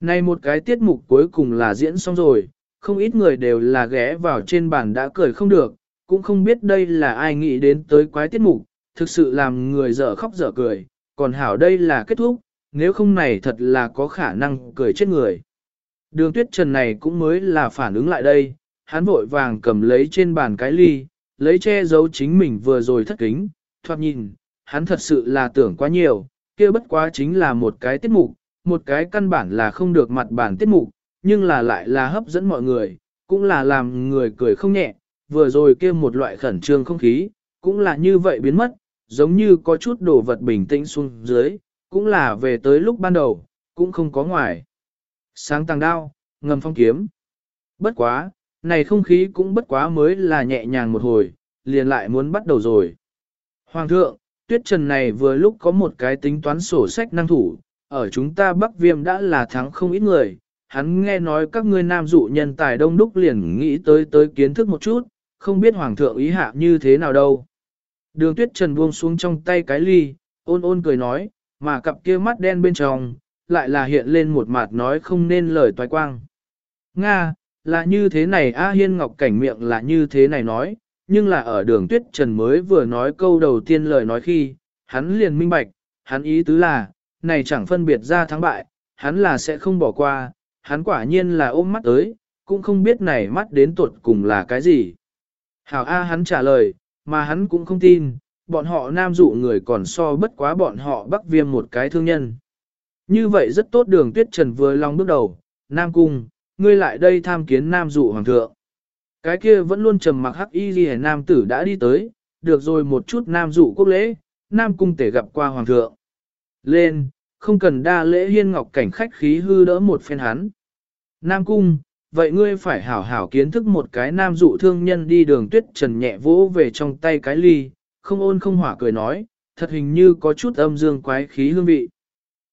Này một cái tiết mục cuối cùng là diễn xong rồi, không ít người đều là ghé vào trên bàn đã cười không được, cũng không biết đây là ai nghĩ đến tới quái tiết mục, thực sự làm người dở khóc dở cười, còn hảo đây là kết thúc, nếu không này thật là có khả năng cười chết người. Đường tuyết trần này cũng mới là phản ứng lại đây, hắn vội vàng cầm lấy trên bàn cái ly, lấy che giấu chính mình vừa rồi thất kính, thoạt nhìn, hắn thật sự là tưởng quá nhiều, kia bất quá chính là một cái tiết mục, một cái căn bản là không được mặt bản tiết mục, nhưng là lại là hấp dẫn mọi người, cũng là làm người cười không nhẹ, vừa rồi kia một loại khẩn trương không khí, cũng là như vậy biến mất, giống như có chút đồ vật bình tĩnh xuống dưới, cũng là về tới lúc ban đầu, cũng không có ngoài. Sáng tăng đao, ngầm phong kiếm. Bất quá, này không khí cũng bất quá mới là nhẹ nhàng một hồi, liền lại muốn bắt đầu rồi. Hoàng thượng, tuyết trần này vừa lúc có một cái tính toán sổ sách năng thủ, ở chúng ta Bắc Viêm đã là thắng không ít người, hắn nghe nói các ngươi nam dụ nhân tài đông đúc liền nghĩ tới tới kiến thức một chút, không biết Hoàng thượng ý hạ như thế nào đâu. Đường tuyết trần buông xuống trong tay cái ly, ôn ôn cười nói, mà cặp kia mắt đen bên trong, lại là hiện lên một mặt nói không nên lời toái quang. Nga, là như thế này A Hiên Ngọc cảnh miệng là như thế này nói, nhưng là ở đường tuyết trần mới vừa nói câu đầu tiên lời nói khi, hắn liền minh bạch, hắn ý tứ là, này chẳng phân biệt ra thắng bại, hắn là sẽ không bỏ qua, hắn quả nhiên là ôm mắt tới, cũng không biết này mắt đến tuột cùng là cái gì. Hảo A hắn trả lời, mà hắn cũng không tin, bọn họ nam dụ người còn so bất quá bọn họ bắc viêm một cái thương nhân. Như vậy rất tốt đường tuyết trần vừa lòng bước đầu, nam cung, ngươi lại đây tham kiến nam dụ hoàng thượng. Cái kia vẫn luôn trầm mặc hắc y ghi nam tử đã đi tới, được rồi một chút nam dụ quốc lễ, nam cung tể gặp qua hoàng thượng. Lên, không cần đa lễ hiên ngọc cảnh khách khí hư đỡ một phen hắn. Nam cung, vậy ngươi phải hảo hảo kiến thức một cái nam dụ thương nhân đi đường tuyết trần nhẹ vỗ về trong tay cái ly, không ôn không hỏa cười nói, thật hình như có chút âm dương quái khí hương vị.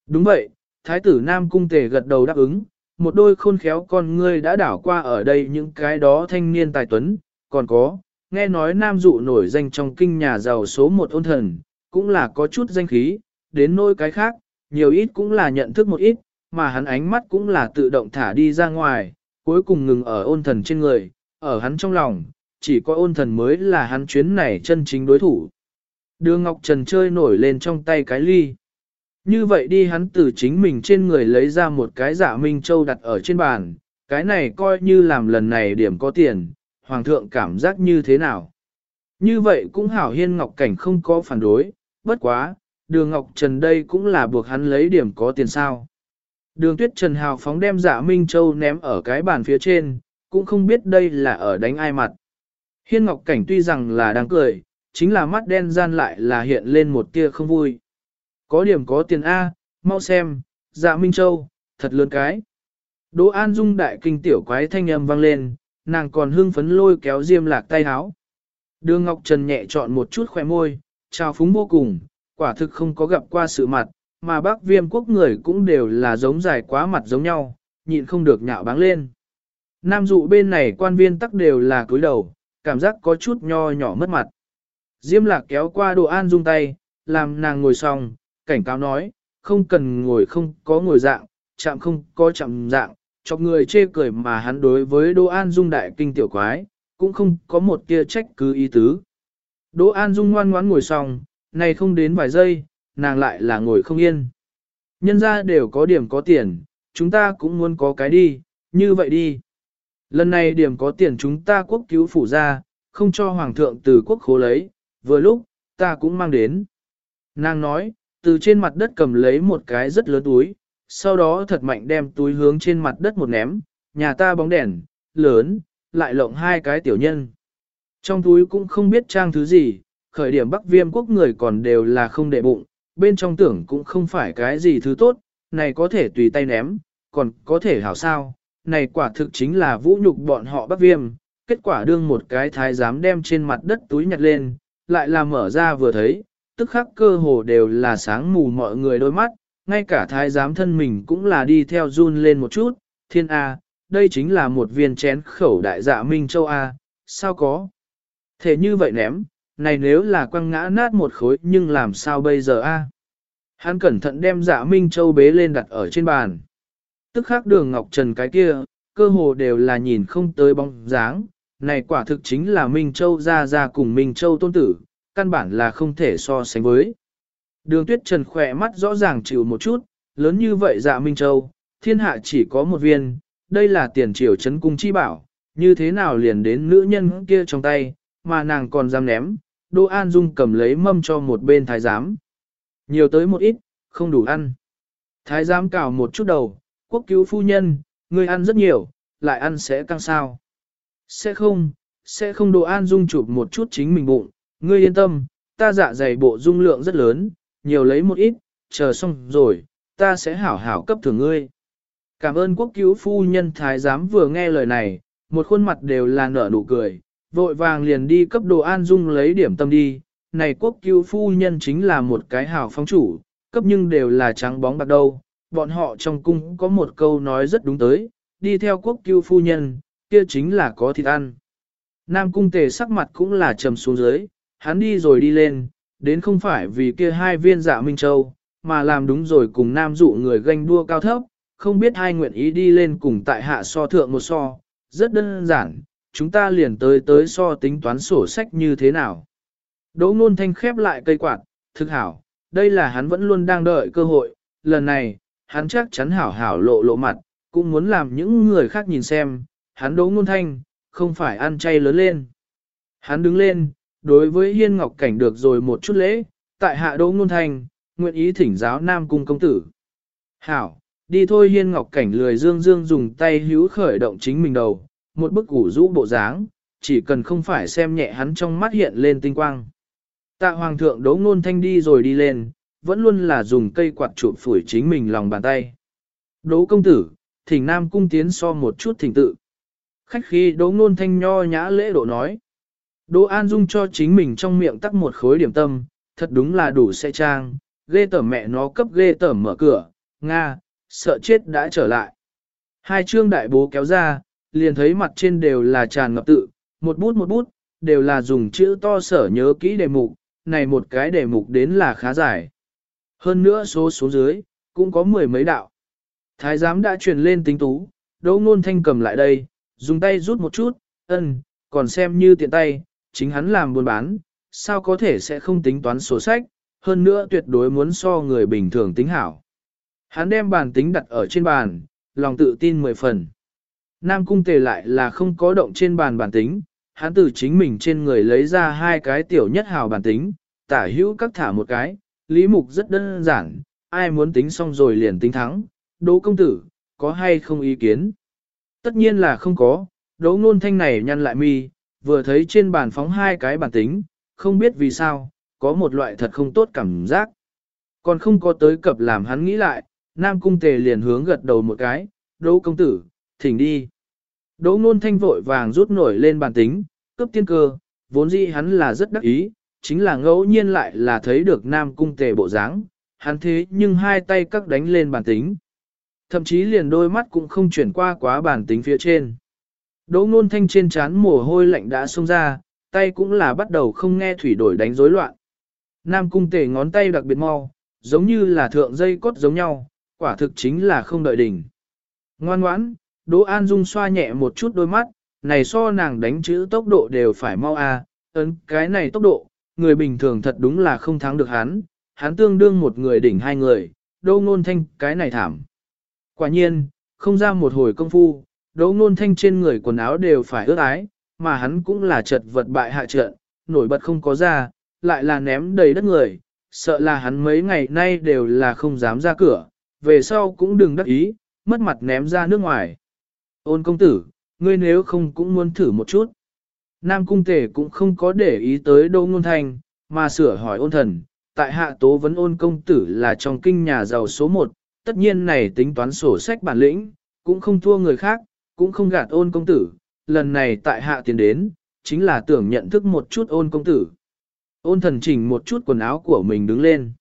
Đúng vậy, thái tử nam cung tề gật đầu đáp ứng, một đôi khôn khéo con ngươi đã đảo qua ở đây những cái đó thanh niên tài tuấn, còn có, nghe nói nam dụ nổi danh trong kinh nhà giàu số một ôn thần, cũng là có chút danh khí, đến nỗi cái khác, nhiều ít cũng là nhận thức một ít, mà hắn ánh mắt cũng là tự động thả đi ra ngoài, cuối cùng ngừng ở ôn thần trên người, ở hắn trong lòng, chỉ có ôn thần mới là hắn chuyến này chân chính đối thủ. Đưa Ngọc Trần chơi nổi lên trong tay cái ly. Như vậy đi hắn từ chính mình trên người lấy ra một cái giả Minh Châu đặt ở trên bàn, cái này coi như làm lần này điểm có tiền, Hoàng thượng cảm giác như thế nào. Như vậy cũng hảo hiên Ngọc Cảnh không có phản đối, bất quá, đường Ngọc Trần đây cũng là buộc hắn lấy điểm có tiền sao. Đường tuyết Trần hào phóng đem giả Minh Châu ném ở cái bàn phía trên, cũng không biết đây là ở đánh ai mặt. Hiên Ngọc Cảnh tuy rằng là đang cười, chính là mắt đen gian lại là hiện lên một tia không vui. Có điểm có tiền A, mau xem, dạ Minh Châu, thật lớn cái. Đỗ An Dung đại kinh tiểu quái thanh âm vang lên, nàng còn hưng phấn lôi kéo diêm lạc tay háo. Đường Ngọc Trần nhẹ chọn một chút khỏe môi, chào phúng vô cùng, quả thực không có gặp qua sự mặt, mà bác viêm quốc người cũng đều là giống dài quá mặt giống nhau, nhịn không được nhạo báng lên. Nam dụ bên này quan viên tắc đều là cúi đầu, cảm giác có chút nho nhỏ mất mặt. Diêm lạc kéo qua đồ an dung tay, làm nàng ngồi xong, cảnh cáo nói, không cần ngồi không có ngồi dạng, chạm không có chạm dạng, chọc người chê cười mà hắn đối với Đỗ An Dung đại kinh tiểu quái, cũng không có một tia trách cứ ý tứ. Đỗ An Dung ngoan ngoãn ngồi xong, này không đến vài giây, nàng lại là ngồi không yên. Nhân ra đều có điểm có tiền, chúng ta cũng muốn có cái đi, như vậy đi. Lần này điểm có tiền chúng ta quốc cứu phủ ra, không cho hoàng thượng từ quốc khố lấy, vừa lúc, ta cũng mang đến. Nàng nói, từ trên mặt đất cầm lấy một cái rất lớn túi, sau đó thật mạnh đem túi hướng trên mặt đất một ném, nhà ta bóng đèn, lớn, lại lộng hai cái tiểu nhân. Trong túi cũng không biết trang thứ gì, khởi điểm bắc viêm quốc người còn đều là không đệ bụng, bên trong tưởng cũng không phải cái gì thứ tốt, này có thể tùy tay ném, còn có thể hảo sao, này quả thực chính là vũ nhục bọn họ bắc viêm, kết quả đương một cái thái giám đem trên mặt đất túi nhặt lên, lại là mở ra vừa thấy, tức khắc cơ hồ đều là sáng mù mọi người đôi mắt, ngay cả thái giám thân mình cũng là đi theo run lên một chút, thiên A, đây chính là một viên chén khẩu đại dạ Minh Châu A, sao có? Thế như vậy ném, này nếu là quăng ngã nát một khối nhưng làm sao bây giờ A? Hắn cẩn thận đem dạ Minh Châu bế lên đặt ở trên bàn. Tức khắc đường Ngọc Trần cái kia, cơ hồ đều là nhìn không tới bóng dáng, này quả thực chính là Minh Châu ra ra cùng Minh Châu tôn tử, căn bản là không thể so sánh với. Đường tuyết trần khỏe mắt rõ ràng chịu một chút, lớn như vậy dạ Minh Châu, thiên hạ chỉ có một viên, đây là tiền triều chấn cung chi bảo, như thế nào liền đến nữ nhân kia trong tay, mà nàng còn dám ném, Đỗ An Dung cầm lấy mâm cho một bên thái giám. Nhiều tới một ít, không đủ ăn. Thái giám cào một chút đầu, quốc cứu phu nhân, người ăn rất nhiều, lại ăn sẽ căng sao. Sẽ không, sẽ không Đỗ An Dung chụp một chút chính mình bụng, ngươi yên tâm, ta dạ dày bộ dung lượng rất lớn, nhiều lấy một ít, chờ xong rồi, ta sẽ hảo hảo cấp thưởng ngươi. Cảm ơn quốc cứu phu nhân thái giám vừa nghe lời này, một khuôn mặt đều là nở nụ cười, vội vàng liền đi cấp đồ an dung lấy điểm tâm đi. Này quốc cứu phu nhân chính là một cái hảo phóng chủ, cấp nhưng đều là trắng bóng bạc đâu. Bọn họ trong cung có một câu nói rất đúng tới, đi theo quốc cứu phu nhân, kia chính là có thịt ăn. Nam cung tề sắc mặt cũng là trầm xuống dưới, hắn đi rồi đi lên, đến không phải vì kia hai viên dạ Minh Châu, mà làm đúng rồi cùng nam dụ người ganh đua cao thấp, không biết hai nguyện ý đi lên cùng tại hạ so thượng một so, rất đơn giản, chúng ta liền tới tới so tính toán sổ sách như thế nào. Đỗ ngôn thanh khép lại cây quạt, thực hảo, đây là hắn vẫn luôn đang đợi cơ hội, lần này, hắn chắc chắn hảo hảo lộ lộ mặt, cũng muốn làm những người khác nhìn xem, hắn đỗ ngôn thanh, không phải ăn chay lớn lên. Hắn đứng lên, đối với Hiên Ngọc Cảnh được rồi một chút lễ, tại hạ đỗ ngôn thanh, nguyện ý thỉnh giáo Nam Cung công tử. Hảo, đi thôi Hiên Ngọc Cảnh lười dương dương dùng tay hữu khởi động chính mình đầu, một bức ủ rũ bộ dáng, chỉ cần không phải xem nhẹ hắn trong mắt hiện lên tinh quang. Tạ Hoàng thượng đỗ ngôn thanh đi rồi đi lên, vẫn luôn là dùng cây quạt chụp phủi chính mình lòng bàn tay. Đỗ công tử, thỉnh Nam Cung tiến so một chút thỉnh tự. Khách khí đỗ ngôn thanh nho nhã lễ độ nói. Đỗ An Dung cho chính mình trong miệng tắc một khối điểm tâm, thật đúng là đủ xe trang, ghê tởm mẹ nó cấp ghê tởm mở cửa, Nga, sợ chết đã trở lại. Hai chương đại bố kéo ra, liền thấy mặt trên đều là tràn ngập tự, một bút một bút, đều là dùng chữ to sở nhớ kỹ đề mục, này một cái đề mục đến là khá dài. Hơn nữa số số dưới, cũng có mười mấy đạo. Thái giám đã truyền lên tính tú, đỗ ngôn thanh cầm lại đây, dùng tay rút một chút, ân, còn xem như tiện tay, chính hắn làm buôn bán, sao có thể sẽ không tính toán sổ sách, hơn nữa tuyệt đối muốn so người bình thường tính hảo. Hắn đem bàn tính đặt ở trên bàn, lòng tự tin mười phần. Nam cung tề lại là không có động trên bàn bản tính, hắn từ chính mình trên người lấy ra hai cái tiểu nhất hào bản tính, tả hữu các thả một cái, lý mục rất đơn giản, ai muốn tính xong rồi liền tính thắng, đỗ công tử, có hay không ý kiến? Tất nhiên là không có, đỗ ngôn thanh này nhăn lại mi, vừa thấy trên bàn phóng hai cái bản tính, không biết vì sao, có một loại thật không tốt cảm giác. Còn không có tới cập làm hắn nghĩ lại, Nam Cung Tề liền hướng gật đầu một cái, Đỗ công tử, thỉnh đi. Đỗ ngôn Thanh vội vàng rút nổi lên bàn tính, cướp tiên cơ, vốn dĩ hắn là rất đắc ý, chính là ngẫu nhiên lại là thấy được Nam Cung Tề bộ dáng, hắn thế nhưng hai tay cắt đánh lên bàn tính. Thậm chí liền đôi mắt cũng không chuyển qua quá bàn tính phía trên. Đỗ ngôn Thanh trên trán mồ hôi lạnh đã xông ra, tay cũng là bắt đầu không nghe thủy đổi đánh rối loạn. Nam Cung Tề ngón tay đặc biệt mau, giống như là thượng dây cốt giống nhau, quả thực chính là không đợi đỉnh. Ngoan ngoãn, Đỗ An Dung xoa nhẹ một chút đôi mắt, này so nàng đánh chữ tốc độ đều phải mau a, à, ấn cái này tốc độ, người bình thường thật đúng là không thắng được hắn, hắn tương đương một người đỉnh hai người, Đỗ Nôn Thanh cái này thảm. Quả nhiên, không ra một hồi công phu, Đỗ Nôn Thanh trên người quần áo đều phải ướt ái, mà hắn cũng là chật vật bại hạ trận, nổi bật không có ra, lại là ném đầy đất người, sợ là hắn mấy ngày nay đều là không dám ra cửa, về sau cũng đừng đắc ý, mất mặt ném ra nước ngoài. Ôn công tử, ngươi nếu không cũng muốn thử một chút. Nam cung tể cũng không có để ý tới đô Ngôn Thanh, mà sửa hỏi ôn thần, tại hạ tố vấn ôn công tử là trong kinh nhà giàu số một, tất nhiên này tính toán sổ sách bản lĩnh, cũng không thua người khác, cũng không gạt ôn công tử, lần này tại hạ tiến đến, chính là tưởng nhận thức một chút ôn công tử. Ôn thần chỉnh một chút quần áo của mình đứng lên.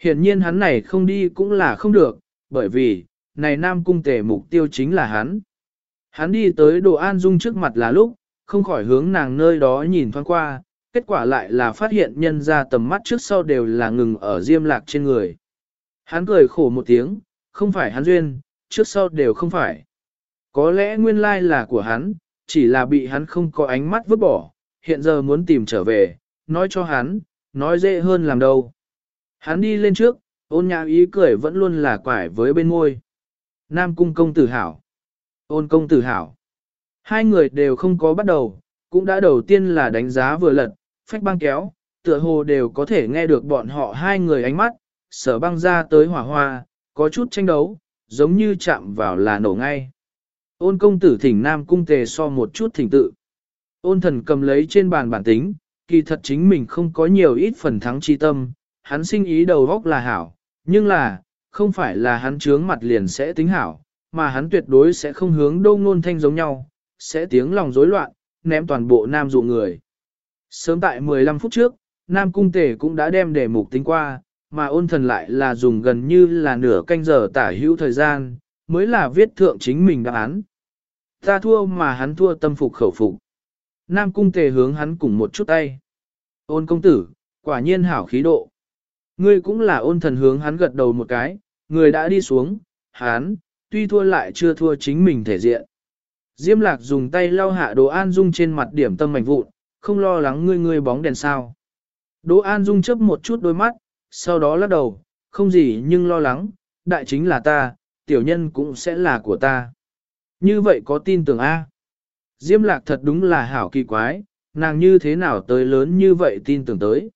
Hiện nhiên hắn này không đi cũng là không được, bởi vì, này nam cung tể mục tiêu chính là hắn. Hắn đi tới đồ an dung trước mặt là lúc, không khỏi hướng nàng nơi đó nhìn thoáng qua, kết quả lại là phát hiện nhân ra tầm mắt trước sau đều là ngừng ở diêm lạc trên người. Hắn cười khổ một tiếng, không phải hắn duyên, trước sau đều không phải. Có lẽ nguyên lai là của hắn, chỉ là bị hắn không có ánh mắt vứt bỏ, hiện giờ muốn tìm trở về, nói cho hắn, nói dễ hơn làm đâu. Hắn đi lên trước, ôn nhã ý cười vẫn luôn là quải với bên môi. Nam cung công tử hảo. Ôn công tử hảo. Hai người đều không có bắt đầu, cũng đã đầu tiên là đánh giá vừa lật, phách băng kéo, tựa hồ đều có thể nghe được bọn họ hai người ánh mắt, sở băng ra tới hỏa hoa, có chút tranh đấu, giống như chạm vào là nổ ngay. Ôn công tử thỉnh nam cung tề so một chút thỉnh tự. Ôn thần cầm lấy trên bàn bản tính, kỳ thật chính mình không có nhiều ít phần thắng chi tâm, hắn sinh ý đầu góc là hảo, nhưng là, không phải là hắn trướng mặt liền sẽ tính hảo, mà hắn tuyệt đối sẽ không hướng đâu ngôn thanh giống nhau, sẽ tiếng lòng rối loạn, ném toàn bộ nam dụ người. Sớm tại 15 phút trước, Nam Cung tể cũng đã đem đề mục tính qua, mà ôn thần lại là dùng gần như là nửa canh giờ tả hữu thời gian, mới là viết thượng chính mình đáp án. Ta thua mà hắn thua tâm phục khẩu phục. Nam Cung Tề hướng hắn cùng một chút tay. Ôn công tử, quả nhiên hảo khí độ. Ngươi cũng là ôn thần hướng hắn gật đầu một cái, người đã đi xuống, hắn, tuy thua lại chưa thua chính mình thể diện. Diêm lạc dùng tay lau hạ đồ an dung trên mặt điểm tâm mảnh vụn, không lo lắng ngươi ngươi bóng đèn sao. Đỗ An Dung chớp một chút đôi mắt, sau đó lắc đầu, không gì nhưng lo lắng, đại chính là ta, tiểu nhân cũng sẽ là của ta. Như vậy có tin tưởng A. Diêm lạc thật đúng là hảo kỳ quái, nàng như thế nào tới lớn như vậy tin tưởng tới.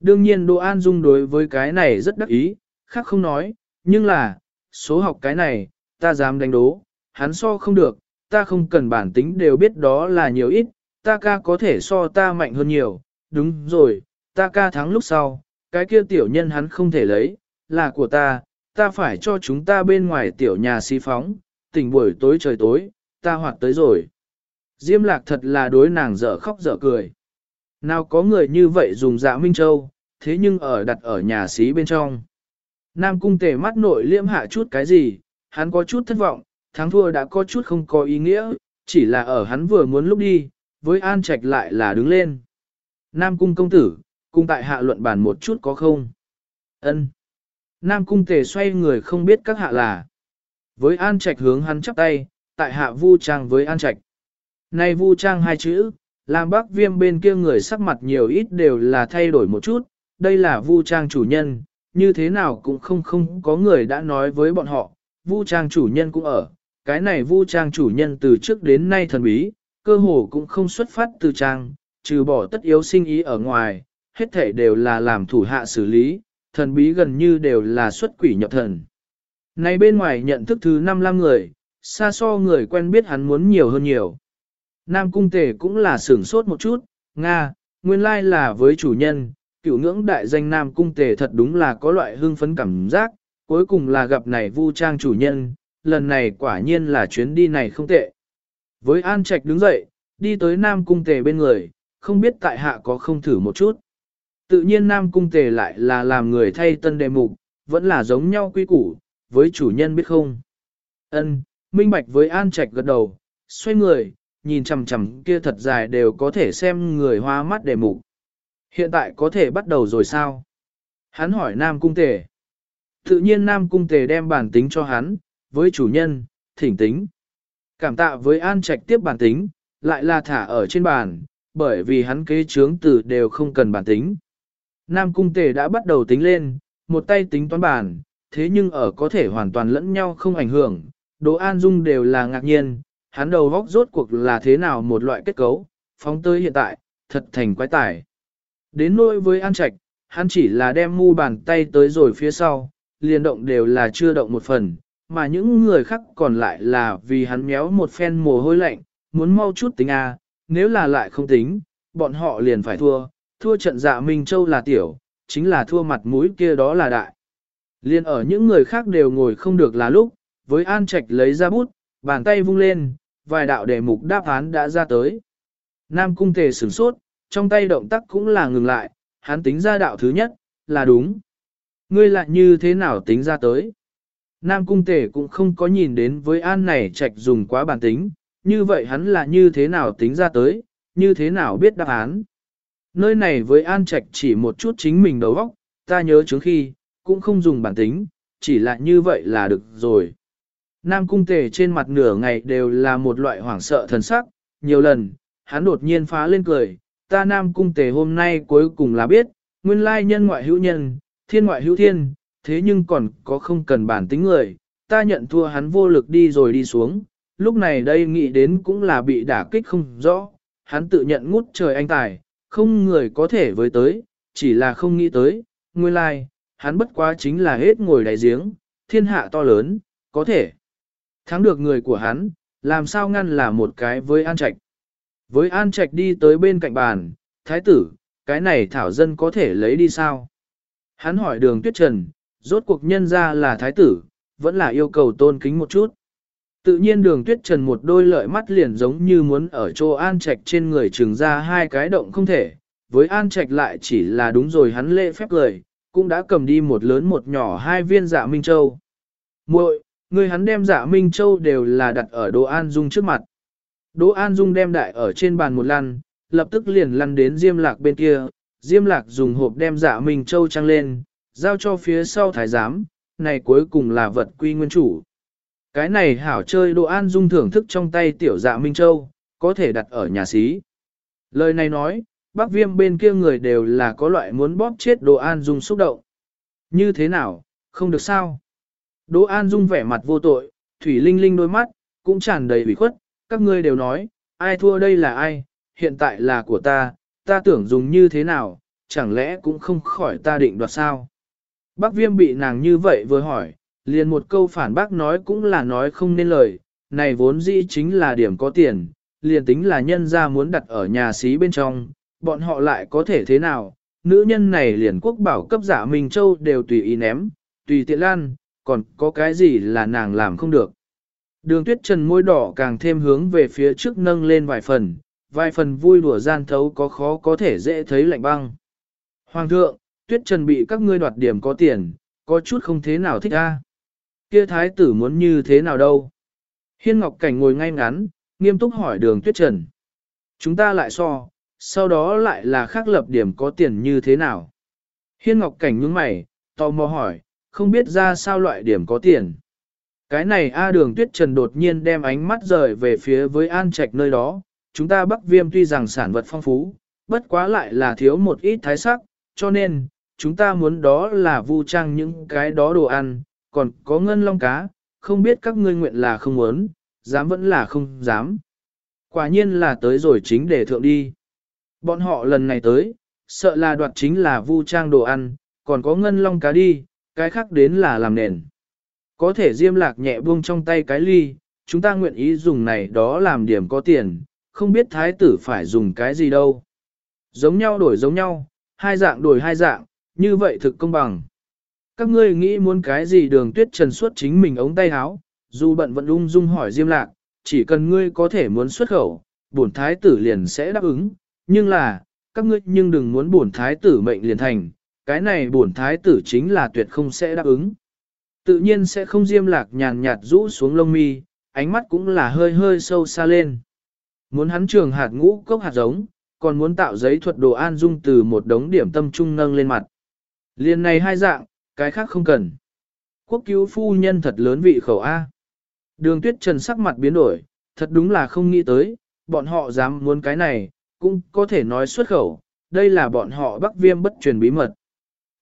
Đương nhiên Đỗ An Dung đối với cái này rất đắc ý, khác không nói, nhưng là, số học cái này, ta dám đánh đố, hắn so không được, ta không cần bản tính đều biết đó là nhiều ít, ta ca có thể so ta mạnh hơn nhiều, đúng rồi, ta ca thắng lúc sau, cái kia tiểu nhân hắn không thể lấy, là của ta, ta phải cho chúng ta bên ngoài tiểu nhà xí phóng, tỉnh buổi tối trời tối, ta hoạt tới rồi. Diêm lạc thật là đối nàng dở khóc dở cười. Nào có người như vậy dùng dạ Minh Châu, thế nhưng ở đặt ở nhà xí bên trong. Nam cung tề mắt nội liễm hạ chút cái gì, hắn có chút thất vọng, thắng thua đã có chút không có ý nghĩa, chỉ là ở hắn vừa muốn lúc đi, với An Trạch lại là đứng lên. Nam cung công tử, cung tại hạ luận bàn một chút có không? Ân. Nam cung tề xoay người không biết các hạ là. Với An Trạch hướng hắn chắp tay, tại hạ vu trang với An Trạch. Này vu trang hai chữ, làm bác viêm bên kia người sắc mặt nhiều ít đều là thay đổi một chút, đây là vu trang chủ nhân, như thế nào cũng không không có người đã nói với bọn họ, vu trang chủ nhân cũng ở, cái này vu trang chủ nhân từ trước đến nay thần bí, cơ hồ cũng không xuất phát từ trang, trừ bỏ tất yếu sinh ý ở ngoài, hết thể đều là làm thủ hạ xử lý, thần bí gần như đều là xuất quỷ nhập thần. Này bên ngoài nhận thức thứ 55 người, xa so người quen biết hắn muốn nhiều hơn nhiều. Nam cung tề cũng là sửng sốt một chút, Nga, nguyên lai là với chủ nhân, cựu ngưỡng đại danh Nam cung tề thật đúng là có loại hương phấn cảm giác, cuối cùng là gặp này vu trang chủ nhân, lần này quả nhiên là chuyến đi này không tệ. Với An Trạch đứng dậy, đi tới Nam cung tề bên người, không biết tại hạ có không thử một chút. Tự nhiên Nam Cung Tề lại là làm người thay tân đề mục, vẫn là giống nhau quy củ, với chủ nhân biết không. Ân, minh bạch với An Trạch gật đầu, xoay người, nhìn chằm chằm kia thật dài đều có thể xem người hoa mắt đề mục. Hiện tại có thể bắt đầu rồi sao? Hắn hỏi Nam Cung Tề. Tự nhiên Nam Cung Tề đem bản tính cho hắn, với chủ nhân, thỉnh tính. Cảm tạ với An Trạch tiếp bản tính, lại là thả ở trên bàn, bởi vì hắn kế chướng từ đều không cần bản tính. Nam Cung Tề đã bắt đầu tính lên, một tay tính toán bản, thế nhưng ở có thể hoàn toàn lẫn nhau không ảnh hưởng, Đỗ An Dung đều là ngạc nhiên, hắn đầu vóc rốt cuộc là thế nào một loại kết cấu, phóng tới hiện tại, thật thành quái tải. Đến nỗi với An Trạch, hắn chỉ là đem mu bàn tay tới rồi phía sau, liền động đều là chưa động một phần, mà những người khác còn lại là vì hắn méo một phen mồ hôi lạnh, muốn mau chút tính A, nếu là lại không tính, bọn họ liền phải thua, thua trận dạ Minh Châu là tiểu, chính là thua mặt mũi kia đó là đại. Liên ở những người khác đều ngồi không được là lúc, với An Trạch lấy ra bút, bàn tay vung lên, vài đạo đề mục đáp án đã ra tới. Nam cung tề sửng sốt, trong tay động tác cũng là ngừng lại, hắn tính ra đạo thứ nhất, là đúng. Ngươi lại như thế nào tính ra tới? Nam cung tể cũng không có nhìn đến với An này Trạch dùng quá bản tính, như vậy hắn là như thế nào tính ra tới, như thế nào biết đáp án. Nơi này với An Trạch chỉ một chút chính mình đầu óc, ta nhớ trước khi, cũng không dùng bản tính, chỉ là như vậy là được rồi. Nam cung tề trên mặt nửa ngày đều là một loại hoảng sợ thần sắc, nhiều lần, hắn đột nhiên phá lên cười, ta Nam cung tề hôm nay cuối cùng là biết, nguyên lai nhân ngoại hữu nhân, thiên ngoại hữu thiên, thế nhưng còn có không cần bản tính người, ta nhận thua hắn vô lực đi rồi đi xuống, lúc này đây nghĩ đến cũng là bị đả kích không rõ, hắn tự nhận ngút trời anh tài, không người có thể với tới, chỉ là không nghĩ tới, nguyên lai, hắn bất quá chính là hết ngồi đáy giếng, thiên hạ to lớn, có thể thắng được người của hắn, làm sao ngăn là một cái với An Trạch. Với An Trạch đi tới bên cạnh bàn, thái tử, cái này thảo dân có thể lấy đi sao? Hắn hỏi đường tuyết trần, rốt cuộc nhân ra là thái tử, vẫn là yêu cầu tôn kính một chút. Tự nhiên đường tuyết trần một đôi lợi mắt liền giống như muốn ở chỗ an trạch trên người trường ra hai cái động không thể, với an trạch lại chỉ là đúng rồi hắn lễ phép lời, cũng đã cầm đi một lớn một nhỏ hai viên dạ Minh Châu. muội người hắn đem dạ Minh Châu đều là đặt ở Đỗ An Dung trước mặt. Đỗ An Dung đem đại ở trên bàn một lăn, lập tức liền lăn đến Diêm Lạc bên kia, Diêm Lạc dùng hộp đem dạ Minh Châu trăng lên, giao cho phía sau thái giám, này cuối cùng là vật quy nguyên chủ. Cái này hảo chơi Đỗ An Dung thưởng thức trong tay tiểu dạ Minh Châu, có thể đặt ở nhà xí. Lời này nói, bác viêm bên kia người đều là có loại muốn bóp chết Đỗ An Dung xúc động. Như thế nào, không được sao? Đỗ An Dung vẻ mặt vô tội, Thủy Linh Linh đôi mắt, cũng tràn đầy ủy khuất, các ngươi đều nói, ai thua đây là ai, hiện tại là của ta, ta tưởng dùng như thế nào, chẳng lẽ cũng không khỏi ta định đoạt sao? Bác viêm bị nàng như vậy vừa hỏi, liền một câu phản bác nói cũng là nói không nên lời, này vốn dĩ chính là điểm có tiền, liền tính là nhân ra muốn đặt ở nhà xí bên trong, bọn họ lại có thể thế nào, nữ nhân này liền quốc bảo cấp giả Minh Châu đều tùy ý ném, tùy tiện lan, còn có cái gì là nàng làm không được. Đường tuyết trần môi đỏ càng thêm hướng về phía trước nâng lên vài phần, vài phần vui đùa gian thấu có khó có thể dễ thấy lạnh băng. Hoàng thượng, tuyết trần bị các ngươi đoạt điểm có tiền, có chút không thế nào thích a. Kia thái tử muốn như thế nào đâu? Hiên Ngọc Cảnh ngồi ngay ngắn, nghiêm túc hỏi đường tuyết trần. Chúng ta lại so, sau đó lại là khác lập điểm có tiền như thế nào? Hiên Ngọc Cảnh nhướng mày, tò mò hỏi, không biết ra sao loại điểm có tiền. Cái này A đường tuyết trần đột nhiên đem ánh mắt rời về phía với an trạch nơi đó, chúng ta bắc viêm tuy rằng sản vật phong phú, bất quá lại là thiếu một ít thái sắc, cho nên, chúng ta muốn đó là vu trang những cái đó đồ ăn, còn có ngân long cá, không biết các ngươi nguyện là không muốn, dám vẫn là không dám. Quả nhiên là tới rồi chính để thượng đi. Bọn họ lần này tới, sợ là đoạt chính là vu trang đồ ăn, còn có ngân long cá đi, cái khác đến là làm nền. Có thể diêm lạc nhẹ buông trong tay cái ly, chúng ta nguyện ý dùng này đó làm điểm có tiền, không biết thái tử phải dùng cái gì đâu. Giống nhau đổi giống nhau, hai dạng đổi hai dạng, như vậy thực công bằng. Các ngươi nghĩ muốn cái gì đường tuyết trần suốt chính mình ống tay háo, dù bận vẫn ung dung hỏi Diêm Lạc, chỉ cần ngươi có thể muốn xuất khẩu, bổn thái tử liền sẽ đáp ứng, nhưng là, các ngươi nhưng đừng muốn bổn thái tử mệnh liền thành, cái này bổn thái tử chính là tuyệt không sẽ đáp ứng. Tự nhiên sẽ không Diêm Lạc nhàn nhạt rũ xuống lông mi, ánh mắt cũng là hơi hơi sâu xa lên. Muốn hắn trường hạt ngũ cốc hạt giống, còn muốn tạo giấy thuật đồ an dung từ một đống điểm tâm trung nâng lên mặt. Liên này hai dạng, cái khác không cần. Quốc cứu phu nhân thật lớn vị khẩu A. Đường tuyết trần sắc mặt biến đổi, thật đúng là không nghĩ tới, bọn họ dám muốn cái này, cũng có thể nói xuất khẩu, đây là bọn họ bắc viêm bất truyền bí mật.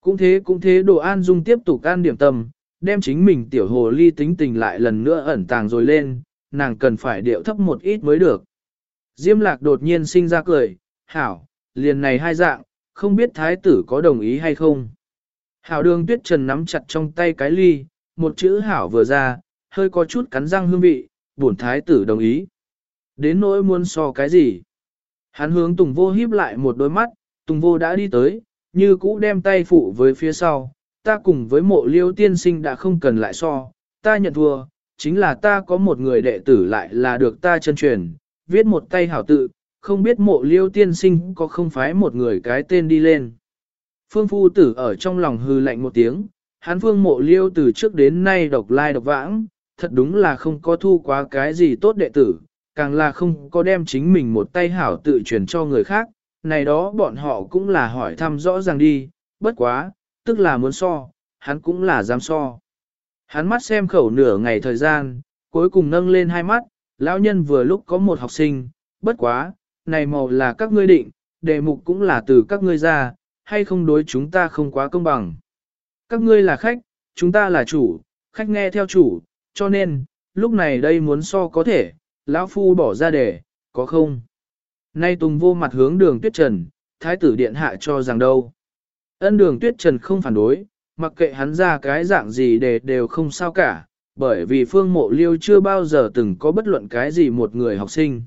Cũng thế cũng thế đồ an dung tiếp tục an điểm tâm, đem chính mình tiểu hồ ly tính tình lại lần nữa ẩn tàng rồi lên, nàng cần phải điệu thấp một ít mới được. Diêm lạc đột nhiên sinh ra cười, hảo, liền này hai dạng, không biết thái tử có đồng ý hay không. Hảo đường tuyết trần nắm chặt trong tay cái ly, một chữ hảo vừa ra, hơi có chút cắn răng hương vị, bổn thái tử đồng ý. Đến nỗi muốn so cái gì? Hắn hướng Tùng Vô híp lại một đôi mắt, Tùng Vô đã đi tới, như cũ đem tay phụ với phía sau, ta cùng với mộ liêu tiên sinh đã không cần lại so, ta nhận thua, chính là ta có một người đệ tử lại là được ta chân truyền, viết một tay hảo tự, không biết mộ liêu tiên sinh có không phái một người cái tên đi lên. Phương phu tử ở trong lòng hư lạnh một tiếng, hắn phương mộ liêu từ trước đến nay độc lai độc vãng, thật đúng là không có thu quá cái gì tốt đệ tử, càng là không có đem chính mình một tay hảo tự truyền cho người khác, này đó bọn họ cũng là hỏi thăm rõ ràng đi, bất quá, tức là muốn so, hắn cũng là dám so. Hắn mắt xem khẩu nửa ngày thời gian, cuối cùng nâng lên hai mắt, lão nhân vừa lúc có một học sinh, bất quá, này màu là các ngươi định, đề mục cũng là từ các ngươi ra, hay không đối chúng ta không quá công bằng. Các ngươi là khách, chúng ta là chủ, khách nghe theo chủ, cho nên, lúc này đây muốn so có thể, lão phu bỏ ra để có không? Nay Tùng vô mặt hướng đường tuyết trần, thái tử điện hạ cho rằng đâu. Ân đường tuyết trần không phản đối, mặc kệ hắn ra cái dạng gì để đều không sao cả, bởi vì phương mộ liêu chưa bao giờ từng có bất luận cái gì một người học sinh.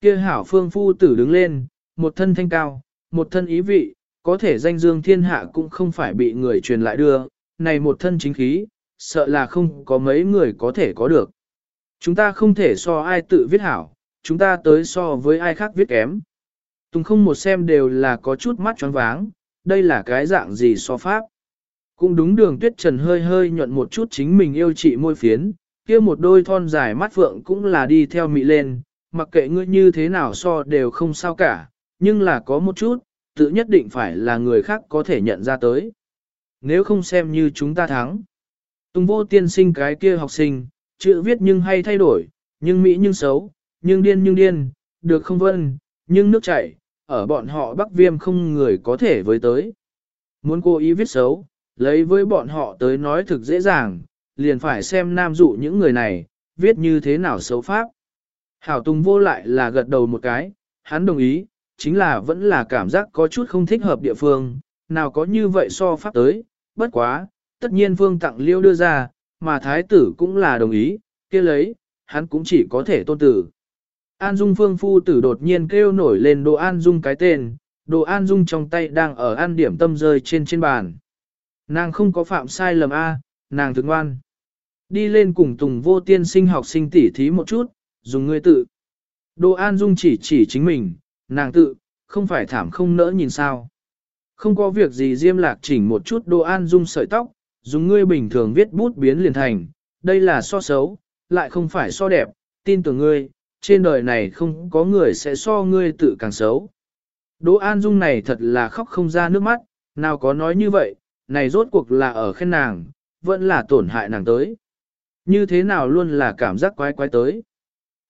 Kia hảo phương phu tử đứng lên, một thân thanh cao, một thân ý vị, có thể danh dương thiên hạ cũng không phải bị người truyền lại đưa, này một thân chính khí, sợ là không có mấy người có thể có được. Chúng ta không thể so ai tự viết hảo, chúng ta tới so với ai khác viết kém. Tùng không một xem đều là có chút mắt choáng váng, đây là cái dạng gì so pháp. Cũng đúng đường tuyết trần hơi hơi nhuận một chút chính mình yêu chị môi phiến, kia một đôi thon dài mắt phượng cũng là đi theo mị lên, mặc kệ ngươi như thế nào so đều không sao cả, nhưng là có một chút, tự nhất định phải là người khác có thể nhận ra tới. Nếu không xem như chúng ta thắng. Tùng vô tiên sinh cái kia học sinh, chữ viết nhưng hay thay đổi, nhưng mỹ nhưng xấu, nhưng điên nhưng điên, được không vân, nhưng nước chảy, ở bọn họ bắc viêm không người có thể với tới. Muốn cố ý viết xấu, lấy với bọn họ tới nói thực dễ dàng, liền phải xem nam dụ những người này, viết như thế nào xấu pháp. Hảo Tùng vô lại là gật đầu một cái, hắn đồng ý, chính là vẫn là cảm giác có chút không thích hợp địa phương, nào có như vậy so pháp tới, bất quá, tất nhiên phương tặng liêu đưa ra, mà thái tử cũng là đồng ý, kia lấy, hắn cũng chỉ có thể tôn tử. An Dung phương phu tử đột nhiên kêu nổi lên đồ An Dung cái tên, đồ An Dung trong tay đang ở an điểm tâm rơi trên trên bàn. Nàng không có phạm sai lầm A, nàng thức ngoan. Đi lên cùng Tùng vô tiên sinh học sinh tỉ thí một chút, dùng ngươi tự. Đồ An Dung chỉ chỉ chính mình, nàng tự, không phải thảm không nỡ nhìn sao. Không có việc gì diêm lạc chỉnh một chút Đồ An Dung sợi tóc, dùng ngươi bình thường viết bút biến liền thành, đây là so xấu, lại không phải so đẹp, tin tưởng ngươi, trên đời này không có người sẽ so ngươi tự càng xấu. Đỗ An Dung này thật là khóc không ra nước mắt, nào có nói như vậy, này rốt cuộc là ở khen nàng, vẫn là tổn hại nàng tới. Như thế nào luôn là cảm giác quái quái tới.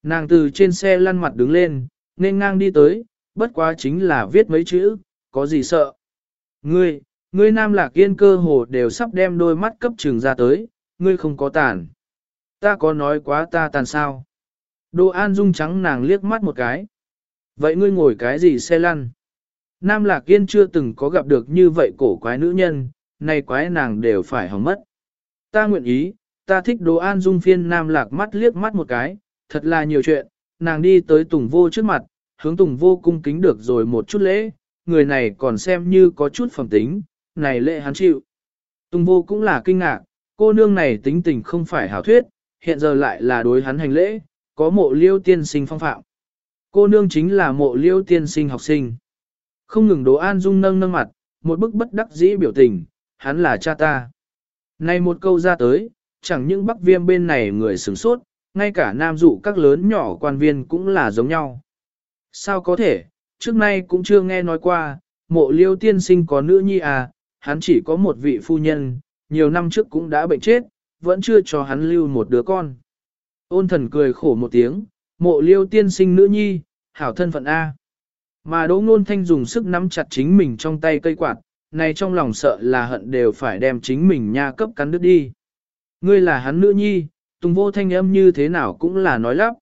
Nàng từ trên xe lăn mặt đứng lên, nên ngang đi tới, bất quá chính là viết mấy chữ, có gì sợ. Ngươi, ngươi nam lạc yên cơ hồ đều sắp đem đôi mắt cấp trường ra tới, ngươi không có tàn. Ta có nói quá ta tàn sao? Đồ An Dung trắng nàng liếc mắt một cái. Vậy ngươi ngồi cái gì xe lăn? Nam Lạc Yên chưa từng có gặp được như vậy cổ quái nữ nhân, nay quái nàng đều phải hỏng mất. Ta nguyện ý, ta thích đồ An Dung phiên Nam Lạc mắt liếc mắt một cái, thật là nhiều chuyện, nàng đi tới Tùng Vô trước mặt, hướng Tùng Vô cung kính được rồi một chút lễ, người này còn xem như có chút phẩm tính, này lễ hắn chịu. Tùng Vô cũng là kinh ngạc, cô nương này tính tình không phải hảo thuyết, hiện giờ lại là đối hắn hành lễ, có mộ liêu tiên sinh phong phạm. Cô nương chính là mộ liêu tiên sinh học sinh. Không ngừng đồ An Dung nâng nâng mặt, một bức bất đắc dĩ biểu tình, hắn là cha ta. Này một câu ra tới, chẳng những bắc viêm bên này người sửng sốt, ngay cả nam dụ các lớn nhỏ quan viên cũng là giống nhau. Sao có thể, trước nay cũng chưa nghe nói qua, mộ liêu tiên sinh có nữ nhi à, hắn chỉ có một vị phu nhân, nhiều năm trước cũng đã bệnh chết, vẫn chưa cho hắn lưu một đứa con. Ôn thần cười khổ một tiếng, mộ liêu tiên sinh nữ nhi, hảo thân phận A. Mà đỗ ngôn thanh dùng sức nắm chặt chính mình trong tay cây quạt, này trong lòng sợ là hận đều phải đem chính mình nha cấp cắn đứt đi. Ngươi là hắn nữ nhi, tùng vô thanh âm như thế nào cũng là nói lắp.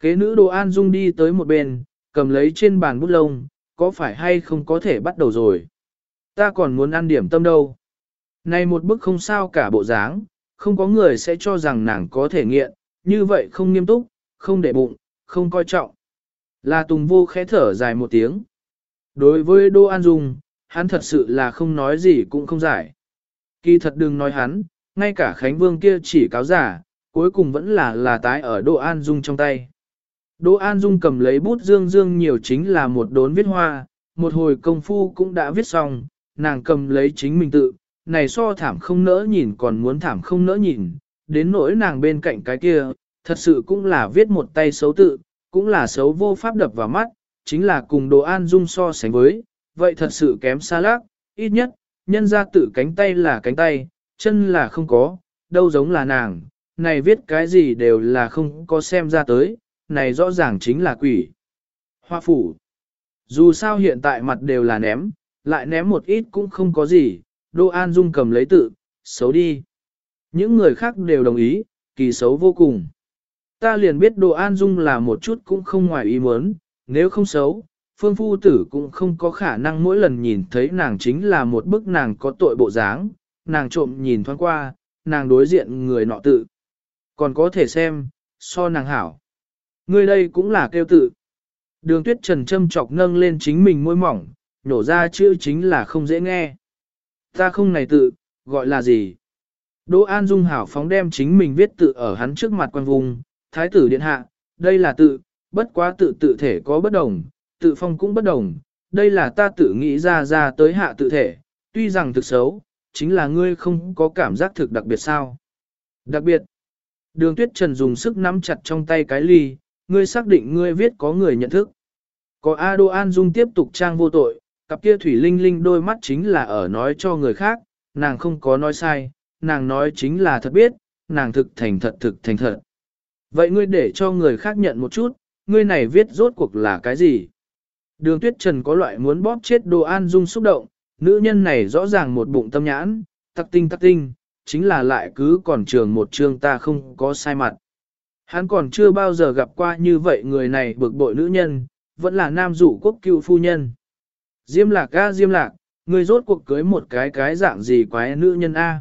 Kế nữ đồ an dung đi tới một bên, cầm lấy trên bàn bút lông, có phải hay không có thể bắt đầu rồi. Ta còn muốn ăn điểm tâm đâu. Này một bức không sao cả bộ dáng, không có người sẽ cho rằng nàng có thể nghiện, như vậy không nghiêm túc, không để bụng, không coi trọng. Là Tùng vô khẽ thở dài một tiếng. Đối với Đô An Dung, hắn thật sự là không nói gì cũng không giải. Kỳ thật đừng nói hắn, ngay cả Khánh Vương kia chỉ cáo giả, cuối cùng vẫn là là tái ở đỗ An Dung trong tay. Đỗ An Dung cầm lấy bút dương dương nhiều chính là một đốn viết hoa, một hồi công phu cũng đã viết xong, nàng cầm lấy chính mình tự, này so thảm không nỡ nhìn còn muốn thảm không nỡ nhìn, đến nỗi nàng bên cạnh cái kia, thật sự cũng là viết một tay xấu tự, cũng là xấu vô pháp đập vào mắt, chính là cùng đỗ an dung so sánh với, vậy thật sự kém xa lác, ít nhất, nhân ra tự cánh tay là cánh tay, chân là không có, đâu giống là nàng, này viết cái gì đều là không có xem ra tới, này rõ ràng chính là quỷ. Hoa phủ. Dù sao hiện tại mặt đều là ném, lại ném một ít cũng không có gì, Đô An Dung cầm lấy tự, xấu đi. Những người khác đều đồng ý, kỳ xấu vô cùng. Ta liền biết Đô An Dung là một chút cũng không ngoài ý muốn, nếu không xấu, phương phu tử cũng không có khả năng mỗi lần nhìn thấy nàng chính là một bức nàng có tội bộ dáng, nàng trộm nhìn thoáng qua, nàng đối diện người nọ tự. Còn có thể xem, so nàng hảo. Người đây cũng là kêu tự. Đường tuyết trần châm chọc nâng lên chính mình môi mỏng, nổ ra chữ chính là không dễ nghe. Ta không này tự, gọi là gì? Đỗ An Dung hảo phóng đem chính mình viết tự ở hắn trước mặt quan vùng, thái tử điện hạ, đây là tự, bất quá tự tự thể có bất đồng, tự phong cũng bất đồng, đây là ta tự nghĩ ra ra tới hạ tự thể, tuy rằng thực xấu, chính là ngươi không có cảm giác thực đặc biệt sao. Đặc biệt, đường tuyết trần dùng sức nắm chặt trong tay cái ly, ngươi xác định ngươi viết có người nhận thức. Có A Đô An Dung tiếp tục trang vô tội, cặp kia thủy linh linh đôi mắt chính là ở nói cho người khác, nàng không có nói sai, nàng nói chính là thật biết, nàng thực thành thật thực thành thật. Vậy ngươi để cho người khác nhận một chút, ngươi này viết rốt cuộc là cái gì? Đường tuyết trần có loại muốn bóp chết đồ an dung xúc động, nữ nhân này rõ ràng một bụng tâm nhãn, tắc tinh tắc tinh, chính là lại cứ còn trường một trường ta không có sai mặt. Hắn còn chưa bao giờ gặp qua như vậy người này bực bội nữ nhân, vẫn là nam dụ quốc cựu phu nhân. Diêm lạc a diêm lạc, người rốt cuộc cưới một cái cái dạng gì quái nữ nhân a.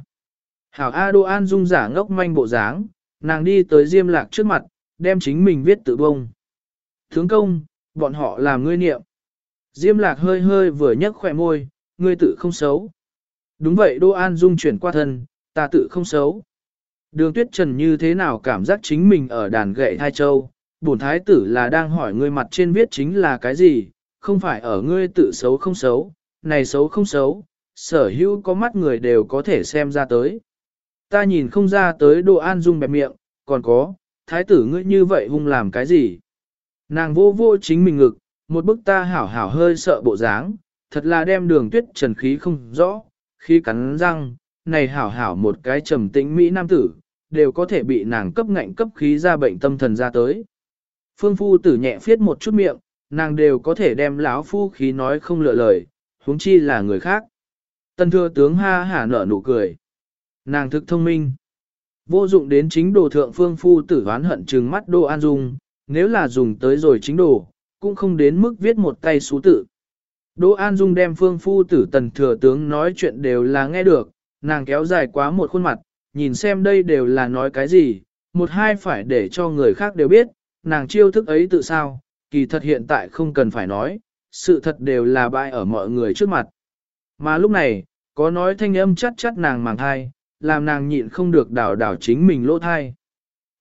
Hảo A Đô An dung giả ngốc manh bộ dáng, nàng đi tới diêm lạc trước mặt, đem chính mình viết tự bông. Thướng công, bọn họ làm ngươi niệm. Diêm lạc hơi hơi vừa nhấc khỏe môi, ngươi tự không xấu. Đúng vậy Đô An Dung chuyển qua thân, ta tự không xấu. Đường tuyết trần như thế nào cảm giác chính mình ở đàn gậy thai châu, bổn thái tử là đang hỏi ngươi mặt trên viết chính là cái gì, không phải ở ngươi tự xấu không xấu, này xấu không xấu, sở hữu có mắt người đều có thể xem ra tới. Ta nhìn không ra tới Đô An Dung bẹp miệng, còn có, thái tử ngươi như vậy hung làm cái gì? Nàng vô vô chính mình ngực, một bức ta hảo hảo hơi sợ bộ dáng, thật là đem đường tuyết trần khí không rõ, khi cắn răng, này hảo hảo một cái trầm tĩnh Mỹ nam tử, đều có thể bị nàng cấp ngạnh cấp khí ra bệnh tâm thần ra tới. Phương phu tử nhẹ phiết một chút miệng, nàng đều có thể đem lão phu khí nói không lựa lời, huống chi là người khác. Tân thừa tướng ha hả nở nụ cười. Nàng thực thông minh. Vô dụng đến chính đồ thượng phương phu tử hoán hận trừng mắt đô an dung, nếu là dùng tới rồi chính đồ, cũng không đến mức viết một tay số tự. Đỗ An Dung đem phương phu tử tần thừa tướng nói chuyện đều là nghe được, nàng kéo dài quá một khuôn mặt, nhìn xem đây đều là nói cái gì, một hai phải để cho người khác đều biết, nàng chiêu thức ấy tự sao, kỳ thật hiện tại không cần phải nói, sự thật đều là bại ở mọi người trước mặt. Mà lúc này, có nói thanh âm chắt chắt nàng màng thai, làm nàng nhịn không được đảo đảo chính mình lỗ thai.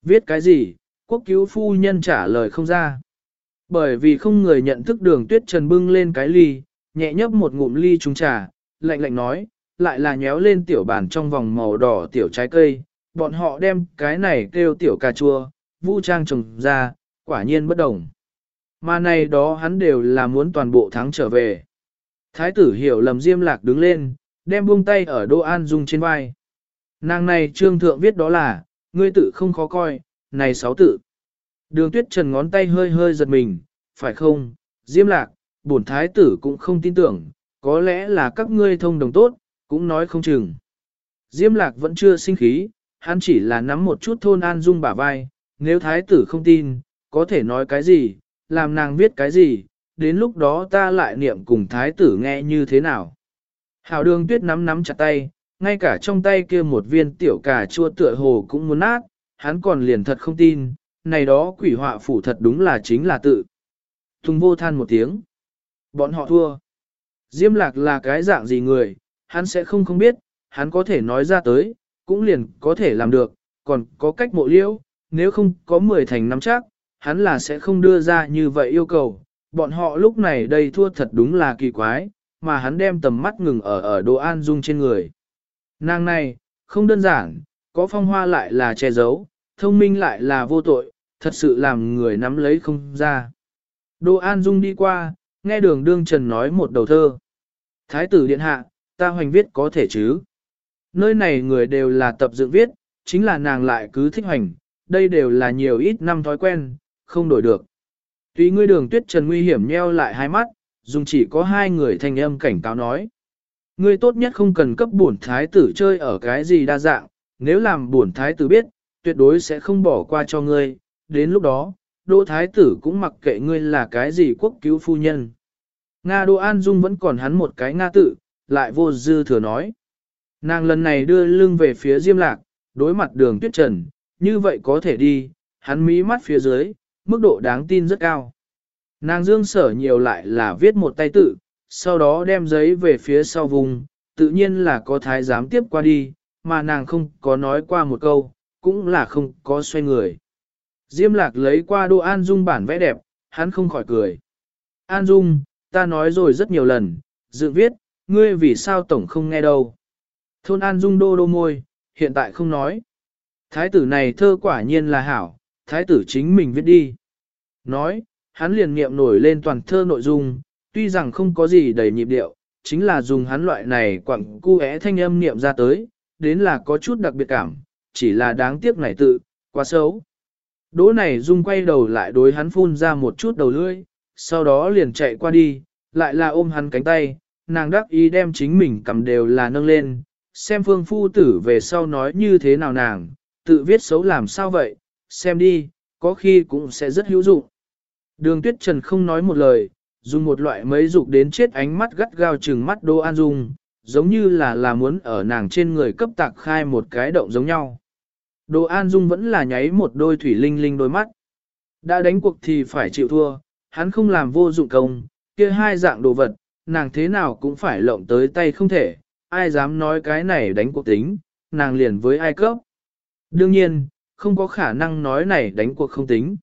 Viết cái gì, quốc cứu phu nhân trả lời không ra. Bởi vì không người nhận thức đường tuyết trần bưng lên cái ly, nhẹ nhấp một ngụm ly trúng trà, lạnh lạnh nói, lại là nhéo lên tiểu bản trong vòng màu đỏ tiểu trái cây, bọn họ đem cái này kêu tiểu cà chua, vũ trang trồng ra, quả nhiên bất đồng. Mà này đó hắn đều là muốn toàn bộ thắng trở về. Thái tử hiểu lầm diêm lạc đứng lên, đem buông tay ở Đô An Dung trên vai. Nàng này trương thượng viết đó là, ngươi tự không khó coi, này sáu tự. Đường tuyết trần ngón tay hơi hơi giật mình, phải không, diêm lạc, bổn thái tử cũng không tin tưởng, có lẽ là các ngươi thông đồng tốt, cũng nói không chừng. Diêm lạc vẫn chưa sinh khí, hắn chỉ là nắm một chút thôn an dung bả vai, nếu thái tử không tin, có thể nói cái gì, làm nàng biết cái gì, đến lúc đó ta lại niệm cùng thái tử nghe như thế nào. Hảo đường tuyết nắm nắm chặt tay, ngay cả trong tay kia một viên tiểu cà chua tựa hồ cũng muốn nát, hắn còn liền thật không tin, này đó quỷ họa phủ thật đúng là chính là tự. Thùng vô than một tiếng. Bọn họ thua. Diêm lạc là cái dạng gì người, hắn sẽ không không biết, hắn có thể nói ra tới, cũng liền có thể làm được, còn có cách mộ liễu, nếu không có 10 thành năm chắc, hắn là sẽ không đưa ra như vậy yêu cầu. Bọn họ lúc này đây thua thật đúng là kỳ quái, mà hắn đem tầm mắt ngừng ở ở đồ an dung trên người. Nàng này, không đơn giản, có phong hoa lại là che giấu, thông minh lại là vô tội, thật sự làm người nắm lấy không ra. Đô An Dung đi qua, nghe đường đương trần nói một đầu thơ. Thái tử điện hạ, ta hoành viết có thể chứ. Nơi này người đều là tập dựng viết, chính là nàng lại cứ thích hoành, đây đều là nhiều ít năm thói quen, không đổi được. Tuy ngươi đường tuyết trần nguy hiểm nheo lại hai mắt, dùng chỉ có hai người thanh âm cảnh cáo nói. Ngươi tốt nhất không cần cấp bổn thái tử chơi ở cái gì đa dạng, nếu làm bổn thái tử biết, tuyệt đối sẽ không bỏ qua cho ngươi, đến lúc đó, đỗ thái tử cũng mặc kệ ngươi là cái gì quốc cứu phu nhân. Nga Đỗ An Dung vẫn còn hắn một cái Nga tự, lại vô dư thừa nói. Nàng lần này đưa lưng về phía Diêm Lạc, đối mặt đường tuyết trần, như vậy có thể đi, hắn mí mắt phía dưới, mức độ đáng tin rất cao. Nàng dương sở nhiều lại là viết một tay tự, sau đó đem giấy về phía sau vùng, tự nhiên là có thái giám tiếp qua đi, mà nàng không có nói qua một câu, cũng là không có xoay người. Diêm lạc lấy qua đồ An Dung bản vẽ đẹp, hắn không khỏi cười. An Dung, ta nói rồi rất nhiều lần, dự viết, ngươi vì sao tổng không nghe đâu. Thôn An Dung đô đô môi, hiện tại không nói. Thái tử này thơ quả nhiên là hảo, thái tử chính mình viết đi. Nói, hắn liền niệm nổi lên toàn thơ nội dung, tuy rằng không có gì đầy nhịp điệu, chính là dùng hắn loại này quặng cu é thanh âm niệm ra tới, đến là có chút đặc biệt cảm, chỉ là đáng tiếc này tự, quá xấu. Đỗ này dung quay đầu lại đối hắn phun ra một chút đầu lưỡi, sau đó liền chạy qua đi, lại là ôm hắn cánh tay, nàng đắc ý đem chính mình cầm đều là nâng lên, xem phương phu tử về sau nói như thế nào nàng, tự viết xấu làm sao vậy, xem đi, có khi cũng sẽ rất hữu dụng. Đường tuyết trần không nói một lời, dùng một loại mấy dục đến chết ánh mắt gắt gao chừng mắt Đỗ An Dung, giống như là là muốn ở nàng trên người cấp tạc khai một cái động giống nhau. Đồ An Dung vẫn là nháy một đôi thủy linh linh đôi mắt. Đã đánh cuộc thì phải chịu thua, hắn không làm vô dụng công, kia hai dạng đồ vật, nàng thế nào cũng phải lộng tới tay không thể, ai dám nói cái này đánh cuộc tính, nàng liền với ai cấp. Đương nhiên, không có khả năng nói này đánh cuộc không tính.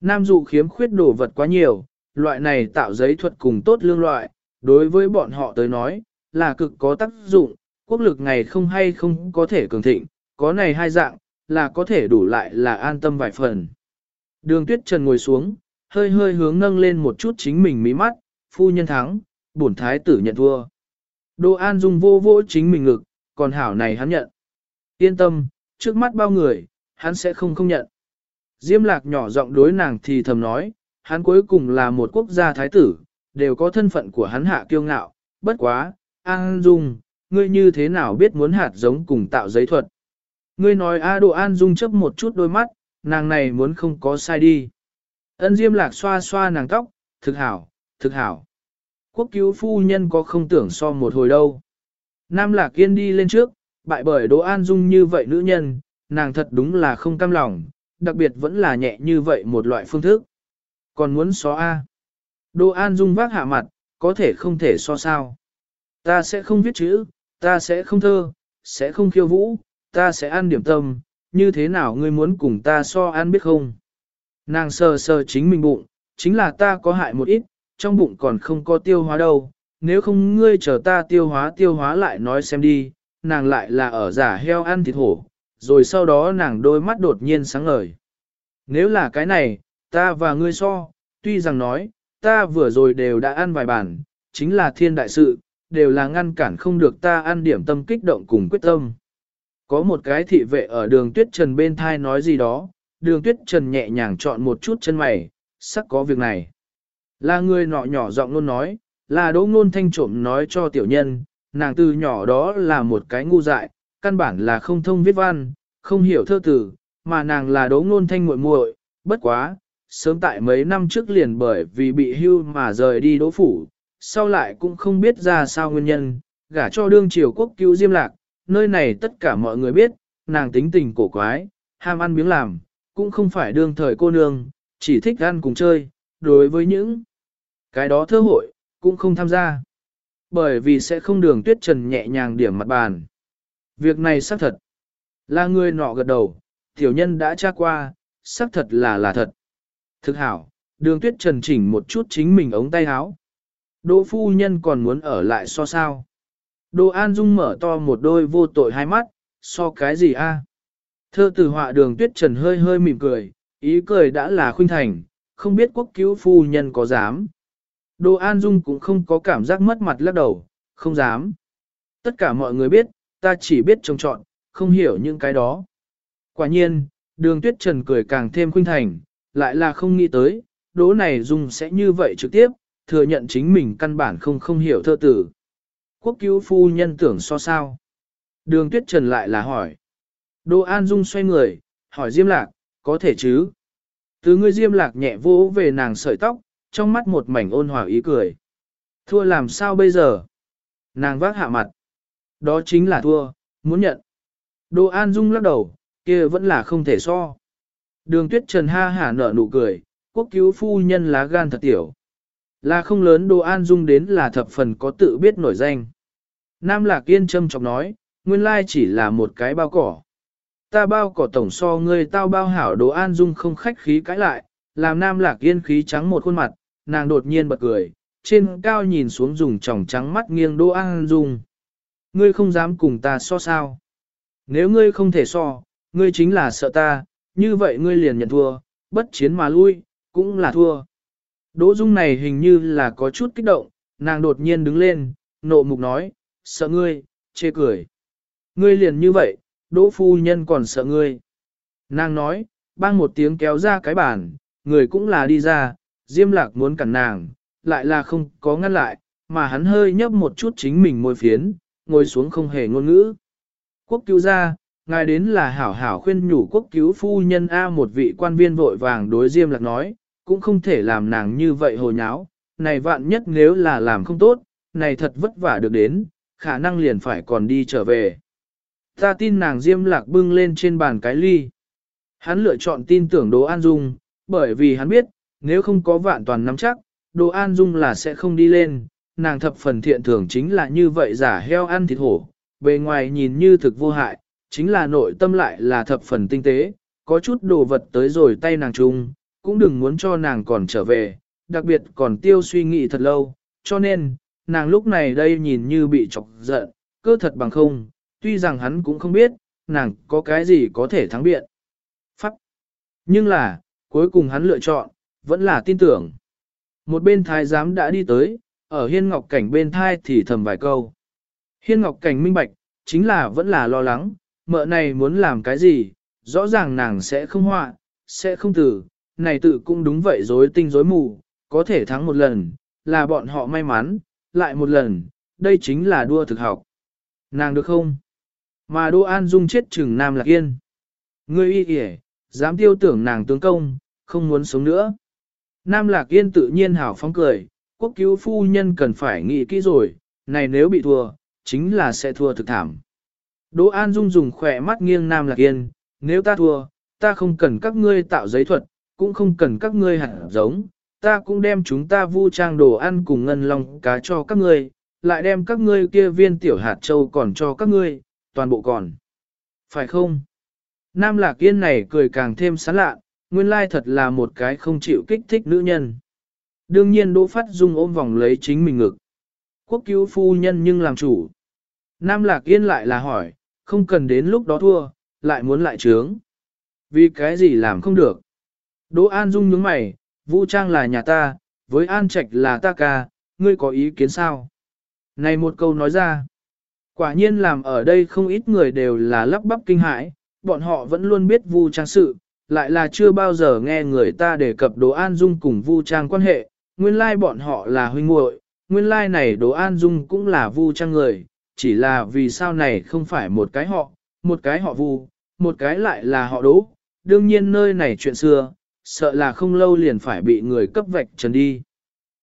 Nam dụ khiếm khuyết đồ vật quá nhiều, loại này tạo giấy thuật cùng tốt lương loại, đối với bọn họ tới nói, là cực có tác dụng, quốc lực ngày không hay không có thể cường thịnh, có này hai dạng, là có thể đủ lại là an tâm vài phần. Đường tuyết trần ngồi xuống, hơi hơi hướng nâng lên một chút chính mình mí mắt, phu nhân thắng, bổn thái tử nhận thua. Đỗ An Dung vô vô chính mình ngực, còn hảo này hắn nhận. Yên tâm, trước mắt bao người, hắn sẽ không không nhận. Diêm lạc nhỏ giọng đối nàng thì thầm nói, hắn cuối cùng là một quốc gia thái tử, đều có thân phận của hắn hạ kiêu ngạo, bất quá, An Dung, ngươi như thế nào biết muốn hạt giống cùng tạo giấy thuật. Ngươi nói A Đồ An Dung chấp một chút đôi mắt, nàng này muốn không có sai đi. Ân Diêm Lạc xoa xoa nàng tóc, thực hảo, thực hảo. Quốc cứu phu nhân có không tưởng so một hồi đâu. Nam Lạc Yên đi lên trước, bại bởi Đỗ An Dung như vậy nữ nhân, nàng thật đúng là không cam lòng, đặc biệt vẫn là nhẹ như vậy một loại phương thức. Còn muốn so A. Đỗ An Dung vác hạ mặt, có thể không thể so sao. Ta sẽ không viết chữ, ta sẽ không thơ, sẽ không khiêu vũ, ta sẽ ăn điểm tâm, như thế nào ngươi muốn cùng ta so ăn biết không? Nàng sờ sờ chính mình bụng, chính là ta có hại một ít, trong bụng còn không có tiêu hóa đâu, nếu không ngươi chờ ta tiêu hóa tiêu hóa lại nói xem đi, nàng lại là ở giả heo ăn thịt hổ, rồi sau đó nàng đôi mắt đột nhiên sáng ngời. Nếu là cái này, ta và ngươi so, tuy rằng nói, ta vừa rồi đều đã ăn vài bản, chính là thiên đại sự, đều là ngăn cản không được ta ăn điểm tâm kích động cùng quyết tâm. Có một cái thị vệ ở đường tuyết trần bên thai nói gì đó, đường tuyết trần nhẹ nhàng chọn một chút chân mày, sắc có việc này. Là người nọ nhỏ giọng luôn nói, là đỗ ngôn thanh trộm nói cho tiểu nhân, nàng từ nhỏ đó là một cái ngu dại, căn bản là không thông viết văn, không hiểu thơ tử, mà nàng là đỗ ngôn thanh muội muội, bất quá, sớm tại mấy năm trước liền bởi vì bị hưu mà rời đi đỗ phủ, sau lại cũng không biết ra sao nguyên nhân, gả cho đương triều quốc cứu diêm lạc, nơi này tất cả mọi người biết, nàng tính tình cổ quái, ham ăn miếng làm, cũng không phải đương thời cô nương, chỉ thích ăn cùng chơi, đối với những cái đó thơ hội, cũng không tham gia. Bởi vì sẽ không đường tuyết trần nhẹ nhàng điểm mặt bàn. Việc này xác thật. Là người nọ gật đầu, tiểu nhân đã tra qua, xác thật là là thật. Thực hảo, đường tuyết trần chỉnh một chút chính mình ống tay áo. Đỗ phu nhân còn muốn ở lại so sao. Đỗ An Dung mở to một đôi vô tội hai mắt, so cái gì a? Thơ từ họa đường tuyết trần hơi hơi mỉm cười, ý cười đã là khuynh thành, không biết quốc cứu phu nhân có dám. Đỗ An Dung cũng không có cảm giác mất mặt lắc đầu, không dám. Tất cả mọi người biết, ta chỉ biết trông trọn, không hiểu những cái đó. Quả nhiên, đường tuyết trần cười càng thêm khuynh thành, lại là không nghĩ tới, đỗ này dung sẽ như vậy trực tiếp, thừa nhận chính mình căn bản không không hiểu thơ tử. Quốc cứu phu nhân tưởng so sao. Đường tuyết trần lại là hỏi. Đỗ An Dung xoay người, hỏi Diêm Lạc, có thể chứ? Từ ngươi Diêm Lạc nhẹ vỗ về nàng sợi tóc, trong mắt một mảnh ôn hòa ý cười. Thua làm sao bây giờ? Nàng vác hạ mặt. Đó chính là thua, muốn nhận. Đỗ An Dung lắc đầu, kia vẫn là không thể so. Đường tuyết trần ha hả nở nụ cười, quốc cứu phu nhân lá gan thật tiểu. Là không lớn Đỗ An Dung đến là thập phần có tự biết nổi danh. Nam Lạc Yên châm chọc nói, nguyên lai chỉ là một cái bao cỏ. Ta bao cỏ tổng so ngươi tao bao hảo Đỗ An Dung không khách khí cãi lại, làm Nam Lạc Yên khí trắng một khuôn mặt, nàng đột nhiên bật cười, trên cao nhìn xuống dùng tròng trắng mắt nghiêng Đỗ An Dung. Ngươi không dám cùng ta so sao. Nếu ngươi không thể so, ngươi chính là sợ ta, như vậy ngươi liền nhận thua, bất chiến mà lui, cũng là thua. Đỗ Dung này hình như là có chút kích động, nàng đột nhiên đứng lên, nộ mục nói, sợ ngươi, chê cười. Ngươi liền như vậy, Đỗ phu nhân còn sợ ngươi. Nàng nói, bang một tiếng kéo ra cái bàn, người cũng là đi ra, Diêm Lạc muốn cản nàng, lại là không có ngăn lại, mà hắn hơi nhấp một chút chính mình môi phiến, ngồi xuống không hề ngôn ngữ. Quốc cứu ra, ngài đến là hảo hảo khuyên nhủ quốc cứu phu nhân A một vị quan viên vội vàng đối Diêm Lạc nói, cũng không thể làm nàng như vậy hồ nháo, này vạn nhất nếu là làm không tốt, này thật vất vả được đến, khả năng liền phải còn đi trở về. Ta tin nàng Diêm Lạc bưng lên trên bàn cái ly. Hắn lựa chọn tin tưởng Đỗ An Dung, bởi vì hắn biết, nếu không có vạn toàn nắm chắc, Đỗ An Dung là sẽ không đi lên, nàng thập phần thiện thường chính là như vậy giả heo ăn thịt hổ, bề ngoài nhìn như thực vô hại, chính là nội tâm lại là thập phần tinh tế, có chút đồ vật tới rồi tay nàng chung, cũng đừng muốn cho nàng còn trở về, đặc biệt còn tiêu suy nghĩ thật lâu, cho nên, nàng lúc này đây nhìn như bị chọc giận, cơ thật bằng không, tuy rằng hắn cũng không biết, nàng có cái gì có thể thắng biện. Pháp. Nhưng là, cuối cùng hắn lựa chọn, vẫn là tin tưởng. Một bên thái giám đã đi tới, ở hiên ngọc cảnh bên thai thì thầm vài câu. Hiên ngọc cảnh minh bạch, chính là vẫn là lo lắng, mợ này muốn làm cái gì, rõ ràng nàng sẽ không họa, sẽ không tử, này tự cũng đúng vậy dối tinh dối mù, có thể thắng một lần, là bọn họ may mắn, lại một lần, đây chính là đua thực học. Nàng được không? Mà Đô An Dung chết chừng Nam Lạc Yên. Ngươi y kìa, dám tiêu tưởng nàng tướng công, không muốn sống nữa. Nam Lạc Yên tự nhiên hảo phóng cười, quốc cứu phu nhân cần phải nghĩ kỹ rồi, này nếu bị thua, chính là sẽ thua thực thảm. Đỗ An Dung dùng khỏe mắt nghiêng Nam Lạc Yên, nếu ta thua, ta không cần các ngươi tạo giấy thuật, cũng không cần các ngươi hẳn giống, ta cũng đem chúng ta vu trang đồ ăn cùng ngân long cá cho các ngươi, lại đem các ngươi kia viên tiểu hạt châu còn cho các ngươi, toàn bộ còn. Phải không? Nam Lạc Yên này cười càng thêm sán lạ, nguyên lai thật là một cái không chịu kích thích nữ nhân. Đương nhiên Đỗ Phát Dung ôm vòng lấy chính mình ngực. Quốc cứu phu nhân nhưng làm chủ. Nam Lạc Yên lại là hỏi, không cần đến lúc đó thua, lại muốn lại trướng. Vì cái gì làm không được? Đỗ An Dung nhướng mày, Vũ Trang là nhà ta, với An Trạch là ta ca, ngươi có ý kiến sao? Này một câu nói ra. Quả nhiên làm ở đây không ít người đều là lắp bắp kinh hãi, bọn họ vẫn luôn biết Vu Trang sự, lại là chưa bao giờ nghe người ta đề cập Đỗ An Dung cùng Vu Trang quan hệ, nguyên lai bọn họ là huynh muội, nguyên lai này Đỗ An Dung cũng là Vu Trang người, chỉ là vì sao này không phải một cái họ, một cái họ Vu, một cái lại là họ Đỗ, đương nhiên nơi này chuyện xưa, sợ là không lâu liền phải bị người cấp vạch trần đi.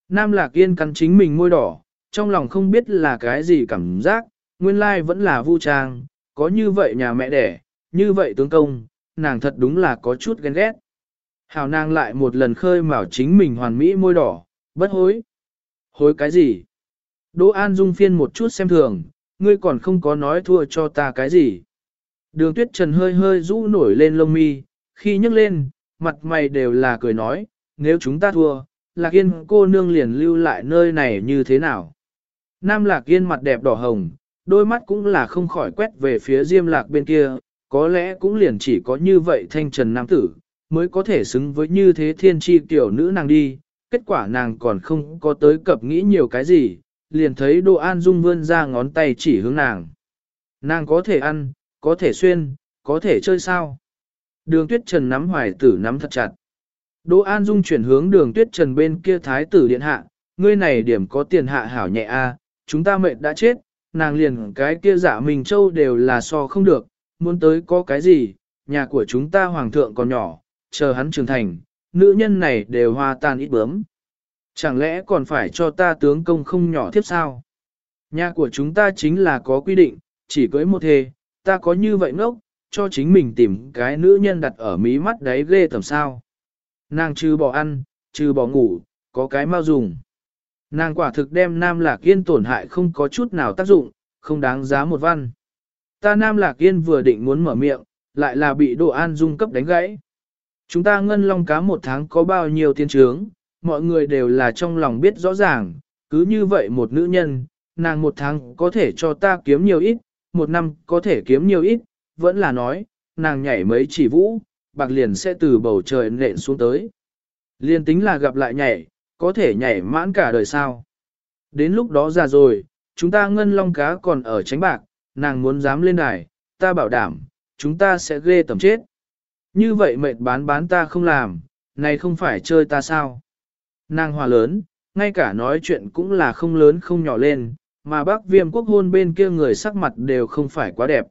Nam Lạc Yên cắn chính mình môi đỏ, trong lòng không biết là cái gì cảm giác, nguyên lai vẫn là Vu Trang, có như vậy nhà mẹ đẻ, như vậy tướng công, nàng thật đúng là có chút ghen ghét. Hào nàng lại một lần khơi mào chính mình hoàn mỹ môi đỏ, bất hối. Hối cái gì? Đỗ An Dung phiên một chút xem thường, ngươi còn không có nói thua cho ta cái gì. Đường tuyết trần hơi hơi rũ nổi lên lông mi, khi nhấc lên, mặt mày đều là cười nói, nếu chúng ta thua, Lạc Yên cô nương liền lưu lại nơi này như thế nào. Nam Lạc Yên mặt đẹp đỏ hồng, đôi mắt cũng là không khỏi quét về phía Diêm Lạc bên kia, có lẽ cũng liền chỉ có như vậy thanh trần nam tử, mới có thể xứng với như thế thiên tri tiểu nữ nàng đi, kết quả nàng còn không có tới cập nghĩ nhiều cái gì, liền thấy Đỗ An Dung vươn ra ngón tay chỉ hướng nàng. Nàng có thể ăn, có thể xuyên, có thể chơi sao? Đường tuyết trần nắm hoài tử nắm thật chặt. Đỗ An Dung chuyển hướng đường tuyết trần bên kia thái tử điện hạ, ngươi này điểm có tiền hạ hảo nhẹ a, chúng ta mệt đã chết, nàng liền cái kia giả mình châu đều là so không được, muốn tới có cái gì, nhà của chúng ta hoàng thượng còn nhỏ, chờ hắn trưởng thành, nữ nhân này đều hoa tan ít bướm. Chẳng lẽ còn phải cho ta tướng công không nhỏ tiếp sao? Nhà của chúng ta chính là có quy định, chỉ cưới một thề, ta có như vậy ngốc, cho chính mình tìm cái nữ nhân đặt ở mí mắt đấy ghê tầm sao. Nàng trừ bỏ ăn, trừ bỏ ngủ, có cái mau dùng. Nàng quả thực đem Nam Lạc Yên tổn hại không có chút nào tác dụng, không đáng giá một văn. Ta Nam Lạc Yên vừa định muốn mở miệng, lại là bị Đồ An Dung cấp đánh gãy. Chúng ta ngân long cá một tháng có bao nhiêu tiền trướng, mọi người đều là trong lòng biết rõ ràng, cứ như vậy một nữ nhân, nàng một tháng có thể cho ta kiếm nhiều ít, một năm có thể kiếm nhiều ít, vẫn là nói, nàng nhảy mấy chỉ vũ, bạc liền sẽ từ bầu trời nện xuống tới. Liên tính là gặp lại nhảy, có thể nhảy mãn cả đời sao. Đến lúc đó già rồi, chúng ta ngân long cá còn ở tránh bạc, nàng muốn dám lên đài, ta bảo đảm, chúng ta sẽ ghê tầm chết. Như vậy mệt bán bán ta không làm, này không phải chơi ta sao. Nàng hòa lớn, ngay cả nói chuyện cũng là không lớn không nhỏ lên, mà bác viêm quốc hôn bên kia người sắc mặt đều không phải quá đẹp.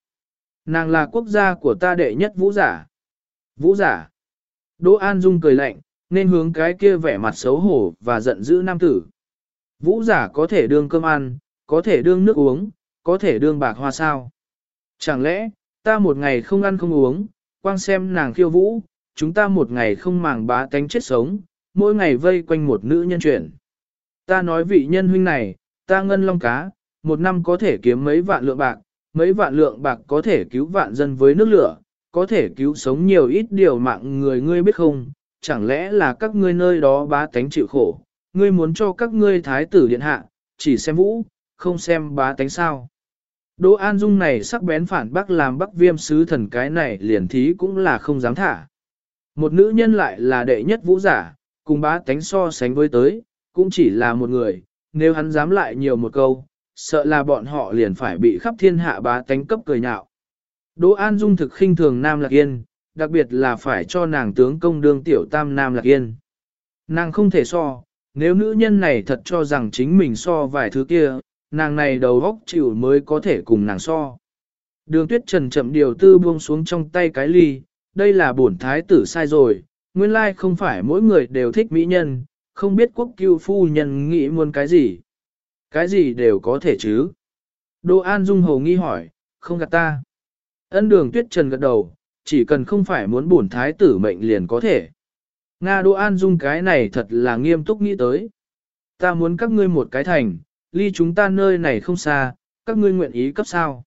Nàng là quốc gia của ta đệ nhất vũ giả. Vũ giả. Đỗ An Dung cười lạnh, nên hướng cái kia vẻ mặt xấu hổ và giận dữ nam tử. Vũ giả có thể đương cơm ăn, có thể đương nước uống, có thể đương bạc hoa sao. Chẳng lẽ, ta một ngày không ăn không uống, quang xem nàng khiêu vũ, chúng ta một ngày không màng bá tánh chết sống, mỗi ngày vây quanh một nữ nhân chuyển. Ta nói vị nhân huynh này, ta ngân long cá, một năm có thể kiếm mấy vạn lượng bạc, mấy vạn lượng bạc có thể cứu vạn dân với nước lửa, có thể cứu sống nhiều ít điều mạng người ngươi biết không, chẳng lẽ là các ngươi nơi đó bá tánh chịu khổ, ngươi muốn cho các ngươi thái tử điện hạ, chỉ xem vũ, không xem bá tánh sao. Đỗ An Dung này sắc bén phản bác làm bắc viêm sứ thần cái này liền thí cũng là không dám thả. Một nữ nhân lại là đệ nhất vũ giả, cùng bá tánh so sánh với tới, cũng chỉ là một người, nếu hắn dám lại nhiều một câu, sợ là bọn họ liền phải bị khắp thiên hạ bá tánh cấp cười nhạo. Đỗ An Dung thực khinh thường Nam Lạc Yên, đặc biệt là phải cho nàng tướng công đương tiểu tam Nam Lạc Yên. Nàng không thể so, nếu nữ nhân này thật cho rằng chính mình so vài thứ kia, nàng này đầu góc chịu mới có thể cùng nàng so. Đường tuyết trần chậm điều tư buông xuống trong tay cái ly, đây là bổn thái tử sai rồi, nguyên lai không phải mỗi người đều thích mỹ nhân, không biết quốc cưu phu nhân nghĩ muốn cái gì. Cái gì đều có thể chứ. Đỗ An Dung hồ nghi hỏi, không gạt ta. Ân đường tuyết trần gật đầu, chỉ cần không phải muốn bổn thái tử mệnh liền có thể. Nga Đỗ An Dung cái này thật là nghiêm túc nghĩ tới. Ta muốn các ngươi một cái thành, ly chúng ta nơi này không xa, các ngươi nguyện ý cấp sao.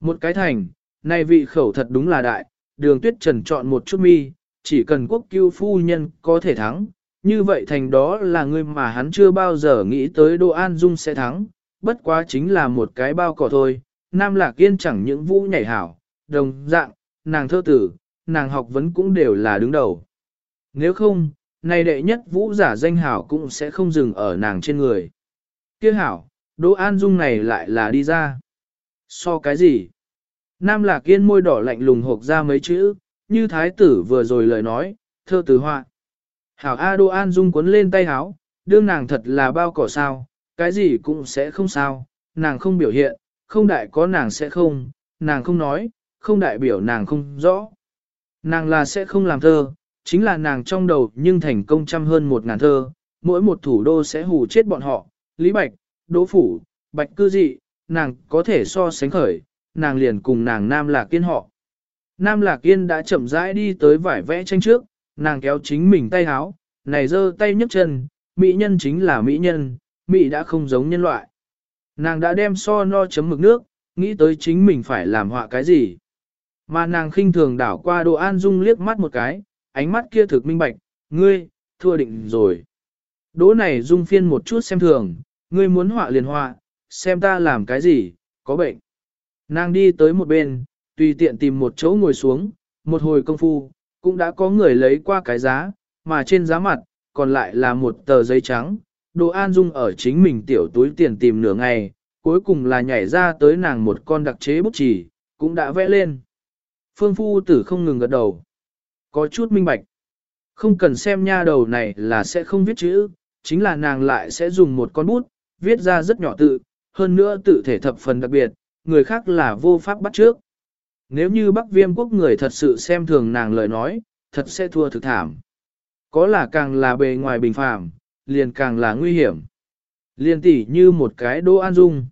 Một cái thành, này vị khẩu thật đúng là đại, đường tuyết trần chọn một chút mi, chỉ cần quốc cưu phu nhân có thể thắng, như vậy thành đó là người mà hắn chưa bao giờ nghĩ tới Đỗ An Dung sẽ thắng, bất quá chính là một cái bao cỏ thôi, Nam Lạc Yên chẳng những vũ nhảy hảo, đồng dạng, nàng thơ tử, nàng học vấn cũng đều là đứng đầu. Nếu không, này đệ nhất vũ giả danh hảo cũng sẽ không dừng ở nàng trên người. Kia hảo, Đỗ An Dung này lại là đi ra. So cái gì? Nam Lạc Yên môi đỏ lạnh lùng hộp ra mấy chữ, như thái tử vừa rồi lời nói, thơ tử họa. Hảo A Đô An Dung cuốn lên tay háo, đương nàng thật là bao cỏ sao, cái gì cũng sẽ không sao, nàng không biểu hiện, không đại có nàng sẽ không, nàng không nói, không đại biểu nàng không rõ. Nàng là sẽ không làm thơ, chính là nàng trong đầu nhưng thành công trăm hơn một ngàn thơ, mỗi một thủ đô sẽ hù chết bọn họ, Lý Bạch, Đỗ Phủ, Bạch Cư Dị, nàng có thể so sánh khởi, nàng liền cùng nàng Nam Lạc Kiên họ. Nam Lạc Kiên đã chậm rãi đi tới vải vẽ tranh trước, nàng kéo chính mình tay háo, này giơ tay nhấc chân, mỹ nhân chính là mỹ nhân, mỹ đã không giống nhân loại. Nàng đã đem so no chấm mực nước, nghĩ tới chính mình phải làm họa cái gì. Mà nàng khinh thường đảo qua đồ an dung liếc mắt một cái, ánh mắt kia thực minh bạch, ngươi, thua định rồi. Đỗ này dung phiên một chút xem thường, ngươi muốn họa liền họa, xem ta làm cái gì, có bệnh. Nàng đi tới một bên, tùy tiện tìm một chỗ ngồi xuống, một hồi công phu, cũng đã có người lấy qua cái giá, mà trên giá mặt, còn lại là một tờ giấy trắng. Đồ An Dung ở chính mình tiểu túi tiền tìm nửa ngày, cuối cùng là nhảy ra tới nàng một con đặc chế bút chỉ, cũng đã vẽ lên. Phương Phu tử không ngừng gật đầu. có chút minh bạch. Không cần xem nha đầu này là sẽ không viết chữ, chính là nàng lại sẽ dùng một con bút, viết ra rất nhỏ tự, hơn nữa tự thể thập phần đặc biệt, người khác là vô pháp bắt trước. Nếu như Bắc Viêm quốc người thật sự xem thường nàng lời nói, thật sẽ thua thực thảm. Có là càng là bề ngoài bình phàm, liền càng là nguy hiểm. Liền tỉ như một cái đỗ an dung.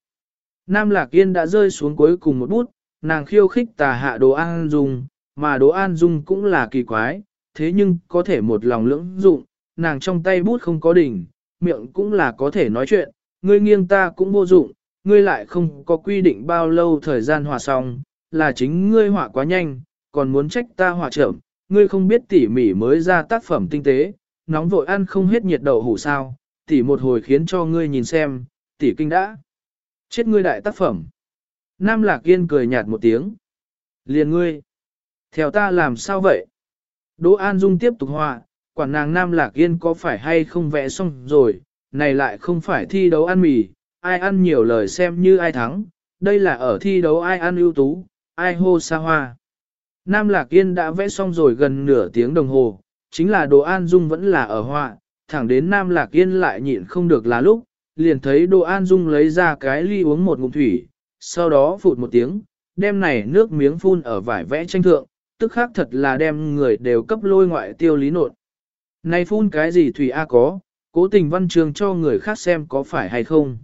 Nam Lạc Yên đã rơi xuống cuối cùng một bút, nàng khiêu khích tà hạ đỗ an dung, mà đỗ an dung cũng là kỳ quái, thế nhưng có thể một lòng lưỡng dụng, nàng trong tay bút không có đỉnh, miệng cũng là có thể nói chuyện, ngươi nghiêng ta cũng vô dụng, ngươi lại không có quy định bao lâu thời gian hòa xong, là chính ngươi họa quá nhanh, còn muốn trách ta họa chậm, ngươi không biết tỉ mỉ mới ra tác phẩm tinh tế, nóng vội ăn không hết nhiệt đậu hủ sao, tỉ một hồi khiến cho ngươi nhìn xem, tỉ kinh đã. Chết ngươi đại tác phẩm. Nam Lạc Yên cười nhạt một tiếng. Liền ngươi. Theo ta làm sao vậy? Đỗ An Dung tiếp tục họa, quản nàng Nam Lạc Yên có phải hay không vẽ xong rồi, này lại không phải thi đấu ăn mì, ai ăn nhiều lời xem như ai thắng, đây là ở thi đấu ai ăn ưu tú, ai hô xa hoa. Nam Lạc Yên đã vẽ xong rồi gần nửa tiếng đồng hồ, chính là Đỗ An Dung vẫn là ở họa, thẳng đến Nam Lạc Yên lại nhịn không được là lúc, liền thấy Đỗ An Dung lấy ra cái ly uống một ngụm thủy, sau đó phụt một tiếng, đem này nước miếng phun ở vải vẽ tranh thượng, tức khác thật là đem người đều cấp lôi ngoại tiêu lý nột. Này phun cái gì thủy A có, cố tình văn trường cho người khác xem có phải hay không.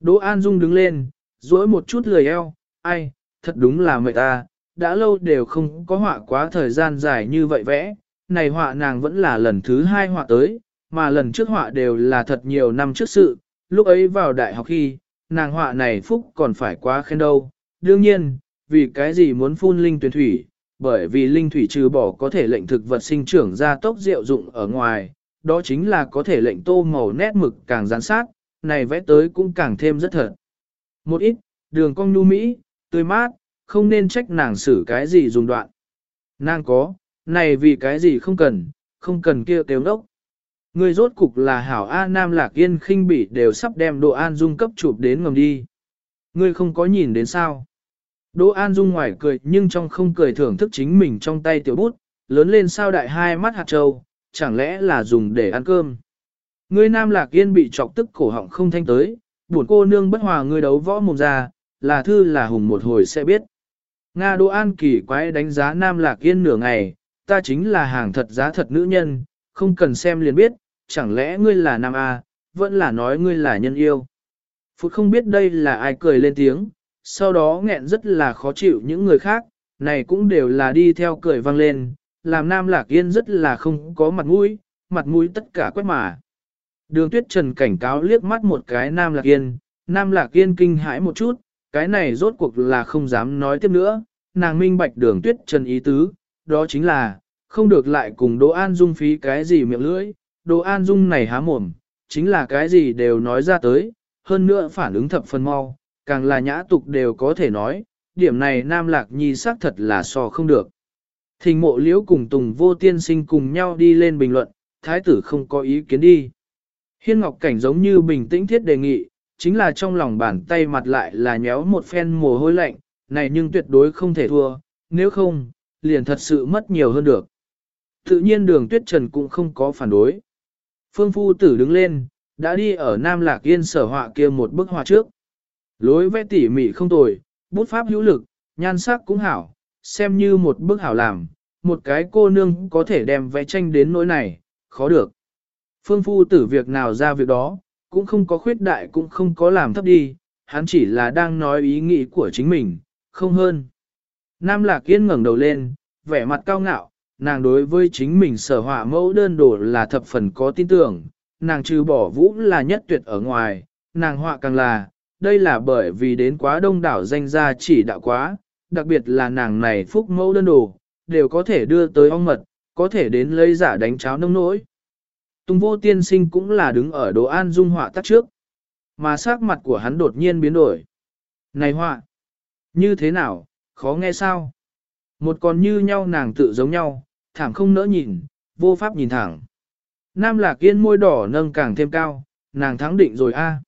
Đỗ An Dung đứng lên, duỗi một chút lười eo, ai, thật đúng là mệt ta, đã lâu đều không có họa quá thời gian dài như vậy vẽ, này họa nàng vẫn là lần thứ hai họa tới, mà lần trước họa đều là thật nhiều năm trước sự, lúc ấy vào đại học khi, nàng họa này phúc còn phải quá khen đâu. Đương nhiên, vì cái gì muốn phun linh tuyển thủy, bởi vì linh thủy trừ bỏ có thể lệnh thực vật sinh trưởng ra tốc diệu dụng ở ngoài, đó chính là có thể lệnh tô màu nét mực càng gián sát, này vẽ tới cũng càng thêm rất thật. Một ít, đường cong nhu mỹ, tươi mát, không nên trách nàng xử cái gì dùng đoạn. Nàng có, này vì cái gì không cần, không cần kia kêu đốc. Người rốt cục là hảo A Nam Lạc Yên khinh bỉ đều sắp đem Đỗ An Dung cấp chụp đến ngầm đi. Ngươi không có nhìn đến sao. Đỗ An Dung ngoài cười nhưng trong không cười thưởng thức chính mình trong tay tiểu bút, lớn lên sao đại hai mắt hạt trâu, chẳng lẽ là dùng để ăn cơm. Ngươi Nam Lạc Yên bị chọc tức cổ họng không thanh tới, buồn cô nương bất hòa ngươi đấu võ mồm ra, là thư là hùng một hồi sẽ biết. Nga Đỗ An kỳ quái đánh giá Nam Lạc Yên nửa ngày, ta chính là hàng thật giá thật nữ nhân, không cần xem liền biết, chẳng lẽ ngươi là Nam A, vẫn là nói ngươi là nhân yêu. Phút không biết đây là ai cười lên tiếng, sau đó nghẹn rất là khó chịu những người khác, này cũng đều là đi theo cười vang lên, làm Nam Lạc Yên rất là không có mặt mũi, mặt mũi tất cả quét mà. Đường Tuyết Trần cảnh cáo liếc mắt một cái Nam Lạc Yên, Nam Lạc Yên kinh hãi một chút, cái này rốt cuộc là không dám nói tiếp nữa, nàng minh bạch đường Tuyết Trần ý tứ, đó chính là, không được lại cùng Đỗ An Dung phí cái gì miệng lưỡi, Đỗ An Dung này há mồm, chính là cái gì đều nói ra tới, hơn nữa phản ứng thập phần mau, càng là nhã tục đều có thể nói, điểm này Nam Lạc Nhi xác thật là so không được. Thình mộ liễu cùng Tùng vô tiên sinh cùng nhau đi lên bình luận, thái tử không có ý kiến đi. Hiên Ngọc Cảnh giống như bình tĩnh thiết đề nghị, chính là trong lòng bàn tay mặt lại là nhéo một phen mồ hôi lạnh, này nhưng tuyệt đối không thể thua, nếu không, liền thật sự mất nhiều hơn được. Tự nhiên đường tuyết trần cũng không có phản đối. Phương Phu Tử đứng lên, đã đi ở Nam Lạc Yên sở họa kia một bức họa trước. Lối vẽ tỉ mỉ không tồi, bút pháp hữu lực, nhan sắc cũng hảo, xem như một bức hảo làm, một cái cô nương có thể đem vẽ tranh đến nỗi này, khó được. Phương Phu Tử việc nào ra việc đó, cũng không có khuyết đại cũng không có làm thấp đi, hắn chỉ là đang nói ý nghĩ của chính mình, không hơn. Nam Lạc Yên ngẩng đầu lên, vẻ mặt cao ngạo, nàng đối với chính mình sở họa mẫu đơn đồ là thập phần có tin tưởng, nàng trừ bỏ vũ là nhất tuyệt ở ngoài, nàng họa càng là, đây là bởi vì đến quá đông đảo danh gia chỉ đạo quá, đặc biệt là nàng này phúc mẫu đơn đồ, đều có thể đưa tới ong mật, có thể đến lấy giả đánh cháo nông nỗi. Tùng vô tiên sinh cũng là đứng ở đồ an dung họa tắt trước, mà sắc mặt của hắn đột nhiên biến đổi. Này họa, như thế nào, khó nghe sao? Một con như nhau nàng tự giống nhau, thảm không nỡ nhìn, vô pháp nhìn thẳng. Nam Lạc Yên môi đỏ nâng càng thêm cao, nàng thắng định rồi a.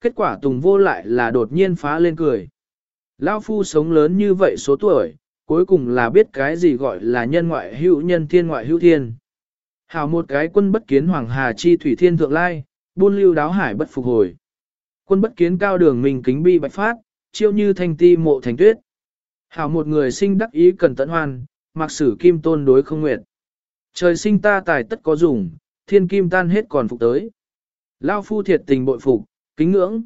Kết quả Tùng vô lại là đột nhiên phá lên cười. Lão phu sống lớn như vậy số tuổi, cuối cùng là biết cái gì gọi là nhân ngoại hữu nhân thiên ngoại hữu thiên. Hảo một cái quân bất kiến hoàng hà chi thủy thiên thượng lai, buôn lưu đáo hải bất phục hồi. Quân bất kiến cao đường mình kính bi bạch phát, chiêu như thanh ti mộ thành tuyết. Hảo một người sinh đắc ý cần tận hoan, mặc sử kim tôn đối không nguyện. Trời sinh ta tài tất có dùng, thiên kim tan hết còn phục tới. Lao phu thiệt tình bội phục, kính ngưỡng.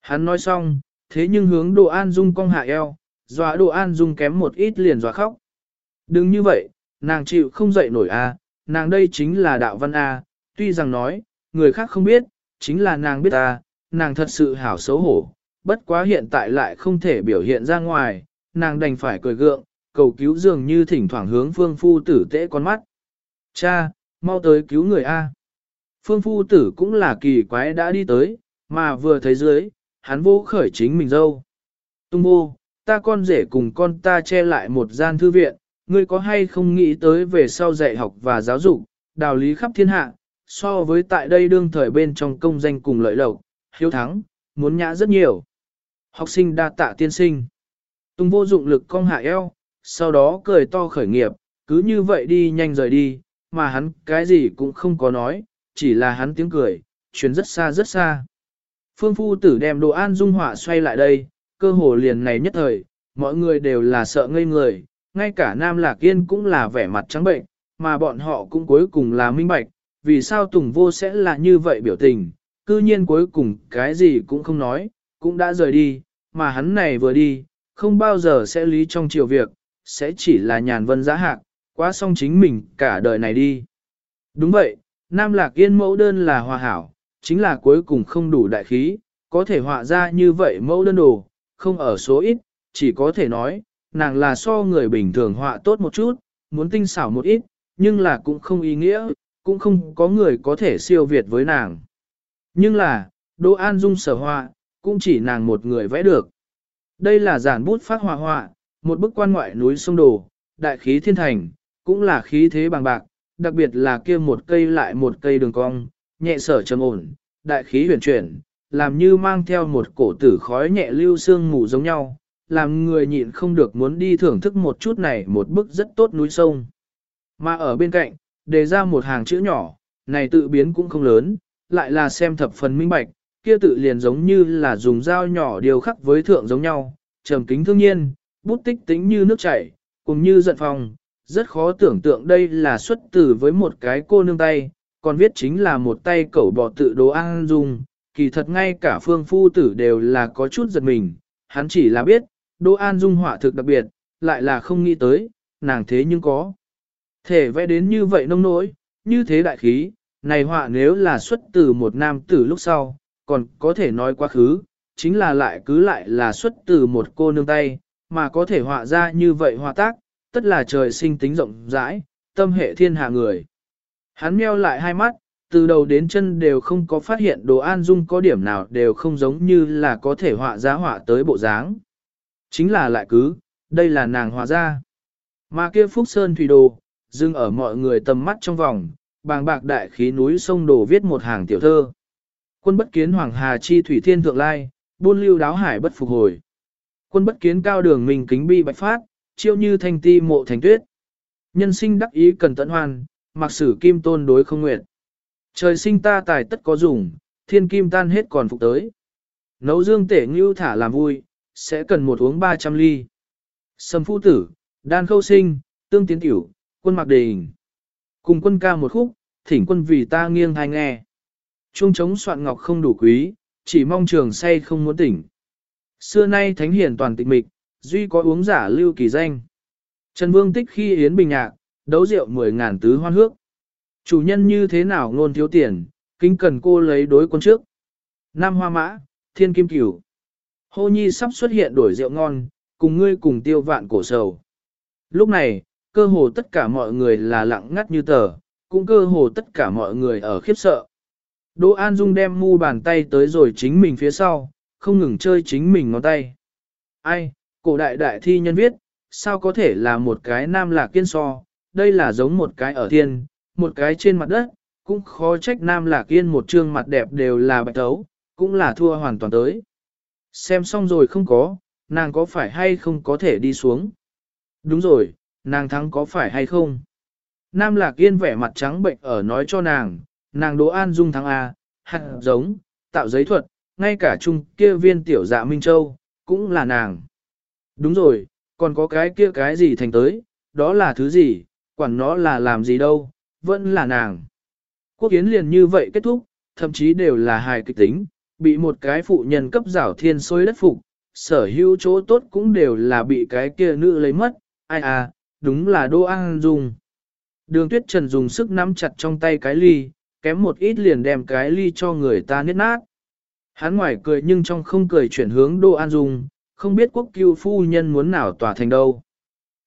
Hắn nói xong, thế nhưng hướng đồ an dung cong hạ eo, dọa đồ an dung kém một ít liền dọa khóc. Đừng như vậy, nàng chịu không dậy nổi à nàng đây chính là đạo văn a, tuy rằng nói, người khác không biết, chính là nàng biết ta nàng thật sự hảo xấu hổ, bất quá hiện tại lại không thể biểu hiện ra ngoài, nàng đành phải cười gượng, cầu cứu dường như thỉnh thoảng hướng phương phu tử tễ con mắt. Cha, mau tới cứu người A. Phương phu tử cũng là kỳ quái đã đi tới, mà vừa thấy dưới, hắn vô khởi chính mình dâu. Tung vô, ta con rể cùng con ta che lại một gian thư viện, ngươi có hay không nghĩ tới về sau dạy học và giáo dục, đạo lý khắp thiên hạ, so với tại đây đương thời bên trong công danh cùng lợi lộc, hiếu thắng, muốn nhã rất nhiều. Học sinh đa tạ tiên sinh. Tung vô dụng lực cong hạ eo, sau đó cười to khởi nghiệp, cứ như vậy đi nhanh rời đi, mà hắn cái gì cũng không có nói, chỉ là hắn tiếng cười, chuyến rất xa rất xa. Phương phu tử đem đồ an dung hỏa xoay lại đây, cơ hồ liền này nhất thời, mọi người đều là sợ ngây người, ngay cả Nam Lạc Yên cũng là vẻ mặt trắng bệnh, mà bọn họ cũng cuối cùng là minh bạch, vì sao Tùng Vô sẽ là như vậy biểu tình, cư nhiên cuối cùng cái gì cũng không nói, cũng đã rời đi, mà hắn này vừa đi, không bao giờ sẽ lý trong chiều việc, sẽ chỉ là nhàn vân giã hạc, quá xong chính mình cả đời này đi. Đúng vậy, Nam Lạc Yên mẫu đơn là hòa hảo, chính là cuối cùng không đủ đại khí, có thể họa ra như vậy mẫu đơn đồ, không ở số ít, chỉ có thể nói, nàng là so người bình thường họa tốt một chút, muốn tinh xảo một ít, nhưng là cũng không ý nghĩa, cũng không có người có thể siêu việt với nàng. Nhưng là, Đỗ An Dung sở họa, cũng chỉ nàng một người vẽ được. Đây là giản bút phát họa họa, một bức quan ngoại núi sông đồ, đại khí thiên thành, cũng là khí thế bằng bạc, đặc biệt là kia một cây lại một cây đường cong, nhẹ sở trầm ổn, đại khí huyền chuyển, làm như mang theo một cổ tử khói nhẹ lưu sương mù giống nhau, làm người nhịn không được muốn đi thưởng thức một chút này một bức rất tốt núi sông. Mà ở bên cạnh, đề ra một hàng chữ nhỏ, này tự biến cũng không lớn, lại là xem thập phần minh bạch, kia tự liền giống như là dùng dao nhỏ điều khắc với thượng giống nhau, trầm kính thương nhiên, bút tích tính như nước chảy, cùng như giận phòng, rất khó tưởng tượng đây là xuất từ với một cái cô nương tay, còn viết chính là một tay cẩu bò tự đồ ăn dùng kỳ thật ngay cả phương phu tử đều là có chút giật mình, hắn chỉ là biết, Đỗ An Dung họa thực đặc biệt, lại là không nghĩ tới, nàng thế nhưng có. Thể vẽ đến như vậy nông nỗi, như thế đại khí, này họa nếu là xuất từ một nam tử lúc sau, còn có thể nói quá khứ, chính là lại cứ lại là xuất từ một cô nương tay, mà có thể họa ra như vậy họa tác, tất là trời sinh tính rộng rãi, tâm hệ thiên hạ người. Hắn meo lại hai mắt, từ đầu đến chân đều không có phát hiện đồ an dung có điểm nào đều không giống như là có thể họa ra họa tới bộ dáng. Chính là lại cứ, đây là nàng hòa ra. Mà kia Phúc Sơn Thủy Đồ, dưng ở mọi người tầm mắt trong vòng, bàng bạc đại khí núi sông đồ viết một hàng tiểu thơ. Quân bất kiến Hoàng Hà chi thủy thiên thượng lai, buôn lưu đáo hải bất phục hồi. Quân bất kiến cao đường mình kính bi bạch phát, chiêu như thanh ti mộ thành tuyết. Nhân sinh đắc ý cần tận hoàn mặc sử kim tôn đối không nguyện. Trời sinh ta tài tất có dùng, thiên kim tan hết còn phục tới. Nấu dương tể ngưu thả làm vui, sẽ cần một uống 300 ly. Sầm phu tử, đan khâu sinh, tương tiến tiểu, quân mặc đề hình. Cùng quân ca một khúc, thỉnh quân vì ta nghiêng hai nghe. Trung trống soạn ngọc không đủ quý, chỉ mong trường say không muốn tỉnh. Xưa nay thánh hiển toàn tịch mịch, duy có uống giả lưu kỳ danh. Trần Vương tích khi yến bình nhạc, đấu rượu mười ngàn tứ hoan hước. Chủ nhân như thế nào ngôn thiếu tiền, kính cần cô lấy đối quân trước. Nam hoa mã, thiên kim cửu. Hô nhi sắp xuất hiện đổi rượu ngon, cùng ngươi cùng tiêu vạn cổ sầu. Lúc này, cơ hồ tất cả mọi người là lặng ngắt như tờ, cũng cơ hồ tất cả mọi người ở khiếp sợ. Đỗ An Dung đem mu bàn tay tới rồi chính mình phía sau, không ngừng chơi chính mình ngón tay. Ai, cổ đại đại thi nhân viết, sao có thể là một cái nam lạc kiên so, đây là giống một cái ở thiên, một cái trên mặt đất, cũng khó trách nam lạc kiên một trương mặt đẹp đều là bạch tấu, cũng là thua hoàn toàn tới. Xem xong rồi không có, nàng có phải hay không có thể đi xuống. đúng rồi, nàng thắng có phải hay không? Nam Lạc Yên vẻ mặt trắng bệnh ở nói cho nàng, nàng Đỗ An Dung thắng A, hạt giống, tạo giấy thuật, ngay cả chung kia viên tiểu dạ Minh Châu, cũng là nàng. Đúng rồi, còn có cái kia cái gì thành tới, đó là thứ gì, quản nó là làm gì đâu, vẫn là nàng. Quốc kiến liền như vậy kết thúc, thậm chí đều là hài kịch tính, bị một cái phụ nhân cấp rảo thiên xôi đất phục, sở hữu chỗ tốt cũng đều là bị cái kia nữ lấy mất, ai à, đúng là Đô An Dung. Đường Tuyết Trần dùng sức nắm chặt trong tay cái ly, kém một ít liền đem cái ly cho người ta niết nát. Hắn ngoài cười nhưng trong không cười chuyển hướng Đô An Dung, không biết quốc cưu phu nhân muốn nào tỏa thành đâu.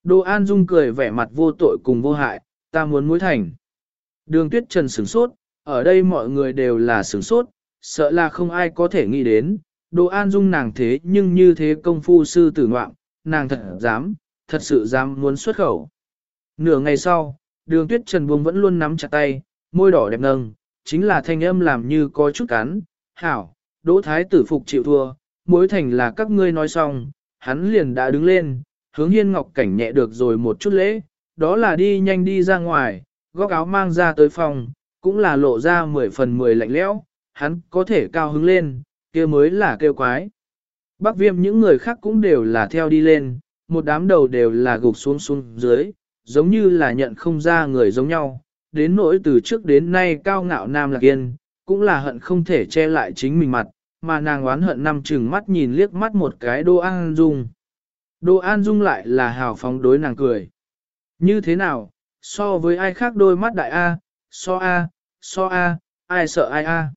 Đô An Dung cười vẻ mặt vô tội cùng vô hại, ta muốn mối thành. Đường Tuyết Trần sửng sốt, ở đây mọi người đều là sửng sốt, sợ là không ai có thể nghĩ đến, Đỗ An Dung nàng thế nhưng như thế công phu sư tử ngoạm, nàng thật dám, thật sự dám muốn xuất khẩu. Nửa ngày sau, đường tuyết trần buông vẫn luôn nắm chặt tay, môi đỏ đẹp nâng, chính là thanh âm làm như có chút cắn, hảo, Đỗ Thái tử phục chịu thua, mối thành là các ngươi nói xong, hắn liền đã đứng lên, hướng hiên ngọc cảnh nhẹ được rồi một chút lễ, đó là đi nhanh đi ra ngoài, góc áo mang ra tới phòng, cũng là lộ ra mười phần mười lạnh lẽo, hắn có thể cao hứng lên, kia mới là kêu quái. Bắc viêm những người khác cũng đều là theo đi lên, một đám đầu đều là gục xuống xuống dưới, giống như là nhận không ra người giống nhau. Đến nỗi từ trước đến nay cao ngạo nam lạc yên, cũng là hận không thể che lại chính mình mặt, mà nàng oán hận năm chừng mắt nhìn liếc mắt một cái Đô An Dung. Đô An Dung lại là hào phóng đối nàng cười. Như thế nào, so với ai khác đôi mắt đại A, so A, so A, ai sợ ai A.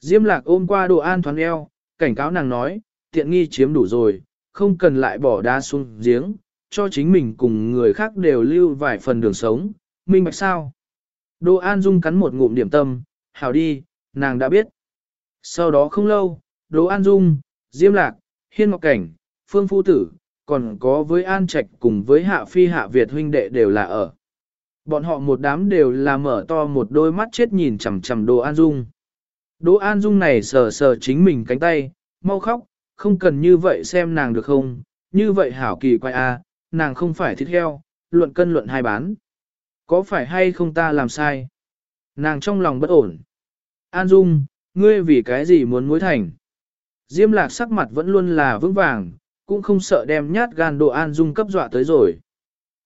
Diêm lạc ôm qua đồ An thoáng eo, cảnh cáo nàng nói, tiện nghi chiếm đủ rồi, không cần lại bỏ đá xuống giếng, cho chính mình cùng người khác đều lưu vài phần đường sống, minh bạch sao. Đồ An Dung cắn một ngụm điểm tâm, hảo đi, nàng đã biết. Sau đó không lâu, Đỗ An Dung, Diêm Lạc, Hiên Ngọc Cảnh, Phương Phu Tử, còn có với An Trạch cùng với Hạ Phi Hạ Việt huynh đệ đều là ở. Bọn họ một đám đều là mở to một đôi mắt chết nhìn chằm chằm Đỗ An Dung. Đỗ An Dung này sờ sờ chính mình cánh tay, mau khóc, không cần như vậy xem nàng được không, như vậy hảo kỳ quay a, à, nàng không phải thịt heo, luận cân luận hai bán. Có phải hay không ta làm sai? Nàng trong lòng bất ổn. An Dung, ngươi vì cái gì muốn mối thành? Diêm lạc sắc mặt vẫn luôn là vững vàng, cũng không sợ đem nhát gan Đỗ An Dung cấp dọa tới rồi.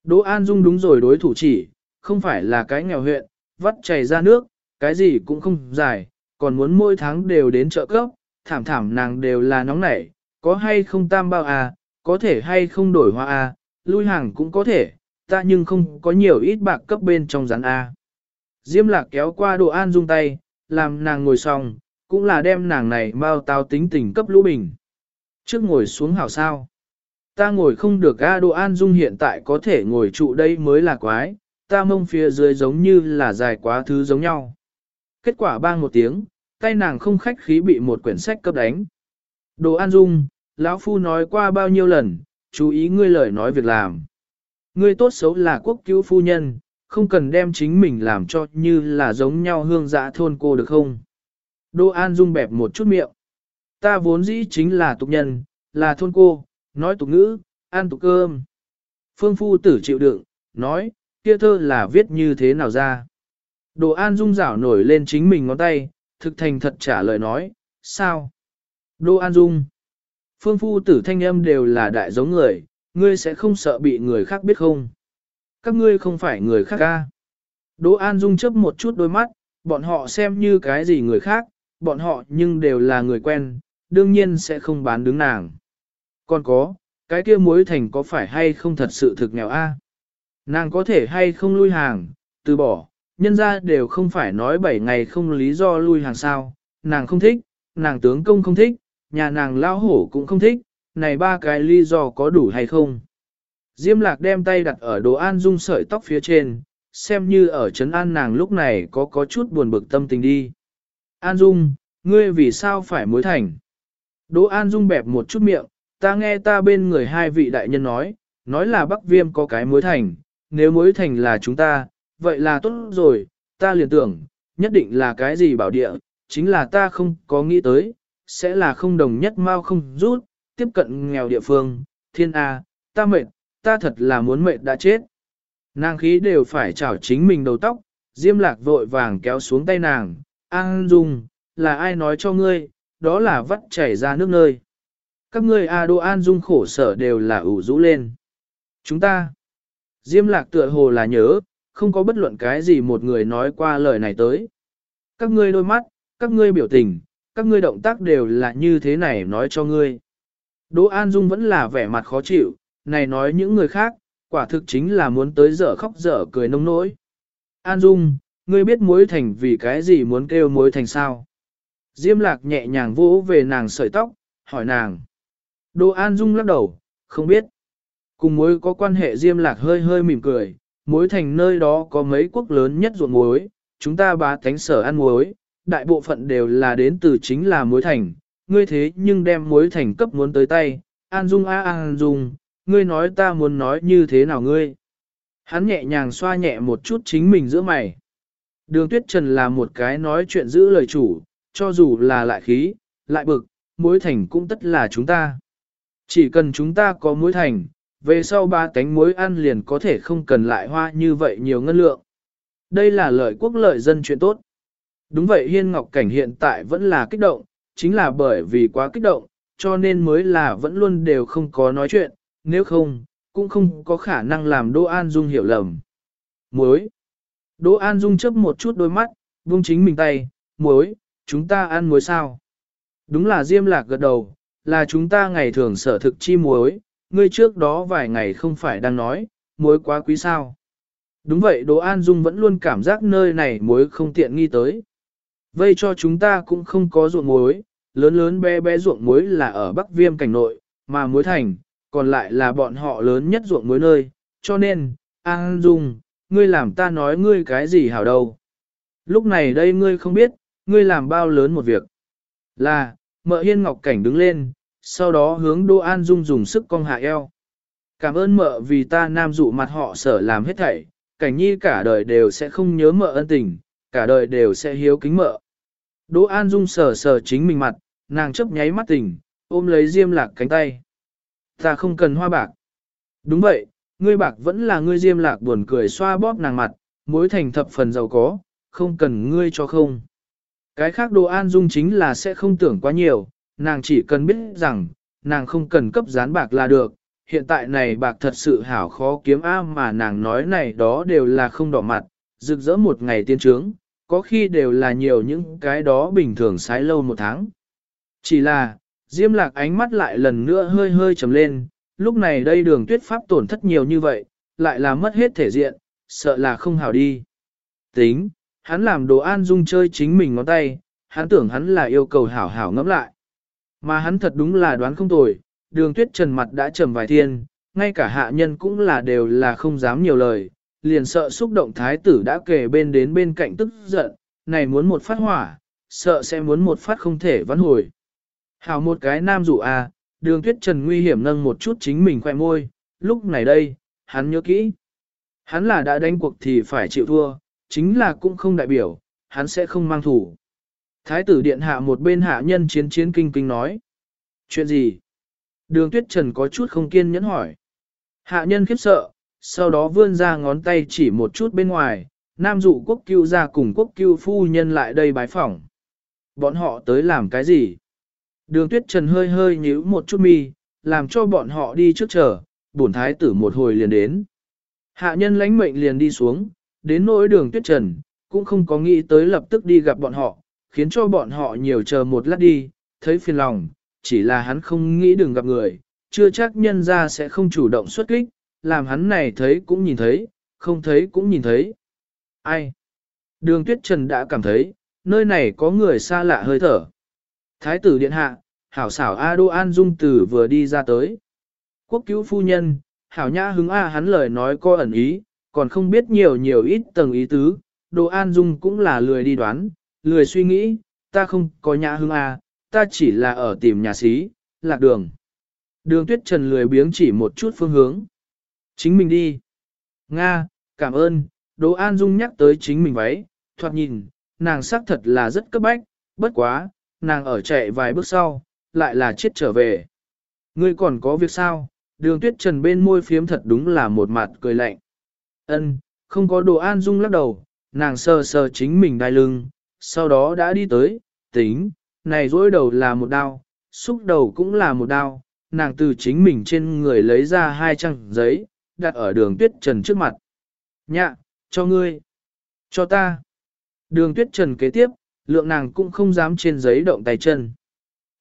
Đỗ An Dung đúng rồi đối thủ chỉ, không phải là cái nghèo huyện, vắt chảy ra nước, cái gì cũng không dài, còn muốn mỗi tháng đều đến chợ cấp, thảm thảm nàng đều là nóng nảy, có hay không tam bao à, có thể hay không đổi hoa à, lui hàng cũng có thể, ta nhưng không có nhiều ít bạc cấp bên trong rắn à. Diêm lạc kéo qua đồ an dung tay, làm nàng ngồi xong, cũng là đem nàng này bao tao tính tình cấp lũ bình. Trước ngồi xuống hảo sao. Ta ngồi không được à, a đồ an dung hiện tại có thể ngồi trụ đây mới là quái, ta mông phía dưới giống như là dài quá thứ giống nhau. Kết quả bang một tiếng, tay nàng không khách khí bị một quyển sách cấp đánh. Đồ An Dung, lão phu nói qua bao nhiêu lần, chú ý ngươi lời nói việc làm. Ngươi tốt xấu là quốc cứu phu nhân, không cần đem chính mình làm cho như là giống nhau hương dã thôn cô được không? Đô An Dung bẹp một chút miệng. Ta vốn dĩ chính là tục nhân, là thôn cô, nói tục ngữ, ăn tục cơm. Phương phu tử chịu đựng, nói, kia thơ là viết như thế nào ra. Đồ An Dung rảo nổi lên chính mình ngón tay, thực thành thật trả lời nói, sao? Đô An Dung. Phương phu tử thanh âm đều là đại giống người, ngươi sẽ không sợ bị người khác biết không? Các ngươi không phải người khác ca. Đỗ An Dung chớp một chút đôi mắt, bọn họ xem như cái gì người khác, bọn họ nhưng đều là người quen, đương nhiên sẽ không bán đứng nàng. Còn có, cái kia muối thành có phải hay không thật sự thực nghèo a? Nàng có thể hay không lui hàng, từ bỏ, nhân ra đều không phải nói 7 ngày không lý do lui hàng sao, nàng không thích, nàng tướng công không thích, nhà nàng lao hổ cũng không thích, này ba cái lý do có đủ hay không. Diêm lạc đem tay đặt ở đồ an dung sợi tóc phía trên, xem như ở trấn an nàng lúc này có có chút buồn bực tâm tình đi. An dung, ngươi vì sao phải mối thành? Đỗ An Dung bẹp một chút miệng, ta nghe ta bên người hai vị đại nhân nói, nói là Bắc Viêm có cái mối thành, nếu mối thành là chúng ta, vậy là tốt rồi, ta liền tưởng, nhất định là cái gì bảo địa, chính là ta không có nghĩ tới, sẽ là không đồng nhất mau không rút, tiếp cận nghèo địa phương, thiên A, ta mệt, ta thật là muốn mệt đã chết. Nàng khí đều phải chảo chính mình đầu tóc, Diêm lạc vội vàng kéo xuống tay nàng, An Dung, là ai nói cho ngươi, đó là vắt chảy ra nước nơi. Các ngươi A Đô An Dung khổ sở đều là ủ rũ lên. Chúng ta, Diêm lạc tựa hồ là nhớ, không có bất luận cái gì một người nói qua lời này tới. Các ngươi đôi mắt, các ngươi biểu tình, các ngươi động tác đều là như thế này nói cho ngươi. Đỗ An Dung vẫn là vẻ mặt khó chịu, này nói những người khác, quả thực chính là muốn tới dở khóc dở cười nông nỗi. An Dung, ngươi biết mối thành vì cái gì muốn kêu mối thành sao? Diêm lạc nhẹ nhàng vỗ về nàng sợi tóc, hỏi nàng. Đỗ An Dung lắc đầu, không biết. Cùng mối có quan hệ Diêm lạc hơi hơi mỉm cười, mối thành nơi đó có mấy quốc lớn nhất ruộng muối, chúng ta bá thánh sở ăn muối, đại bộ phận đều là đến từ chính là muối thành, ngươi thế nhưng đem muối thành cấp muốn tới tay, An Dung a An Dung, ngươi nói ta muốn nói như thế nào ngươi. Hắn nhẹ nhàng xoa nhẹ một chút chính mình giữa mày. Đường tuyết trần là một cái nói chuyện giữ lời chủ, cho dù là lại khí, lại bực, muối thành cũng tất là chúng ta. Chỉ cần chúng ta có muối thành, về sau ba tánh muối ăn liền có thể không cần lại hoa như vậy nhiều ngân lượng. Đây là lợi quốc lợi dân chuyện tốt. Đúng vậy Hiên Ngọc Cảnh hiện tại vẫn là kích động, chính là bởi vì quá kích động, cho nên mới là vẫn luôn đều không có nói chuyện, nếu không, cũng không có khả năng làm Đỗ An Dung hiểu lầm. Muối. Đỗ An Dung chớp một chút đôi mắt, vung chính mình tay, muối, chúng ta ăn muối sao? Đúng là Diêm Lạc gật đầu, là chúng ta ngày thường sở thực chi muối, ngươi trước đó vài ngày không phải đang nói, muối quá quý sao? Đúng vậy Đỗ An Dung vẫn luôn cảm giác nơi này muối không tiện nghi tới. Vây cho chúng ta cũng không có ruộng muối, lớn lớn bé bé ruộng muối là ở Bắc Viêm cảnh nội, mà muối thành, còn lại là bọn họ lớn nhất ruộng muối nơi, cho nên, An Dung, ngươi làm ta nói ngươi cái gì hảo đâu. Lúc này đây ngươi không biết, ngươi làm bao lớn một việc. Là, mợ hiên ngọc cảnh đứng lên, sau đó hướng Đỗ An Dung dùng sức cong hạ eo. Cảm ơn mợ vì ta nam dụ mặt họ sở làm hết thảy, cảnh nhi cả đời đều sẽ không nhớ mợ ân tình, cả đời đều sẽ hiếu kính mợ. Đỗ An Dung sờ sờ chính mình mặt, nàng chấp nháy mắt tình, ôm lấy Diêm Lạc cánh tay. Ta không cần hoa bạc. Đúng vậy, ngươi bạc vẫn là ngươi Diêm Lạc buồn cười xoa bóp nàng mặt, mối thành thập phần giàu có, không cần ngươi cho không. Cái khác Đỗ An Dung chính là sẽ không tưởng quá nhiều, nàng chỉ cần biết rằng, nàng không cần cấp gián bạc là được. Hiện tại này bạc thật sự hảo khó kiếm a mà nàng nói này đó đều là không đỏ mặt, rực rỡ một ngày tiên trướng, có khi đều là nhiều những cái đó bình thường sái lâu một tháng. Chỉ là, Diêm lạc ánh mắt lại lần nữa hơi hơi trầm lên, lúc này đây đường tuyết pháp tổn thất nhiều như vậy, lại là mất hết thể diện, sợ là không hảo đi. Tính, hắn làm đồ an dung chơi chính mình ngón tay, hắn tưởng hắn là yêu cầu hảo hảo ngẫm lại. Mà hắn thật đúng là đoán không tồi, đường tuyết trần mặt đã trầm vài thiên, ngay cả hạ nhân cũng là đều là không dám nhiều lời, liền sợ xúc động thái tử đã kể bên đến bên cạnh tức giận, này muốn một phát hỏa, sợ sẽ muốn một phát không thể vãn hồi. Hảo một cái nam dụ à, đường tuyết trần nguy hiểm nâng một chút chính mình khoe môi, lúc này đây, hắn nhớ kỹ. Hắn là đã đánh cuộc thì phải chịu thua, chính là cũng không đại biểu, hắn sẽ không mang thủ. Thái tử điện hạ một bên hạ nhân chiến chiến kinh kinh nói. Chuyện gì? Đường tuyết trần có chút không kiên nhẫn hỏi. Hạ nhân khiếp sợ, sau đó vươn ra ngón tay chỉ một chút bên ngoài, nam dụ quốc cưu ra cùng quốc cưu phu nhân lại đây bái phỏng. Bọn họ tới làm cái gì? Đường tuyết trần hơi hơi nhíu một chút mi, làm cho bọn họ đi trước chờ, bổn thái tử một hồi liền đến. Hạ nhân lãnh mệnh liền đi xuống, đến nỗi đường tuyết trần, cũng không có nghĩ tới lập tức đi gặp bọn họ, khiến cho bọn họ nhiều chờ một lát đi, thấy phiền lòng, chỉ là hắn không nghĩ đừng gặp người, chưa chắc nhân ra sẽ không chủ động xuất kích, làm hắn này thấy cũng nhìn thấy, không thấy cũng nhìn thấy. Ai? Đường tuyết trần đã cảm thấy, nơi này có người xa lạ hơi thở. Thái tử điện hạ, hảo xảo A Đô An Dung Tử vừa đi ra tới. Quốc cứu phu nhân, hảo nhã hứng A hắn lời nói có ẩn ý, còn không biết nhiều nhiều ít tầng ý tứ, Đô An Dung cũng là lười đi đoán, lười suy nghĩ, ta không có nhã hương à, ta chỉ là ở tìm nhà sĩ, lạc đường. Đường tuyết trần lười biếng chỉ một chút phương hướng. Chính mình đi. Nga, cảm ơn, Đỗ An Dung nhắc tới chính mình váy, thoạt nhìn, nàng xác thật là rất cấp bách, bất quá, nàng ở chạy vài bước sau, lại là chết trở về. Ngươi còn có việc sao? đường tuyết trần bên môi phiếm thật đúng là một mặt cười lạnh. ân không có đồ an dung lắc đầu, nàng sờ sờ chính mình đai lưng, sau đó đã đi tới, tính, này dối đầu là một đao, xúc đầu cũng là một đao, nàng từ chính mình trên người lấy ra hai trang giấy, đặt ở đường tuyết trần trước mặt. Nhạ, cho ngươi, cho ta. Đường tuyết trần kế tiếp, lượng nàng cũng không dám trên giấy động tay chân.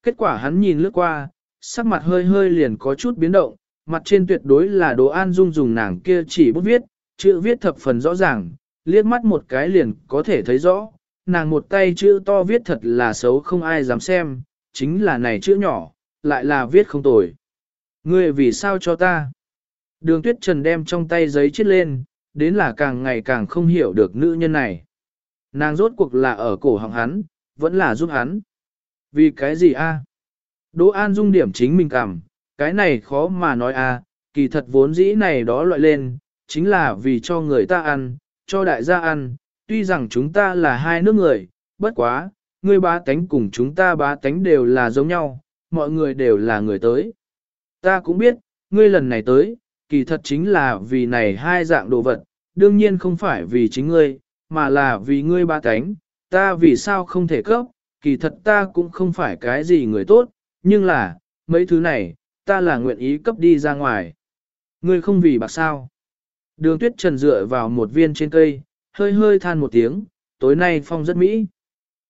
Kết quả hắn nhìn lướt qua, sắc mặt hơi hơi liền có chút biến động, mặt trên tuyệt đối là đồ an dung dùng nàng kia chỉ bút viết, chữ viết thập phần rõ ràng, liếc mắt một cái liền có thể thấy rõ, nàng một tay chữ to viết thật là xấu không ai dám xem, chính là này chữ nhỏ, lại là viết không tồi. Ngươi vì sao cho ta? Đường tuyết trần đem trong tay giấy chết lên, đến là càng ngày càng không hiểu được nữ nhân này. Nàng rốt cuộc là ở cổ họng hắn, vẫn là giúp hắn. Vì cái gì a? Đỗ An dung điểm chính mình cảm, cái này khó mà nói a, kỳ thật vốn dĩ này đó loại lên, chính là vì cho người ta ăn, cho đại gia ăn, tuy rằng chúng ta là hai nước người, bất quá, ngươi bá tánh cùng chúng ta bá tánh đều là giống nhau, mọi người đều là người tới. Ta cũng biết, ngươi lần này tới, kỳ thật chính là vì này hai dạng đồ vật, đương nhiên không phải vì chính ngươi, mà là vì ngươi ba cánh, ta vì sao không thể cấp, kỳ thật ta cũng không phải cái gì người tốt, nhưng là, mấy thứ này, ta là nguyện ý cấp đi ra ngoài. Ngươi không vì bạc sao. Đường tuyết trần dựa vào một viên trên cây, hơi hơi than một tiếng, tối nay phong rất mỹ.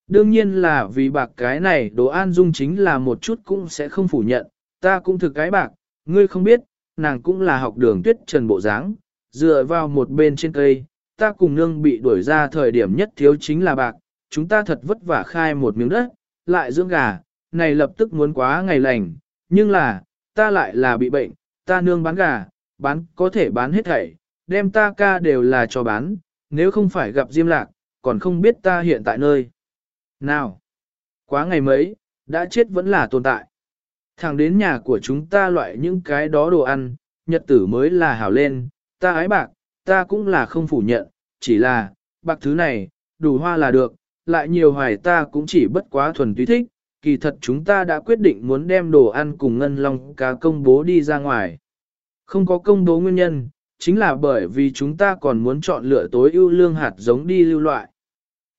Đương nhiên là vì bạc cái này đồ an dung chính là một chút cũng sẽ không phủ nhận, ta cũng thực cái bạc, ngươi không biết, nàng cũng là học đường tuyết trần bộ dáng, dựa vào một bên trên cây, ta cùng nương bị đuổi ra thời điểm nhất thiếu chính là bạc, chúng ta thật vất vả khai một miếng đất, lại dưỡng gà, này lập tức muốn quá ngày lành, nhưng là, ta lại là bị bệnh, ta nương bán gà, bán có thể bán hết thảy, đem ta ca đều là cho bán, nếu không phải gặp Diêm Lạc, còn không biết ta hiện tại nơi. Nào, quá ngày mấy, đã chết vẫn là tồn tại. Thẳng đến nhà của chúng ta loại những cái đó đồ ăn, nhật tử mới là hảo lên, ta ái bạc, ta cũng là không phủ nhận, chỉ là, bạc thứ này, đủ hoa là được, lại nhiều hoài ta cũng chỉ bất quá thuần túy thích, kỳ thật chúng ta đã quyết định muốn đem đồ ăn cùng ngân long cá công bố đi ra ngoài. Không có công bố nguyên nhân, chính là bởi vì chúng ta còn muốn chọn lựa tối ưu lương hạt giống đi lưu loại.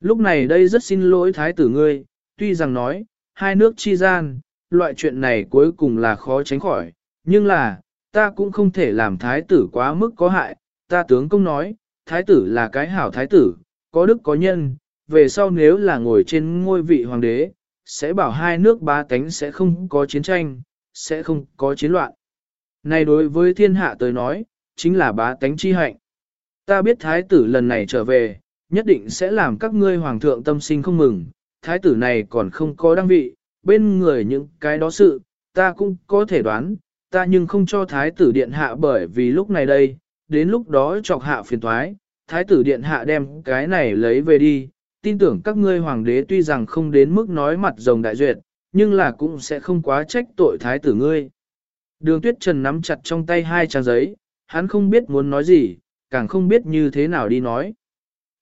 Lúc này đây rất xin lỗi thái tử ngươi, tuy rằng nói, hai nước chi gian, loại chuyện này cuối cùng là khó tránh khỏi, nhưng là, ta cũng không thể làm thái tử quá mức có hại, ta tướng công nói, thái tử là cái hảo thái tử, có đức có nhân, về sau nếu là ngồi trên ngôi vị hoàng đế, sẽ bảo hai nước ba cánh sẽ không có chiến tranh, sẽ không có chiến loạn. Này đối với thiên hạ tới nói, chính là bá tánh chi hạnh. Ta biết thái tử lần này trở về, nhất định sẽ làm các ngươi hoàng thượng tâm sinh không mừng, thái tử này còn không có đăng vị, bên người những cái đó sự, ta cũng có thể đoán, ta nhưng không cho thái tử điện hạ bởi vì lúc này đây, đến lúc đó chọc hạ phiền thoái, thái tử điện hạ đem cái này lấy về đi, tin tưởng các ngươi hoàng đế tuy rằng không đến mức nói mặt rồng đại duyệt, nhưng là cũng sẽ không quá trách tội thái tử ngươi. Đường tuyết trần nắm chặt trong tay hai trang giấy, hắn không biết muốn nói gì, càng không biết như thế nào đi nói.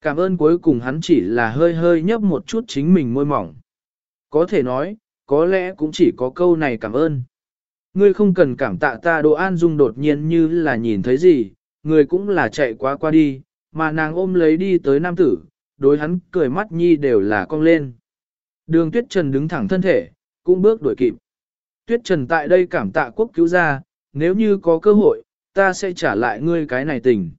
Cảm ơn cuối cùng hắn chỉ là hơi hơi nhấp một chút chính mình môi mỏng. Có thể nói, có lẽ cũng chỉ có câu này cảm ơn. Ngươi không cần cảm tạ ta đồ an dung đột nhiên như là nhìn thấy gì, người cũng là chạy qua qua đi, mà nàng ôm lấy đi tới nam tử, đối hắn cười mắt nhi đều là cong lên. Đường tuyết trần đứng thẳng thân thể, cũng bước đuổi kịp. Tuyết trần tại đây cảm tạ quốc cứu ra, nếu như có cơ hội, ta sẽ trả lại ngươi cái này tình.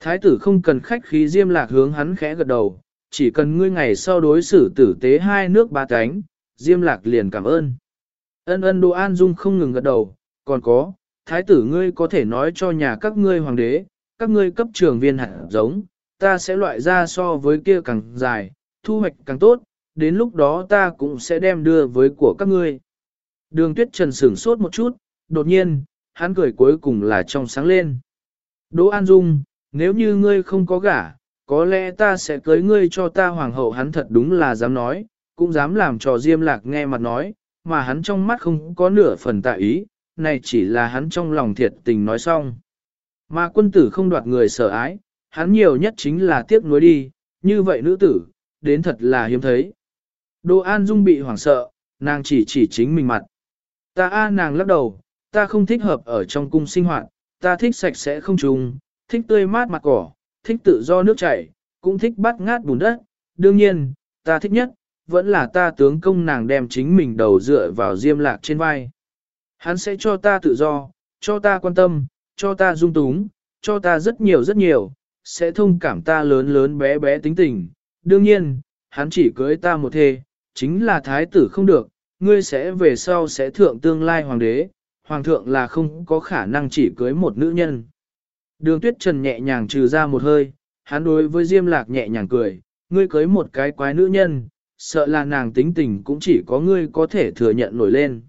Thái tử không cần khách khí diêm lạc hướng hắn khẽ gật đầu, chỉ cần ngươi ngày sau đối xử tử tế hai nước ba cánh, diêm lạc liền cảm ơn. Ân ân đồ an dung không ngừng gật đầu, còn có, thái tử ngươi có thể nói cho nhà các ngươi hoàng đế, các ngươi cấp trường viên hạt giống, ta sẽ loại ra so với kia càng dài, thu hoạch càng tốt, đến lúc đó ta cũng sẽ đem đưa với của các ngươi. Đường tuyết trần sửng sốt một chút, đột nhiên, hắn cười cuối cùng là trong sáng lên. Đỗ An Dung, nếu như ngươi không có gả, có lẽ ta sẽ cưới ngươi cho ta hoàng hậu hắn thật đúng là dám nói, cũng dám làm cho Diêm Lạc nghe mặt nói, mà hắn trong mắt không có nửa phần tạ ý, này chỉ là hắn trong lòng thiệt tình nói xong. Mà quân tử không đoạt người sợ ái, hắn nhiều nhất chính là tiếc nuối đi, như vậy nữ tử, đến thật là hiếm thấy. Đỗ An Dung bị hoảng sợ, nàng chỉ chỉ chính mình mặt. Ta a nàng lắc đầu, ta không thích hợp ở trong cung sinh hoạt, ta thích sạch sẽ không trùng, thích tươi mát mặt cỏ, thích tự do nước chảy, cũng thích bắt ngát bùn đất. Đương nhiên, ta thích nhất, vẫn là ta tướng công nàng đem chính mình đầu dựa vào diêm lạc trên vai. Hắn sẽ cho ta tự do, cho ta quan tâm, cho ta dung túng, cho ta rất nhiều rất nhiều, sẽ thông cảm ta lớn lớn bé bé tính tình. Đương nhiên, hắn chỉ cưới ta một thê, chính là thái tử không được, ngươi sẽ về sau sẽ thượng tương lai hoàng đế, hoàng thượng là không có khả năng chỉ cưới một nữ nhân. Đường tuyết trần nhẹ nhàng trừ ra một hơi, hắn đối với Diêm Lạc nhẹ nhàng cười, ngươi cưới một cái quái nữ nhân, sợ là nàng tính tình cũng chỉ có ngươi có thể thừa nhận nổi lên.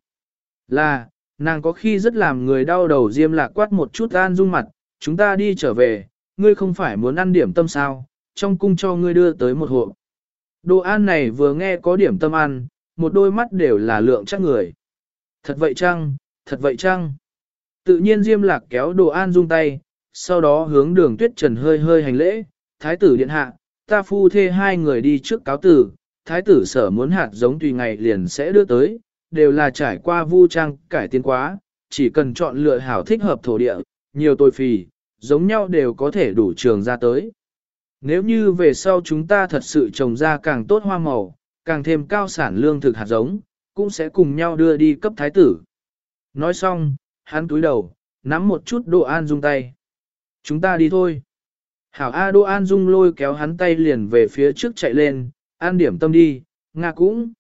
Là, nàng có khi rất làm người đau đầu Diêm Lạc quát một chút an dung mặt, chúng ta đi trở về, ngươi không phải muốn ăn điểm tâm sao, trong cung cho ngươi đưa tới một hộp. Đồ ăn này vừa nghe có điểm tâm ăn, một đôi mắt đều là lượng chắc người. Thật vậy chăng, thật vậy chăng? Tự nhiên Diêm Lạc kéo đồ an dung tay, sau đó hướng đường tuyết trần hơi hơi hành lễ, thái tử điện hạ, ta phu thê hai người đi trước cáo tử, thái tử sở muốn hạt giống tùy ngày liền sẽ đưa tới, đều là trải qua vu trang cải tiến quá, chỉ cần chọn lựa hảo thích hợp thổ địa, nhiều tôi phì, giống nhau đều có thể đủ trường ra tới. Nếu như về sau chúng ta thật sự trồng ra càng tốt hoa màu, càng thêm cao sản lương thực hạt giống, cũng sẽ cùng nhau đưa đi cấp thái tử. Nói xong, hắn túi đầu, nắm một chút Đỗ an dung tay. Chúng ta đi thôi. Hảo A Đỗ An Dung lôi kéo hắn tay liền về phía trước chạy lên, an điểm tâm đi, Nga cũng.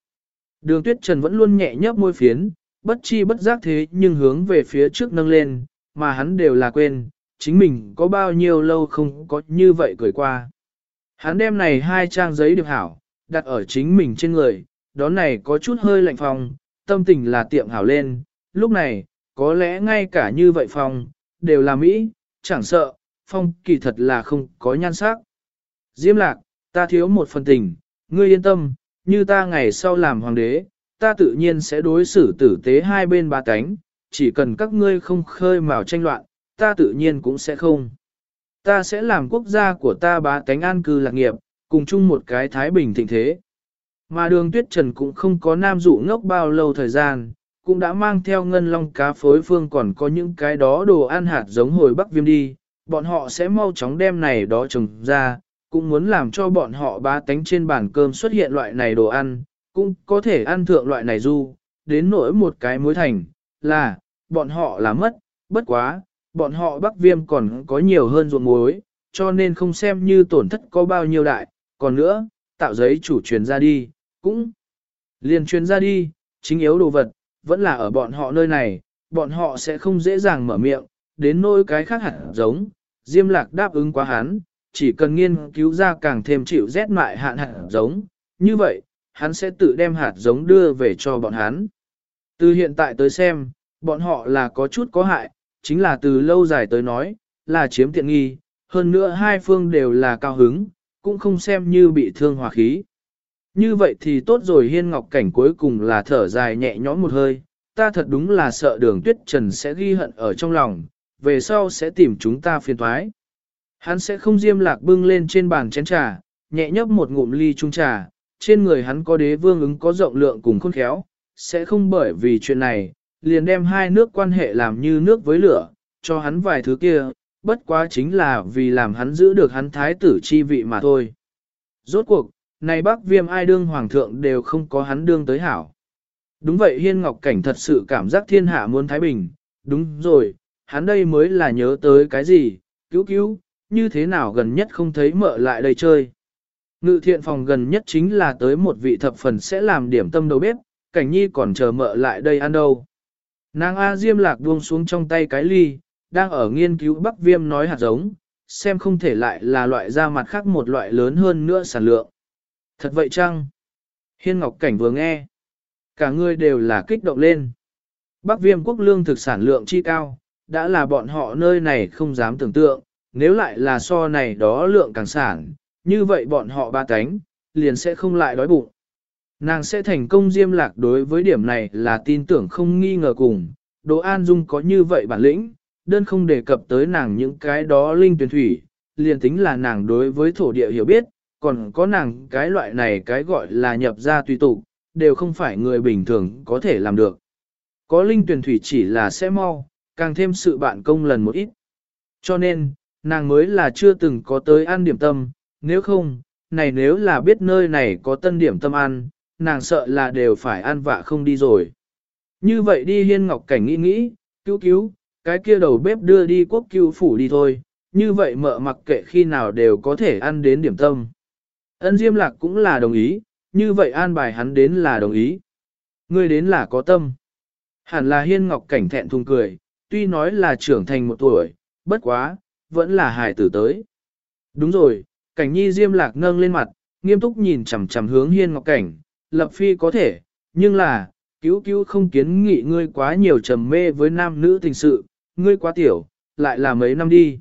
Đường tuyết trần vẫn luôn nhẹ nhấp môi phiến, bất chi bất giác thế nhưng hướng về phía trước nâng lên, mà hắn đều là quên, chính mình có bao nhiêu lâu không có như vậy cười qua. Hắn đem này hai trang giấy được hảo, đặt ở chính mình trên người, đó này có chút hơi lạnh phòng, tâm tình là tiệm hảo lên, lúc này, có lẽ ngay cả như vậy phòng, đều là Mỹ, chẳng sợ, phong kỳ thật là không có nhan sắc. Diêm lạc, ta thiếu một phần tình, ngươi yên tâm, như ta ngày sau làm hoàng đế, ta tự nhiên sẽ đối xử tử tế hai bên ba cánh, chỉ cần các ngươi không khơi mào tranh loạn, ta tự nhiên cũng sẽ không. Ta sẽ làm quốc gia của ta bá cánh an cư lạc nghiệp, cùng chung một cái thái bình thịnh thế. Mà đường tuyết trần cũng không có nam dụ ngốc bao lâu thời gian, cũng đã mang theo ngân long cá phối phương còn có những cái đó đồ ăn hạt giống hồi bắc viêm đi, bọn họ sẽ mau chóng đem này đó trồng ra, cũng muốn làm cho bọn họ ba tánh trên bàn cơm xuất hiện loại này đồ ăn, cũng có thể ăn thượng loại này du, đến nỗi một cái mối thành, là, bọn họ là mất, bất quá, bọn họ bắc viêm còn có nhiều hơn ruộng muối, cho nên không xem như tổn thất có bao nhiêu đại, còn nữa, tạo giấy chủ truyền ra đi, cũng liền truyền ra đi, chính yếu đồ vật, vẫn là ở bọn họ nơi này, bọn họ sẽ không dễ dàng mở miệng, đến nỗi cái khác hẳn giống, Diêm Lạc đáp ứng quá hắn, chỉ cần nghiên cứu ra càng thêm chịu rét mại hạn hạt giống, như vậy, hắn sẽ tự đem hạt giống đưa về cho bọn hắn. Từ hiện tại tới xem, bọn họ là có chút có hại, chính là từ lâu dài tới nói, là chiếm tiện nghi, hơn nữa hai phương đều là cao hứng, cũng không xem như bị thương hòa khí. Như vậy thì tốt rồi hiên ngọc cảnh cuối cùng là thở dài nhẹ nhõm một hơi, ta thật đúng là sợ đường tuyết trần sẽ ghi hận ở trong lòng, về sau sẽ tìm chúng ta phiền thoái. Hắn sẽ không diêm lạc bưng lên trên bàn chén trà, nhẹ nhấp một ngụm ly chung trà, trên người hắn có đế vương ứng có rộng lượng cùng khôn khéo, sẽ không bởi vì chuyện này, liền đem hai nước quan hệ làm như nước với lửa, cho hắn vài thứ kia, bất quá chính là vì làm hắn giữ được hắn thái tử chi vị mà thôi. Rốt cuộc, này bác viêm ai đương hoàng thượng đều không có hắn đương tới hảo. Đúng vậy Hiên Ngọc Cảnh thật sự cảm giác thiên hạ muốn thái bình, đúng rồi, hắn đây mới là nhớ tới cái gì, cứu cứu, như thế nào gần nhất không thấy mợ lại đây chơi. Ngự thiện phòng gần nhất chính là tới một vị thập phần sẽ làm điểm tâm đầu bếp, cảnh nhi còn chờ mợ lại đây ăn đâu. Nàng A Diêm lạc buông xuống trong tay cái ly, đang ở nghiên cứu bắc viêm nói hạt giống, xem không thể lại là loại da mặt khác một loại lớn hơn nữa sản lượng. Thật vậy chăng? Hiên Ngọc Cảnh vừa nghe. Cả người đều là kích động lên. Bắc viêm quốc lương thực sản lượng chi cao, đã là bọn họ nơi này không dám tưởng tượng, nếu lại là so này đó lượng càng sản, như vậy bọn họ ba cánh, liền sẽ không lại đói bụng. Nàng sẽ thành công diêm lạc đối với điểm này là tin tưởng không nghi ngờ cùng, Đỗ An Dung có như vậy bản lĩnh, đơn không đề cập tới nàng những cái đó linh tuyển thủy, liền tính là nàng đối với thổ địa hiểu biết, còn có nàng cái loại này cái gọi là nhập ra tùy tụ đều không phải người bình thường có thể làm được. Có linh tuyển thủy chỉ là sẽ mau, càng thêm sự bạn công lần một ít. Cho nên, nàng mới là chưa từng có tới ăn điểm tâm, nếu không, này nếu là biết nơi này có tân điểm tâm ăn, nàng sợ là đều phải ăn vạ không đi rồi. Như vậy đi hiên ngọc cảnh nghĩ nghĩ, cứu cứu, cái kia đầu bếp đưa đi quốc cứu phủ đi thôi, như vậy mợ mặc kệ khi nào đều có thể ăn đến điểm tâm. Ân Diêm Lạc cũng là đồng ý, như vậy an bài hắn đến là đồng ý. Ngươi đến là có tâm. Hẳn là hiên ngọc cảnh thẹn thùng cười, tuy nói là trưởng thành một tuổi, bất quá, vẫn là hài tử tới. Đúng rồi, cảnh nhi Diêm Lạc nâng lên mặt, nghiêm túc nhìn chằm chằm hướng hiên ngọc cảnh, lập phi có thể, nhưng là, cứu cứu không kiến nghị ngươi quá nhiều trầm mê với nam nữ tình sự, ngươi quá tiểu, lại là mấy năm đi.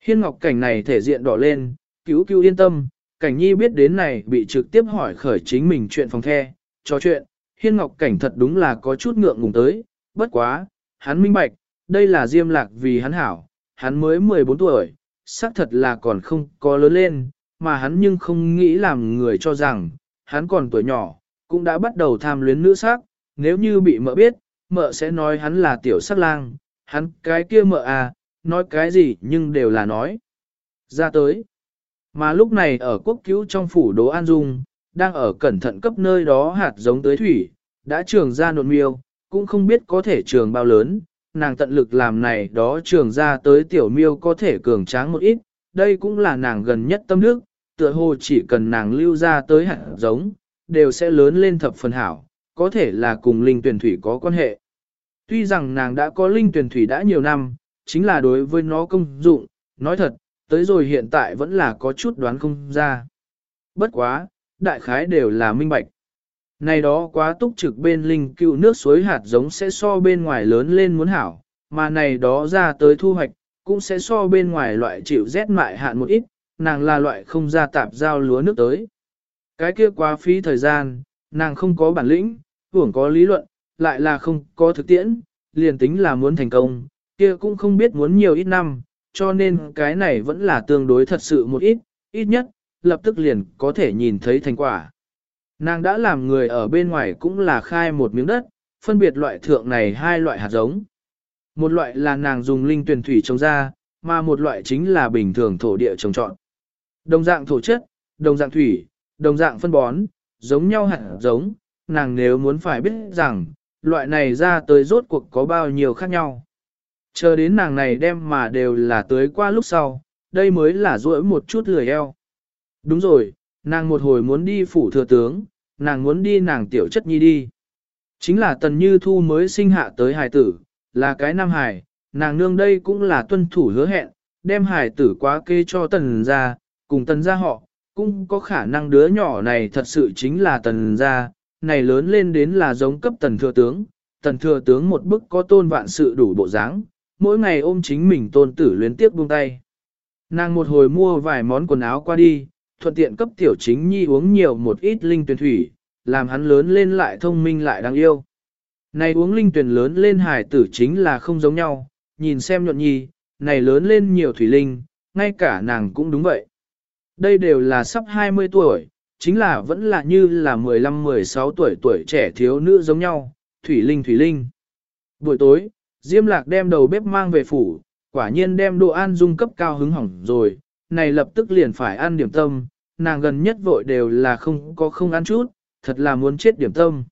Hiên ngọc cảnh này thể diện đỏ lên, cứu cứu yên tâm, cảnh nhi biết đến này bị trực tiếp hỏi khởi chính mình chuyện phòng the, trò chuyện, hiên ngọc cảnh thật đúng là có chút ngượng ngùng tới, bất quá, hắn minh bạch, đây là diêm lạc vì hắn hảo, hắn mới 14 tuổi, xác thật là còn không có lớn lên, mà hắn nhưng không nghĩ làm người cho rằng, hắn còn tuổi nhỏ, cũng đã bắt đầu tham luyến nữ sắc, nếu như bị mợ biết, mợ sẽ nói hắn là tiểu sắc lang, hắn cái kia mợ à, nói cái gì nhưng đều là nói. Ra tới. Mà lúc này ở quốc cứu trong phủ Đỗ An Dung, đang ở cẩn thận cấp nơi đó hạt giống tới thủy, đã trường ra nộn miêu, cũng không biết có thể trường bao lớn, nàng tận lực làm này đó trường ra tới tiểu miêu có thể cường tráng một ít, đây cũng là nàng gần nhất tâm đức, tựa hồ chỉ cần nàng lưu ra tới hạt giống, đều sẽ lớn lên thập phần hảo, có thể là cùng linh tuyển thủy có quan hệ. Tuy rằng nàng đã có linh tuyển thủy đã nhiều năm, chính là đối với nó công dụng, nói thật, tới rồi hiện tại vẫn là có chút đoán không ra. Bất quá, đại khái đều là minh bạch. Này đó quá túc trực bên linh cựu nước suối hạt giống sẽ so bên ngoài lớn lên muốn hảo, mà này đó ra tới thu hoạch, cũng sẽ so bên ngoài loại chịu rét mại hạn một ít, nàng là loại không ra tạp giao lúa nước tới. Cái kia quá phí thời gian, nàng không có bản lĩnh, hưởng có lý luận, lại là không có thực tiễn, liền tính là muốn thành công, kia cũng không biết muốn nhiều ít năm, cho nên cái này vẫn là tương đối thật sự một ít, ít nhất, lập tức liền có thể nhìn thấy thành quả. Nàng đã làm người ở bên ngoài cũng là khai một miếng đất, phân biệt loại thượng này hai loại hạt giống. Một loại là nàng dùng linh tuyển thủy trồng ra, mà một loại chính là bình thường thổ địa trồng trọn. Đồng dạng thổ chất, đồng dạng thủy, đồng dạng phân bón, giống nhau hạt giống, nàng nếu muốn phải biết rằng, loại này ra tới rốt cuộc có bao nhiêu khác nhau. Chờ đến nàng này đem mà đều là tới qua lúc sau, đây mới là duỗi một chút lười eo. Đúng rồi, nàng một hồi muốn đi phủ thừa tướng, nàng muốn đi nàng tiểu chất nhi đi. Chính là tần như thu mới sinh hạ tới hài tử, là cái nam hài, nàng nương đây cũng là tuân thủ hứa hẹn, đem hài tử quá kê cho tần ra, cùng tần ra họ, cũng có khả năng đứa nhỏ này thật sự chính là tần ra, này lớn lên đến là giống cấp tần thừa tướng, tần thừa tướng một bức có tôn vạn sự đủ bộ dáng, mỗi ngày ôm chính mình tôn tử luyến tiếc buông tay. Nàng một hồi mua vài món quần áo qua đi, thuận tiện cấp tiểu chính nhi uống nhiều một ít linh tuyển thủy, làm hắn lớn lên lại thông minh lại đáng yêu. Này uống linh tuyển lớn lên hải tử chính là không giống nhau, nhìn xem nhuận nhi, này lớn lên nhiều thủy linh, ngay cả nàng cũng đúng vậy. Đây đều là sắp 20 tuổi, chính là vẫn là như là 15-16 tuổi tuổi trẻ thiếu nữ giống nhau, thủy linh thủy linh. Buổi tối, Diêm lạc đem đầu bếp mang về phủ, quả nhiên đem đồ ăn dung cấp cao hứng hỏng rồi, này lập tức liền phải ăn điểm tâm, nàng gần nhất vội đều là không có không ăn chút, thật là muốn chết điểm tâm.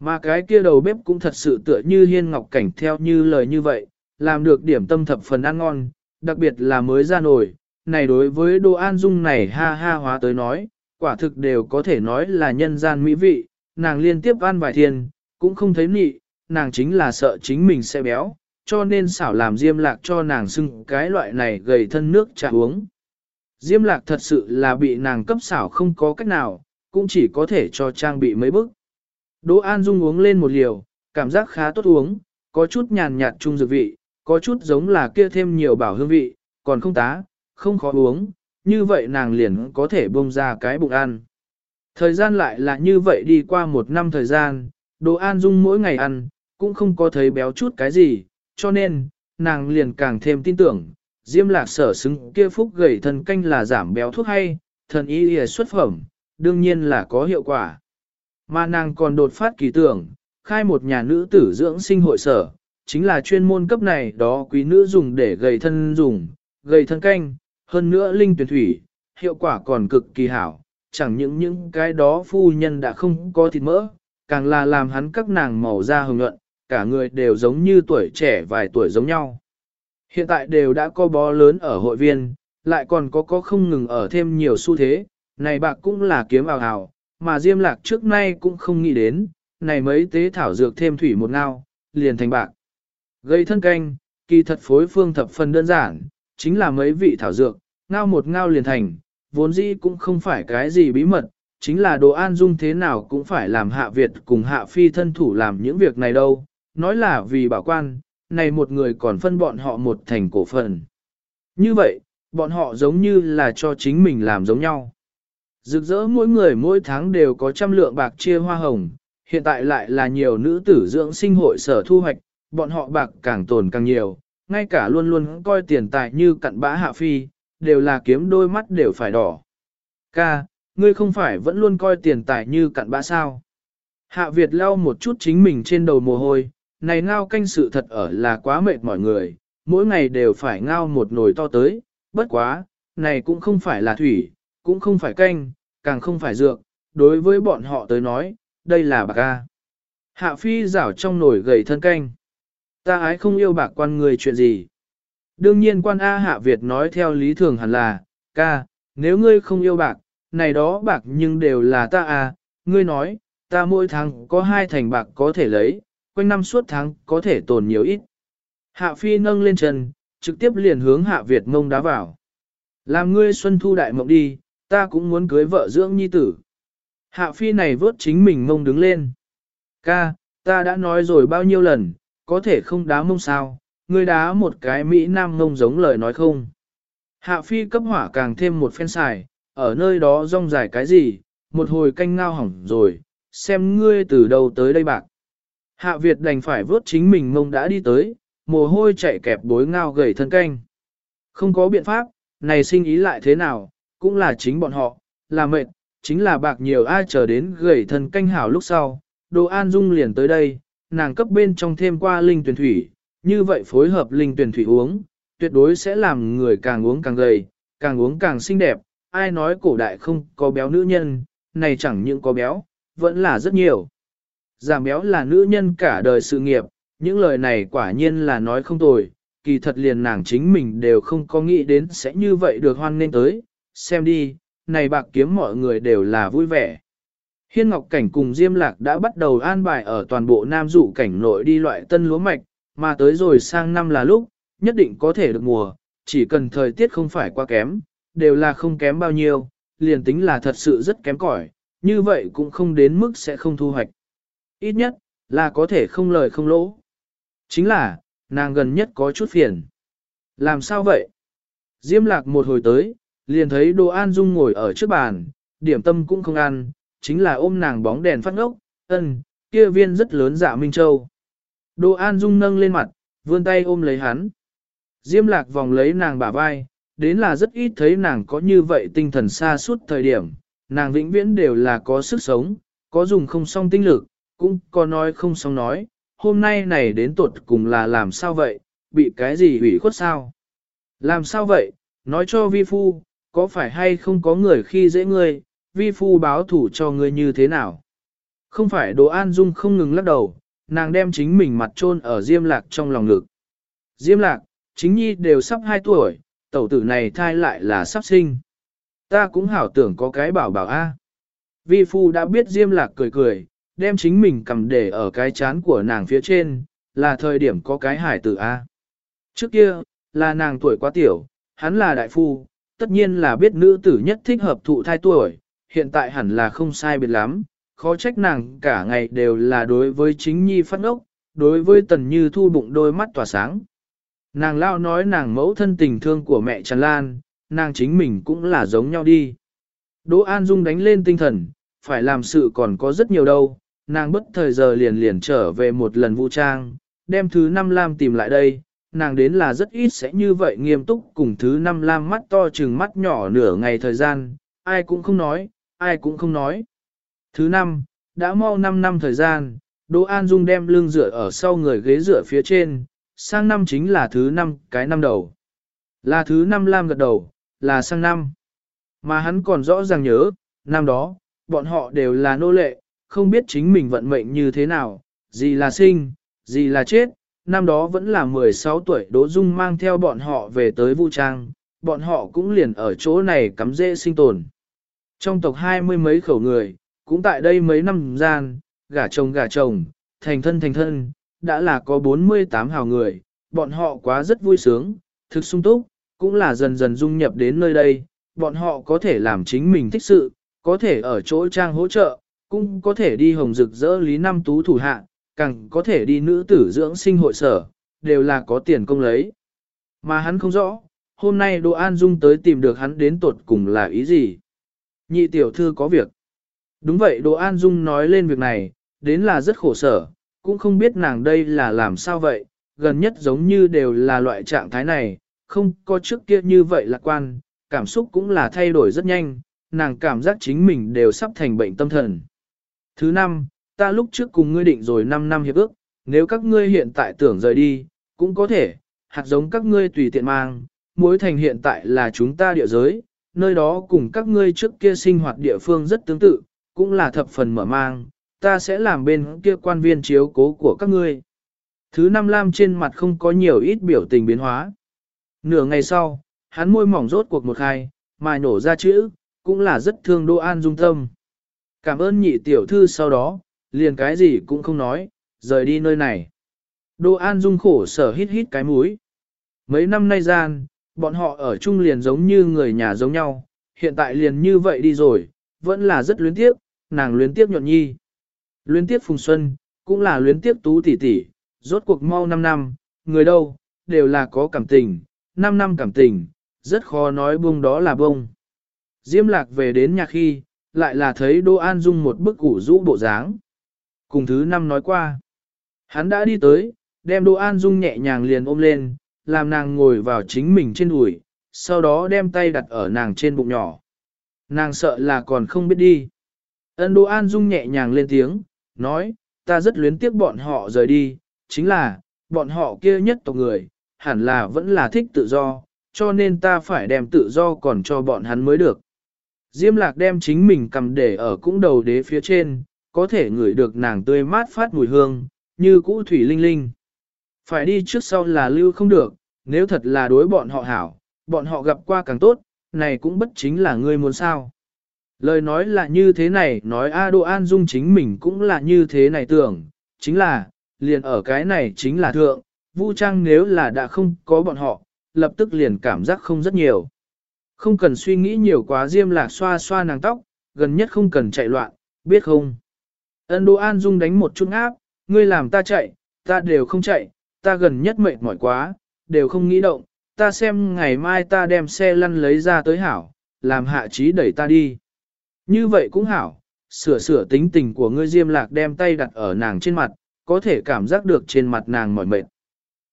Mà cái kia đầu bếp cũng thật sự tựa như hiên ngọc cảnh theo như lời như vậy, làm được điểm tâm thập phần ăn ngon, đặc biệt là mới ra nổi, này đối với đồ ăn dung này ha ha hóa tới nói, quả thực đều có thể nói là nhân gian mỹ vị, nàng liên tiếp ăn vài thiên, cũng không thấy nị, nàng chính là sợ chính mình sẽ béo, cho nên xảo làm diêm lạc cho nàng xưng cái loại này gầy thân nước trà uống. Diêm lạc thật sự là bị nàng cấp xảo không có cách nào, cũng chỉ có thể cho trang bị mấy bức. Đỗ An Dung uống lên một liều, cảm giác khá tốt uống, có chút nhàn nhạt trung dược vị, có chút giống là kia thêm nhiều bảo hương vị, còn không tá, không khó uống, như vậy nàng liền có thể bông ra cái bụng ăn. Thời gian lại là như vậy đi qua một năm thời gian, Đỗ An Dung mỗi ngày ăn, cũng không có thấy béo chút cái gì, cho nên, nàng liền càng thêm tin tưởng, Diêm lạc sở xứng kia phúc gầy thần canh là giảm béo thuốc hay, thần y y xuất phẩm, đương nhiên là có hiệu quả. Mà nàng còn đột phát kỳ tưởng, khai một nhà nữ tử dưỡng sinh hội sở, chính là chuyên môn cấp này đó quý nữ dùng để gầy thân dùng, gầy thân canh, hơn nữa linh tuyển thủy, hiệu quả còn cực kỳ hảo, chẳng những những cái đó phu nhân đã không có thịt mỡ, càng là làm hắn các nàng màu da hồng nhuận, cả người đều giống như tuổi trẻ vài tuổi giống nhau. Hiện tại đều đã có bó lớn ở hội viên, lại còn có có không ngừng ở thêm nhiều xu thế, này bạc cũng là kiếm ảo ảo mà Diêm Lạc trước nay cũng không nghĩ đến, này mấy tế thảo dược thêm thủy một ngao, liền thành bạc. Gây thân canh, kỳ thật phối phương thập phần đơn giản, chính là mấy vị thảo dược, ngao một ngao liền thành, vốn dĩ cũng không phải cái gì bí mật, chính là đồ an dung thế nào cũng phải làm hạ Việt cùng hạ phi thân thủ làm những việc này đâu, nói là vì bảo quan, này một người còn phân bọn họ một thành cổ phần. Như vậy, bọn họ giống như là cho chính mình làm giống nhau. Rực rỡ mỗi người mỗi tháng đều có trăm lượng bạc chia hoa hồng, hiện tại lại là nhiều nữ tử dưỡng sinh hội sở thu hoạch, bọn họ bạc càng tồn càng nhiều, ngay cả luôn luôn coi tiền tài như cặn bã hạ phi, đều là kiếm đôi mắt đều phải đỏ. Ca, ngươi không phải vẫn luôn coi tiền tài như cặn bã sao? Hạ Việt lau một chút chính mình trên đầu mồ hôi, này ngao canh sự thật ở là quá mệt mọi người, mỗi ngày đều phải ngao một nồi to tới, bất quá, này cũng không phải là thủy, cũng không phải canh, càng không phải dược, đối với bọn họ tới nói, đây là bạc ca. Hạ phi rảo trong nồi gầy thân canh. Ta ái không yêu bạc quan người chuyện gì. Đương nhiên quan A Hạ Việt nói theo lý thường hẳn là, ca, nếu ngươi không yêu bạc, này đó bạc nhưng đều là ta à, ngươi nói, ta mỗi tháng có hai thành bạc có thể lấy, quanh năm suốt tháng có thể tồn nhiều ít. Hạ Phi nâng lên chân, trực tiếp liền hướng Hạ Việt mông đá vào. Làm ngươi xuân thu đại mộng đi, ta cũng muốn cưới vợ dưỡng nhi tử. Hạ Phi này vớt chính mình mông đứng lên. Ca, ta đã nói rồi bao nhiêu lần, có thể không đá mông sao, ngươi đá một cái Mỹ Nam mông giống lời nói không. Hạ Phi cấp hỏa càng thêm một phen xài, ở nơi đó rong dài cái gì, một hồi canh ngao hỏng rồi, xem ngươi từ đâu tới đây bạc. Hạ Việt đành phải vớt chính mình mông đã đi tới, mồ hôi chạy kẹp bối ngao gầy thân canh. Không có biện pháp, này sinh ý lại thế nào, cũng là chính bọn họ, là mệt, chính là bạc nhiều ai chờ đến gầy thân canh hảo lúc sau. Đồ An Dung liền tới đây, nàng cấp bên trong thêm qua linh tuyển thủy, như vậy phối hợp linh tuyển thủy uống, tuyệt đối sẽ làm người càng uống càng gầy, càng uống càng xinh đẹp. Ai nói cổ đại không có béo nữ nhân, này chẳng những có béo, vẫn là rất nhiều. Giảm béo là nữ nhân cả đời sự nghiệp, những lời này quả nhiên là nói không tồi, kỳ thật liền nàng chính mình đều không có nghĩ đến sẽ như vậy được hoan nên tới, xem đi, này bạc kiếm mọi người đều là vui vẻ. Hiên Ngọc Cảnh cùng Diêm Lạc đã bắt đầu an bài ở toàn bộ Nam Dụ cảnh nội đi loại tân lúa mạch, mà tới rồi sang năm là lúc, nhất định có thể được mùa, chỉ cần thời tiết không phải quá kém, đều là không kém bao nhiêu, liền tính là thật sự rất kém cỏi, như vậy cũng không đến mức sẽ không thu hoạch. Ít nhất, là có thể không lời không lỗ. Chính là, nàng gần nhất có chút phiền. Làm sao vậy? Diêm lạc một hồi tới, liền thấy đồ an dung ngồi ở trước bàn, điểm tâm cũng không ăn, chính là ôm nàng bóng đèn phát ngốc, ân, kia viên rất lớn dạ Minh Châu. Đồ an dung nâng lên mặt, vươn tay ôm lấy hắn. Diêm lạc vòng lấy nàng bả vai, đến là rất ít thấy nàng có như vậy tinh thần xa suốt thời điểm, nàng vĩnh viễn đều là có sức sống, có dùng không song tinh lực, cũng có nói không xong nói, hôm nay này đến tuột cùng là làm sao vậy, bị cái gì hủy khuất sao? Làm sao vậy, nói cho vi phu, có phải hay không có người khi dễ ngươi, vi phu báo thủ cho ngươi như thế nào? Không phải đồ an dung không ngừng lắc đầu, nàng đem chính mình mặt trôn ở diêm lạc trong lòng ngực. Diêm lạc, chính nhi đều sắp 2 tuổi, tẩu tử này thai lại là sắp sinh. Ta cũng hảo tưởng có cái bảo bảo a. Vi phu đã biết diêm lạc cười cười, đem chính mình cầm để ở cái chán của nàng phía trên, là thời điểm có cái hải tử A. Trước kia, là nàng tuổi quá tiểu, hắn là đại phu, tất nhiên là biết nữ tử nhất thích hợp thụ thai tuổi, hiện tại hẳn là không sai biệt lắm, khó trách nàng cả ngày đều là đối với chính nhi phát ốc, đối với tần như thu bụng đôi mắt tỏa sáng. Nàng lao nói nàng mẫu thân tình thương của mẹ Trần Lan, nàng chính mình cũng là giống nhau đi. Đỗ An Dung đánh lên tinh thần, phải làm sự còn có rất nhiều đâu, nàng bất thời giờ liền liền trở về một lần vũ trang, đem thứ năm lam tìm lại đây, nàng đến là rất ít sẽ như vậy nghiêm túc cùng thứ năm lam mắt to chừng mắt nhỏ nửa ngày thời gian, ai cũng không nói, ai cũng không nói. Thứ năm, đã mau 5 năm thời gian, Đỗ An Dung đem lưng dựa ở sau người ghế dựa phía trên, sang năm chính là thứ năm cái năm đầu. Là thứ năm Lam gật đầu, là sang năm. Mà hắn còn rõ ràng nhớ, năm đó, bọn họ đều là nô lệ, không biết chính mình vận mệnh như thế nào, gì là sinh, gì là chết. Năm đó vẫn là 16 tuổi Đỗ Dung mang theo bọn họ về tới Vu Trang, bọn họ cũng liền ở chỗ này cắm dễ sinh tồn. Trong tộc hai mươi mấy khẩu người, cũng tại đây mấy năm gian, gả chồng gả chồng, thành thân thành thân, đã là có 48 hào người, bọn họ quá rất vui sướng, thực sung túc, cũng là dần dần dung nhập đến nơi đây, bọn họ có thể làm chính mình thích sự, có thể ở chỗ trang hỗ trợ, cũng có thể đi hồng rực rỡ lý năm tú thủ hạ, càng có thể đi nữ tử dưỡng sinh hội sở, đều là có tiền công lấy. Mà hắn không rõ, hôm nay Đỗ An Dung tới tìm được hắn đến tột cùng là ý gì. Nhị tiểu thư có việc. Đúng vậy Đỗ An Dung nói lên việc này, đến là rất khổ sở, cũng không biết nàng đây là làm sao vậy, gần nhất giống như đều là loại trạng thái này, không có trước kia như vậy lạc quan, cảm xúc cũng là thay đổi rất nhanh, nàng cảm giác chính mình đều sắp thành bệnh tâm thần. Thứ năm, ta lúc trước cùng ngươi định rồi 5 năm hiệp ước, nếu các ngươi hiện tại tưởng rời đi, cũng có thể, hạt giống các ngươi tùy tiện mang, mối thành hiện tại là chúng ta địa giới, nơi đó cùng các ngươi trước kia sinh hoạt địa phương rất tương tự, cũng là thập phần mở mang, ta sẽ làm bên kia quan viên chiếu cố của các ngươi. Thứ năm Lam trên mặt không có nhiều ít biểu tình biến hóa. Nửa ngày sau, hắn môi mỏng rốt cuộc một khai, mà nổ ra chữ, cũng là rất thương Đỗ An Dung tâm. Cảm ơn nhị tiểu thư sau đó, liền cái gì cũng không nói, rời đi nơi này. Đô An Dung khổ sở hít hít cái mũi. Mấy năm nay gian, bọn họ ở chung liền giống như người nhà giống nhau, hiện tại liền như vậy đi rồi, vẫn là rất luyến tiếc, nàng luyến tiếc nhuận nhi. Luyến tiếc Phùng Xuân, cũng là luyến tiếc Tú tỷ tỷ, rốt cuộc mau 5 năm, người đâu, đều là có cảm tình, 5 năm cảm tình, rất khó nói buông đó là bông. Diêm lạc về đến nhà khi, lại là thấy Đỗ An Dung một bức củ rũ bộ dáng. Cùng thứ năm nói qua, hắn đã đi tới, đem Đỗ An Dung nhẹ nhàng liền ôm lên, làm nàng ngồi vào chính mình trên đùi, sau đó đem tay đặt ở nàng trên bụng nhỏ. Nàng sợ là còn không biết đi. Ân Đỗ An Dung nhẹ nhàng lên tiếng, nói, ta rất luyến tiếc bọn họ rời đi, chính là, bọn họ kia nhất tộc người, hẳn là vẫn là thích tự do, cho nên ta phải đem tự do còn cho bọn hắn mới được. Diêm lạc đem chính mình cầm để ở cũng đầu đế phía trên, có thể ngửi được nàng tươi mát phát mùi hương, như cũ thủy linh linh. Phải đi trước sau là lưu không được, nếu thật là đối bọn họ hảo, bọn họ gặp qua càng tốt, này cũng bất chính là ngươi muốn sao. Lời nói là như thế này, nói A Đô An Dung chính mình cũng là như thế này tưởng, chính là, liền ở cái này chính là thượng, Vu Trang nếu là đã không có bọn họ, lập tức liền cảm giác không rất nhiều. Không cần suy nghĩ nhiều quá diêm lạc xoa xoa nàng tóc, gần nhất không cần chạy loạn, biết không? Ân Đô An Dung đánh một chút áp, ngươi làm ta chạy, ta đều không chạy, ta gần nhất mệt mỏi quá, đều không nghĩ động, ta xem ngày mai ta đem xe lăn lấy ra tới hảo, làm hạ trí đẩy ta đi. Như vậy cũng hảo, sửa sửa tính tình của ngươi diêm lạc đem tay đặt ở nàng trên mặt, có thể cảm giác được trên mặt nàng mỏi mệt.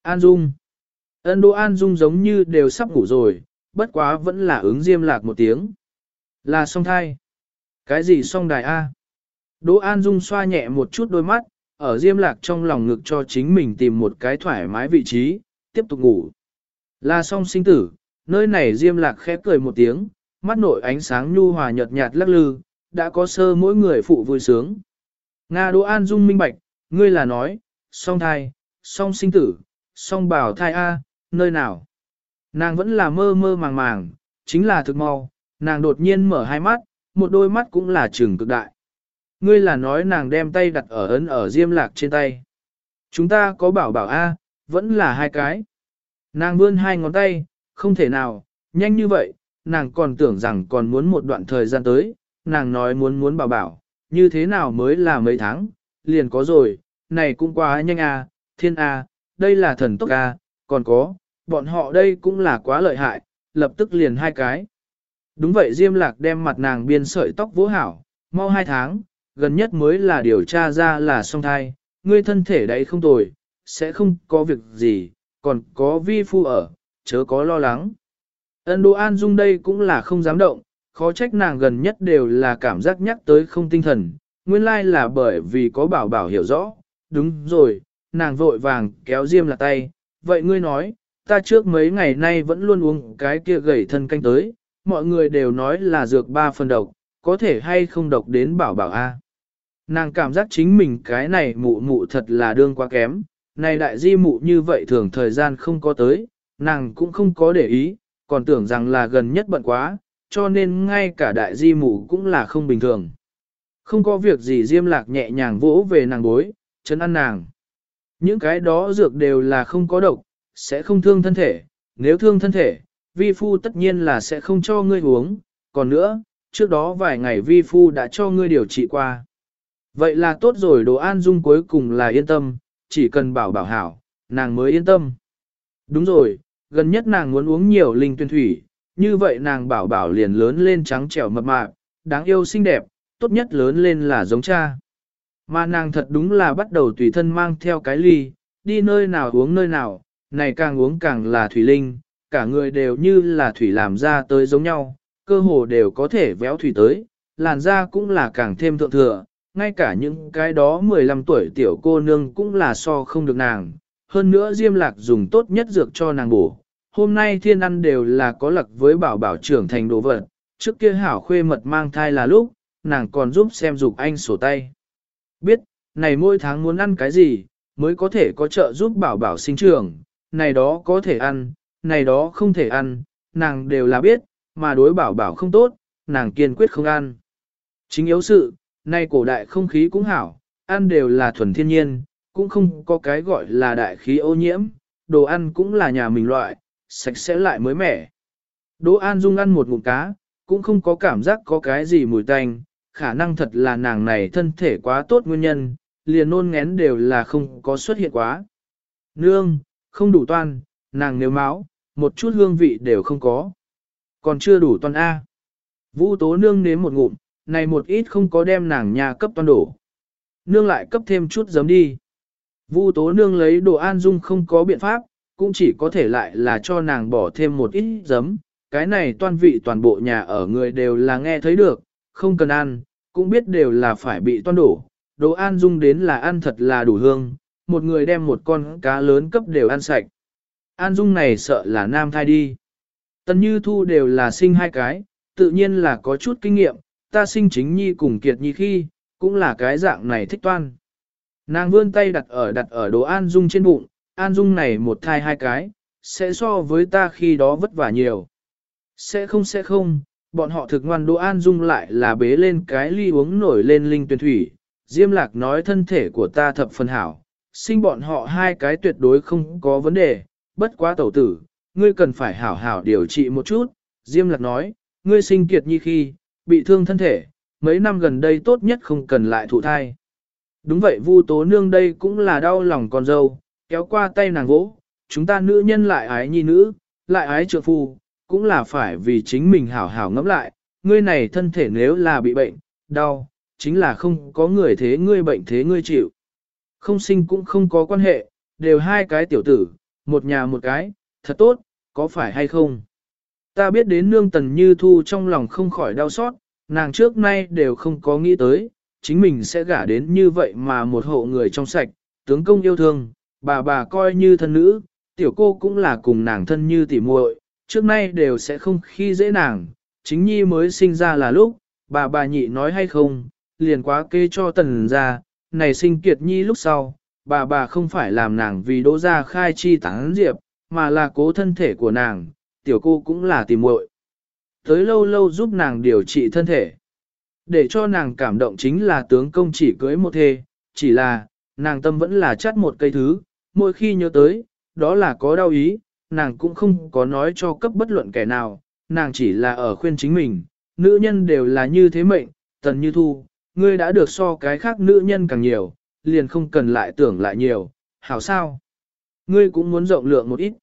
An Dung Ân Đỗ An Dung giống như đều sắp ngủ rồi, bất quá vẫn là ứng diêm lạc một tiếng. Là song thai. Cái gì song đài A? Đỗ An Dung xoa nhẹ một chút đôi mắt, ở diêm lạc trong lòng ngực cho chính mình tìm một cái thoải mái vị trí, tiếp tục ngủ. Là song sinh tử, nơi này diêm lạc khẽ cười một tiếng, mắt nội ánh sáng nhu hòa nhợt nhạt lắc lư, đã có sơ mỗi người phụ vui sướng. Nga Đỗ An Dung minh bạch, ngươi là nói, song thai, song sinh tử, song bảo thai A, nơi nào? Nàng vẫn là mơ mơ màng màng, chính là thực mau, nàng đột nhiên mở hai mắt, một đôi mắt cũng là trừng cực đại. Ngươi là nói nàng đem tay đặt ở ấn ở diêm lạc trên tay. Chúng ta có bảo bảo A, vẫn là hai cái. Nàng vươn hai ngón tay, không thể nào, nhanh như vậy, nàng còn tưởng rằng còn muốn một đoạn thời gian tới, nàng nói muốn muốn bảo bảo, như thế nào mới là mấy tháng, liền có rồi, này cũng quá nhanh a, thiên a, đây là thần tốc a, còn có, bọn họ đây cũng là quá lợi hại, lập tức liền hai cái. Đúng vậy Diêm Lạc đem mặt nàng biên sợi tóc vỗ hảo, mau hai tháng, gần nhất mới là điều tra ra là song thai, ngươi thân thể đấy không tồi, sẽ không có việc gì, còn có vi phu ở, chớ có lo lắng. Ân đô An Dung đây cũng là không dám động, khó trách nàng gần nhất đều là cảm giác nhắc tới không tinh thần, nguyên lai là bởi vì có bảo bảo hiểu rõ, đúng rồi, nàng vội vàng kéo Diêm Lạc tay, vậy ngươi nói, ta trước mấy ngày nay vẫn luôn uống cái kia gầy thân canh tới, mọi người đều nói là dược ba phần độc, có thể hay không độc đến bảo bảo a. Nàng cảm giác chính mình cái này mụ mụ thật là đương quá kém, này đại di mụ như vậy thường thời gian không có tới, nàng cũng không có để ý, còn tưởng rằng là gần nhất bận quá, cho nên ngay cả đại di mụ cũng là không bình thường. Không có việc gì diêm lạc nhẹ nhàng vỗ về nàng bối, chấn ăn nàng. Những cái đó dược đều là không có độc, sẽ không thương thân thể, nếu thương thân thể, vi phu tất nhiên là sẽ không cho ngươi uống, còn nữa, trước đó vài ngày vi phu đã cho ngươi điều trị qua. Vậy là tốt rồi đồ an dung cuối cùng là yên tâm, chỉ cần bảo bảo hảo, nàng mới yên tâm. Đúng rồi, gần nhất nàng muốn uống nhiều linh tuyên thủy, như vậy nàng bảo bảo liền lớn lên trắng trẻo mập mạp, đáng yêu xinh đẹp, tốt nhất lớn lên là giống cha. Mà nàng thật đúng là bắt đầu tùy thân mang theo cái ly, đi nơi nào uống nơi nào, này càng uống càng là thủy linh, cả người đều như là thủy làm ra tới giống nhau, cơ hồ đều có thể véo thủy tới, làn da cũng là càng thêm thượng thừa, ngay cả những cái đó 15 tuổi tiểu cô nương cũng là so không được nàng. Hơn nữa Diêm Lạc dùng tốt nhất dược cho nàng bổ. Hôm nay thiên ăn đều là có lặc với bảo bảo trưởng thành đồ vật, trước kia hảo khuê mật mang thai là lúc, nàng còn giúp xem dục anh sổ tay. Biết, này mỗi tháng muốn ăn cái gì, mới có thể có trợ giúp bảo bảo sinh trưởng, này đó có thể ăn, này đó không thể ăn, nàng đều là biết, mà đối bảo bảo không tốt, nàng kiên quyết không ăn. Chính yếu sự, nay cổ đại không khí cũng hảo, ăn đều là thuần thiên nhiên, cũng không có cái gọi là đại khí ô nhiễm, đồ ăn cũng là nhà mình loại, sạch sẽ lại mới mẻ. Đỗ An Dung ăn một ngụm cá, cũng không có cảm giác có cái gì mùi tanh, khả năng thật là nàng này thân thể quá tốt nguyên nhân, liền nôn ngén đều là không có xuất hiện quá. Nương, không đủ toan, nàng nếu máu, một chút hương vị đều không có. Còn chưa đủ toan A. Vũ tố nương nếm một ngụm, này một ít không có đem nàng nhà cấp toan đổ. Nương lại cấp thêm chút giấm đi. Vu tố nương lấy đồ an dung không có biện pháp, cũng chỉ có thể lại là cho nàng bỏ thêm một ít giấm. Cái này toan vị toàn bộ nhà ở người đều là nghe thấy được, không cần ăn, cũng biết đều là phải bị toan đổ. Đồ an dung đến là ăn thật là đủ hương, một người đem một con cá lớn cấp đều ăn sạch. An dung này sợ là nam thai đi. Tần như thu đều là sinh hai cái, tự nhiên là có chút kinh nghiệm, ta sinh chính nhi cùng kiệt nhi khi, cũng là cái dạng này thích toan. Nàng vươn tay đặt ở đặt ở đồ An Dung trên bụng, An Dung này một thai hai cái, sẽ so với ta khi đó vất vả nhiều. Sẽ không sẽ không, bọn họ thực ngoan đồ An Dung lại là bế lên cái ly uống nổi lên linh tuyển thủy. Diêm lạc nói thân thể của ta thập phần hảo, sinh bọn họ hai cái tuyệt đối không có vấn đề, bất quá tẩu tử, ngươi cần phải hảo hảo điều trị một chút. Diêm lạc nói, ngươi sinh kiệt nhi khi, bị thương thân thể, mấy năm gần đây tốt nhất không cần lại thụ thai. Đúng vậy Vu Tố Nương đây cũng là đau lòng con dâu, kéo qua tay nàng vỗ, chúng ta nữ nhân lại ái nhi nữ, lại ái trượng phu, cũng là phải vì chính mình hảo hảo ngẫm lại, ngươi này thân thể nếu là bị bệnh, đau, chính là không có người thế ngươi bệnh thế ngươi chịu. Không sinh cũng không có quan hệ, đều hai cái tiểu tử, một nhà một cái, thật tốt, có phải hay không? Ta biết đến nương tần như thu trong lòng không khỏi đau xót, nàng trước nay đều không có nghĩ tới, chính mình sẽ gả đến như vậy mà một hộ người trong sạch, tướng công yêu thương, bà bà coi như thân nữ, tiểu cô cũng là cùng nàng thân như tỉ muội, trước nay đều sẽ không khi dễ nàng, chính nhi mới sinh ra là lúc, bà bà nhị nói hay không, liền quá kê cho tần ra, này sinh kiệt nhi lúc sau, bà bà không phải làm nàng vì đỗ ra khai chi tán diệp, mà là cố thân thể của nàng, tiểu cô cũng là tìm muội. Tới lâu lâu giúp nàng điều trị thân thể. Để cho nàng cảm động chính là tướng công chỉ cưới một thê, chỉ là, nàng tâm vẫn là chắt một cây thứ, mỗi khi nhớ tới, đó là có đau ý, nàng cũng không có nói cho cấp bất luận kẻ nào, nàng chỉ là ở khuyên chính mình, nữ nhân đều là như thế mệnh, tần như thu, ngươi đã được so cái khác nữ nhân càng nhiều, liền không cần lại tưởng lại nhiều, hảo sao? Ngươi cũng muốn rộng lượng một ít.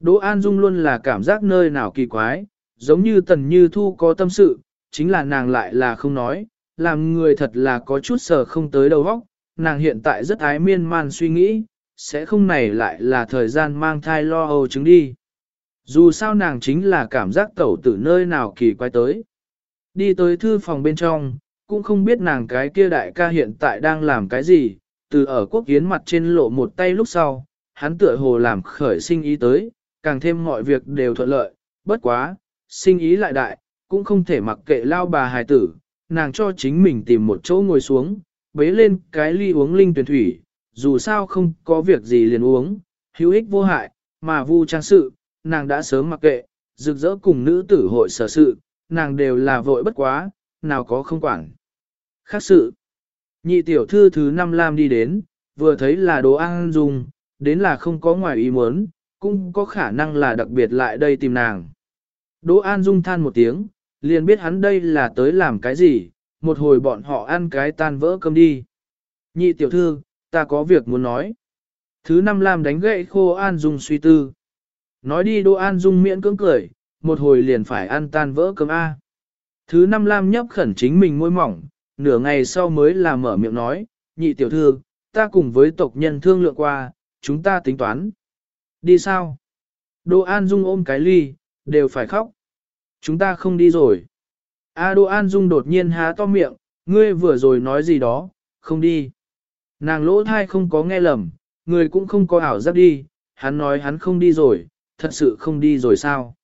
Đỗ An Dung luôn là cảm giác nơi nào kỳ quái, giống như tần như thu có tâm sự, chính là nàng lại là không nói, làm người thật là có chút sờ không tới đầu óc, nàng hiện tại rất ái miên man suy nghĩ, sẽ không này lại là thời gian mang thai lo âu chứng đi. Dù sao nàng chính là cảm giác tẩu tử nơi nào kỳ quái tới. Đi tới thư phòng bên trong, cũng không biết nàng cái kia đại ca hiện tại đang làm cái gì, từ ở quốc hiến mặt trên lộ một tay lúc sau, hắn tựa hồ làm khởi sinh ý tới, càng thêm mọi việc đều thuận lợi, bất quá, sinh ý lại đại, cũng không thể mặc kệ lao bà hài tử, nàng cho chính mình tìm một chỗ ngồi xuống, bế lên cái ly uống linh tuyển thủy, dù sao không có việc gì liền uống, hữu ích vô hại, mà vu trang sự, nàng đã sớm mặc kệ, rực rỡ cùng nữ tử hội sở sự, nàng đều là vội bất quá, nào có không quản. Khác sự, nhị tiểu thư thứ năm Lam đi đến, vừa thấy là đồ ăn dùng, đến là không có ngoài ý muốn, cũng có khả năng là đặc biệt lại đây tìm nàng. Đỗ An Dung than một tiếng, liền biết hắn đây là tới làm cái gì, một hồi bọn họ ăn cái tan vỡ cơm đi. Nhị tiểu thư, ta có việc muốn nói. Thứ năm Lam đánh gậy khô An Dung suy tư. Nói đi Đỗ An Dung miễn cưỡng cười, một hồi liền phải ăn tan vỡ cơm A. Thứ năm Lam nhấp khẩn chính mình môi mỏng, nửa ngày sau mới là mở miệng nói, nhị tiểu thư, ta cùng với tộc nhân thương lượng qua, chúng ta tính toán. Đi sao? Đỗ An Dung ôm cái ly, đều phải khóc. Chúng ta không đi rồi. A Đỗ An Dung đột nhiên há to miệng, ngươi vừa rồi nói gì đó, không đi. Nàng lỗ thai không có nghe lầm, người cũng không có ảo giác đi, hắn nói hắn không đi rồi, thật sự không đi rồi sao.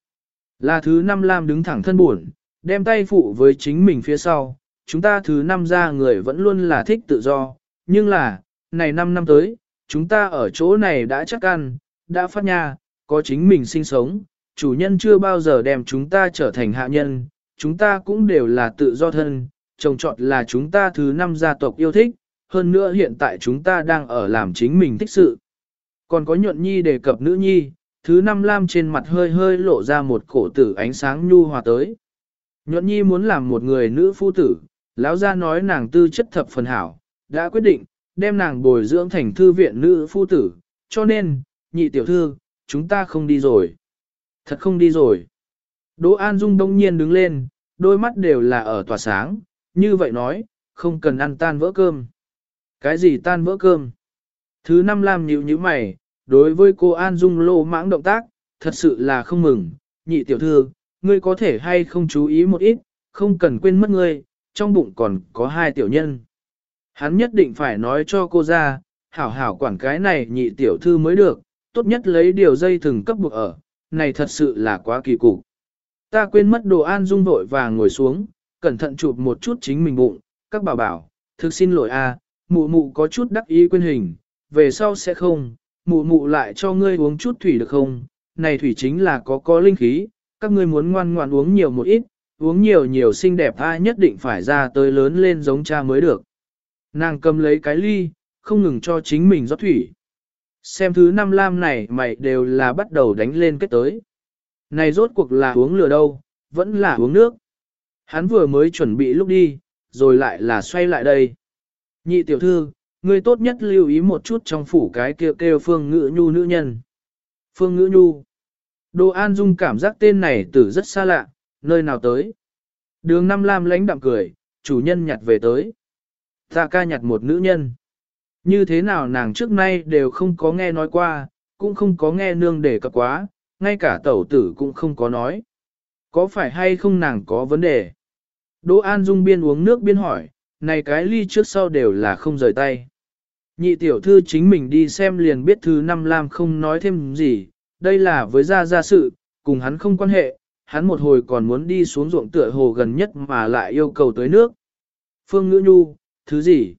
Là thứ năm Lam đứng thẳng thân buồn, đem tay phụ với chính mình phía sau, chúng ta thứ năm ra người vẫn luôn là thích tự do, nhưng là, này năm năm tới, chúng ta ở chỗ này đã chắc ăn, đã phát nhà có chính mình sinh sống, chủ nhân chưa bao giờ đem chúng ta trở thành hạ nhân, chúng ta cũng đều là tự do thân, trồng trọt là chúng ta thứ năm gia tộc yêu thích, hơn nữa hiện tại chúng ta đang ở làm chính mình thích sự. Còn có nhuận nhi đề cập nữ nhi, thứ năm lam trên mặt hơi hơi lộ ra một cổ tử ánh sáng nhu hòa tới. Nhuận nhi muốn làm một người nữ phu tử, lão gia nói nàng tư chất thập phần hảo, đã quyết định, đem nàng bồi dưỡng thành thư viện nữ phu tử, cho nên, nhị tiểu thư, chúng ta không đi rồi. Thật không đi rồi. Đỗ An Dung đông nhiên đứng lên, đôi mắt đều là ở tỏa sáng, như vậy nói, không cần ăn tan vỡ cơm. Cái gì tan vỡ cơm? Thứ năm làm nhịu như mày, đối với cô An Dung lô mãng động tác, thật sự là không mừng, nhị tiểu thư, ngươi có thể hay không chú ý một ít, không cần quên mất ngươi, trong bụng còn có hai tiểu nhân. Hắn nhất định phải nói cho cô ra, hảo hảo quản cái này nhị tiểu thư mới được, tốt nhất lấy điều dây thừng cấp buộc ở, này thật sự là quá kỳ cục. Ta quên mất đồ an dung vội và ngồi xuống, cẩn thận chụp một chút chính mình bụng, các bà bảo, thực xin lỗi a, mụ mụ có chút đắc ý quên hình, về sau sẽ không, mụ mụ lại cho ngươi uống chút thủy được không, này thủy chính là có có linh khí, các ngươi muốn ngoan ngoan uống nhiều một ít, uống nhiều nhiều xinh đẹp ai nhất định phải ra tới lớn lên giống cha mới được. Nàng cầm lấy cái ly, không ngừng cho chính mình rót thủy. Xem thứ năm lam này mày đều là bắt đầu đánh lên kết tới. Này rốt cuộc là uống lửa đâu, vẫn là uống nước. Hắn vừa mới chuẩn bị lúc đi, rồi lại là xoay lại đây. Nhị tiểu thư, ngươi tốt nhất lưu ý một chút trong phủ cái kêu kêu phương ngữ nhu nữ nhân. Phương ngữ nhu. Đồ An Dung cảm giác tên này tử rất xa lạ, nơi nào tới. Đường năm lam lãnh đạm cười, chủ nhân nhặt về tới. Ta ca nhặt một nữ nhân. Như thế nào nàng trước nay đều không có nghe nói qua, cũng không có nghe nương đề cập quá, ngay cả tẩu tử cũng không có nói. Có phải hay không nàng có vấn đề? Đỗ An Dung biên uống nước biên hỏi, này cái ly trước sau đều là không rời tay. Nhị tiểu thư chính mình đi xem liền biết thứ năm lam không nói thêm gì, đây là với gia gia sự, cùng hắn không quan hệ, hắn một hồi còn muốn đi xuống ruộng tựa hồ gần nhất mà lại yêu cầu tới nước. Phương Ngữ Nhu, thứ gì?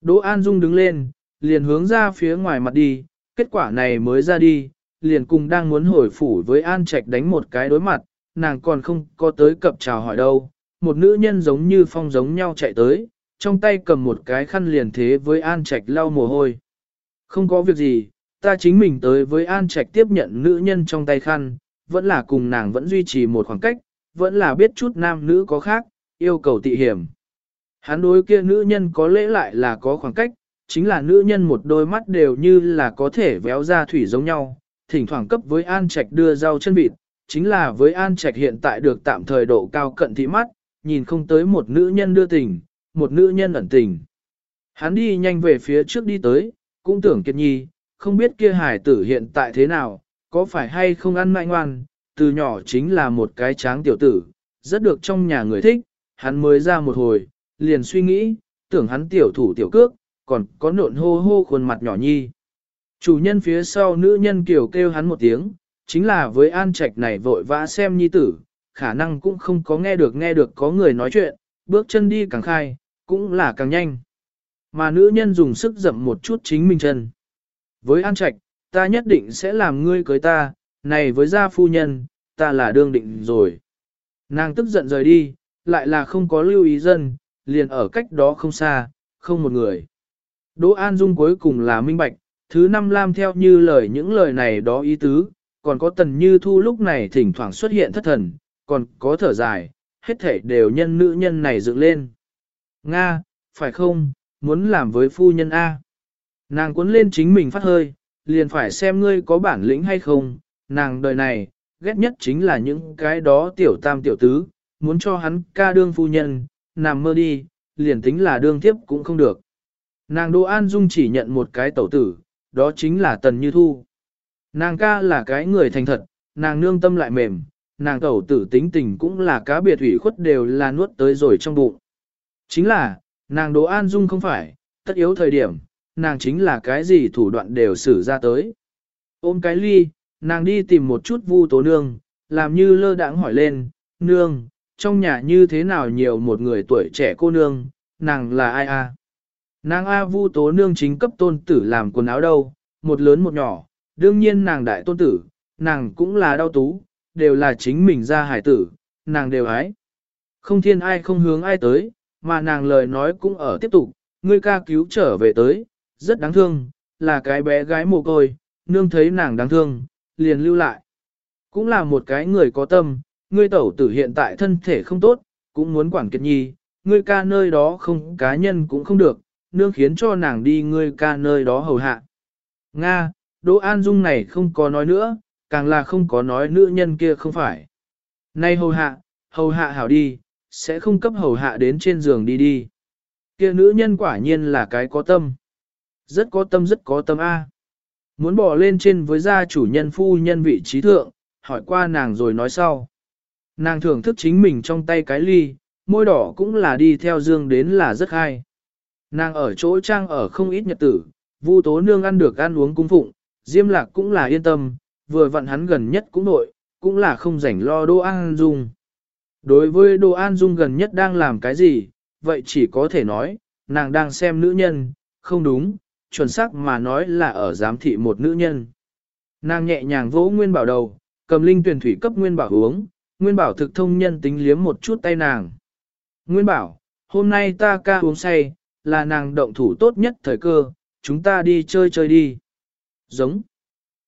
Đỗ An Dung đứng lên, liền hướng ra phía ngoài mặt đi, kết quả này mới ra đi, liền cùng đang muốn hồi phủ với An Trạch đánh một cái đối mặt, nàng còn không có tới cập chào hỏi đâu. Một nữ nhân giống như phong giống nhau chạy tới, trong tay cầm một cái khăn liền thế với An Trạch lau mồ hôi. Không có việc gì, ta chính mình tới với An Trạch tiếp nhận nữ nhân trong tay khăn, vẫn là cùng nàng vẫn duy trì một khoảng cách, vẫn là biết chút nam nữ có khác, yêu cầu tị hiểm. Hắn đối kia nữ nhân có lẽ lại là có khoảng cách, chính là nữ nhân một đôi mắt đều như là có thể véo ra thủy giống nhau, thỉnh thoảng cấp với An Trạch đưa rau chân vịt, chính là với An Trạch hiện tại được tạm thời độ cao cận thị mắt, nhìn không tới một nữ nhân đưa tình, một nữ nhân ẩn tình. Hắn đi nhanh về phía trước đi tới, cũng tưởng kiệt nhi, không biết kia hải tử hiện tại thế nào, có phải hay không ăn mại ngoan, từ nhỏ chính là một cái tráng tiểu tử, rất được trong nhà người thích, hắn mới ra một hồi, liền suy nghĩ, tưởng hắn tiểu thủ tiểu cước, còn có nộn hô hô khuôn mặt nhỏ nhi. Chủ nhân phía sau nữ nhân kiểu kêu hắn một tiếng, chính là với an trạch này vội vã xem nhi tử, khả năng cũng không có nghe được nghe được có người nói chuyện, bước chân đi càng khai, cũng là càng nhanh. Mà nữ nhân dùng sức dậm một chút chính mình chân. Với an trạch, ta nhất định sẽ làm ngươi cưới ta, này với gia phu nhân, ta là đương định rồi. Nàng tức giận rời đi, lại là không có lưu ý dân, liền ở cách đó không xa, không một người. Đỗ An Dung cuối cùng là minh bạch, thứ năm Lam theo như lời những lời này đó ý tứ, còn có tần như thu lúc này thỉnh thoảng xuất hiện thất thần, còn có thở dài, hết thể đều nhân nữ nhân này dựng lên. Nga, phải không, muốn làm với phu nhân A. Nàng cuốn lên chính mình phát hơi, liền phải xem ngươi có bản lĩnh hay không, nàng đời này, ghét nhất chính là những cái đó tiểu tam tiểu tứ, muốn cho hắn ca đương phu nhân, nằm mơ đi, liền tính là đương tiếp cũng không được. Nàng Đỗ An Dung chỉ nhận một cái tẩu tử, đó chính là Tần Như Thu. Nàng ca là cái người thành thật, nàng nương tâm lại mềm, nàng tẩu tử tính tình cũng là cá biệt ủy khuất đều là nuốt tới rồi trong bụng. Chính là, nàng Đỗ An Dung không phải, tất yếu thời điểm, nàng chính là cái gì thủ đoạn đều xử ra tới. Ôm cái ly, nàng đi tìm một chút vu tố nương, làm như lơ đãng hỏi lên, nương, trong nhà như thế nào nhiều một người tuổi trẻ cô nương, nàng là ai a? Nàng A vu tố nương chính cấp tôn tử làm quần áo đâu, một lớn một nhỏ, đương nhiên nàng đại tôn tử, nàng cũng là đau tú, đều là chính mình ra hải tử, nàng đều ái. Không thiên ai không hướng ai tới, mà nàng lời nói cũng ở tiếp tục, ngươi ca cứu trở về tới, rất đáng thương, là cái bé gái mồ côi, nương thấy nàng đáng thương, liền lưu lại. Cũng là một cái người có tâm, ngươi tẩu tử hiện tại thân thể không tốt, cũng muốn quản kiệt nhi, ngươi ca nơi đó không cá nhân cũng không được, nương khiến cho nàng đi ngươi ca nơi đó hầu hạ. Nga, Đỗ An Dung này không có nói nữa, càng là không có nói nữ nhân kia không phải. Nay hầu hạ, hầu hạ hảo đi, sẽ không cấp hầu hạ đến trên giường đi đi. Kia nữ nhân quả nhiên là cái có tâm. Rất có tâm rất có tâm A. Muốn bỏ lên trên với gia chủ nhân phu nhân vị trí thượng, hỏi qua nàng rồi nói sau. Nàng thưởng thức chính mình trong tay cái ly, môi đỏ cũng là đi theo dương đến là rất hay. Nàng ở chỗ trang ở không ít nhật tử, vu tố nương ăn được ăn uống cung phụng, diêm lạc cũng là yên tâm, vừa vặn hắn gần nhất cũng nội, cũng là không rảnh lo Đỗ An Dung. Đối với Đỗ An Dung gần nhất đang làm cái gì, vậy chỉ có thể nói, nàng đang xem nữ nhân, không đúng, chuẩn xác mà nói là ở giám thị một nữ nhân. Nàng nhẹ nhàng vỗ Nguyên Bảo đầu, cầm linh tuyển thủy cấp Nguyên Bảo uống, Nguyên Bảo thực thông nhân tính liếm một chút tay nàng. Nguyên Bảo, hôm nay ta ca uống say, là nàng động thủ tốt nhất thời cơ, chúng ta đi chơi chơi đi. Giống.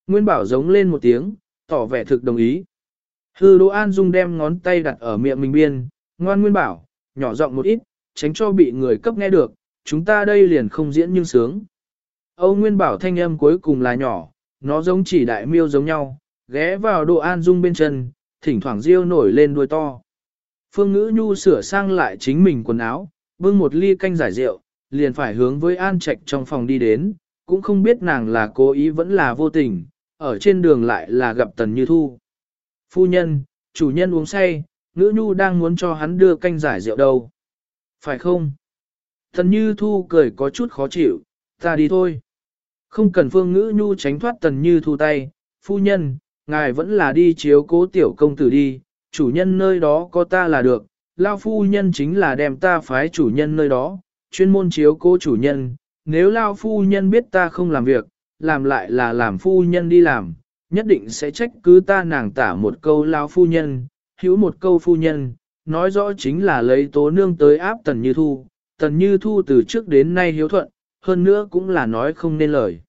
Nguyên Bảo giống lên một tiếng, tỏ vẻ thực đồng ý. Hư Đỗ An Dung đem ngón tay đặt ở miệng mình biên, ngoan Nguyên Bảo, nhỏ giọng một ít, tránh cho bị người cấp nghe được, chúng ta đây liền không diễn nhưng sướng. Âu Nguyên Bảo thanh âm cuối cùng là nhỏ, nó giống chỉ đại miêu giống nhau, ghé vào Đỗ An Dung bên chân, thỉnh thoảng riêu nổi lên đuôi to. Phương Ngữ Nhu sửa sang lại chính mình quần áo, bưng một ly canh giải rượu, liền phải hướng với An Trạch trong phòng đi đến, cũng không biết nàng là cố ý vẫn là vô tình, ở trên đường lại là gặp Tần Như Thu. Phu nhân, chủ nhân uống say, Ngữ Nhu đang muốn cho hắn đưa canh giải rượu đâu. Phải không? Tần Như Thu cười có chút khó chịu, ta đi thôi. Không cần Phương Ngữ Nhu tránh thoát Tần Như Thu tay, phu nhân, ngài vẫn là đi chiếu cố tiểu công tử đi, chủ nhân nơi đó có ta là được, lao phu nhân chính là đem ta phái chủ nhân nơi đó, chuyên môn chiếu cố chủ nhân, nếu lao phu nhân biết ta không làm việc, làm lại là làm phu nhân đi làm, nhất định sẽ trách cứ ta nàng tả một câu lao phu nhân, hữu một câu phu nhân, nói rõ chính là lấy tố nương tới áp tần như thu, tần như thu từ trước đến nay hiếu thuận, hơn nữa cũng là nói không nên lời.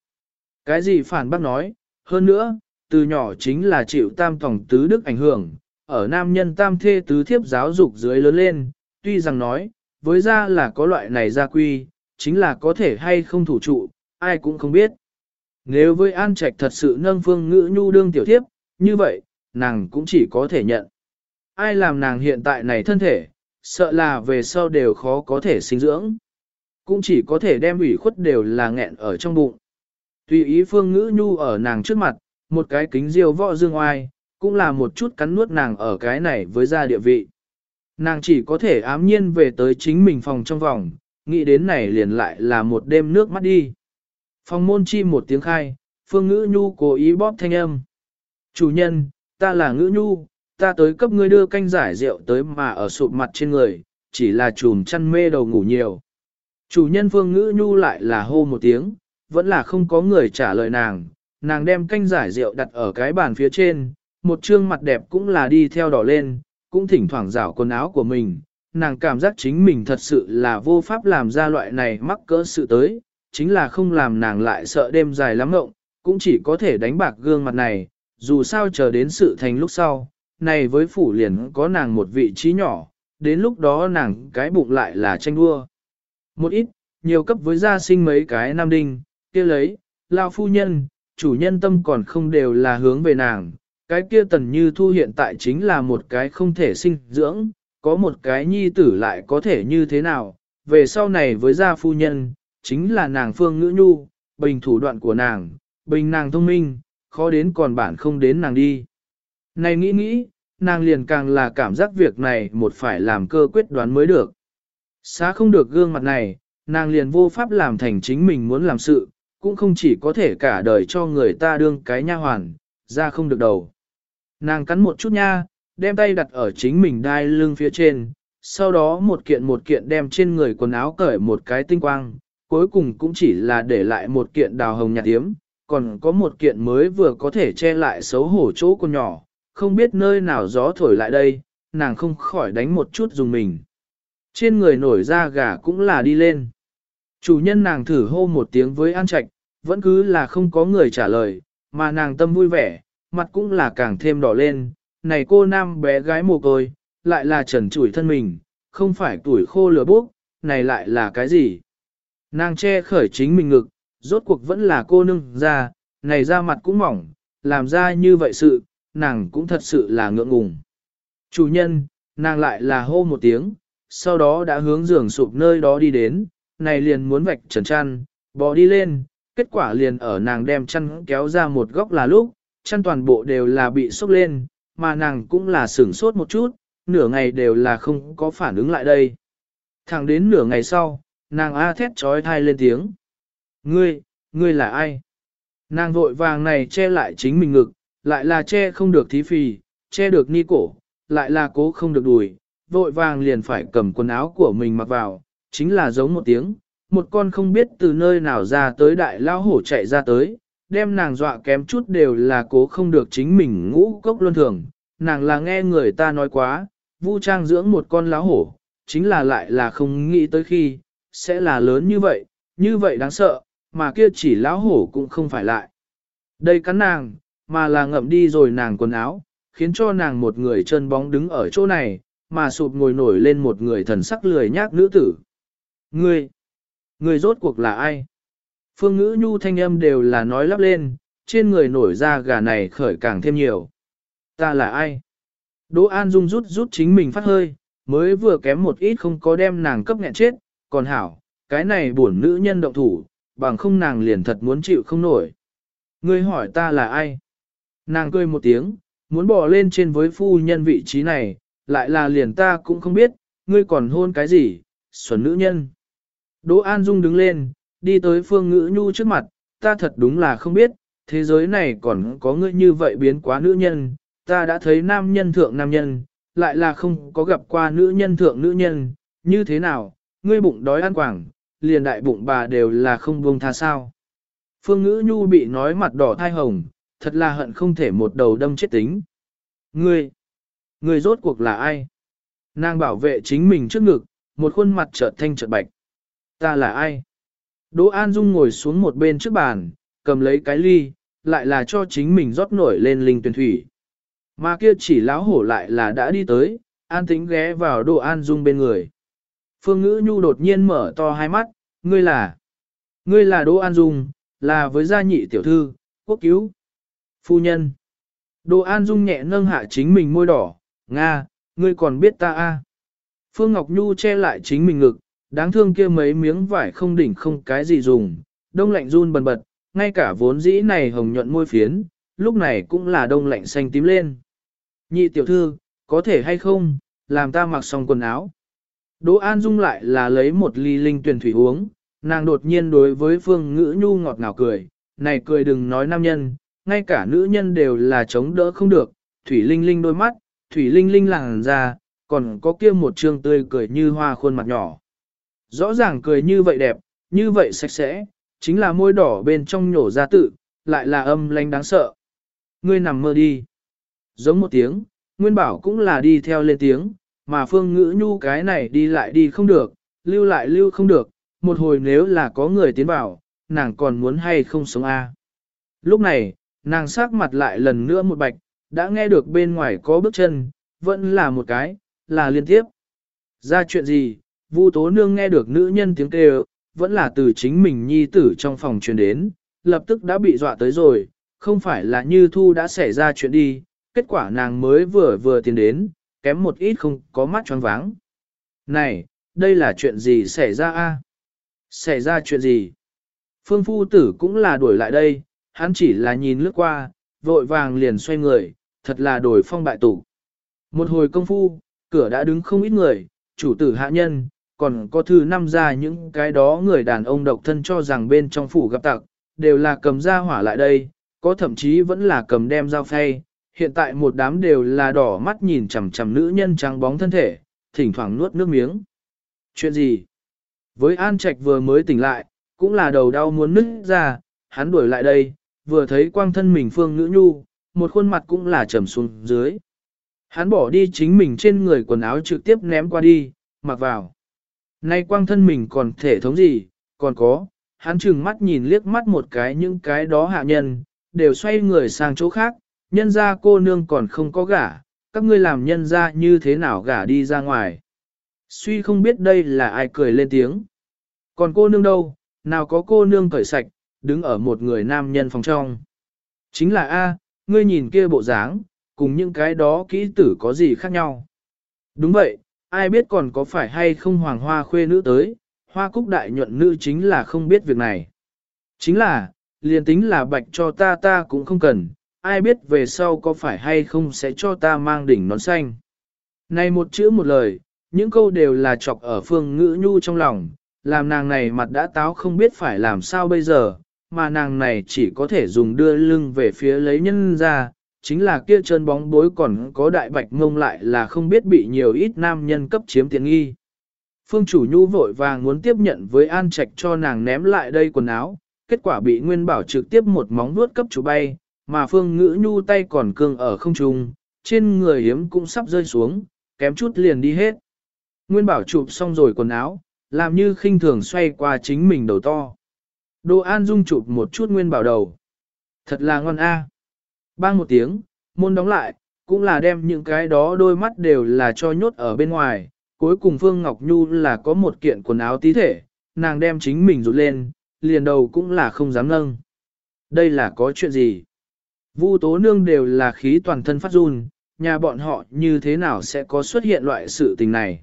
Cái gì phản bác nói, hơn nữa, từ nhỏ chính là chịu tam tổng tứ đức ảnh hưởng, ở nam nhân tam thê tứ thiếp giáo dục dưới lớn lên, tuy rằng nói, với ra là có loại này gia quy, chính là có thể hay không thủ trụ, ai cũng không biết. Nếu với An Trạch thật sự nâng phương ngữ nhu đương tiểu thiếp, như vậy, nàng cũng chỉ có thể nhận. Ai làm nàng hiện tại này thân thể, sợ là về sau đều khó có thể sinh dưỡng. Cũng chỉ có thể đem ủy khuất đều là nghẹn ở trong bụng. Tùy ý phương ngữ nhu ở nàng trước mặt, một cái kính diêu võ dương oai, cũng là một chút cắn nuốt nàng ở cái này với gia địa vị. Nàng chỉ có thể ám nhiên về tới chính mình phòng trong vòng, nghĩ đến này liền lại là một đêm nước mắt đi. Phòng môn chi một tiếng khai, phương ngữ nhu cố ý bóp thanh âm. Chủ nhân, ta là ngữ nhu, ta tới cấp ngươi đưa canh giải rượu tới mà ở sụp mặt trên người, chỉ là chùm chăn mê đầu ngủ nhiều. Chủ nhân phương ngữ nhu lại là hô một tiếng, vẫn là không có người trả lời nàng, nàng đem canh giải rượu đặt ở cái bàn phía trên, một trương mặt đẹp cũng là đi theo đỏ lên, cũng thỉnh thoảng rảo quần áo của mình, nàng cảm giác chính mình thật sự là vô pháp làm ra loại này mắc cỡ sự tới, chính là không làm nàng lại sợ đêm dài lắm ngộng, cũng chỉ có thể đánh bạc gương mặt này, dù sao chờ đến sự thành lúc sau, này với phủ liền có nàng một vị trí nhỏ, đến lúc đó nàng cái bụng lại là tranh đua. Một ít, nhiều cấp với gia sinh mấy cái nam đinh, kia lấy, lao phu nhân, chủ nhân tâm còn không đều là hướng về nàng, cái kia tần như thu hiện tại chính là một cái không thể sinh dưỡng, có một cái nhi tử lại có thể như thế nào, về sau này với gia phu nhân, chính là nàng phương ngữ nhu, bình thủ đoạn của nàng, bình nàng thông minh, khó đến còn bản không đến nàng đi. Này nghĩ nghĩ, nàng liền càng là cảm giác việc này một phải làm cơ quyết đoán mới được. Xá không được gương mặt này, nàng liền vô pháp làm thành chính mình muốn làm sự, cũng không chỉ có thể cả đời cho người ta đương cái nha hoàn, ra không được đầu. Nàng cắn một chút nha, đem tay đặt ở chính mình đai lưng phía trên, sau đó một kiện một kiện đem trên người quần áo cởi một cái tinh quang, cuối cùng cũng chỉ là để lại một kiện đào hồng nhạt yếm, còn có một kiện mới vừa có thể che lại xấu hổ chỗ con nhỏ, không biết nơi nào gió thổi lại đây, nàng không khỏi đánh một chút dùng mình. Trên người nổi da gà cũng là đi lên. Chủ nhân nàng thử hô một tiếng với An Trạch, vẫn cứ là không có người trả lời, mà nàng tâm vui vẻ, mặt cũng là càng thêm đỏ lên. Này cô nam bé gái mồ côi, lại là trần trụi thân mình, không phải tuổi khô lửa bốc, này lại là cái gì? Nàng che khởi chính mình ngực, rốt cuộc vẫn là cô nương ra, này ra mặt cũng mỏng, làm ra như vậy sự, nàng cũng thật sự là ngượng ngùng. Chủ nhân, nàng lại là hô một tiếng, sau đó đã hướng giường sụp nơi đó đi đến, này liền muốn vạch trần chăn, bò đi lên, kết quả liền ở nàng đem chăn kéo ra một góc là lúc, chăn toàn bộ đều là bị sốc lên, mà nàng cũng là sửng sốt một chút, nửa ngày đều là không có phản ứng lại đây. Thẳng đến nửa ngày sau, nàng a thét trói thai lên tiếng. Ngươi, ngươi là ai? Nàng vội vàng này che lại chính mình ngực, lại là che không được thí phì, che được ni cổ, lại là cố không được đùi, vội vàng liền phải cầm quần áo của mình mặc vào, chính là giống một tiếng, một con không biết từ nơi nào ra tới đại lao hổ chạy ra tới, đem nàng dọa kém chút đều là cố không được chính mình ngũ cốc luân thường, nàng là nghe người ta nói quá, vu trang dưỡng một con lão hổ, chính là lại là không nghĩ tới khi, sẽ là lớn như vậy, như vậy đáng sợ, mà kia chỉ lão hổ cũng không phải lại. Đây cắn nàng, mà là ngậm đi rồi nàng quần áo, khiến cho nàng một người chân bóng đứng ở chỗ này, mà sụp ngồi nổi lên một người thần sắc lười nhác nữ tử. Ngươi, ngươi rốt cuộc là ai? Phương ngữ nhu thanh âm đều là nói lắp lên, trên người nổi ra gà này khởi càng thêm nhiều. Ta là ai? Đỗ An Dung rút rút chính mình phát hơi, mới vừa kém một ít không có đem nàng cấp nghẹn chết, còn hảo, cái này buồn nữ nhân động thủ, bằng không nàng liền thật muốn chịu không nổi. Ngươi hỏi ta là ai? Nàng cười một tiếng, muốn bỏ lên trên với phu nhân vị trí này, lại là liền ta cũng không biết, ngươi còn hôn cái gì, xuẩn nữ nhân. Đỗ An Dung đứng lên, đi tới phương ngữ nhu trước mặt, ta thật đúng là không biết, thế giới này còn có ngươi như vậy biến quá nữ nhân, ta đã thấy nam nhân thượng nam nhân, lại là không có gặp qua nữ nhân thượng nữ nhân, như thế nào, ngươi bụng đói ăn quảng, liền đại bụng bà đều là không buông tha sao. Phương ngữ nhu bị nói mặt đỏ thai hồng, thật là hận không thể một đầu đâm chết tính. Ngươi, Người rốt cuộc là ai? Nàng bảo vệ chính mình trước ngực, một khuôn mặt chợt thanh chợt bạch. Ta là ai? Đỗ An Dung ngồi xuống một bên trước bàn, cầm lấy cái ly, lại là cho chính mình rót nổi lên linh tuyển thủy. Mà kia chỉ láo hổ lại là đã đi tới, an tính ghé vào Đỗ An Dung bên người. Phương Ngữ Nhu đột nhiên mở to hai mắt, ngươi là, ngươi là Đỗ An Dung, là với gia nhị tiểu thư, quốc cứu. Phu nhân. Đỗ An Dung nhẹ nâng hạ chính mình môi đỏ, Nga, ngươi còn biết ta a? À? Phương Ngọc Nhu che lại chính mình ngực, đáng thương kia mấy miếng vải không đỉnh không cái gì dùng, đông lạnh run bần bật, ngay cả vốn dĩ này hồng nhuận môi phiến, lúc này cũng là đông lạnh xanh tím lên. Nhị tiểu thư, có thể hay không, làm ta mặc xong quần áo. Đỗ An Dung lại là lấy một ly linh tuyển thủy uống, nàng đột nhiên đối với Phương Ngữ Nhu ngọt ngào cười, này cười đừng nói nam nhân, ngay cả nữ nhân đều là chống đỡ không được, thủy linh linh đôi mắt, thủy linh linh làng ra, còn có kia một trương tươi cười như hoa khuôn mặt nhỏ. Rõ ràng cười như vậy đẹp, như vậy sạch sẽ, chính là môi đỏ bên trong nhổ ra tự, lại là âm lanh đáng sợ. Ngươi nằm mơ đi. Giống một tiếng, Nguyên Bảo cũng là đi theo lên tiếng, mà Phương Ngữ Nhu cái này đi lại đi không được, lưu lại lưu không được, một hồi nếu là có người tiến vào, nàng còn muốn hay không sống a. Lúc này, nàng sắc mặt lại lần nữa một bạch, đã nghe được bên ngoài có bước chân, vẫn là một cái, là liên tiếp. Ra chuyện gì, Vu Tố Nương nghe được nữ nhân tiếng kêu, vẫn là từ chính mình nhi tử trong phòng truyền đến, lập tức đã bị dọa tới rồi, không phải là như thu đã xảy ra chuyện đi, kết quả nàng mới vừa vừa tiến đến, kém một ít không có mắt choáng váng. Này, đây là chuyện gì xảy ra a? Xảy ra chuyện gì? Phương phu tử cũng là đuổi lại đây, hắn chỉ là nhìn lướt qua, vội vàng liền xoay người, thật là đổi phong bại tủ. Một hồi công phu, cửa đã đứng không ít người, chủ tử hạ nhân, còn có thư năm ra những cái đó người đàn ông độc thân cho rằng bên trong phủ gặp tặc, đều là cầm ra hỏa lại đây, có thậm chí vẫn là cầm đem dao phay. Hiện tại một đám đều là đỏ mắt nhìn chằm chằm nữ nhân trắng bóng thân thể, thỉnh thoảng nuốt nước miếng. Chuyện gì? Với An Trạch vừa mới tỉnh lại, cũng là đầu đau muốn nứt ra, hắn đuổi lại đây, vừa thấy quang thân mình phương nữ nhu, một khuôn mặt cũng là trầm xuống dưới. Hắn bỏ đi chính mình trên người quần áo trực tiếp ném qua đi, mặc vào. Nay quang thân mình còn thể thống gì, còn có, hắn chừng mắt nhìn liếc mắt một cái những cái đó hạ nhân, đều xoay người sang chỗ khác, nhân ra cô nương còn không có gả, các ngươi làm nhân ra như thế nào gả đi ra ngoài. Suy không biết đây là ai cười lên tiếng. Còn cô nương đâu, nào có cô nương cởi sạch, đứng ở một người nam nhân phòng trong. Chính là A, ngươi nhìn kia bộ dáng, cùng những cái đó kỹ tử có gì khác nhau. Đúng vậy, ai biết còn có phải hay không hoàng hoa khuê nữ tới, hoa cúc đại nhuận nữ chính là không biết việc này. Chính là, liền tính là bạch cho ta ta cũng không cần, ai biết về sau có phải hay không sẽ cho ta mang đỉnh nón xanh. Này một chữ một lời, những câu đều là chọc ở phương ngữ nhu trong lòng, làm nàng này mặt đã táo không biết phải làm sao bây giờ, mà nàng này chỉ có thể dùng đưa lưng về phía lấy nhân ra, chính là kia chân bóng bối còn có đại bạch ngông lại là không biết bị nhiều ít nam nhân cấp chiếm tiện nghi. Phương chủ nhu vội vàng muốn tiếp nhận với an trạch cho nàng ném lại đây quần áo, kết quả bị Nguyên Bảo trực tiếp một móng vuốt cấp chủ bay, mà Phương Ngữ Nhu tay còn cương ở không trung, trên người hiếm cũng sắp rơi xuống, kém chút liền đi hết. Nguyên Bảo chụp xong rồi quần áo, làm như khinh thường xoay qua chính mình đầu to. Đồ An Dung chụp một chút Nguyên Bảo đầu. Thật là ngon a. À. Bang một tiếng, môn đóng lại, cũng là đem những cái đó đôi mắt đều là cho nhốt ở bên ngoài. Cuối cùng Phương Ngọc Nhu là có một kiện quần áo tí thể, nàng đem chính mình rụt lên, liền đầu cũng là không dám nâng. Đây là có chuyện gì? Vu tố nương đều là khí toàn thân phát run, nhà bọn họ như thế nào sẽ có xuất hiện loại sự tình này?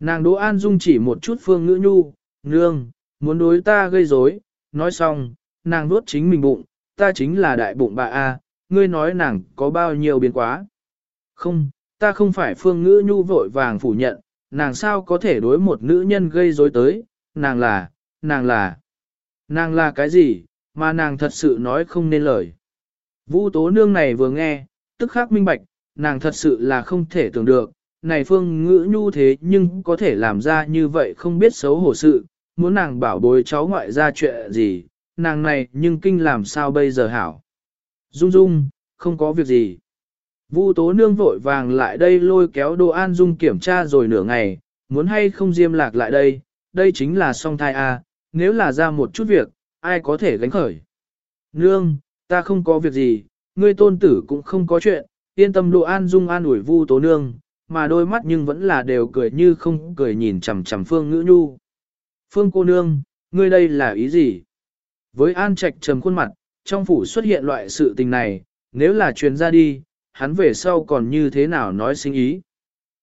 Nàng Đỗ An Dung chỉ một chút phương ngữ nhu, nương, muốn đối ta gây rối, nói xong, nàng nuốt chính mình bụng, ta chính là đại bụng bà A, ngươi nói nàng có bao nhiêu biến quá. Không, ta không phải phương ngữ nhu vội vàng phủ nhận, nàng sao có thể đối một nữ nhân gây rối tới, nàng là, nàng là, nàng là cái gì, mà nàng thật sự nói không nên lời. Vũ tố nương này vừa nghe, tức khắc minh bạch, nàng thật sự là không thể tưởng được, này phương ngữ nhu thế nhưng có thể làm ra như vậy không biết xấu hổ sự, muốn nàng bảo bối cháu ngoại ra chuyện gì, nàng này nhưng kinh làm sao bây giờ hảo. Dung dung, không có việc gì. Vu tố nương vội vàng lại đây lôi kéo đồ an dung kiểm tra rồi nửa ngày, muốn hay không diêm lạc lại đây, đây chính là song thai A, nếu là ra một chút việc, ai có thể gánh khởi. Nương, ta không có việc gì, ngươi tôn tử cũng không có chuyện, yên tâm đồ an dung an ủi vu tố nương, mà đôi mắt nhưng vẫn là đều cười như không cười nhìn chằm chằm phương ngữ nhu. Phương cô nương, ngươi đây là ý gì? Với an trạch trầm khuôn mặt, trong phủ xuất hiện loại sự tình này, nếu là truyền ra đi, hắn về sau còn như thế nào nói sinh ý.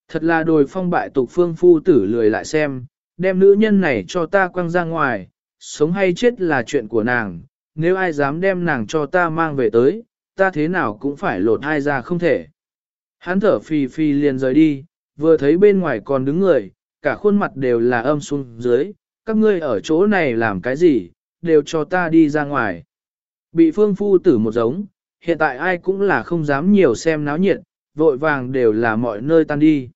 Thật là đồi phong bại tục phương phu tử lười lại xem, đem nữ nhân này cho ta quăng ra ngoài, sống hay chết là chuyện của nàng, nếu ai dám đem nàng cho ta mang về tới, ta thế nào cũng phải lột hai ra không thể. Hắn thở phì phì liền rời đi, vừa thấy bên ngoài còn đứng người, cả khuôn mặt đều là âm xuống dưới, các ngươi ở chỗ này làm cái gì, đều cho ta đi ra ngoài. Bị phương phu tử một giống, hiện tại ai cũng là không dám nhiều xem náo nhiệt, vội vàng đều là mọi nơi tan đi.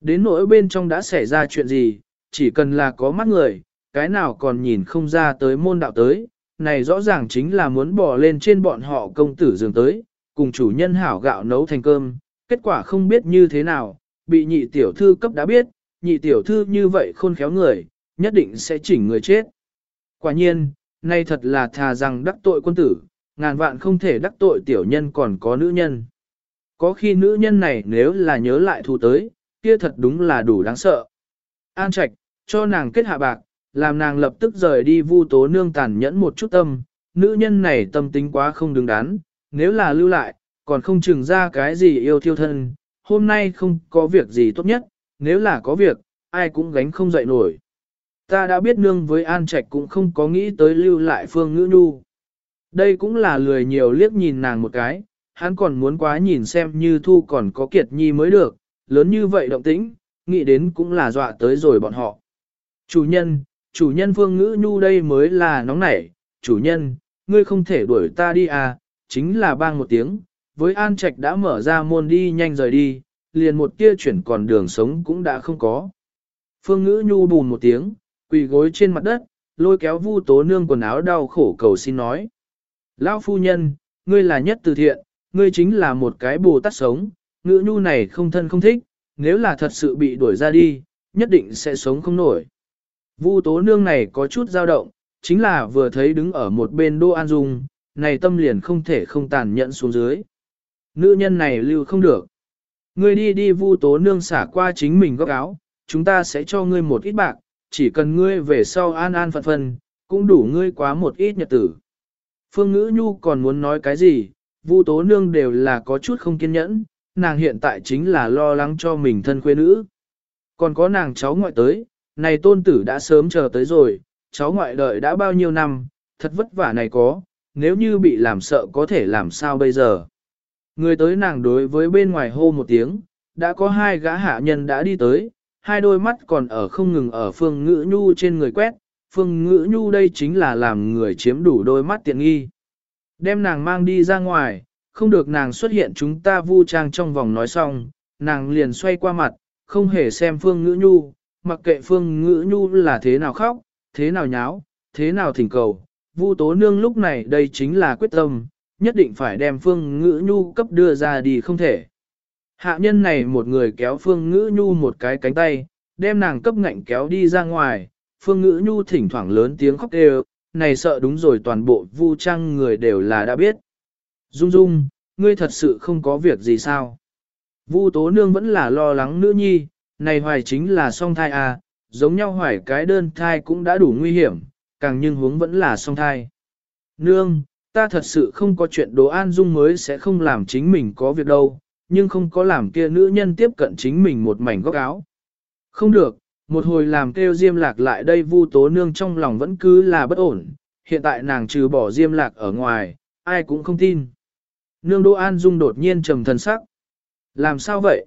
Đến nỗi bên trong đã xảy ra chuyện gì, chỉ cần là có mắt người, cái nào còn nhìn không ra tới môn đạo tới, này rõ ràng chính là muốn bỏ lên trên bọn họ công tử giường tới, cùng chủ nhân hảo gạo nấu thành cơm, kết quả không biết như thế nào, bị nhị tiểu thư cấp đã biết, nhị tiểu thư như vậy khôn khéo người, nhất định sẽ chỉnh người chết. Quả nhiên, nay thật là thà rằng đắc tội quân tử, ngàn vạn không thể đắc tội tiểu nhân còn có nữ nhân. Có khi nữ nhân này nếu là nhớ lại thù tới, kia thật đúng là đủ đáng sợ. An trạch, cho nàng kết hạ bạc, làm nàng lập tức rời đi vu tố nương tàn nhẫn một chút tâm, nữ nhân này tâm tính quá không đứng đắn, nếu là lưu lại, còn không chừng ra cái gì yêu thiêu thân, hôm nay không có việc gì tốt nhất, nếu là có việc, ai cũng gánh không dậy nổi. Ta đã biết nương với An Trạch cũng không có nghĩ tới lưu lại phương ngữ nhu. Đây cũng là lười nhiều liếc nhìn nàng một cái, hắn còn muốn quá nhìn xem như thu còn có kiệt nhi mới được, lớn như vậy động tĩnh, nghĩ đến cũng là dọa tới rồi bọn họ. Chủ nhân, chủ nhân phương ngữ nhu đây mới là nóng nảy, chủ nhân, ngươi không thể đuổi ta đi à, chính là bang một tiếng, với An Trạch đã mở ra môn đi nhanh rời đi, liền một tia chuyển còn đường sống cũng đã không có. Phương ngữ nhu bùn một tiếng, quỳ gối trên mặt đất, lôi kéo vu tố nương quần áo đau khổ cầu xin nói. Lão phu nhân, ngươi là nhất từ thiện, ngươi chính là một cái bồ tát sống, ngữ nhu này không thân không thích, nếu là thật sự bị đuổi ra đi, nhất định sẽ sống không nổi. Vu tố nương này có chút dao động, chính là vừa thấy đứng ở một bên Đô An Dung, này tâm liền không thể không tàn nhẫn xuống dưới. Nữ nhân này lưu không được. Ngươi đi đi vu tố nương xả qua chính mình góc áo, chúng ta sẽ cho ngươi một ít bạc, chỉ cần ngươi về sau an an phận phân, cũng đủ ngươi quá một ít nhật tử. Phương Ngữ Nhu còn muốn nói cái gì, vu tố nương đều là có chút không kiên nhẫn, nàng hiện tại chính là lo lắng cho mình thân khuê nữ. Còn có nàng cháu ngoại tới, này tôn tử đã sớm chờ tới rồi, cháu ngoại đợi đã bao nhiêu năm, thật vất vả này có, nếu như bị làm sợ có thể làm sao bây giờ. Người tới nàng đối với bên ngoài hô một tiếng, đã có hai gã hạ nhân đã đi tới, hai đôi mắt còn ở không ngừng ở phương ngữ nhu trên người quét, phương ngữ nhu đây chính là làm người chiếm đủ đôi mắt tiện nghi. Đem nàng mang đi ra ngoài, không được nàng xuất hiện chúng ta vu trang trong vòng nói xong, nàng liền xoay qua mặt, không hề xem phương ngữ nhu, mặc kệ phương ngữ nhu là thế nào khóc, thế nào nháo, thế nào thỉnh cầu. Vu tố nương lúc này đây chính là quyết tâm, nhất định phải đem phương ngữ nhu cấp đưa ra đi không thể. Hạ nhân này một người kéo phương ngữ nhu một cái cánh tay, đem nàng cấp ngạnh kéo đi ra ngoài, phương ngữ nhu thỉnh thoảng lớn tiếng khóc đều, này sợ đúng rồi toàn bộ vu trang người đều là đã biết. Dung dung, ngươi thật sự không có việc gì sao? Vu tố nương vẫn là lo lắng nữ nhi, này hoài chính là song thai à, giống nhau hoài cái đơn thai cũng đã đủ nguy hiểm, càng nhưng hướng vẫn là song thai. Nương, ta thật sự không có chuyện đồ an dung mới sẽ không làm chính mình có việc đâu, nhưng không có làm kia nữ nhân tiếp cận chính mình một mảnh góc áo. Không được, một hồi làm kêu diêm lạc lại đây vu tố nương trong lòng vẫn cứ là bất ổn, hiện tại nàng trừ bỏ diêm lạc ở ngoài, ai cũng không tin. Nương Đỗ An Dung đột nhiên trầm thần sắc. Làm sao vậy?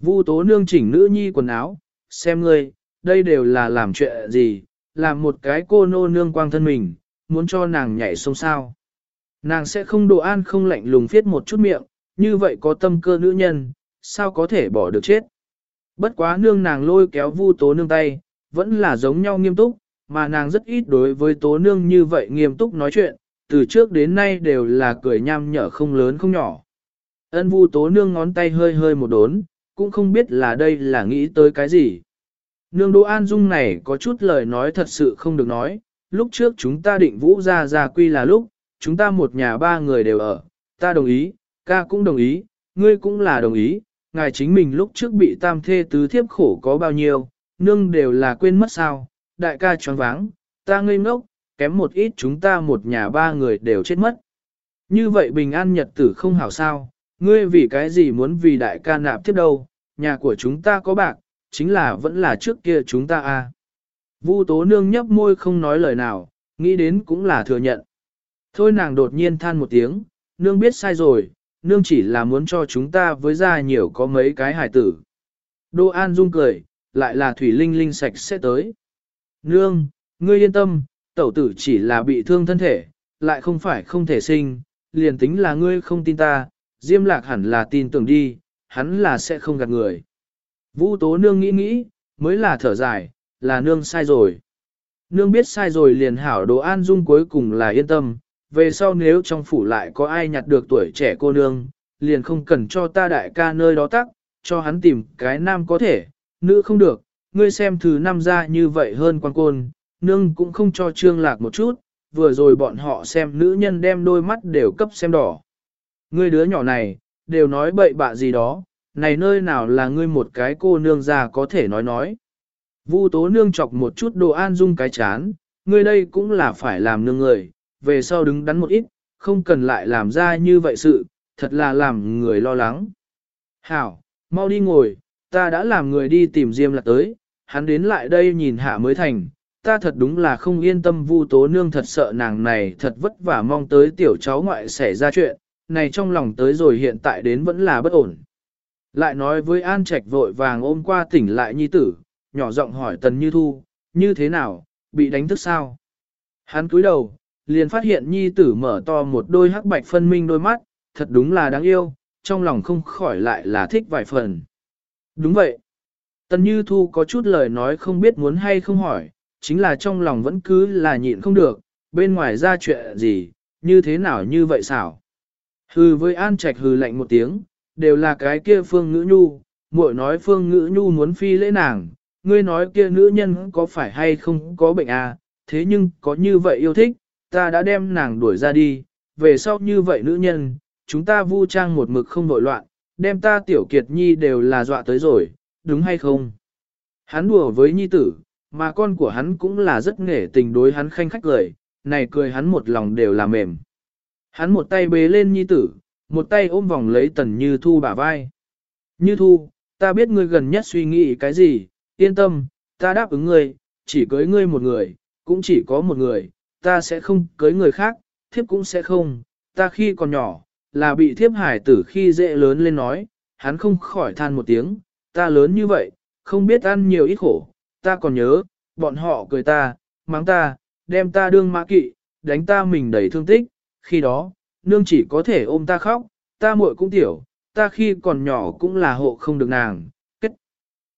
Vu tố nương chỉnh nữ nhi quần áo, xem ngươi, đây đều là làm chuyện gì, làm một cái cô nô nương quang thân mình, muốn cho nàng nhảy sông sao. Nàng sẽ không đồ an không lạnh lùng phiết một chút miệng, như vậy có tâm cơ nữ nhân, sao có thể bỏ được chết. Bất quá nương nàng lôi kéo vu tố nương tay, vẫn là giống nhau nghiêm túc, mà nàng rất ít đối với tố nương như vậy nghiêm túc nói chuyện, từ trước đến nay đều là cười nham nhở không lớn không nhỏ. Ân vu tố nương ngón tay hơi hơi một đốn, cũng không biết là đây là nghĩ tới cái gì. Nương Đỗ An Dung này có chút lời nói thật sự không được nói, lúc trước chúng ta định vũ ra ra quy là lúc, chúng ta một nhà ba người đều ở, ta đồng ý, ca cũng đồng ý, ngươi cũng là đồng ý, ngài chính mình lúc trước bị tam thê tứ thiếp khổ có bao nhiêu, nương đều là quên mất sao, đại ca choáng váng, ta ngây ngốc, kém một ít chúng ta một nhà ba người đều chết mất. Như vậy bình an nhật tử không hảo sao, ngươi vì cái gì muốn vì đại ca nạp tiếp đâu, nhà của chúng ta có bạc, chính là vẫn là trước kia chúng ta a. À. Vu tố nương nhấp môi không nói lời nào, nghĩ đến cũng là thừa nhận. Thôi nàng đột nhiên than một tiếng, nương biết sai rồi, nương chỉ là muốn cho chúng ta với ra nhiều có mấy cái hài tử. Đô An Dung cười, lại là thủy linh linh sạch sẽ tới. Nương, ngươi yên tâm, tẩu tử chỉ là bị thương thân thể, lại không phải không thể sinh, liền tính là ngươi không tin ta, Diêm Lạc hẳn là tin tưởng đi, hắn là sẽ không gạt người. Vũ Tố Nương nghĩ nghĩ, mới là thở dài, là nương sai rồi. Nương biết sai rồi liền hảo Đỗ an dung cuối cùng là yên tâm, về sau nếu trong phủ lại có ai nhặt được tuổi trẻ cô nương, liền không cần cho ta đại ca nơi đó tắc, cho hắn tìm cái nam có thể, nữ không được, ngươi xem thứ năm ra như vậy hơn quan côn, nương cũng không cho trương lạc một chút, vừa rồi bọn họ xem nữ nhân đem đôi mắt đều cấp xem đỏ. Ngươi đứa nhỏ này, đều nói bậy bạ gì đó, này nơi nào là ngươi một cái cô nương già có thể nói nói. Vu tố nương chọc một chút đồ an dung cái chán, ngươi đây cũng là phải làm nương người, về sau đứng đắn một ít, không cần lại làm ra như vậy sự, thật là làm người lo lắng. Hảo, mau đi ngồi, ta đã làm người đi tìm Diêm Lạc tới, hắn đến lại đây nhìn hạ mới thành, ta thật đúng là không yên tâm Vu Tố Nương thật sợ nàng này thật vất vả mong tới tiểu cháu ngoại xảy ra chuyện, này trong lòng tới rồi hiện tại đến vẫn là bất ổn. Lại nói với An Trạch vội vàng ôm qua tỉnh lại nhi tử, nhỏ giọng hỏi Tần Như Thu, như thế nào, bị đánh thức sao? Hắn cúi đầu, liền phát hiện nhi tử mở to một đôi hắc bạch phân minh đôi mắt, thật đúng là đáng yêu, trong lòng không khỏi lại là thích vài phần. Đúng vậy. Tần Như Thu có chút lời nói không biết muốn hay không hỏi, chính là trong lòng vẫn cứ là nhịn không được, bên ngoài ra chuyện gì, như thế nào như vậy xảo. Hừ với An Trạch hừ lạnh một tiếng, đều là cái kia Phương Ngữ Nhu, muội nói Phương Ngữ Nhu muốn phi lễ nàng, ngươi nói kia nữ nhân có phải hay không có bệnh à, thế nhưng có như vậy yêu thích, ta đã đem nàng đuổi ra đi, về sau như vậy nữ nhân, chúng ta vu trang một mực không nội loạn, đem ta tiểu kiệt nhi đều là dọa tới rồi, đúng hay không? Hắn đùa với nhi tử, mà con của hắn cũng là rất nghệ tình đối hắn khanh khách cười, này cười hắn một lòng đều là mềm. Hắn một tay bế lên nhi tử, một tay ôm vòng lấy tần như thu bả vai. Như thu, ta biết ngươi gần nhất suy nghĩ cái gì, yên tâm, ta đáp ứng ngươi, chỉ cưới ngươi một người, cũng chỉ có một người, ta sẽ không cưới người khác, thiếp cũng sẽ không, ta khi còn nhỏ, là bị thiếp hải tử khi dễ lớn lên nói, hắn không khỏi than một tiếng, ta lớn như vậy, không biết ăn nhiều ít khổ, ta còn nhớ, bọn họ cười ta, mắng ta, đem ta đương mã kỵ, đánh ta mình đầy thương tích, khi đó, nương chỉ có thể ôm ta khóc, ta muội cũng tiểu, ta khi còn nhỏ cũng là hộ không được nàng, kết.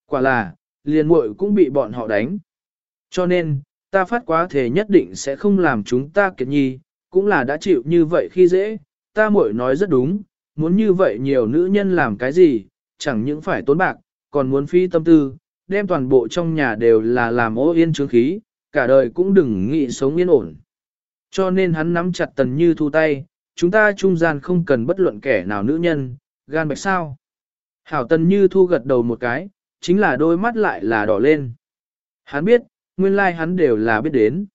Quả là, liền muội cũng bị bọn họ đánh. Cho nên, ta phát quá thể nhất định sẽ không làm chúng ta kiệt nhi, cũng là đã chịu như vậy khi dễ, ta muội nói rất đúng, muốn như vậy nhiều nữ nhân làm cái gì, chẳng những phải tốn bạc, còn muốn phi tâm tư, đem toàn bộ trong nhà đều là làm ô yên trướng khí, cả đời cũng đừng nghĩ sống yên ổn. Cho nên hắn nắm chặt tần như thu tay, chúng ta trung gian không cần bất luận kẻ nào nữ nhân, gan bạch sao. Hảo tần như thu gật đầu một cái, chính là đôi mắt lại là đỏ lên. Hắn biết, nguyên lai like hắn đều là biết đến.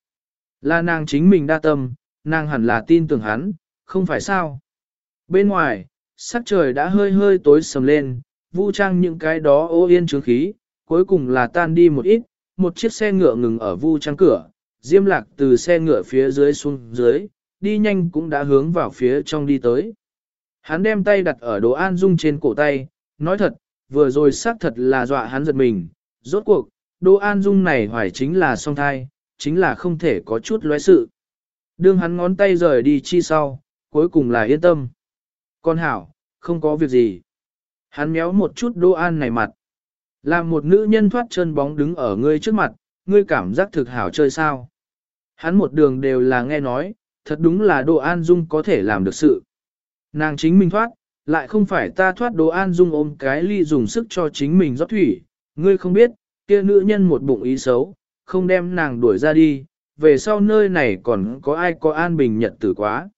Là nàng chính mình đa tâm, nàng hẳn là tin tưởng hắn, không phải sao. Bên ngoài, sắc trời đã hơi hơi tối sầm lên, vu trang những cái đó ô yên trướng khí, cuối cùng là tan đi một ít, một chiếc xe ngựa ngừng ở vu trang cửa, diêm lạc từ xe ngựa phía dưới xuống dưới, đi nhanh cũng đã hướng vào phía trong đi tới. Hắn đem tay đặt ở đồ an dung trên cổ tay, nói thật, vừa rồi xác thật là dọa hắn giật mình, rốt cuộc, Đô an dung này hoài chính là song thai, chính là không thể có chút lóe sự. Đương hắn ngón tay rời đi chi sau, cuối cùng là yên tâm. Con hảo, không có việc gì. Hắn méo một chút đô an này mặt. Làm một nữ nhân thoát chân bóng đứng ở ngươi trước mặt, ngươi cảm giác thực hảo chơi sao. Hắn một đường đều là nghe nói, thật đúng là Đỗ An Dung có thể làm được sự. Nàng chính mình thoát, lại không phải ta thoát Đỗ An Dung ôm cái ly dùng sức cho chính mình rót thủy, ngươi không biết, kia nữ nhân một bụng ý xấu, không đem nàng đuổi ra đi, về sau nơi này còn có ai có an bình nhật tử quá.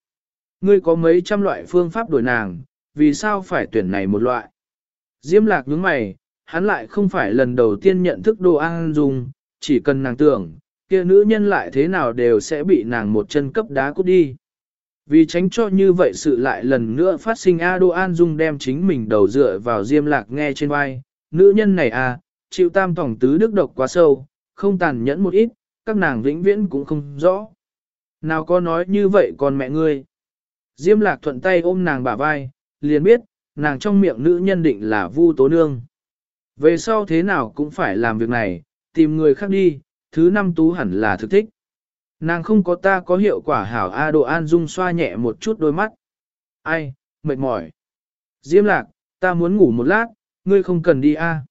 Ngươi có mấy trăm loại phương pháp đuổi nàng, vì sao phải tuyển này một loại? Diêm lạc nhướng mày, hắn lại không phải lần đầu tiên nhận thức đồ an dung, chỉ cần nàng tưởng, kia nữ nhân lại thế nào đều sẽ bị nàng một chân cấp đá cút đi. Vì tránh cho như vậy sự lại lần nữa phát sinh A Đô An Dung đem chính mình đầu dựa vào diêm lạc nghe trên vai, nữ nhân này à, chịu tam tổng tứ đức độc quá sâu, không tàn nhẫn một ít, các nàng vĩnh viễn cũng không rõ. Nào có nói như vậy còn mẹ ngươi. Diêm lạc thuận tay ôm nàng bả vai, liền biết, nàng trong miệng nữ nhân định là vu tố nương. Về sau thế nào cũng phải làm việc này, tìm người khác đi, thứ năm tú hẳn là thực thích. Nàng không có ta có hiệu quả hảo A Độ An Dung xoa nhẹ một chút đôi mắt. Ai, mệt mỏi. Diêm lạc, ta muốn ngủ một lát, ngươi không cần đi A.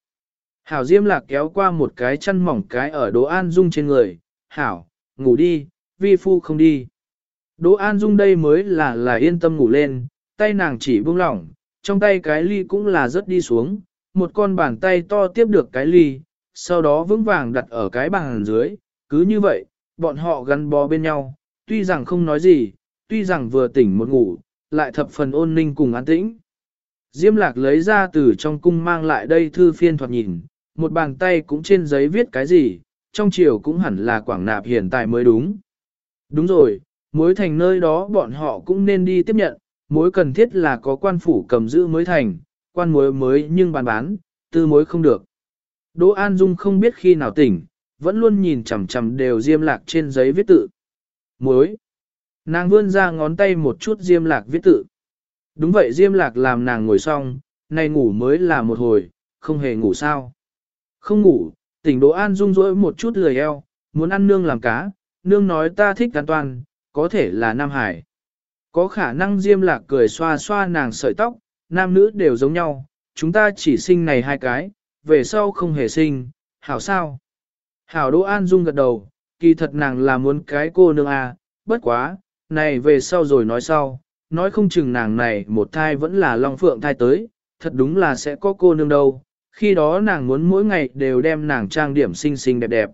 Hảo Diêm lạc kéo qua một cái chăn mỏng cái ở Đỗ An Dung trên người. Hảo, ngủ đi, vi phu không đi. Đỗ An Dung đây mới là là yên tâm ngủ lên, tay nàng chỉ buông lỏng, trong tay cái ly cũng là rớt đi xuống, một con bàn tay to tiếp được cái ly, sau đó vững vàng đặt ở cái bàn dưới, cứ như vậy, bọn họ gắn bó bên nhau, tuy rằng không nói gì, tuy rằng vừa tỉnh một ngủ, lại thập phần ôn ninh cùng an tĩnh. Diêm lạc lấy ra từ trong cung mang lại đây thư phiên thoạt nhìn, một bàn tay cũng trên giấy viết cái gì, trong chiều cũng hẳn là quảng nạp hiện tại mới đúng. Đúng rồi, mối thành nơi đó bọn họ cũng nên đi tiếp nhận, mối cần thiết là có quan phủ cầm giữ mới thành, quan mối mới nhưng bàn bán, tư mối không được. Đỗ An Dung không biết khi nào tỉnh, vẫn luôn nhìn chằm chằm đều diêm lạc trên giấy viết tự. Mối. Nàng vươn ra ngón tay một chút diêm lạc viết tự. Đúng vậy diêm lạc làm nàng ngồi xong, nay ngủ mới là một hồi, không hề ngủ sao. Không ngủ, tỉnh Đỗ An Dung rỗi một chút lười eo, muốn ăn nương làm cá, nương nói ta thích an toàn, có thể là Nam Hải. Có khả năng diêm lạc cười xoa xoa nàng sợi tóc, nam nữ đều giống nhau, chúng ta chỉ sinh này hai cái, về sau không hề sinh, hảo sao? Hảo Đỗ An Dung gật đầu, kỳ thật nàng là muốn cái cô nương à, bất quá, này về sau rồi nói sau, nói không chừng nàng này một thai vẫn là long phượng thai tới, thật đúng là sẽ có cô nương đâu, khi đó nàng muốn mỗi ngày đều đem nàng trang điểm xinh xinh đẹp đẹp.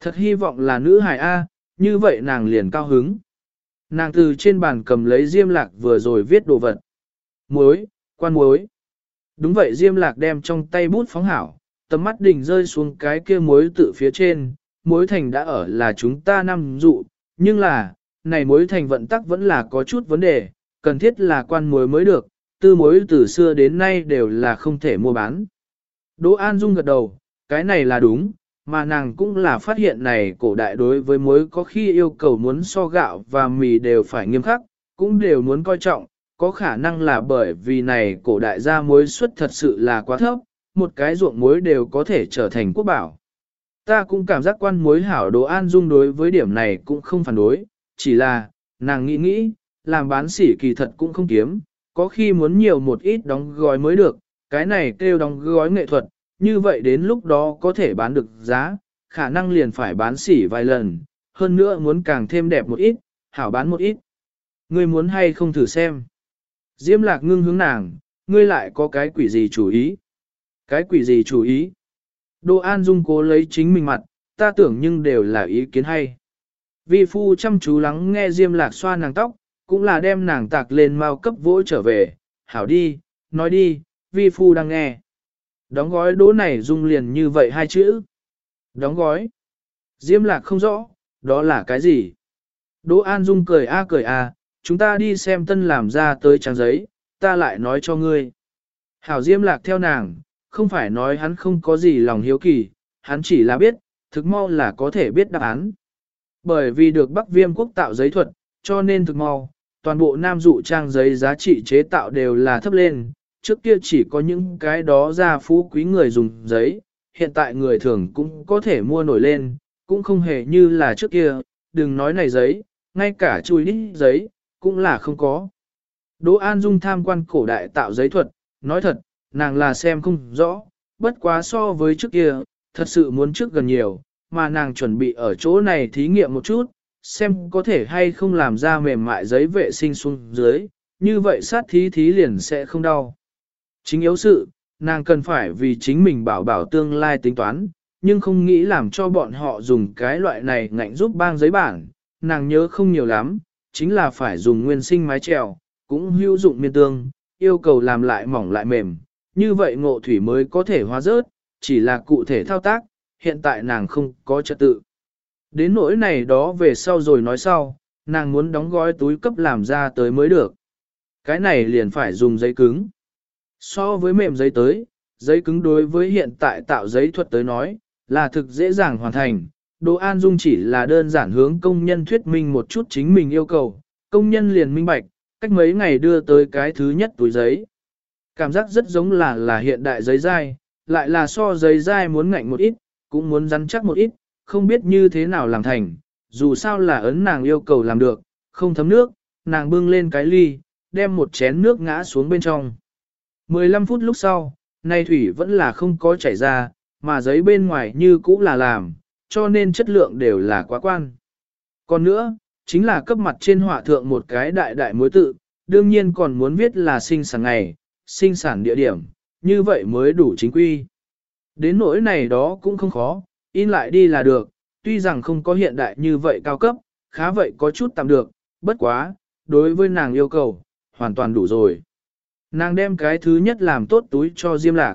Thật hy vọng là nữ hài A, như vậy nàng liền cao hứng. Nàng từ trên bàn cầm lấy diêm lạc vừa rồi viết đồ vật. Muối, quan muối. Đúng vậy diêm lạc đem trong tay bút phóng hảo, tầm mắt đỉnh rơi xuống cái kia muối tự phía trên, muối thành đã ở là chúng ta năm dụ, nhưng là, này muối thành vận tắc vẫn là có chút vấn đề, cần thiết là quan muối mới được, tư muối từ xưa đến nay đều là không thể mua bán. Đỗ An Dung gật đầu, cái này là đúng, mà nàng cũng là phát hiện này cổ đại đối với muối có khi yêu cầu muốn so gạo và mì đều phải nghiêm khắc, cũng đều muốn coi trọng, có khả năng là bởi vì này cổ đại ra muối suất thật sự là quá thấp, một cái ruộng muối đều có thể trở thành quốc bảo. Ta cũng cảm giác quan muối hảo đồ an dung đối với điểm này cũng không phản đối, chỉ là, nàng nghĩ nghĩ, làm bán sỉ kỳ thật cũng không kiếm, có khi muốn nhiều một ít đóng gói mới được, cái này kêu đóng gói nghệ thuật, như vậy đến lúc đó có thể bán được giá, khả năng liền phải bán xỉ vài lần, hơn nữa muốn càng thêm đẹp một ít, hảo bán một ít. Ngươi muốn hay không thử xem. Diêm lạc ngưng hướng nàng, ngươi lại có cái quỷ gì chủ ý. Cái quỷ gì chủ ý. Đô An Dung cố lấy chính mình mặt, ta tưởng nhưng đều là ý kiến hay. Vi phu chăm chú lắng nghe Diêm lạc xoa nàng tóc, cũng là đem nàng tạc lên mau cấp vỗ trở về. Hảo đi, nói đi, vi phu đang nghe. Đóng gói đố này dung liền như vậy hai chữ. Đóng gói. Diêm lạc không rõ, đó là cái gì? Đỗ An Dung cười a cười a, chúng ta đi xem tân làm ra tới trang giấy, ta lại nói cho ngươi. Hảo Diêm lạc theo nàng, không phải nói hắn không có gì lòng hiếu kỳ, hắn chỉ là biết, thực mau là có thể biết đáp án. Bởi vì được Bắc Viêm quốc tạo giấy thuật, cho nên thực mau, toàn bộ nam dụ trang giấy giá trị chế tạo đều là thấp lên, trước kia chỉ có những cái đó ra phú quý người dùng giấy, hiện tại người thường cũng có thể mua nổi lên, cũng không hề như là trước kia, đừng nói này giấy, ngay cả chui đít giấy, cũng là không có. Đỗ An Dung tham quan cổ đại tạo giấy thuật, nói thật, nàng là xem không rõ, bất quá so với trước kia, thật sự muốn trước gần nhiều, mà nàng chuẩn bị ở chỗ này thí nghiệm một chút, xem có thể hay không làm ra mềm mại giấy vệ sinh xuống dưới, như vậy sát thí thí liền sẽ không đau. Chính yếu sự, nàng cần phải vì chính mình bảo bảo tương lai tính toán, nhưng không nghĩ làm cho bọn họ dùng cái loại này ngạnh giúp bang giấy bản, nàng nhớ không nhiều lắm, chính là phải dùng nguyên sinh mái trèo, cũng hữu dụng miên tương, yêu cầu làm lại mỏng lại mềm, như vậy ngộ thủy mới có thể hóa rớt, chỉ là cụ thể thao tác, hiện tại nàng không có trật tự. Đến nỗi này đó về sau rồi nói sau, nàng muốn đóng gói túi cấp làm ra tới mới được. Cái này liền phải dùng giấy cứng. So với mềm giấy tới, giấy cứng đối với hiện tại tạo giấy thuật tới nói, là thực dễ dàng hoàn thành. Đỗ An Dung chỉ là đơn giản hướng công nhân thuyết minh một chút chính mình yêu cầu, công nhân liền minh bạch, cách mấy ngày đưa tới cái thứ nhất túi giấy. Cảm giác rất giống là là hiện đại giấy dai, lại là so giấy dai muốn ngạnh một ít, cũng muốn rắn chắc một ít, không biết như thế nào làm thành, dù sao là ấn nàng yêu cầu làm được, không thấm nước, nàng bưng lên cái ly, đem một chén nước ngã xuống bên trong. 15 phút lúc sau, nay thủy vẫn là không có chảy ra, mà giấy bên ngoài như cũ là làm, cho nên chất lượng đều là quá quan. Còn nữa, chính là cấp mặt trên họa thượng một cái đại đại mối tự, đương nhiên còn muốn viết là sinh sản ngày, sinh sản địa điểm, như vậy mới đủ chính quy. Đến nỗi này đó cũng không khó, in lại đi là được, tuy rằng không có hiện đại như vậy cao cấp, khá vậy có chút tạm được, bất quá, đối với nàng yêu cầu, hoàn toàn đủ rồi. Nàng đem cái thứ nhất làm tốt túi cho Diêm Lạc.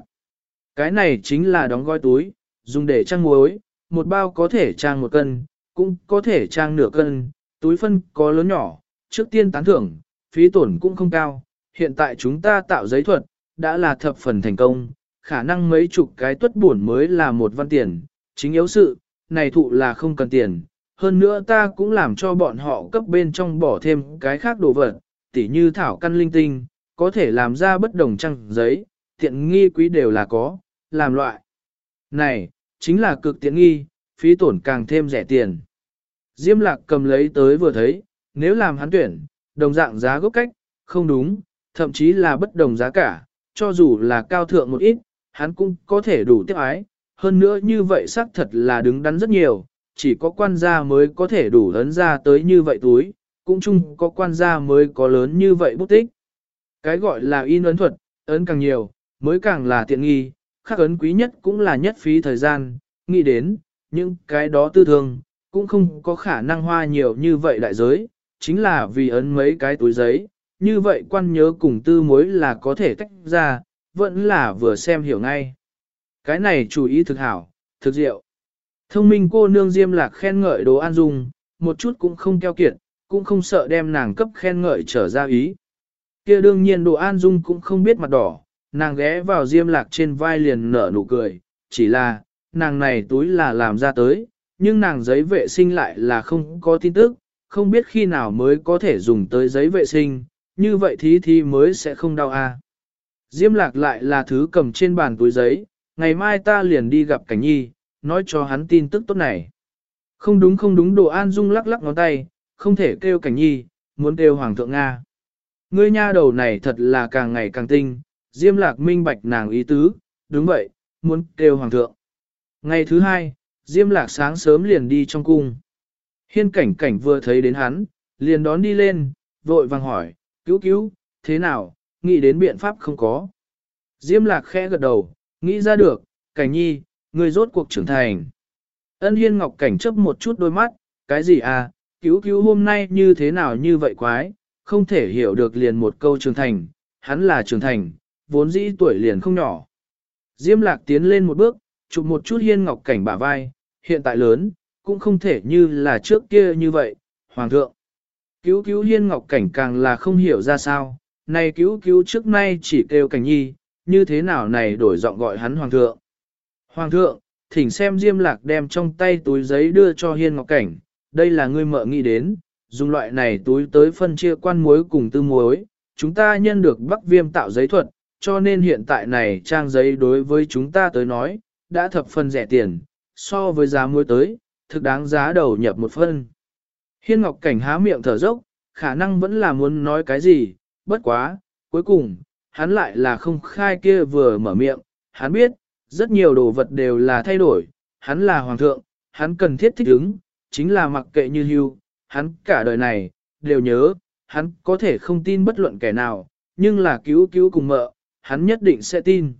Cái này chính là đóng gói túi, dùng để trang muối, một bao có thể trang một cân, cũng có thể trang nửa cân, túi phân có lớn nhỏ, trước tiên tán thưởng, phí tổn cũng không cao, hiện tại chúng ta tạo giấy thuật, đã là thập phần thành công, khả năng mấy chục cái tuất buồn mới là một văn tiền, chính yếu sự, này thụ là không cần tiền, hơn nữa ta cũng làm cho bọn họ cấp bên trong bỏ thêm cái khác đồ vật, tỉ như thảo căn linh tinh, có thể làm ra bất đồng trang giấy, tiện nghi quý đều là có, làm loại. Này, chính là cực tiện nghi, phí tổn càng thêm rẻ tiền. Diêm lạc cầm lấy tới vừa thấy, nếu làm hắn tuyển, đồng dạng giá gốc cách, không đúng, thậm chí là bất đồng giá cả, cho dù là cao thượng một ít, hắn cũng có thể đủ tiếp ái. Hơn nữa như vậy xác thật là đứng đắn rất nhiều, chỉ có quan gia mới có thể đủ lớn ra tới như vậy túi, cũng chung có quan gia mới có lớn như vậy bút tích. Cái gọi là in ấn thuật, ấn càng nhiều, mới càng là tiện nghi, khắc ấn quý nhất cũng là nhất phí thời gian, nghĩ đến, những cái đó tư thương, cũng không có khả năng hoa nhiều như vậy đại giới, chính là vì ấn mấy cái túi giấy, như vậy quan nhớ cùng tư mối là có thể tách ra, vẫn là vừa xem hiểu ngay. Cái này chủ ý thực hảo, thực diệu. Thông minh cô nương diêm lạc khen ngợi đồ an dung, một chút cũng không keo kiệt, cũng không sợ đem nàng cấp khen ngợi trở ra ý kia đương nhiên đồ an dung cũng không biết mặt đỏ, nàng ghé vào diêm lạc trên vai liền nở nụ cười, chỉ là, nàng này túi là làm ra tới, nhưng nàng giấy vệ sinh lại là không có tin tức, không biết khi nào mới có thể dùng tới giấy vệ sinh, như vậy thí thì mới sẽ không đau. À. Diêm lạc lại là thứ cầm trên bàn túi giấy, ngày mai ta liền đi gặp cảnh nhi, nói cho hắn tin tức tốt này. Không đúng không đúng đồ an dung lắc lắc ngón tay, không thể kêu cảnh nhi, muốn kêu hoàng thượng Nga. Ngươi nha đầu này thật là càng ngày càng tinh, diêm lạc minh bạch nàng ý tứ, đúng vậy, muốn kêu hoàng thượng. Ngày thứ hai, diêm lạc sáng sớm liền đi trong cung. Hiên cảnh cảnh vừa thấy đến hắn, liền đón đi lên, vội vàng hỏi, cứu cứu, thế nào, nghĩ đến biện pháp không có. Diêm lạc khẽ gật đầu, nghĩ ra được, cảnh nhi, người rốt cuộc trưởng thành. Ân hiên ngọc cảnh chấp một chút đôi mắt, cái gì à, cứu cứu hôm nay như thế nào như vậy quái, không thể hiểu được liền một câu trưởng thành, hắn là trưởng thành, vốn dĩ tuổi liền không nhỏ. Diêm lạc tiến lên một bước, chụp một chút hiên ngọc cảnh bả vai, hiện tại lớn, cũng không thể như là trước kia như vậy, hoàng thượng. Cứu cứu hiên ngọc cảnh càng là không hiểu ra sao, này cứu cứu trước nay chỉ kêu cảnh nhi, như thế nào này đổi giọng gọi hắn hoàng thượng. Hoàng thượng, thỉnh xem diêm lạc đem trong tay túi giấy đưa cho hiên ngọc cảnh, đây là ngươi mợ nghĩ đến, dùng loại này túi tới phân chia quan muối cùng tư muối, chúng ta nhân được bắc viêm tạo giấy thuật, cho nên hiện tại này trang giấy đối với chúng ta tới nói, đã thập phần rẻ tiền, so với giá muối tới, thực đáng giá đầu nhập một phân. Hiên Ngọc Cảnh há miệng thở dốc, khả năng vẫn là muốn nói cái gì, bất quá, cuối cùng, hắn lại là không khai kia vừa mở miệng, hắn biết, rất nhiều đồ vật đều là thay đổi, hắn là hoàng thượng, hắn cần thiết thích ứng, chính là mặc kệ như hưu, hắn cả đời này, đều nhớ, hắn có thể không tin bất luận kẻ nào, nhưng là cứu cứu cùng mợ, hắn nhất định sẽ tin.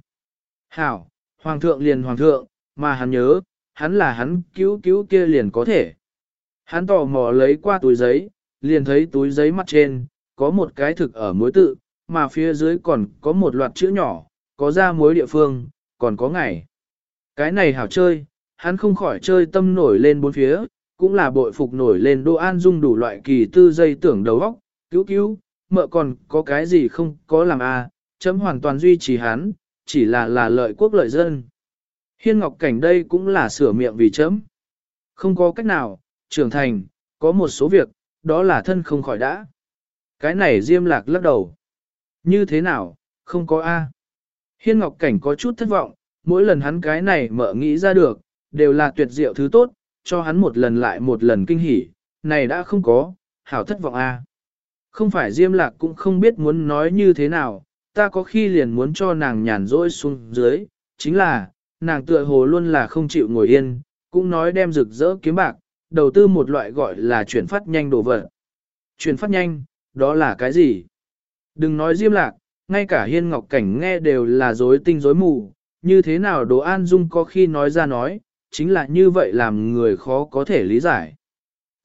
Hảo, hoàng thượng liền hoàng thượng, mà hắn nhớ, hắn là hắn cứu cứu kia liền có thể. Hắn tò mò lấy qua túi giấy, liền thấy túi giấy mặt trên, có một cái thực ở mối tự, mà phía dưới còn có một loạt chữ nhỏ, có ra mối địa phương, còn có ngày. Cái này hảo chơi, hắn không khỏi chơi tâm nổi lên bốn phía, cũng là bội phục nổi lên Đô An Dung đủ loại kỳ tư dây tưởng đầu óc, cứu cứu, mợ còn có cái gì không có làm a à, chấm hoàn toàn duy trì hắn, chỉ là là lợi quốc lợi dân. Hiên Ngọc Cảnh đây cũng là sửa miệng vì chấm. Không có cách nào, trưởng thành, có một số việc, đó là thân không khỏi đã. Cái này Diêm Lạc lắc đầu. Như thế nào, không có A. Hiên Ngọc Cảnh có chút thất vọng, mỗi lần hắn cái này mợ nghĩ ra được, đều là tuyệt diệu thứ tốt, cho hắn một lần lại một lần kinh hỉ, này đã không có, hảo thất vọng a. Không phải Diêm Lạc cũng không biết muốn nói như thế nào, ta có khi liền muốn cho nàng nhàn rỗi xuống dưới, chính là, nàng tựa hồ luôn là không chịu ngồi yên, cũng nói đem rực rỡ kiếm bạc, đầu tư một loại gọi là chuyển phát nhanh đồ vật. Chuyển phát nhanh, đó là cái gì? Đừng nói Diêm Lạc, ngay cả Hiên Ngọc Cảnh nghe đều là rối tinh rối mù, như thế nào Đồ An Dung có khi nói ra nói, chính là như vậy làm người khó có thể lý giải.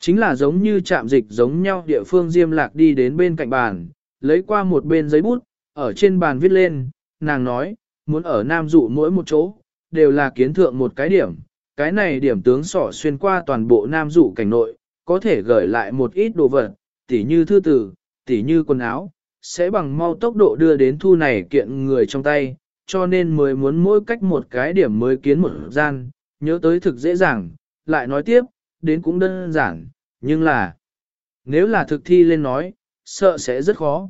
Chính là giống như chạm dịch giống nhau địa phương Diêm Lạc đi đến bên cạnh bàn, lấy qua một bên giấy bút, ở trên bàn viết lên, nàng nói, muốn ở Nam Dụ mỗi một chỗ, đều là kiến thượng một cái điểm, cái này điểm tướng sỏ xuyên qua toàn bộ Nam Dụ cảnh nội, có thể gửi lại một ít đồ vật, tỉ như thư tử, tỉ như quần áo, sẽ bằng mau tốc độ đưa đến thu này kiện người trong tay, cho nên mới muốn mỗi cách một cái điểm mới kiến một gian, nhớ tới thực dễ dàng, lại nói tiếp, đến cũng đơn giản, nhưng là, nếu là thực thi lên nói, sợ sẽ rất khó.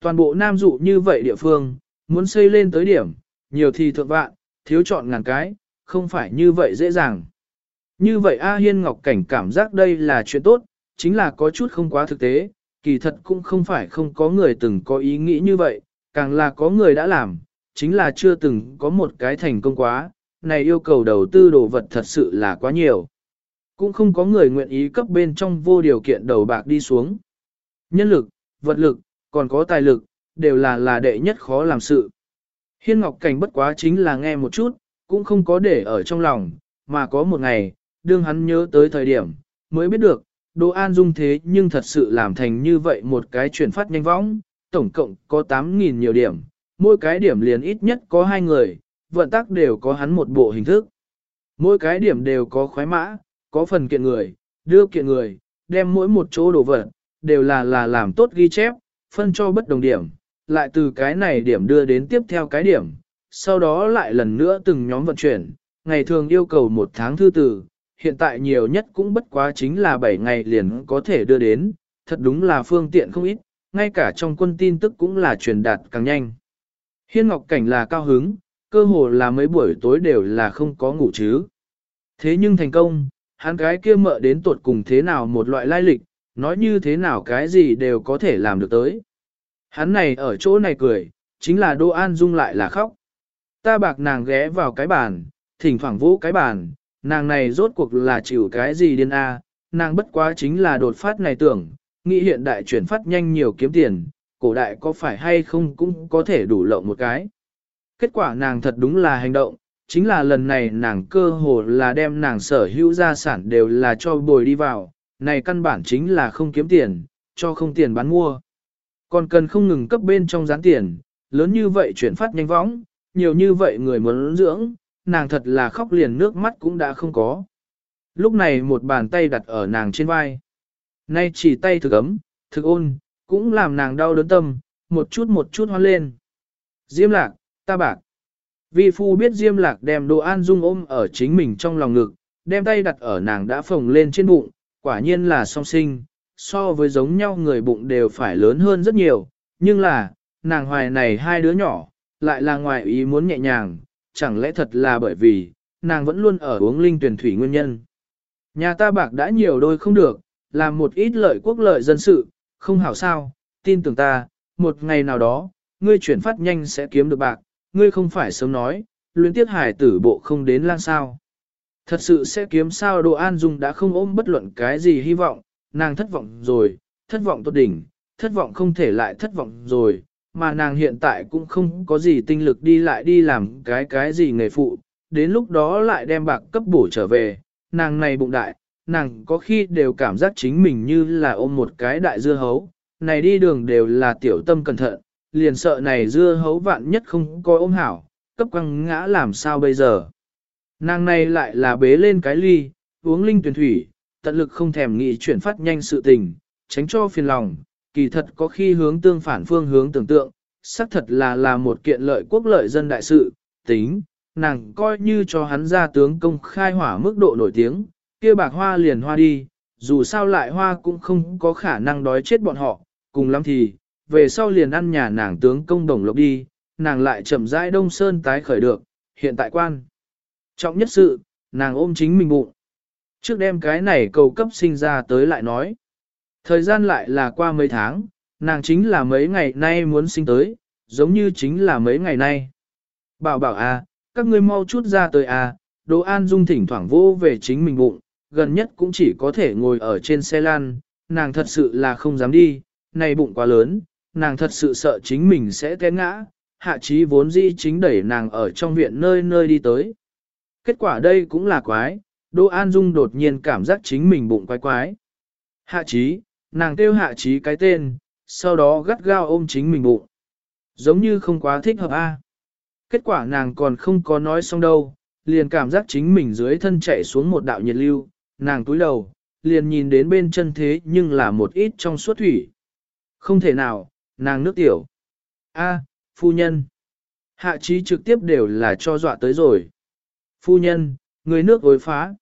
Toàn bộ nam dụ như vậy địa phương, muốn xây lên tới điểm, nhiều thì thượng vạn, thiếu chọn ngàn cái, không phải như vậy dễ dàng. Như vậy A Hiên Ngọc Cảnh cảm giác đây là chuyện tốt, chính là có chút không quá thực tế, kỳ thật cũng không phải không có người từng có ý nghĩ như vậy, càng là có người đã làm, chính là chưa từng có một cái thành công quá, này yêu cầu đầu tư đồ vật thật sự là quá nhiều. Cũng không có người nguyện ý cấp bên trong vô điều kiện đầu bạc đi xuống. Nhân lực, vật lực, còn có tài lực, đều là là đệ nhất khó làm sự. Hiên Ngọc Cảnh bất quá chính là nghe một chút, cũng không có để ở trong lòng, mà có một ngày, đương hắn nhớ tới thời điểm, mới biết được, Đỗ An Dung thế nhưng thật sự làm thành như vậy một cái chuyển phát nhanh võng, tổng cộng có 8.000 nhiều điểm, mỗi cái điểm liền ít nhất có hai người, vận tắc đều có hắn một bộ hình thức. Mỗi cái điểm đều có khoái mã, có phần kiện người, đưa kiện người, đem mỗi một chỗ đồ vật, đều là là làm tốt ghi chép, phân cho bất đồng điểm, lại từ cái này điểm đưa đến tiếp theo cái điểm, sau đó lại lần nữa từng nhóm vận chuyển, ngày thường yêu cầu một tháng thư tử, hiện tại nhiều nhất cũng bất quá chính là 7 ngày liền có thể đưa đến, thật đúng là phương tiện không ít, ngay cả trong quân tin tức cũng là truyền đạt càng nhanh. Hiên Ngọc Cảnh là cao hứng, cơ hồ là mấy buổi tối đều là không có ngủ chứ. Thế nhưng thành công, hắn cái kia mợ đến tuột cùng thế nào một loại lai lịch, nói như thế nào cái gì đều có thể làm được tới. Hắn này ở chỗ này cười, chính là Đô An Dung lại là khóc. Ta bạc nàng ghé vào cái bàn, thỉnh thoảng vũ cái bàn, nàng này rốt cuộc là chịu cái gì điên a? nàng bất quá chính là đột phát này tưởng, nghĩ hiện đại chuyển phát nhanh nhiều kiếm tiền, cổ đại có phải hay không cũng có thể đủ lộng một cái. Kết quả nàng thật đúng là hành động, chính là lần này nàng cơ hồ là đem nàng sở hữu gia sản đều là cho bồi đi vào, này căn bản chính là không kiếm tiền, cho không tiền bán mua. Còn cần không ngừng cấp bên trong gián tiền, lớn như vậy chuyển phát nhanh võng, nhiều như vậy người muốn dưỡng, nàng thật là khóc liền nước mắt cũng đã không có. Lúc này một bàn tay đặt ở nàng trên vai. Nay chỉ tay thực ấm, thực ôn, cũng làm nàng đau đớn tâm, một chút một chút hoan lên. Diêm lạc, ta bạc. Vi phu biết Diêm lạc đem đồ an dung ôm ở chính mình trong lòng ngực, đem tay đặt ở nàng đã phồng lên trên bụng, quả nhiên là song sinh, so với giống nhau người bụng đều phải lớn hơn rất nhiều, nhưng là, nàng hoài này hai đứa nhỏ, lại là ngoài ý muốn nhẹ nhàng, chẳng lẽ thật là bởi vì, nàng vẫn luôn ở uống linh tuyển thủy nguyên nhân. Nhà ta bạc đã nhiều đôi không được, làm một ít lợi quốc lợi dân sự, không hảo sao, tin tưởng ta, một ngày nào đó, ngươi chuyển phát nhanh sẽ kiếm được bạc, ngươi không phải sớm nói, luyến tiếc hải tử bộ không đến lang sao. Thật sự sẽ kiếm sao đồ an dung đã không ôm bất luận cái gì hy vọng, nàng thất vọng rồi, thất vọng tốt đỉnh, thất vọng không thể lại thất vọng rồi, mà nàng hiện tại cũng không có gì tinh lực đi lại đi làm cái cái gì nghề phụ, đến lúc đó lại đem bạc cấp bổ trở về, nàng này bụng đại, nàng có khi đều cảm giác chính mình như là ôm một cái đại dưa hấu, này đi đường đều là tiểu tâm cẩn thận, liền sợ này dưa hấu vạn nhất không có ôm hảo, cấp quăng ngã làm sao bây giờ. Nàng này lại là bế lên cái ly, uống linh tuyển thủy, tận lực không thèm nghĩ chuyển phát nhanh sự tình, tránh cho phiền lòng, kỳ thật có khi hướng tương phản phương hướng tưởng tượng, xác thật là là một kiện lợi quốc lợi dân đại sự, tính, nàng coi như cho hắn ra tướng công khai hỏa mức độ nổi tiếng, kia bạc hoa liền hoa đi, dù sao lại hoa cũng không có khả năng đói chết bọn họ, cùng lắm thì, về sau liền ăn nhà nàng tướng công đồng lộc đi, nàng lại chậm rãi đông sơn tái khởi được, hiện tại quan. Trọng nhất sự, nàng ôm chính mình bụng. Trước đêm cái này cầu cấp sinh ra tới lại nói. Thời gian lại là qua mấy tháng, nàng chính là mấy ngày nay muốn sinh tới, giống như chính là mấy ngày nay. Bảo bảo à, các ngươi mau chút ra tới à, Đỗ An Dung thỉnh thoảng vô về chính mình bụng, gần nhất cũng chỉ có thể ngồi ở trên xe lan, nàng thật sự là không dám đi, này bụng quá lớn, nàng thật sự sợ chính mình sẽ té ngã, hạ trí vốn dĩ chính đẩy nàng ở trong viện nơi nơi đi tới. Kết quả đây cũng là quái, Đỗ An Dung đột nhiên cảm giác chính mình bụng quái quái. Hạ trí, nàng kêu hạ trí cái tên, sau đó gắt gao ôm chính mình bụng. Giống như không quá thích hợp a. Kết quả nàng còn không có nói xong đâu, liền cảm giác chính mình dưới thân chạy xuống một đạo nhiệt lưu, nàng túi đầu, liền nhìn đến bên chân thế nhưng là một ít trong suốt thủy. Không thể nào, nàng nước tiểu. A, phu nhân. Hạ trí trực tiếp đều là cho dọa tới rồi. Phu nhân, người nước ối phá.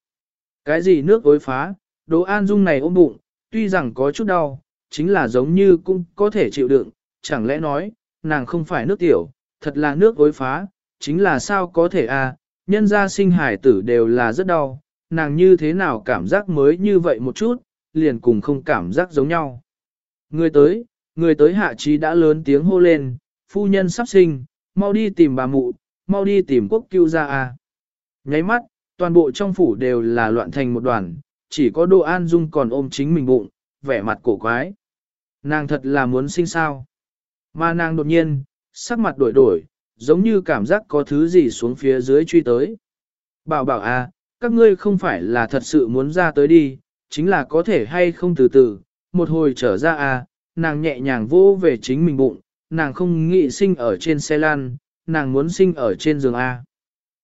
Cái gì nước ối phá, đồ an dung này ôm bụng, tuy rằng có chút đau, chính là giống như cũng có thể chịu đựng, chẳng lẽ nói, nàng không phải nước tiểu, thật là nước ối phá, chính là sao có thể a? nhân gia sinh hải tử đều là rất đau, nàng như thế nào cảm giác mới như vậy một chút, liền cùng không cảm giác giống nhau. Người tới, người tới hạ trí đã lớn tiếng hô lên, phu nhân sắp sinh, mau đi tìm bà mụ, mau đi tìm quốc cứu ra à!" Nháy mắt, toàn bộ trong phủ đều là loạn thành một đoàn, chỉ có Đỗ An Dung còn ôm chính mình bụng, vẻ mặt cổ quái. Nàng thật là muốn sinh sao. Mà nàng đột nhiên, sắc mặt đổi đổi, giống như cảm giác có thứ gì xuống phía dưới truy tới. Bảo bảo à, các ngươi không phải là thật sự muốn ra tới đi, chính là có thể hay không từ từ, một hồi trở ra à, nàng nhẹ nhàng vô về chính mình bụng, nàng không nghĩ sinh ở trên xe lan, nàng muốn sinh ở trên giường A.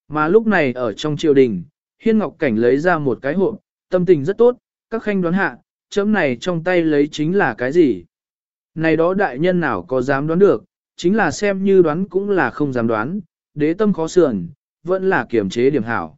Mà lúc này ở trong triều đình, Hiên Ngọc Cảnh lấy ra một cái hộp, tâm tình rất tốt, các khanh đoán hạ, chấm này trong tay lấy chính là cái gì? Này đó đại nhân nào có dám đoán được, chính là xem như đoán cũng là không dám đoán, đế tâm khó sườn, vẫn là kiềm chế điểm hảo.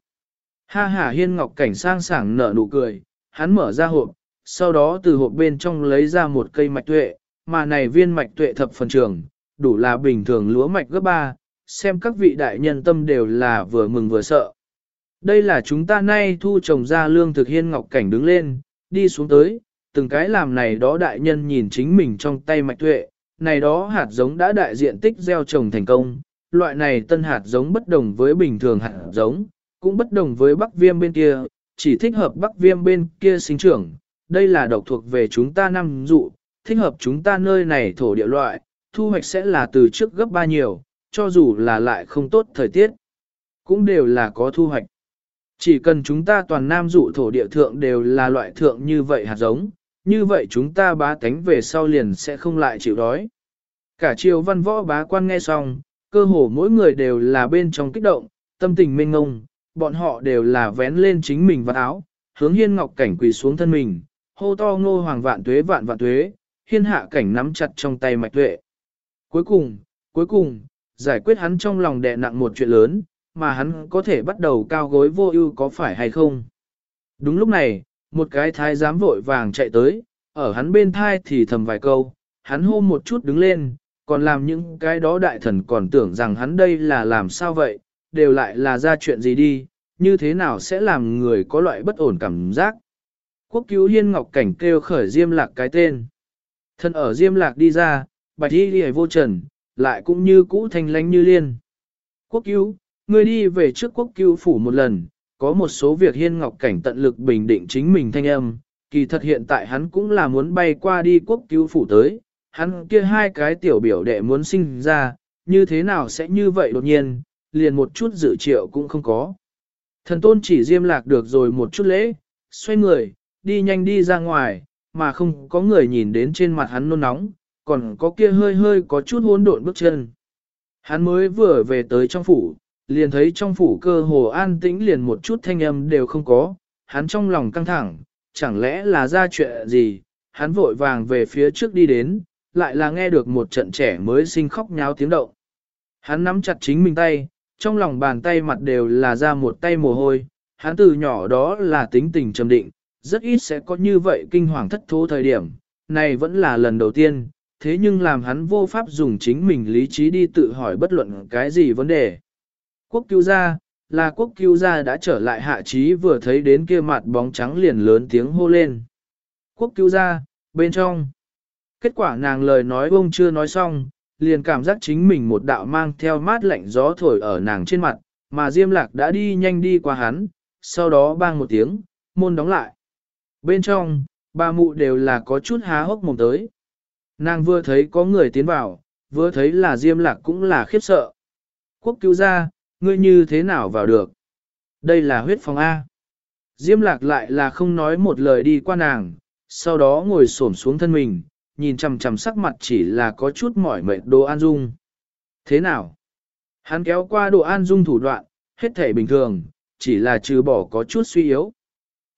Ha ha Hiên Ngọc Cảnh sang sảng nở nụ cười, hắn mở ra hộp, sau đó từ hộp bên trong lấy ra một cây mạch tuệ, mà này viên mạch tuệ thập phần trường, đủ là bình thường lúa mạch gấp ba, xem các vị đại nhân tâm đều là vừa mừng vừa sợ. Đây là chúng ta nay thu trồng ra lương thực hiên ngọc cảnh đứng lên, đi xuống tới, từng cái làm này đó đại nhân nhìn chính mình trong tay mạch tuệ, này đó hạt giống đã đại diện tích gieo trồng thành công, loại này tân hạt giống bất đồng với bình thường hạt giống, cũng bất đồng với bắc viêm bên kia, chỉ thích hợp bắc viêm bên kia sinh trưởng, đây là độc thuộc về chúng ta năm dụ, thích hợp chúng ta nơi này thổ địa loại, thu hoạch sẽ là từ trước gấp ba nhiều, cho dù là lại không tốt thời tiết, cũng đều là có thu hoạch. Chỉ cần chúng ta toàn nam dụ thổ địa thượng đều là loại thượng như vậy hạt giống, như vậy chúng ta bá tánh về sau liền sẽ không lại chịu đói. Cả triều văn võ bá quan nghe xong, cơ hồ mỗi người đều là bên trong kích động, tâm tình mênh ngông, bọn họ đều là vén lên chính mình vào áo, hướng hiên ngọc cảnh quỳ xuống thân mình, hô to ngô hoàng vạn tuế vạn vạn tuế, hiên hạ cảnh nắm chặt trong tay mạch tuệ. Cuối cùng, cuối cùng, giải quyết hắn trong lòng đè nặng một chuyện lớn, mà hắn có thể bắt đầu cao gối vô ưu có phải hay không. Đúng lúc này, một cái thái giám vội vàng chạy tới, ở hắn bên thai thì thầm vài câu, hắn hô một chút đứng lên, còn làm những cái đó đại thần còn tưởng rằng hắn đây là làm sao vậy, đều lại là ra chuyện gì đi, như thế nào sẽ làm người có loại bất ổn cảm giác. Quốc cứu hiên ngọc cảnh kêu khởi diêm lạc cái tên. Thân ở diêm lạc đi ra, bạch y đi vô trần, lại cũng như cũ thanh lánh như liên. Quốc cứu, người đi về trước quốc cứu phủ một lần, có một số việc hiên ngọc cảnh tận lực bình định chính mình thanh âm, kỳ thật hiện tại hắn cũng là muốn bay qua đi quốc cứu phủ tới, hắn kia hai cái tiểu biểu đệ muốn sinh ra, như thế nào sẽ như vậy đột nhiên, liền một chút dự triệu cũng không có. Thần tôn chỉ diêm lạc được rồi một chút lễ, xoay người, đi nhanh đi ra ngoài, mà không có người nhìn đến trên mặt hắn nôn nóng, còn có kia hơi hơi có chút hỗn độn bước chân. Hắn mới vừa về tới trong phủ, liền thấy trong phủ cơ hồ an tĩnh liền một chút thanh âm đều không có, hắn trong lòng căng thẳng, chẳng lẽ là ra chuyện gì, hắn vội vàng về phía trước đi đến, lại là nghe được một trận trẻ mới sinh khóc nháo tiếng động. Hắn nắm chặt chính mình tay, trong lòng bàn tay mặt đều là ra một tay mồ hôi, hắn từ nhỏ đó là tính tình trầm định, rất ít sẽ có như vậy kinh hoàng thất thố thời điểm, này vẫn là lần đầu tiên, thế nhưng làm hắn vô pháp dùng chính mình lý trí đi tự hỏi bất luận cái gì vấn đề. Quốc cứu gia, là quốc cứu gia đã trở lại hạ trí vừa thấy đến kia mặt bóng trắng liền lớn tiếng hô lên. Quốc cứu gia, bên trong. Kết quả nàng lời nói bông chưa nói xong, liền cảm giác chính mình một đạo mang theo mát lạnh gió thổi ở nàng trên mặt, mà Diêm Lạc đã đi nhanh đi qua hắn, sau đó bang một tiếng, môn đóng lại. Bên trong, ba mụ đều là có chút há hốc mồm tới. Nàng vừa thấy có người tiến vào, vừa thấy là Diêm Lạc cũng là khiếp sợ. Quốc cứu gia, ngươi như thế nào vào được? Đây là huyết phòng A. Diêm Lạc lại là không nói một lời đi qua nàng, sau đó ngồi xổm xuống thân mình, nhìn chằm chằm sắc mặt chỉ là có chút mỏi mệt đồ an dung. Thế nào? Hắn kéo qua đồ an dung thủ đoạn, hết thể bình thường, chỉ là trừ bỏ có chút suy yếu.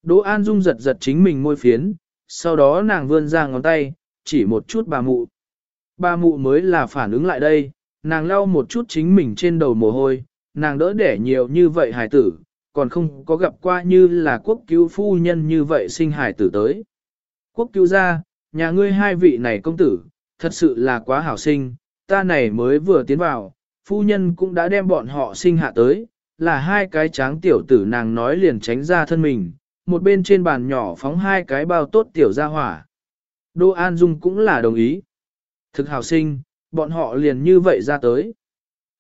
Đỗ An Dung giật giật chính mình môi phiến, sau đó nàng vươn ra ngón tay, chỉ một chút bà mụ. Bà mụ mới là phản ứng lại đây, nàng lau một chút chính mình trên đầu mồ hôi, nàng đỡ đẻ nhiều như vậy hài tử, còn không có gặp qua như là quốc cứu phu nhân như vậy sinh hài tử tới. Quốc cứu ra, nhà ngươi hai vị này công tử, thật sự là quá hảo sinh, ta này mới vừa tiến vào, phu nhân cũng đã đem bọn họ sinh hạ tới, là hai cái tráng tiểu tử nàng nói liền tránh ra thân mình, một bên trên bàn nhỏ phóng hai cái bao tốt tiểu ra hỏa. Đô An Dung cũng là đồng ý. Thực hảo sinh, bọn họ liền như vậy ra tới.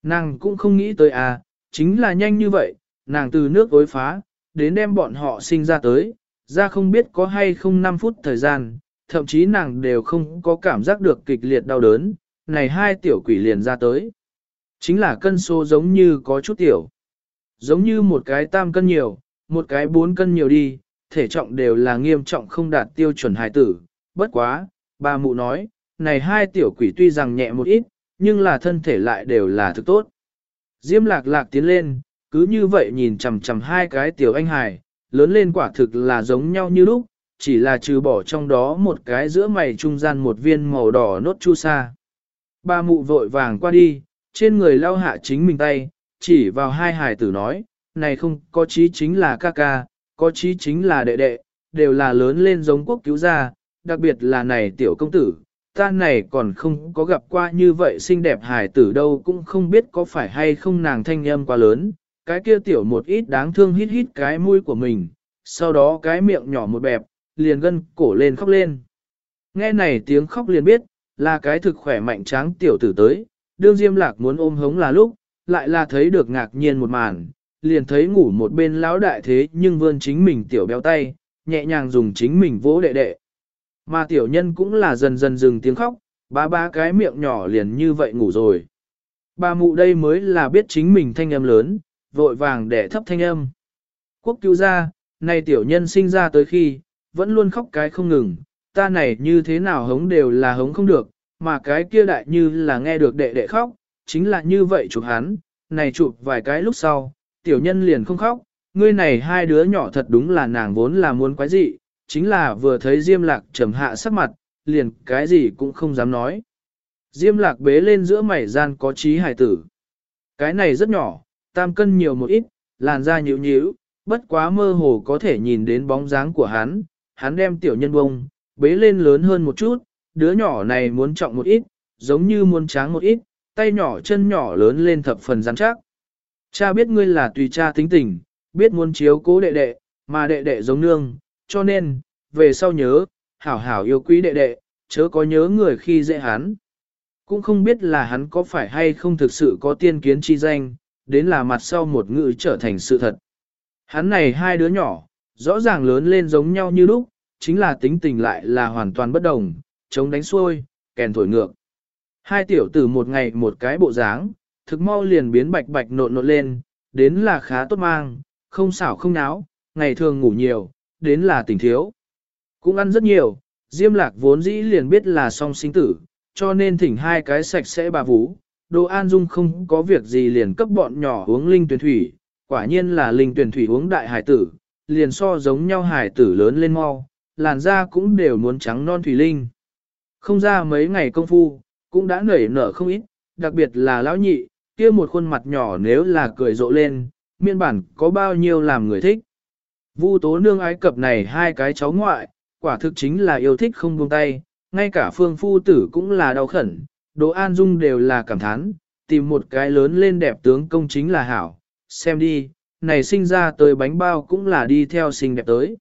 Nàng cũng không nghĩ tới à, chính là nhanh như vậy, nàng từ nước ối phá, đến đem bọn họ sinh ra tới, ra không biết có hay không 5 phút thời gian, thậm chí nàng đều không có cảm giác được kịch liệt đau đớn, này hai tiểu quỷ liền ra tới. Chính là cân số giống như có chút tiểu. Giống như một cái tam cân nhiều, một cái bốn cân nhiều đi, thể trọng đều là nghiêm trọng không đạt tiêu chuẩn hài tử. Bất quá, bà mụ nói, này hai tiểu quỷ tuy rằng nhẹ một ít, nhưng là thân thể lại đều là thực tốt. Diêm lạc lạc tiến lên, cứ như vậy nhìn chằm chằm hai cái tiểu anh hài, lớn lên quả thực là giống nhau như lúc, chỉ là trừ bỏ trong đó một cái giữa mày trung gian một viên màu đỏ nốt chu sa. ba mụ vội vàng qua đi, trên người lau hạ chính mình tay, chỉ vào hai hài tử nói, này không có chí chính là ca ca, có chí chính là đệ đệ, đều là lớn lên giống quốc cứu gia, đặc biệt là này tiểu công tử, ta này còn không có gặp qua như vậy xinh đẹp hài tử đâu cũng không biết có phải hay không nàng thanh âm quá lớn, cái kia tiểu một ít đáng thương hít hít cái mũi của mình, sau đó cái miệng nhỏ một bẹp, liền gân cổ lên khóc lên. Nghe này tiếng khóc liền biết, là cái thực khỏe mạnh tráng tiểu tử tới, đương Diêm Lạc muốn ôm hống là lúc, lại là thấy được ngạc nhiên một màn, liền thấy ngủ một bên lão đại thế nhưng vươn chính mình tiểu béo tay, nhẹ nhàng dùng chính mình vỗ đệ đệ. Mà tiểu nhân cũng là dần dần dừng tiếng khóc, ba ba cái miệng nhỏ liền như vậy ngủ rồi. Ba mụ đây mới là biết chính mình thanh âm lớn, vội vàng để thấp thanh âm. Quốc cứu ra, này tiểu nhân sinh ra tới khi, vẫn luôn khóc cái không ngừng, ta này như thế nào hống đều là hống không được, mà cái kia đại như là nghe được đệ đệ khóc, chính là như vậy chụp hắn, này chụp vài cái lúc sau, tiểu nhân liền không khóc, ngươi này hai đứa nhỏ thật đúng là nàng vốn là muốn quái dị, chính là vừa thấy Diêm Lạc trầm hạ sắc mặt, liền cái gì cũng không dám nói. Diêm Lạc bế lên giữa mảy gian có trí hài tử. Cái này rất nhỏ, tam cân nhiều một ít, làn da nhíu nhíu, bất quá mơ hồ có thể nhìn đến bóng dáng của hắn, hắn đem tiểu nhân bông, bế lên lớn hơn một chút, đứa nhỏ này muốn trọng một ít, giống như muốn tráng một ít, tay nhỏ chân nhỏ lớn lên thập phần rắn chắc. Cha biết ngươi là tùy cha tính tình, biết muốn chiếu cố đệ đệ, mà đệ đệ giống nương, cho nên, về sau nhớ, hảo hảo yêu quý đệ đệ, chớ có nhớ người khi dễ hắn. Cũng không biết là hắn có phải hay không thực sự có tiên kiến chi danh, đến là mặt sau một ngữ trở thành sự thật. Hắn này hai đứa nhỏ, rõ ràng lớn lên giống nhau như lúc, chính là tính tình lại là hoàn toàn bất đồng, chống đánh xuôi, kèn thổi ngược. Hai tiểu tử một ngày một cái bộ dáng, thực mau liền biến bạch bạch nộn nộn lên, đến là khá tốt mang, không xảo không náo, ngày thường ngủ nhiều, đến là tỉnh thiếu. Cũng ăn rất nhiều, Diêm Lạc vốn dĩ liền biết là song sinh tử, cho nên thỉnh hai cái sạch sẽ bà vũ. Đồ An Dung không có việc gì liền cấp bọn nhỏ uống linh tuyển thủy, quả nhiên là linh tuyển thủy uống đại hải tử, liền so giống nhau hải tử lớn lên mau, làn da cũng đều muốn trắng non thủy linh. Không ra mấy ngày công phu, cũng đã nảy nở không ít, đặc biệt là lão nhị, kia một khuôn mặt nhỏ nếu là cười rộ lên, miên bản có bao nhiêu làm người thích. Vu tố nương ái cập này hai cái cháu ngoại, quả thực chính là yêu thích không buông tay, ngay cả phương phu tử cũng là đau khẩn, đồ An Dung đều là cảm thán, tìm một cái lớn lên đẹp tướng công chính là hảo, xem đi, này sinh ra tới bánh bao cũng là đi theo xinh đẹp tới.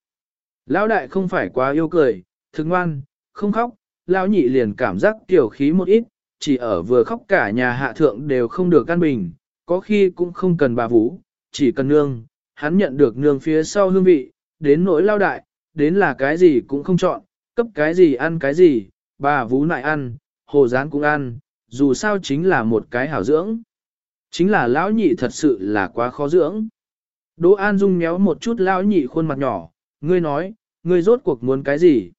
Lão đại không phải quá yêu cười, thực ngoan, không khóc, lão nhị liền cảm giác tiểu khí một ít, chỉ ở vừa khóc cả nhà hạ thượng đều không được căn bình, có khi cũng không cần bà vũ, chỉ cần nương, hắn nhận được nương phía sau hương vị, đến nỗi lao đại, đến là cái gì cũng không chọn, cấp cái gì ăn cái gì, bà vũ lại ăn, hồ gián cũng ăn, dù sao chính là một cái hảo dưỡng. Chính là lão nhị thật sự là quá khó dưỡng. Đỗ An Dung méo một chút lão nhị khuôn mặt nhỏ, ngươi nói, ngươi rốt cuộc muốn cái gì?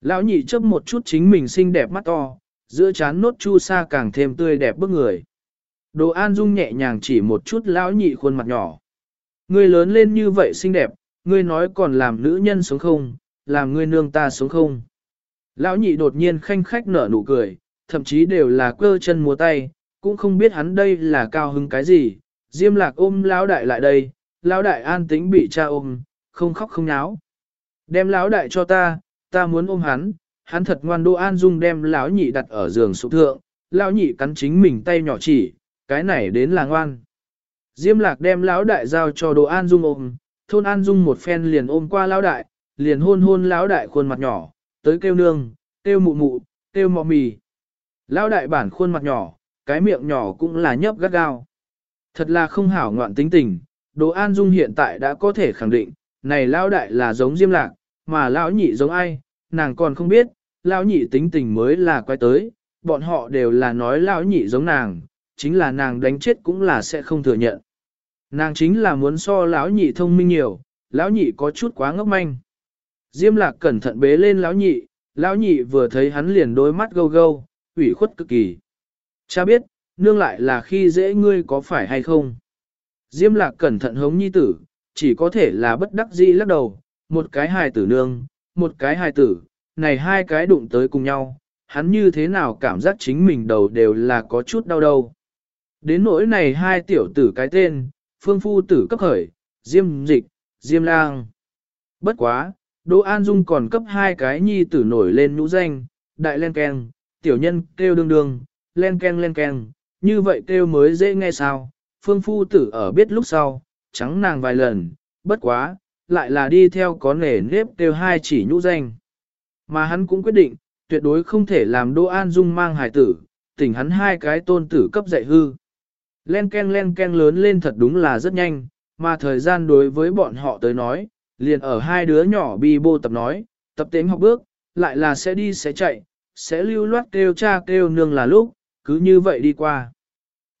Lão nhị chấp một chút chính mình xinh đẹp mắt to, giữa chán nốt chu sa càng thêm tươi đẹp bức người. Đồ An Dung nhẹ nhàng chỉ một chút lão nhị khuôn mặt nhỏ. Ngươi lớn lên như vậy xinh đẹp, ngươi nói còn làm nữ nhân sống không, làm ngươi nương ta sống không. Lão nhị đột nhiên khanh khách nở nụ cười, thậm chí đều là cơ chân múa tay, cũng không biết hắn đây là cao hứng cái gì. Diêm lạc ôm lão đại lại đây, lão đại an tĩnh bị cha ôm, không khóc không náo. Đem lão đại cho ta, ta muốn ôm hắn, hắn thật ngoan Đỗ An Dung đem lão nhị đặt ở giường sụp thượng, lão nhị cắn chính mình tay nhỏ chỉ, cái này đến là ngoan. Diêm lạc đem lão đại giao cho Đỗ An Dung ôm, thôn An Dung một phen liền ôm qua lão đại, liền hôn hôn lão đại khuôn mặt nhỏ, tới kêu nương, kêu mụ mụ, kêu mọ mì. Lão đại bản khuôn mặt nhỏ, cái miệng nhỏ cũng là nhấp gắt gao. Thật là không hảo ngoạn tính tình, Đỗ An Dung hiện tại đã có thể khẳng định, này lão đại là giống Diêm Lạc, mà lão nhị giống ai, nàng còn không biết, lão nhị tính tình mới là quay tới, bọn họ đều là nói lão nhị giống nàng, chính là nàng đánh chết cũng là sẽ không thừa nhận. Nàng chính là muốn so lão nhị thông minh nhiều, lão nhị có chút quá ngốc manh. Diêm lạc cẩn thận bế lên lão nhị, lão nhị vừa thấy hắn liền đôi mắt gâu gâu, ủy khuất cực kỳ. Cha biết, nương lại là khi dễ ngươi có phải hay không? Diêm lạc cẩn thận hống nhi tử, chỉ có thể là bất đắc dĩ lắc đầu, một cái hài tử nương, một cái hài tử, này hai cái đụng tới cùng nhau, hắn như thế nào cảm giác chính mình đầu đều là có chút đau đầu. Đến nỗi này hai tiểu tử cái tên, phương phu tử cấp khởi, diêm dịch, diêm lang. Bất quá, Đỗ An Dung còn cấp hai cái nhi tử nổi lên nhũ danh, đại len keng, tiểu nhân kêu đương đương, len keng len keng, như vậy kêu mới dễ nghe sao, phương phu tử ở biết lúc sau, trắng nàng vài lần, bất quá, lại là đi theo có nể nếp kêu hai chỉ nhũ danh. Mà hắn cũng quyết định, tuyệt đối không thể làm Đỗ An Dung mang hài tử, tỉnh hắn hai cái tôn tử cấp dạy hư. Len ken len ken lớn lên thật đúng là rất nhanh, mà thời gian đối với bọn họ tới nói, liền ở hai đứa nhỏ bi bô tập nói, tập tính học bước, lại là sẽ đi sẽ chạy, sẽ lưu loát kêu cha kêu nương là lúc, cứ như vậy đi qua.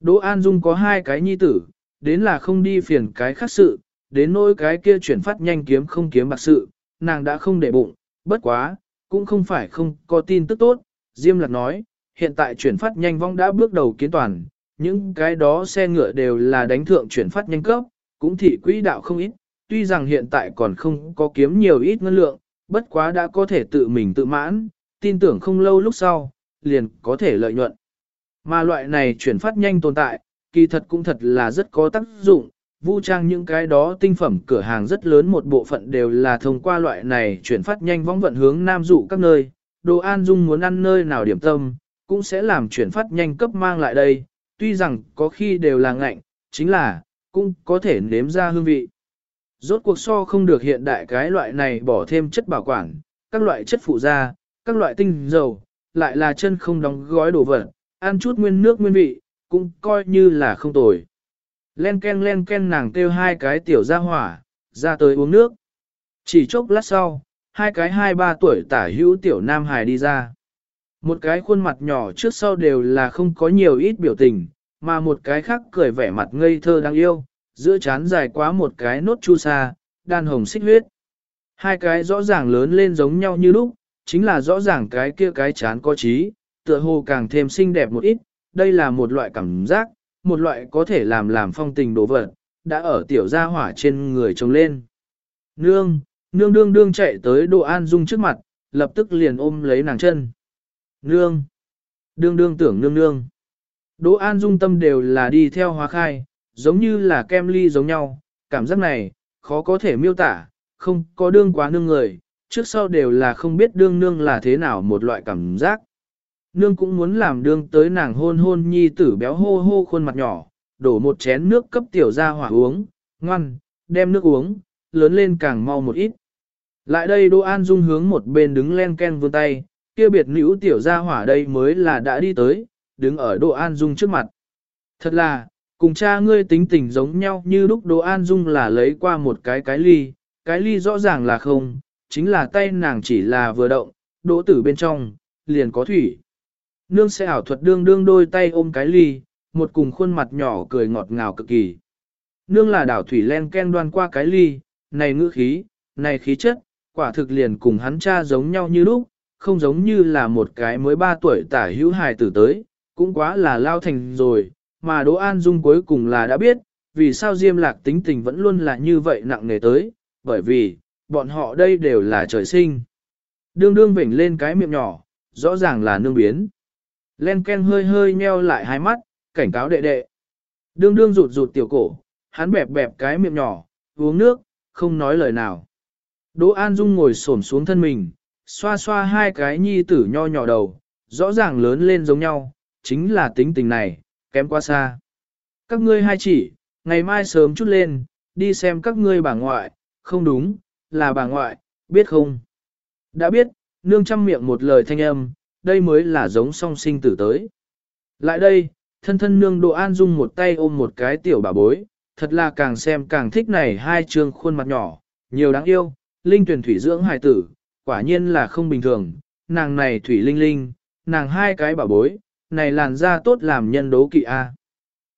Đỗ An Dung có hai cái nhi tử, đến là không đi phiền cái khác sự, đến nỗi cái kia chuyển phát nhanh kiếm không kiếm bạc sự, nàng đã không để bụng, bất quá, cũng không phải không có tin tức tốt, Diêm Lạc nói, hiện tại chuyển phát nhanh vong đã bước đầu kiến toàn, những cái đó xe ngựa đều là đánh thượng chuyển phát nhanh cấp, cũng thị quỹ đạo không ít, tuy rằng hiện tại còn không có kiếm nhiều ít ngân lượng, bất quá đã có thể tự mình tự mãn, tin tưởng không lâu lúc sau, liền có thể lợi nhuận. Mà loại này chuyển phát nhanh tồn tại, kỳ thật cũng thật là rất có tác dụng, vu trang những cái đó tinh phẩm cửa hàng rất lớn một bộ phận đều là thông qua loại này chuyển phát nhanh vong vận hướng nam dụ các nơi, đồ an dung muốn ăn nơi nào điểm tâm, cũng sẽ làm chuyển phát nhanh cấp mang lại đây, tuy rằng có khi đều là ngạnh, chính là, cũng có thể nếm ra hương vị. Rốt cuộc so không được hiện đại cái loại này bỏ thêm chất bảo quản, các loại chất phụ gia, các loại tinh dầu, lại là chân không đóng gói đồ vật, ăn chút nguyên nước nguyên vị, cũng coi như là không tồi. Len ken len ken nàng kêu hai cái tiểu ra hỏa, ra tới uống nước. Chỉ chốc lát sau, hai cái hai ba tuổi tả hữu tiểu nam hài đi ra. Một cái khuôn mặt nhỏ trước sau đều là không có nhiều ít biểu tình, mà một cái khác cười vẻ mặt ngây thơ đáng yêu, giữa chán dài quá một cái nốt chu sa, đan hồng xích huyết. Hai cái rõ ràng lớn lên giống nhau như lúc, chính là rõ ràng cái kia cái chán có trí, tựa hồ càng thêm xinh đẹp một ít, đây là một loại cảm giác, một loại có thể làm làm phong tình đồ vật, đã ở tiểu gia hỏa trên người trồng lên. Nương, nương đương đương chạy tới Đỗ An Dung trước mặt, lập tức liền ôm lấy nàng chân. Nương, đương đương tưởng nương nương. Đỗ An Dung tâm đều là đi theo hóa khai, giống như là kem ly giống nhau, cảm giác này, khó có thể miêu tả, không có đương quá nương người, trước sau đều là không biết đương nương là thế nào một loại cảm giác. Nương cũng muốn làm đương tới nàng hôn hôn nhi tử béo hô hô khuôn mặt nhỏ, đổ một chén nước cấp tiểu ra hỏa uống, ngoan, đem nước uống, lớn lên càng mau một ít. Lại đây Đỗ An Dung hướng một bên đứng len ken vươn tay, kia biệt nữ tiểu ra hỏa đây mới là đã đi tới, đứng ở Đỗ An Dung trước mặt. Thật là, cùng cha ngươi tính tình giống nhau như lúc Đỗ An Dung là lấy qua một cái cái ly, cái ly rõ ràng là không, chính là tay nàng chỉ là vừa động, đỗ tử bên trong, liền có thủy. Nương sẽ ảo thuật đương đương đôi tay ôm cái ly, một cùng khuôn mặt nhỏ cười ngọt ngào cực kỳ. Nương là đảo thủy len ken đoan qua cái ly, này ngữ khí, này khí chất, quả thực liền cùng hắn cha giống nhau như lúc, không giống như là một cái mới 3 tuổi tả hữu hài tử tới, cũng quá là lao thành rồi, mà Đỗ An Dung cuối cùng là đã biết, vì sao Diêm Lạc tính tình vẫn luôn là như vậy nặng nề tới, bởi vì, bọn họ đây đều là trời sinh. Đương đương vểnh lên cái miệng nhỏ, rõ ràng là nương biến. Len Ken hơi hơi nheo lại hai mắt, cảnh cáo đệ đệ. Đương đương rụt rụt tiểu cổ, hắn bẹp bẹp cái miệng nhỏ, uống nước, không nói lời nào. Đỗ An Dung ngồi xổm xuống thân mình, xoa xoa hai cái nhi tử nho nhỏ đầu, rõ ràng lớn lên giống nhau, chính là tính tình này, kém quá xa. Các ngươi hai chỉ, ngày mai sớm chút lên, đi xem các ngươi bà ngoại, không đúng, là bà ngoại, biết không? Đã biết, nương chăm miệng một lời thanh âm, đây mới là giống song sinh tử tới. Lại đây, thân thân nương Đỗ An Dung một tay ôm một cái tiểu bà bối, thật là càng xem càng thích này hai trương khuôn mặt nhỏ, nhiều đáng yêu, linh tuyển thủy dưỡng hài tử, quả nhiên là không bình thường, nàng này thủy linh linh, nàng hai cái bà bối, này làn da tốt làm nhân đố kỵ a.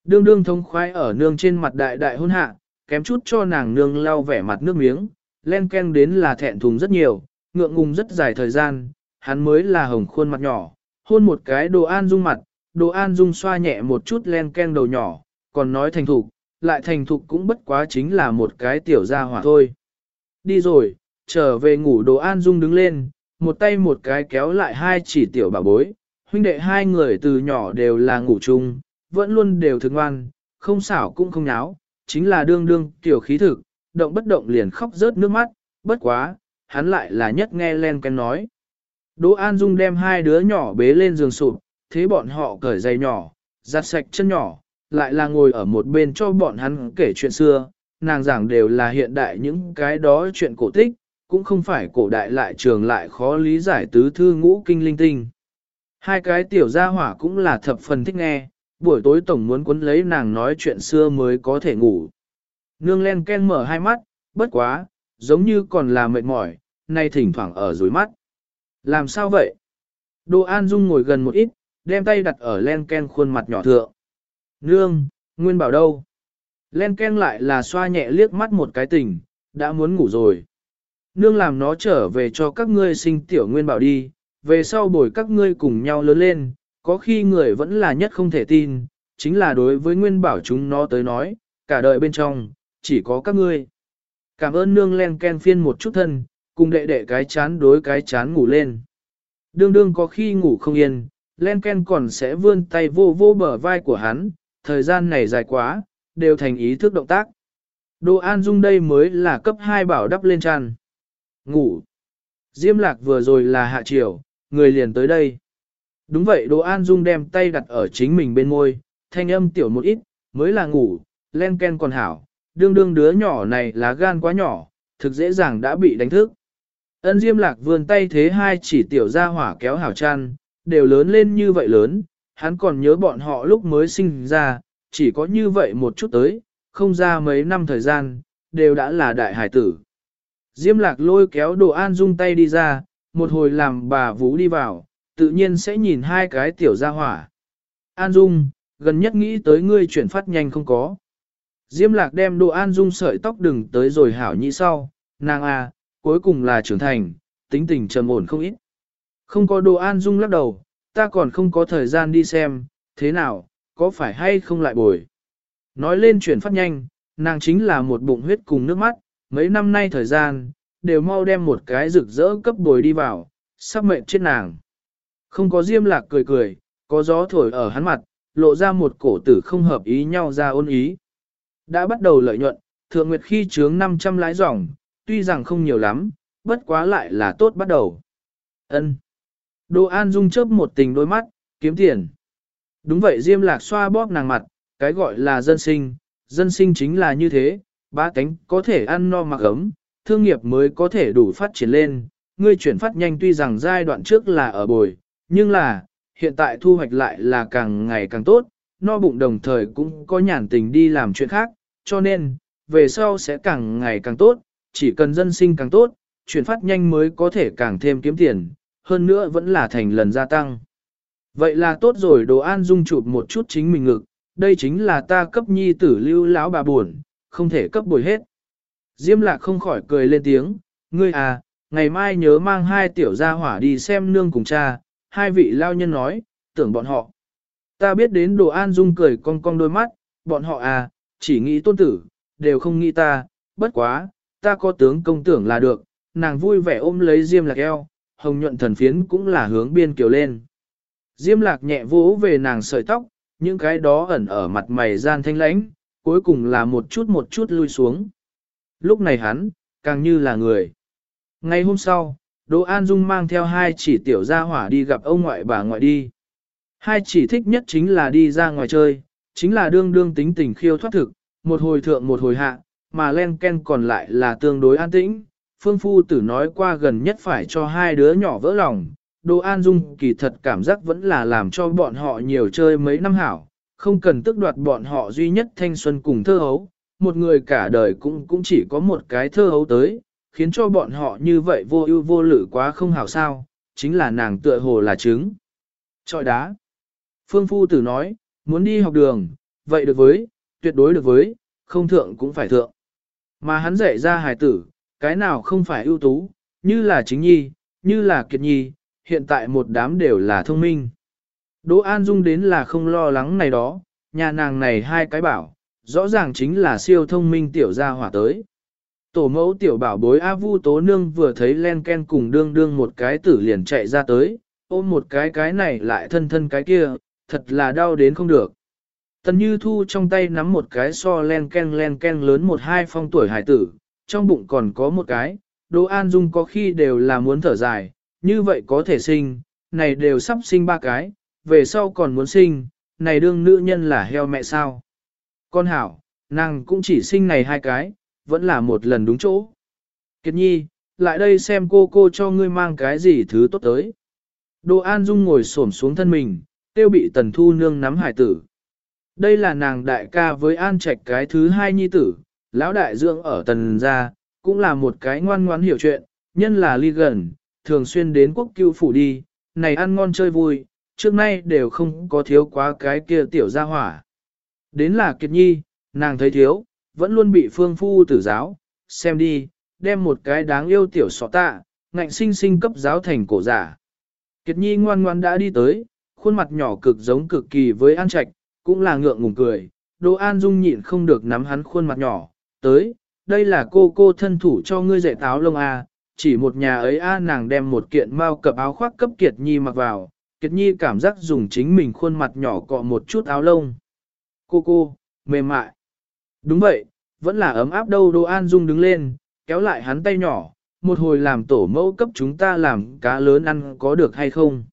Đương đương thông khoái ở nương trên mặt đại đại hôn hạ, kém chút cho nàng nương lau vẻ mặt nước miếng, len ken đến là thẹn thùng rất nhiều, ngượng ngùng rất dài thời gian, hắn mới là hồng khuôn mặt nhỏ, hôn một cái đồ an dung mặt, đồ an dung xoa nhẹ một chút len ken đầu nhỏ, còn nói thành thục, lại thành thục cũng bất quá chính là một cái tiểu gia hỏa thôi. Đi rồi, trở về ngủ đồ an dung đứng lên, một tay một cái kéo lại hai chỉ tiểu bà bối, huynh đệ hai người từ nhỏ đều là ngủ chung, vẫn luôn đều thương ngoan, không xảo cũng không nháo, chính là đương đương tiểu khí thực, động bất động liền khóc rớt nước mắt, bất quá, hắn lại là nhất nghe len ken nói. Đỗ An Dung đem hai đứa nhỏ bế lên giường sụp, thế bọn họ cởi giày nhỏ, giặt sạch chân nhỏ, lại là ngồi ở một bên cho bọn hắn kể chuyện xưa, nàng giảng đều là hiện đại những cái đó chuyện cổ tích, cũng không phải cổ đại lại trường lại khó lý giải tứ thư ngũ kinh linh tinh. Hai cái tiểu gia hỏa cũng là thập phần thích nghe, buổi tối tổng muốn cuốn lấy nàng nói chuyện xưa mới có thể ngủ. Nương len ken mở hai mắt, bất quá, giống như còn là mệt mỏi, nay thỉnh thoảng ở dưới mắt. Làm sao vậy? Đồ An Dung ngồi gần một ít, đem tay đặt ở len ken khuôn mặt nhỏ thượng. Nương, Nguyên bảo đâu? Len ken lại là xoa nhẹ liếc mắt một cái tình, đã muốn ngủ rồi. Nương làm nó trở về cho các ngươi sinh tiểu Nguyên bảo đi, về sau bồi các ngươi cùng nhau lớn lên, có khi người vẫn là nhất không thể tin, chính là đối với Nguyên bảo chúng nó tới nói, cả đời bên trong, chỉ có các ngươi. Cảm ơn nương len ken phiên một chút thân, cùng đệ đệ cái chán đối cái chán ngủ lên. Đương đương có khi ngủ không yên, len ken còn sẽ vươn tay vô vô bờ vai của hắn, thời gian này dài quá, đều thành ý thức động tác. Đồ An Dung đây mới là cấp 2 bảo đắp lên tràn. Ngủ. Diêm lạc vừa rồi là hạ chiều, người liền tới đây. Đúng vậy Đồ An Dung đem tay đặt ở chính mình bên môi, thanh âm tiểu một ít, mới là ngủ, len ken còn hảo, đương đương đứa nhỏ này là gan quá nhỏ, thực dễ dàng đã bị đánh thức. Ân Diêm Lạc vươn tay thế hai chỉ tiểu ra hỏa kéo hảo chăn, đều lớn lên như vậy lớn, hắn còn nhớ bọn họ lúc mới sinh ra, chỉ có như vậy một chút tới, không ra mấy năm thời gian, đều đã là đại hải tử. Diêm Lạc lôi kéo đồ an dung tay đi ra, một hồi làm bà vũ đi vào, tự nhiên sẽ nhìn hai cái tiểu ra hỏa. An Dung, gần nhất nghĩ tới ngươi chuyển phát nhanh không có. Diêm lạc đem đồ an dung sợi tóc đừng tới rồi hảo nhị sau, nàng à, cuối cùng là trưởng thành, tính tình trầm ổn không ít. Không có đồ an dung lắc đầu, ta còn không có thời gian đi xem, thế nào, có phải hay không lại bồi. Nói lên chuyển phát nhanh, nàng chính là một bụng huyết cùng nước mắt, mấy năm nay thời gian, đều mau đem một cái rực rỡ cấp bồi đi vào, sắp mệnh chết nàng. Không có diêm lạc cười cười, có gió thổi ở hắn mặt, lộ ra một cổ tử không hợp ý nhau ra ôn ý. Đã bắt đầu lợi nhuận, thượng nguyệt khi chướng 500 lái dòng, tuy rằng không nhiều lắm, bất quá lại là tốt bắt đầu. Ân. đồ An Dung chớp một tình đôi mắt, kiếm tiền. Đúng vậy Diêm Lạc xoa bóp nàng mặt, Cái gọi là dân sinh, dân sinh chính là như thế, ba cánh có thể ăn no mặc ấm, thương nghiệp mới có thể đủ phát triển lên. Ngươi chuyển phát nhanh tuy rằng giai đoạn trước là ở bồi, nhưng là, hiện tại thu hoạch lại là càng ngày càng tốt, no bụng đồng thời cũng có nhàn tình đi làm chuyện khác, cho nên, về sau sẽ càng ngày càng tốt, chỉ cần dân sinh càng tốt, chuyển phát nhanh mới có thể càng thêm kiếm tiền, hơn nữa vẫn là thành lần gia tăng. Vậy là tốt rồi đồ an dung chụp một chút chính mình ngực, đây chính là ta cấp nhi tử lưu lão bà buồn, không thể cấp bồi hết. Diêm lạc không khỏi cười lên tiếng, ngươi à, ngày mai nhớ mang hai tiểu gia hỏa đi xem nương cùng cha, hai vị lao nhân nói, tưởng bọn họ. Ta biết đến đồ an dung cười cong cong đôi mắt, bọn họ à, chỉ nghĩ tôn tử, đều không nghĩ ta, bất quá, ta có tướng công tưởng là được, nàng vui vẻ ôm lấy Diêm lạc eo, hồng nhuận thần phiến cũng là hướng biên kiều lên. Diêm lạc nhẹ vỗ về nàng sợi tóc, những cái đó ẩn ở mặt mày gian thanh lãnh, cuối cùng là một chút một chút lui xuống. Lúc này hắn, càng như là người. Ngày hôm sau, Đỗ An Dung mang theo hai chỉ tiểu gia hỏa đi gặp ông ngoại bà ngoại đi. Hai chỉ thích nhất chính là đi ra ngoài chơi, chính là đương đương tính tình khiêu thoát thực, một hồi thượng một hồi hạ, mà len ken còn lại là tương đối an tĩnh. Phương Phu tử nói qua gần nhất phải cho hai đứa nhỏ vỡ lòng, Đỗ An Dung kỳ thật cảm giác vẫn là làm cho bọn họ nhiều chơi mấy năm hảo, không cần tức đoạt bọn họ duy nhất thanh xuân cùng thơ hấu, một người cả đời cũng cũng chỉ có một cái thơ hấu tới, khiến cho bọn họ như vậy vô ưu vô lự quá không hảo sao, chính là nàng tựa hồ là trứng. Chọi đá. Phương Phu Tử nói, muốn đi học đường, vậy được với, tuyệt đối được với, không thượng cũng phải thượng. Mà hắn dạy ra hài tử, cái nào không phải ưu tú, như là chính nhi, như là kiệt nhi, hiện tại một đám đều là thông minh. Đỗ An Dung đến là không lo lắng này đó, nhà nàng này hai cái bảo, rõ ràng chính là siêu thông minh tiểu gia hỏa tới. Tổ mẫu tiểu bảo bối A Vu Tố Nương vừa thấy len ken cùng đương đương một cái tử liền chạy ra tới, ôm một cái cái này lại thân thân cái kia, thật là đau đến không được. Tần Như Thu trong tay nắm một cái so len ken len ken lớn một hai phong tuổi hải tử, trong bụng còn có một cái, Đỗ An Dung có khi đều là muốn thở dài, như vậy có thể sinh, này đều sắp sinh ba cái, về sau còn muốn sinh, này đương nữ nhân là heo mẹ sao. Con hảo, nàng cũng chỉ sinh này hai cái, vẫn là một lần đúng chỗ. Kiệt nhi, lại đây xem cô cô cho ngươi mang cái gì thứ tốt tới. Đỗ An Dung ngồi xổm xuống thân mình, tiêu bị tần thu nương nắm hải tử. Đây là nàng đại ca với An Trạch cái thứ hai nhi tử, lão đại dưỡng ở tần gia, cũng là một cái ngoan ngoãn hiểu chuyện, nhân là ly gần, thường xuyên đến quốc cưu phủ đi, này ăn ngon chơi vui, trước nay đều không có thiếu quá cái kia tiểu gia hỏa. Đến là kiệt nhi, nàng thấy thiếu, vẫn luôn bị phương phu tử giáo, xem đi, đem một cái đáng yêu tiểu sọ tạ, ngạnh sinh sinh cấp giáo thành cổ giả. Kiệt nhi ngoan ngoan đã đi tới, khuôn mặt nhỏ cực giống cực kỳ với An Trạch, cũng là ngượng ngùng cười, Đỗ An Dung nhịn không được nắm hắn khuôn mặt nhỏ, tới, đây là cô cô thân thủ cho ngươi dạy táo lông a, chỉ một nhà ấy a nàng đem một kiện mau cập áo khoác cấp Kiệt Nhi mặc vào, Kiệt Nhi cảm giác dùng chính mình khuôn mặt nhỏ cọ một chút áo lông. Cô cô, mềm mại. Đúng vậy, vẫn là ấm áp đâu Đỗ An Dung đứng lên, kéo lại hắn tay nhỏ, một hồi làm tổ mẫu cấp chúng ta làm cá lớn ăn có được hay không.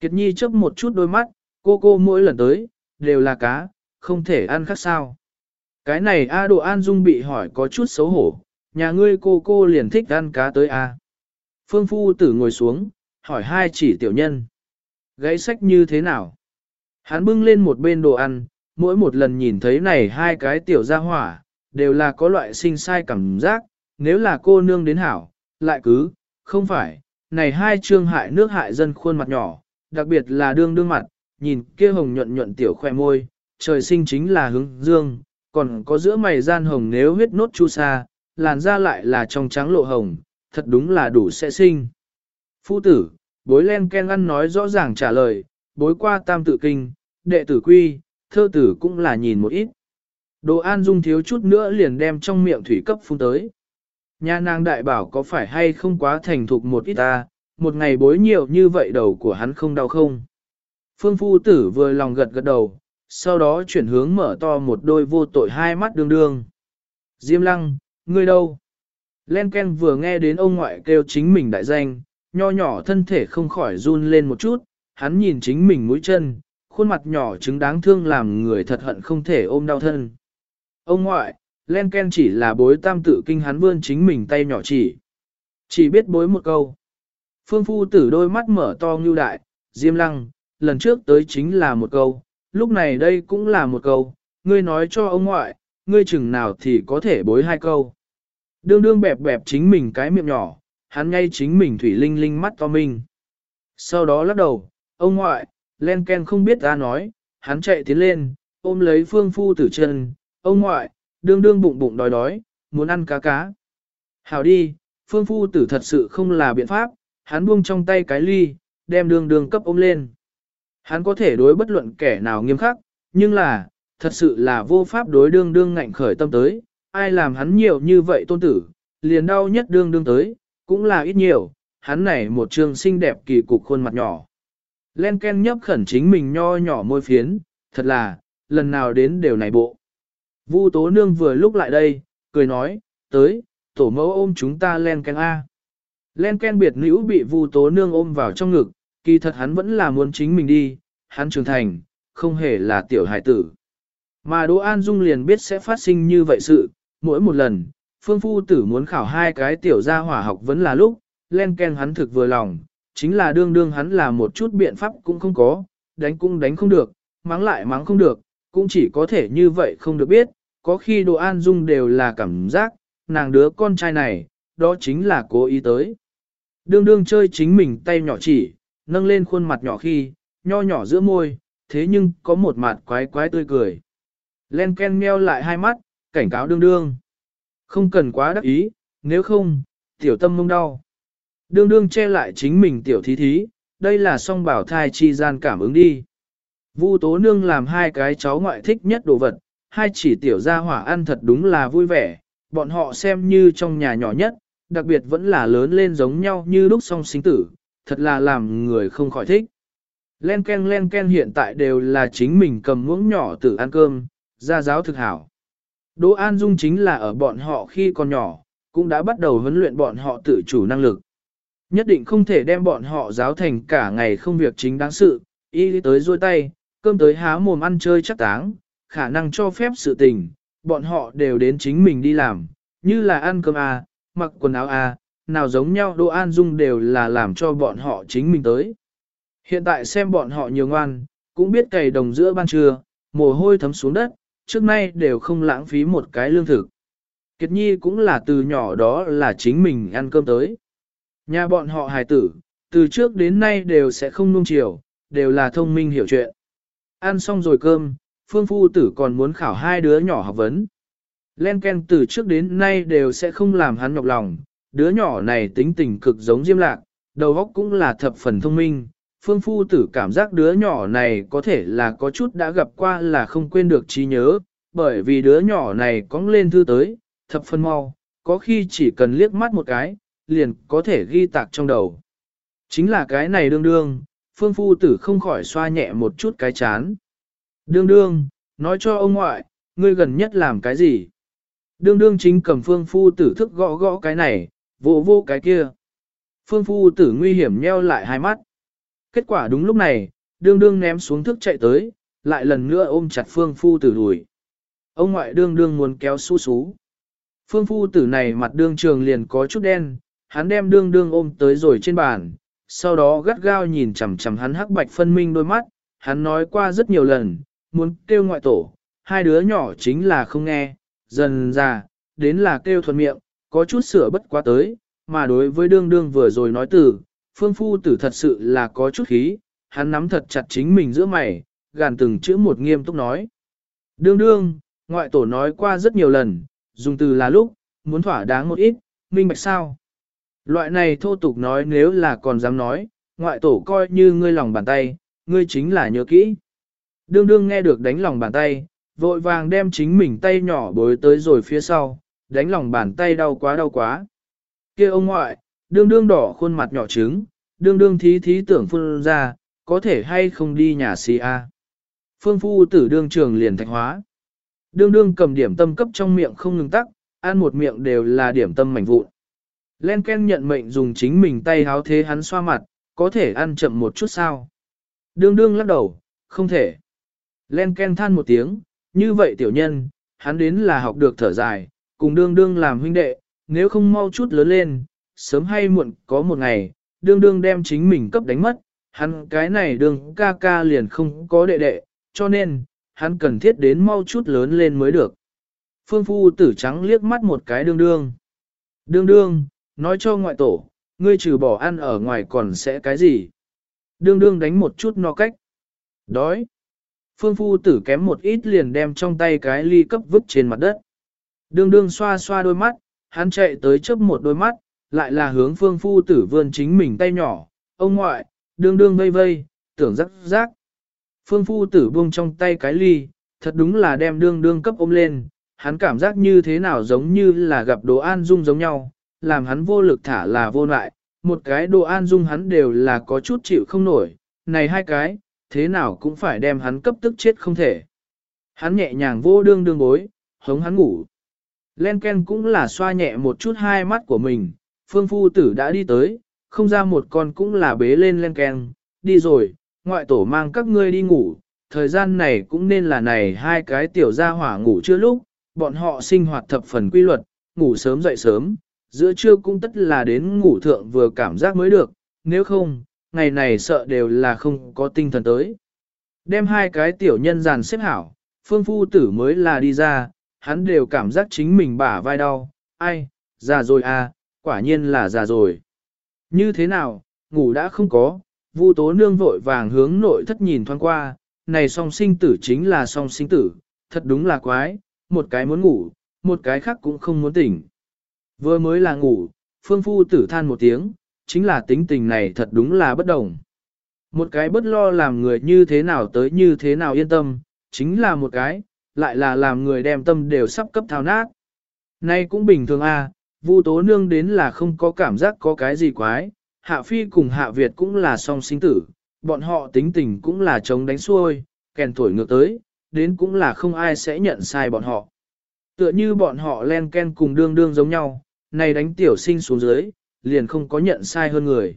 Kiệt Nhi chớp một chút đôi mắt, cô cô mỗi lần tới, đều là cá, không thể ăn khác sao. Cái này A Độ An Dung bị hỏi có chút xấu hổ, nhà ngươi cô cô liền thích ăn cá tới A. Phương Phu tử ngồi xuống, hỏi hai chỉ tiểu nhân. Gãy sách như thế nào? Hắn bưng lên một bên đồ ăn, mỗi một lần nhìn thấy này hai cái tiểu gia hỏa, đều là có loại sinh sai cảm giác, nếu là cô nương đến hảo, lại cứ, không phải, này hai trương hại nước hại dân khuôn mặt nhỏ, đặc biệt là đương đương mặt, nhìn kia hồng nhuận nhuận tiểu khoe môi, trời sinh chính là hướng dương, còn có giữa mày gian hồng nếu huyết nốt chu sa, làn da lại là trong trắng lộ hồng, thật đúng là đủ sẽ sinh. Phu tử, bối len ken ăn nói rõ ràng trả lời, bối qua tam tự kinh, đệ tử quy, thơ tử cũng là nhìn một ít. Đồ an dung thiếu chút nữa liền đem trong miệng thủy cấp phun tới. Nhà nàng đại bảo có phải hay không quá thành thục một ít ta, một ngày bối nhiều như vậy đầu của hắn không đau không. Phương phu tử vừa lòng gật gật đầu, sau đó chuyển hướng mở to một đôi vô tội hai mắt đương đương. Diêm lăng, ngươi đâu? Len Ken vừa nghe đến ông ngoại kêu chính mình đại danh, nho nhỏ thân thể không khỏi run lên một chút, hắn nhìn chính mình mũi chân, khuôn mặt nhỏ chứng đáng thương làm người thật hận không thể ôm đau thân. Ông ngoại, len ken chỉ là bối tam tự kinh hắn vươn chính mình tay nhỏ chỉ. Chỉ biết bối một câu. Phương phu tử đôi mắt mở to ngưu đại, diêm lăng, lần trước tới chính là một câu, lúc này đây cũng là một câu, ngươi nói cho ông ngoại, ngươi chừng nào thì có thể bối hai câu. Đương đương bẹp bẹp chính mình cái miệng nhỏ, hắn ngay chính mình thủy linh linh mắt to mình. Sau đó lắc đầu, ông ngoại, len ken không biết ta nói, hắn chạy tiến lên, ôm lấy phương phu tử chân, ông ngoại, đương đương bụng bụng đói đói, muốn ăn cá cá. Hảo đi, phương phu tử thật sự không là biện pháp, hắn buông trong tay cái ly, đem đương đương cấp ôm lên. Hắn có thể đối bất luận kẻ nào nghiêm khắc, nhưng là, thật sự là vô pháp đối đương đương ngạnh khởi tâm tới, ai làm hắn nhiều như vậy tôn tử, liền đau nhất đương đương tới, cũng là ít nhiều, hắn này một trường xinh đẹp kỳ cục khuôn mặt nhỏ. Len Ken nhấp khẩn chính mình nho nhỏ môi phiến, thật là, lần nào đến đều này bộ. Vu tố nương vừa lúc lại đây, cười nói, tới, tổ mẫu ôm chúng ta Len Ken A. Len Ken biệt nữ bị Vu tố nương ôm vào trong ngực, kỳ thật hắn vẫn là muốn chính mình đi, hắn trưởng thành, không hề là tiểu hải tử. Mà Đỗ An Dung liền biết sẽ phát sinh như vậy sự, mỗi một lần, phương phu tử muốn khảo hai cái tiểu gia hỏa học vẫn là lúc, len ken hắn thực vừa lòng, chính là đương đương hắn là một chút biện pháp cũng không có, đánh cũng đánh không được, mắng lại mắng không được, cũng chỉ có thể như vậy không được biết, có khi Đỗ An Dung đều là cảm giác, nàng đứa con trai này, đó chính là cố ý tới. Đương đương chơi chính mình tay nhỏ chỉ, nâng lên khuôn mặt nhỏ khi, nho nhỏ giữa môi, thế nhưng có một mặt quái quái tươi cười. Len Ken meo lại hai mắt, cảnh cáo đương đương. Không cần quá đắc ý, nếu không, tiểu tâm mông đau. Đương đương che lại chính mình tiểu thí thí, đây là song bảo thai chi gian cảm ứng đi. Vu tố nương làm hai cái cháu ngoại thích nhất đồ vật, hai chỉ tiểu gia hỏa ăn thật đúng là vui vẻ, bọn họ xem như trong nhà nhỏ nhất, đặc biệt vẫn là lớn lên giống nhau như lúc song sinh tử, thật là làm người không khỏi thích. Len ken len ken hiện tại đều là chính mình cầm muỗng nhỏ tự ăn cơm, gia giáo thực hảo. Đỗ An Dung chính là ở bọn họ khi còn nhỏ, cũng đã bắt đầu huấn luyện bọn họ tự chủ năng lực. Nhất định không thể đem bọn họ giáo thành cả ngày không việc chính đáng sự, y tới rôi tay, cơm tới há mồm ăn chơi chắc táng, khả năng cho phép sự tình, bọn họ đều đến chính mình đi làm, như là ăn cơm à, mặc quần áo à, nào giống nhau Đỗ An Dung đều là làm cho bọn họ chính mình tới. Hiện tại xem bọn họ nhiều ngoan, cũng biết cày đồng giữa ban trưa, mồ hôi thấm xuống đất, trước nay đều không lãng phí một cái lương thực. Kiệt Nhi cũng là từ nhỏ đó là chính mình ăn cơm tới. Nhà bọn họ hài tử, từ trước đến nay đều sẽ không nung chiều, đều là thông minh hiểu chuyện. Ăn xong rồi cơm, phương phu tử còn muốn khảo hai đứa nhỏ học vấn. Len Ken từ trước đến nay đều sẽ không làm hắn nhọc lòng, đứa nhỏ này tính tình cực giống Diêm Lạc, đầu óc cũng là thập phần thông minh, phương phu tử cảm giác đứa nhỏ này có thể là có chút đã gặp qua là không quên được trí nhớ, bởi vì đứa nhỏ này cóng lên thư tới, thập phân mau, có khi chỉ cần liếc mắt một cái, liền có thể ghi tạc trong đầu. Chính là cái này đương đương, phương phu tử không khỏi xoa nhẹ một chút cái chán. Đương đương, nói cho ông ngoại, ngươi gần nhất làm cái gì? Đương đương chính cầm phương phu tử thức gõ gõ cái này, vô vô cái kia. Phương phu tử nguy hiểm nheo lại hai mắt. Kết quả đúng lúc này, đương đương ném xuống thức chạy tới, lại lần nữa ôm chặt phương phu tử đùi. Ông ngoại đương đương muốn kéo su sú. Phương phu tử này mặt đương trường liền có chút đen, hắn đem đương đương ôm tới rồi trên bàn, sau đó gắt gao nhìn chằm chằm hắn hắc bạch phân minh đôi mắt, hắn nói qua rất nhiều lần, muốn kêu ngoại tổ, hai đứa nhỏ chính là không nghe, dần ra, đến là kêu thuần miệng, có chút sửa bất quá tới, mà đối với đương đương vừa rồi nói từ, phương phu tử thật sự là có chút khí, hắn nắm thật chặt chính mình giữa mày, gàn từng chữ một nghiêm túc nói. Đương đương, ngoại tổ nói qua rất nhiều lần, dùng từ là lúc, muốn thỏa đáng một ít, minh bạch sao. Loại này thô tục nói nếu là còn dám nói, ngoại tổ coi như ngươi lòng bàn tay, ngươi chính là nhớ kỹ. Đương đương nghe được đánh lòng bàn tay, vội vàng đem chính mình tay nhỏ bối tới rồi phía sau, đánh lòng bàn tay đau quá đau quá. kia ông ngoại, đương đương đỏ khuôn mặt nhỏ trứng, đương đương thí thí tưởng phương ra, có thể hay không đi nhà si a. Phương phu tử đương trường liền thạch hóa. Đương đương cầm điểm tâm cấp trong miệng không ngừng tắc, ăn một miệng đều là điểm tâm mảnh vụn. Len Ken nhận mệnh dùng chính mình tay háo thế hắn xoa mặt, có thể ăn chậm một chút sao. Đương đương lắc đầu, không thể. Len Ken than một tiếng, như vậy tiểu nhân, hắn đến là học được thở dài, cùng đương đương làm huynh đệ, nếu không mau chút lớn lên, sớm hay muộn có một ngày, đương đương đem chính mình cấp đánh mất, hắn cái này đương ca ca liền không có đệ đệ, cho nên, hắn cần thiết đến mau chút lớn lên mới được. Phương phu tử trắng liếc mắt một cái đương đương. Đương đương, nói cho ngoại tổ, ngươi trừ bỏ ăn ở ngoài còn sẽ cái gì? Đương đương đánh một chút no cách. Đói. Phương phu tử kém một ít liền đem trong tay cái ly cấp vứt trên mặt đất. Đương đương xoa xoa đôi mắt, hắn chạy tới chớp một đôi mắt, lại là hướng phương phu tử vươn chính mình tay nhỏ, ông ngoại, đương đương vây vây, tưởng rắc rắc. Phương phu tử buông trong tay cái ly, thật đúng là đem đương đương cấp ôm lên, hắn cảm giác như thế nào giống như là gặp đồ an dung giống nhau, làm hắn vô lực thả là vô lại, một cái đồ an dung hắn đều là có chút chịu không nổi, này hai cái, thế nào cũng phải đem hắn cấp tức chết không thể. Hắn nhẹ nhàng vô đương đương bối, hống hắn ngủ. Lenken cũng là xoa nhẹ một chút hai mắt của mình, phương phu tử đã đi tới, không ra một con cũng là bế lên Lenken, đi rồi, ngoại tổ mang các ngươi đi ngủ, thời gian này cũng nên là này hai cái tiểu gia hỏa ngủ chưa lúc, bọn họ sinh hoạt thập phần quy luật, ngủ sớm dậy sớm, giữa trưa cũng tất là đến ngủ thượng vừa cảm giác mới được, nếu không, ngày này sợ đều là không có tinh thần tới. Đem hai cái tiểu nhân dàn xếp hảo, phương phu tử mới là đi ra, hắn đều cảm giác chính mình bả vai đau, ai, già rồi à, quả nhiên là già rồi. Như thế nào, ngủ đã không có, vu tố nương vội vàng hướng nội thất nhìn thoáng qua, này song sinh tử chính là song sinh tử, thật đúng là quái, một cái muốn ngủ, một cái khác cũng không muốn tỉnh. Vừa mới là ngủ, phương phu tử than một tiếng, chính là tính tình này thật đúng là bất đồng. Một cái bất lo làm người như thế nào tới như thế nào yên tâm, chính là một cái, lại là làm người đem tâm đều sắp cấp thao nát. Nay cũng bình thường a, à, Vu Tố Nương đến là không có cảm giác có cái gì quái, Hạ Phi cùng Hạ Việt cũng là song sinh tử, bọn họ tính tình cũng là chống đánh xuôi, kèn thổi ngược tới, đến cũng là không ai sẽ nhận sai bọn họ. Tựa như bọn họ len ken cùng đương đương giống nhau, này đánh tiểu sinh xuống dưới, liền không có nhận sai hơn người.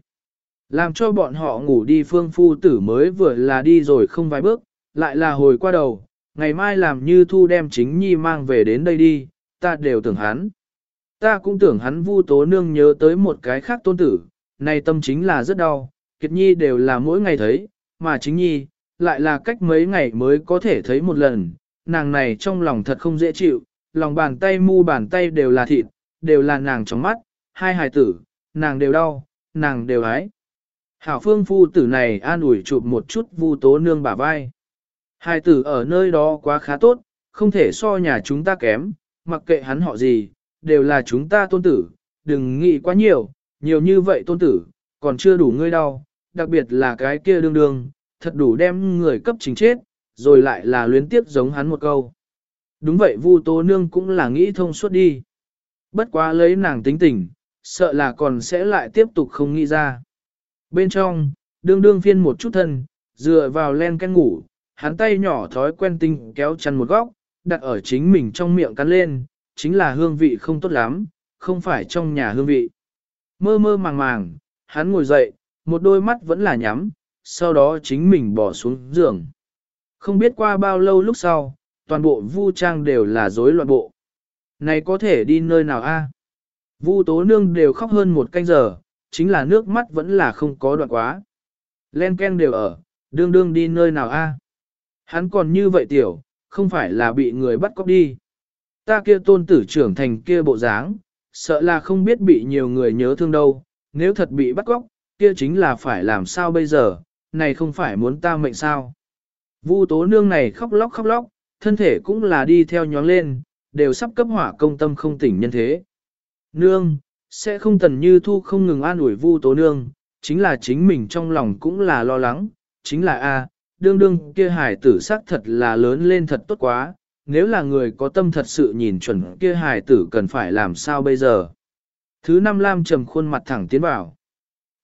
Làm cho bọn họ ngủ đi phương phu tử mới vừa là đi rồi không vài bước, lại là hồi qua đầu, ngày mai làm như thu đem chính nhi mang về đến đây đi, ta đều tưởng hắn. Ta cũng tưởng hắn vu tố nương nhớ tới một cái khác tôn tử, này tâm chính là rất đau, kiệt nhi đều là mỗi ngày thấy, mà chính nhi, lại là cách mấy ngày mới có thể thấy một lần, nàng này trong lòng thật không dễ chịu, lòng bàn tay mu bàn tay đều là thịt, đều là nàng trong mắt, hai hài tử, nàng đều đau, nàng đều ái. Hảo phương phu tử này an ủi chụp một chút vu tố nương bả vai hai tử ở nơi đó quá khá tốt, không thể so nhà chúng ta kém, mặc kệ hắn họ gì, đều là chúng ta tôn tử, đừng nghĩ quá nhiều, nhiều như vậy tôn tử, còn chưa đủ ngươi đau, đặc biệt là cái kia đương đương, thật đủ đem người cấp chính chết, rồi lại là luyến tiếp giống hắn một câu. Đúng vậy Vu Tố Nương cũng là nghĩ thông suốt đi. Bất quá lấy nàng tính tình, sợ là còn sẽ lại tiếp tục không nghĩ ra. Bên trong, đương đương phiên một chút thân, dựa vào len canh ngủ, hắn tay nhỏ thói quen tinh kéo chăn một góc, đặt ở chính mình trong miệng cắn lên, chính là hương vị không tốt lắm, không phải trong nhà hương vị. Mơ mơ màng màng, hắn ngồi dậy, một đôi mắt vẫn là nhắm, sau đó chính mình bỏ xuống giường. Không biết qua bao lâu lúc sau, toàn bộ vu trang đều là rối loạn bộ. Này có thể đi nơi nào a? Vu tố nương đều khóc hơn một canh giờ, chính là nước mắt vẫn là không có đoạn quá. Len ken đều ở, đương đương đi nơi nào a? Hắn còn như vậy tiểu, không phải là bị người bắt cóc đi. Ta kia tôn tử trưởng thành kia bộ dáng, sợ là không biết bị nhiều người nhớ thương đâu, nếu thật bị bắt cóc, kia chính là phải làm sao bây giờ, này không phải muốn ta mệnh sao. Vu tố nương này khóc lóc khóc lóc, thân thể cũng là đi theo nhón lên, đều sắp cấp hỏa công tâm không tỉnh nhân thế. Nương, sẽ không tần như thu không ngừng an ủi vu tố nương, chính là chính mình trong lòng cũng là lo lắng, chính là a đương đương kia hải tử sắc thật là lớn lên thật tốt quá, nếu là người có tâm thật sự nhìn chuẩn kia hải tử cần phải làm sao bây giờ. Thứ năm Lam trầm khuôn mặt thẳng tiến vào.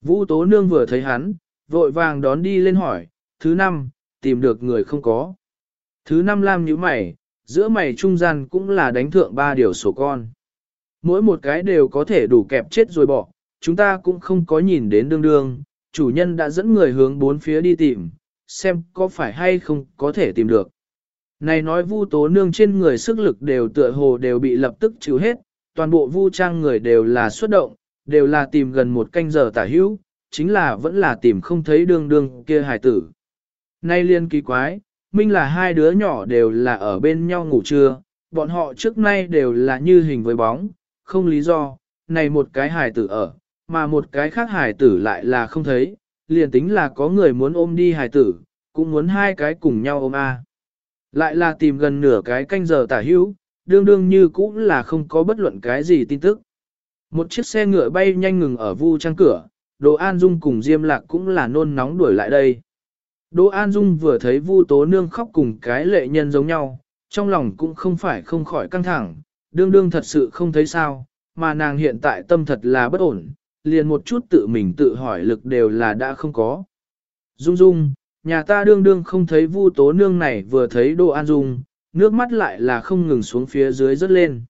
Vũ Tố Nương vừa thấy hắn, vội vàng đón đi lên hỏi, thứ năm, tìm được người không có. Thứ năm Lam nhíu mày, giữa mày trung gian cũng là đánh thượng ba điều sổ con. Mỗi một cái đều có thể đủ kẹp chết rồi bỏ, chúng ta cũng không có nhìn đến đương đương, chủ nhân đã dẫn người hướng bốn phía đi tìm, xem có phải hay không có thể tìm được. Này nói vu tố nương trên người sức lực đều tựa hồ đều bị lập tức trừ hết, toàn bộ vu trang người đều là xuất động, đều là tìm gần một canh giờ tả hữu, chính là vẫn là tìm không thấy đương đương kia hài tử. Nay liên kỳ quái, minh là hai đứa nhỏ đều là ở bên nhau ngủ trưa, bọn họ trước nay đều là như hình với bóng, không lý do, này một cái hài tử ở, mà một cái khác hài tử lại là không thấy, liền tính là có người muốn ôm đi hài tử, cũng muốn hai cái cùng nhau ôm a. Lại là tìm gần nửa cái canh giờ tả hữu, đương đương như cũng là không có bất luận cái gì tin tức. Một chiếc xe ngựa bay nhanh ngừng ở vu trang cửa, Đỗ An Dung cùng Diêm Lạc cũng là nôn nóng đuổi lại đây. Đỗ An Dung vừa thấy Vu Tố Nương khóc cùng cái lệ nhân giống nhau, trong lòng cũng không phải không khỏi căng thẳng, đương đương thật sự không thấy sao, mà nàng hiện tại tâm thật là bất ổn, liền một chút tự mình tự hỏi lực đều là đã không có. Dung Dung, nhà ta đương đương không thấy Vu Tố Nương này vừa thấy Đồ An Dung, nước mắt lại là không ngừng xuống phía dưới rớt lên.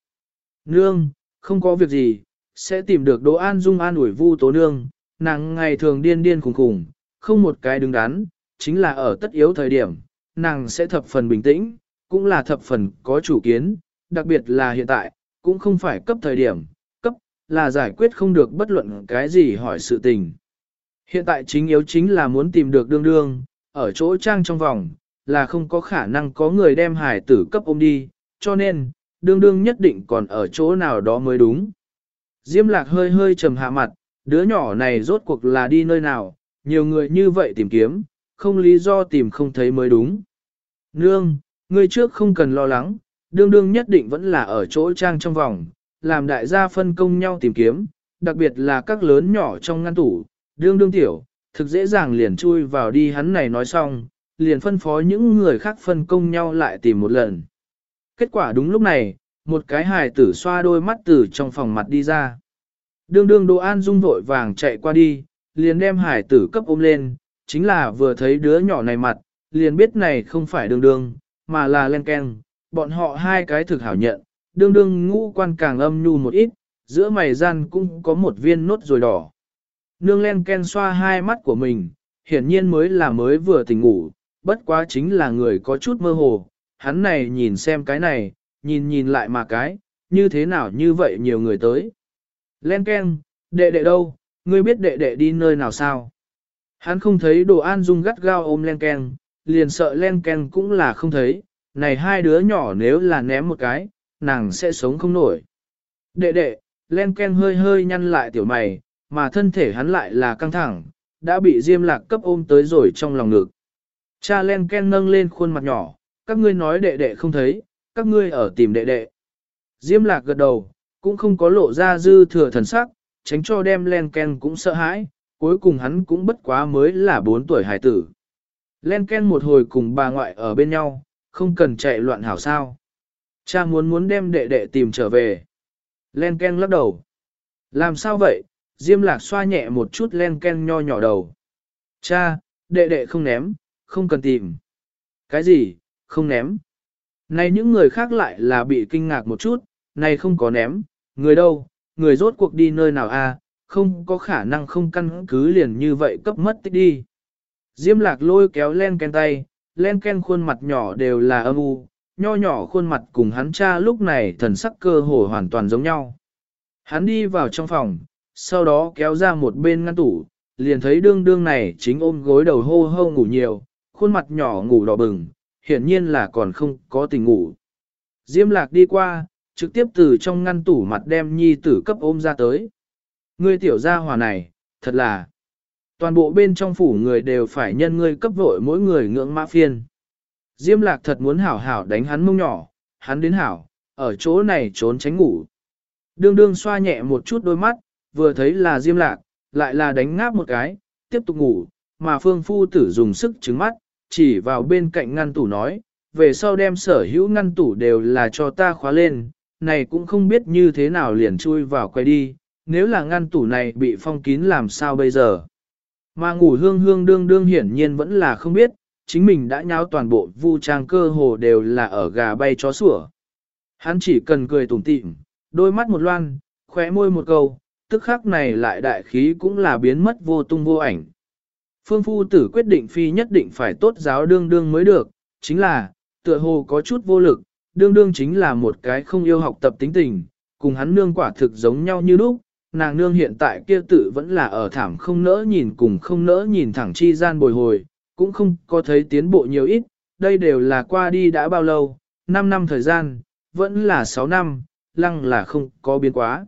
Nương, không có việc gì, sẽ tìm được Đỗ An Dung an ủi Vu Tố Nương, nàng ngày thường điên điên khủng khủng, không một cái đứng đắn, chính là ở tất yếu thời điểm, nàng sẽ thập phần bình tĩnh, cũng là thập phần có chủ kiến, đặc biệt là hiện tại, cũng không phải cấp thời điểm, là giải quyết không được bất luận cái gì hỏi sự tình. Hiện tại chính yếu chính là muốn tìm được đương đương, ở chỗ trang trong vòng, là không có khả năng có người đem hải tử cấp ôm đi, cho nên, đương đương nhất định còn ở chỗ nào đó mới đúng. Diêm lạc hơi hơi trầm hạ mặt, đứa nhỏ này rốt cuộc là đi nơi nào, nhiều người như vậy tìm kiếm, không lý do tìm không thấy mới đúng. Nương, ngươi trước không cần lo lắng, đương đương nhất định vẫn là ở chỗ trang trong vòng, làm đại gia phân công nhau tìm kiếm, đặc biệt là các lớn nhỏ trong ngăn tủ, đương đương tiểu, thực dễ dàng liền chui vào đi hắn này nói xong, liền phân phó những người khác phân công nhau lại tìm một lần. Kết quả đúng lúc này, một cái hài tử xoa đôi mắt từ trong phòng mặt đi ra. Đương đương Đỗ An Dung vội vàng chạy qua đi, liền đem hải tử cấp ôm lên, chính là vừa thấy đứa nhỏ này mặt, liền biết này không phải đương đương, mà là len ken, bọn họ hai cái thực hảo nhận, đương đương ngũ quan càng âm nhu một ít, giữa mày gian cũng có một viên nốt rồi đỏ. Nương len ken xoa hai mắt của mình, hiển nhiên mới là mới vừa tỉnh ngủ, bất quá chính là người có chút mơ hồ, hắn này nhìn xem cái này, nhìn nhìn lại mà cái, như thế nào như vậy nhiều người tới. Len Ken, đệ đệ đâu, ngươi biết đệ đệ đi nơi nào sao? Hắn không thấy đồ an dung gắt gao ôm Len Ken, liền sợ Len Ken cũng là không thấy, này hai đứa nhỏ nếu là ném một cái, nàng sẽ sống không nổi. Đệ đệ, Len Ken hơi hơi nhăn lại tiểu mày, mà thân thể hắn lại là căng thẳng, đã bị Diêm Lạc cấp ôm tới rồi trong lòng ngực. Cha Len Ken nâng lên khuôn mặt nhỏ, các ngươi nói đệ đệ không thấy, các ngươi ở tìm đệ đệ. Diêm Lạc gật đầu, cũng không có lộ ra dư thừa thần sắc, tránh cho đem Len Ken cũng sợ hãi, cuối cùng hắn cũng bất quá mới là 4 tuổi hải tử. Len Ken một hồi cùng bà ngoại ở bên nhau, không cần chạy loạn hảo sao. Cha muốn muốn đem đệ đệ tìm trở về. Len Ken lắc đầu. Làm sao vậy? Diêm lạc xoa nhẹ một chút Len Ken nho nhỏ đầu. Cha, đệ đệ không ném, không cần tìm. Cái gì, không ném? Này những người khác lại là bị kinh ngạc một chút, này không có ném, người đâu, người rốt cuộc đi nơi nào a? không có khả năng không căn cứ liền như vậy cấp mất tích đi. Diêm lạc lôi kéo len ken tay, len ken khuôn mặt nhỏ đều là âm u, nho nhỏ khuôn mặt cùng hắn cha lúc này thần sắc cơ hồ hoàn toàn giống nhau. Hắn đi vào trong phòng, sau đó kéo ra một bên ngăn tủ, liền thấy đương đương này chính ôm gối đầu hô hô ngủ nhiều, khuôn mặt nhỏ ngủ đỏ bừng, hiển nhiên là còn không có tình ngủ. Diêm lạc đi qua, trực tiếp từ trong ngăn tủ mặt đem nhi tử cấp ôm ra tới. Ngươi tiểu gia hòa này, thật là, toàn bộ bên trong phủ người đều phải nhân ngươi cấp vội mỗi người ngưỡng mã phiên. Diêm lạc thật muốn hảo hảo đánh hắn mông nhỏ, hắn đến hảo, ở chỗ này trốn tránh ngủ. Đương đương xoa nhẹ một chút đôi mắt, vừa thấy là diêm lạc, lại là đánh ngáp một cái, tiếp tục ngủ, mà phương phu tử dùng sức trứng mắt, chỉ vào bên cạnh ngăn tủ nói, về sau đem sở hữu ngăn tủ đều là cho ta khóa lên, này cũng không biết như thế nào liền chui vào quay đi, nếu là ngăn tủ này bị phong kín làm sao bây giờ. Mà ngủ hương hương đương đương hiển nhiên vẫn là không biết, chính mình đã nháo toàn bộ vu trang cơ hồ đều là ở gà bay chó sủa. Hắn chỉ cần cười tủm tỉm, đôi mắt một loan, khóe môi một câu, tức khắc này lại đại khí cũng là biến mất vô tung vô ảnh. Phương phu tử quyết định phi nhất định phải tốt giáo đương đương mới được, chính là, tựa hồ có chút vô lực, đương đương chính là một cái không yêu học tập tính tình, cùng hắn nương quả thực giống nhau như lúc, nàng nương hiện tại kia tự vẫn là ở thảm không nỡ nhìn cùng không nỡ nhìn thẳng chi gian bồi hồi, cũng không có thấy tiến bộ nhiều ít, đây đều là qua đi đã bao lâu, 5 năm thời gian, vẫn là 6 năm, lăng là không có biến quá.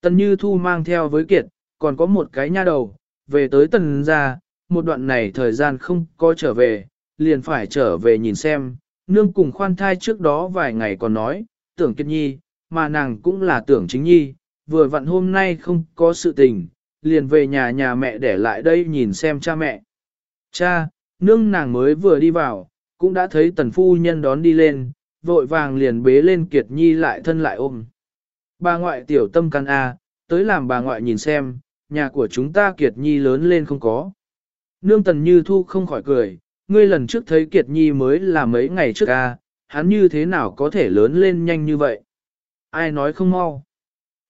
Tần Như Thu mang theo với Kiệt, còn có một cái nha đầu, về tới tần ra, một đoạn này thời gian không có trở về, liền phải trở về nhìn xem, nương cùng khoan thai trước đó vài ngày còn nói, tưởng Kiệt Nhi, mà nàng cũng là tưởng chính Nhi, vừa vặn hôm nay không có sự tình, liền về nhà nhà mẹ để lại đây nhìn xem cha mẹ. Cha, nương nàng mới vừa đi vào, cũng đã thấy tần phu nhân đón đi lên, vội vàng liền bế lên Kiệt Nhi lại thân lại ôm. Bà ngoại tiểu tâm căn A, tới làm bà ngoại nhìn xem, nhà của chúng ta Kiệt Nhi lớn lên không có. Nương tần như thu không khỏi cười, ngươi lần trước thấy Kiệt Nhi mới là mấy ngày trước A, hắn như thế nào có thể lớn lên nhanh như vậy? Ai nói không mau?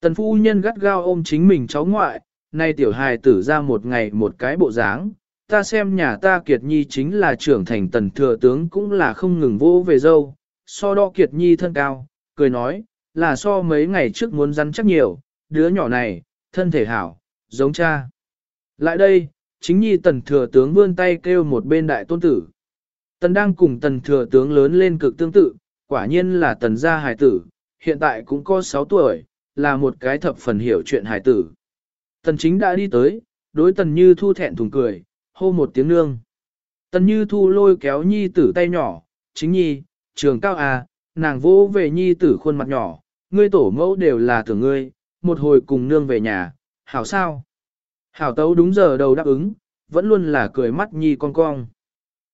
Tần phu nhân gắt gao ôm chính mình cháu ngoại, nay tiểu hài tử ra một ngày một cái bộ dáng, ta xem nhà ta Kiệt Nhi chính là trưởng thành tần thừa tướng cũng là không ngừng vô về dâu, so đo Kiệt Nhi thân cao, cười nói, là so mấy ngày trước muốn rắn chắc nhiều, đứa nhỏ này, thân thể hảo, giống cha. Lại đây, chính Nhi tần thừa tướng vươn tay kêu một bên đại tôn tử. Tần đang cùng tần thừa tướng lớn lên cực tương tự, quả nhiên là tần gia hài tử, hiện tại cũng có 6 tuổi, là một cái thập phần hiểu chuyện hài tử. Tần chính đã đi tới, đối tần như thu thẹn thùng cười, hô một tiếng nương. Tần như thu lôi kéo nhi tử tay nhỏ, chính nhi, trường cao à, nàng vô về nhi tử khuôn mặt nhỏ, ngươi tổ mẫu đều là tưởng ngươi, một hồi cùng nương về nhà, hảo sao? Hảo tấu đúng giờ đầu đáp ứng, vẫn luôn là cười mắt nhi con cong.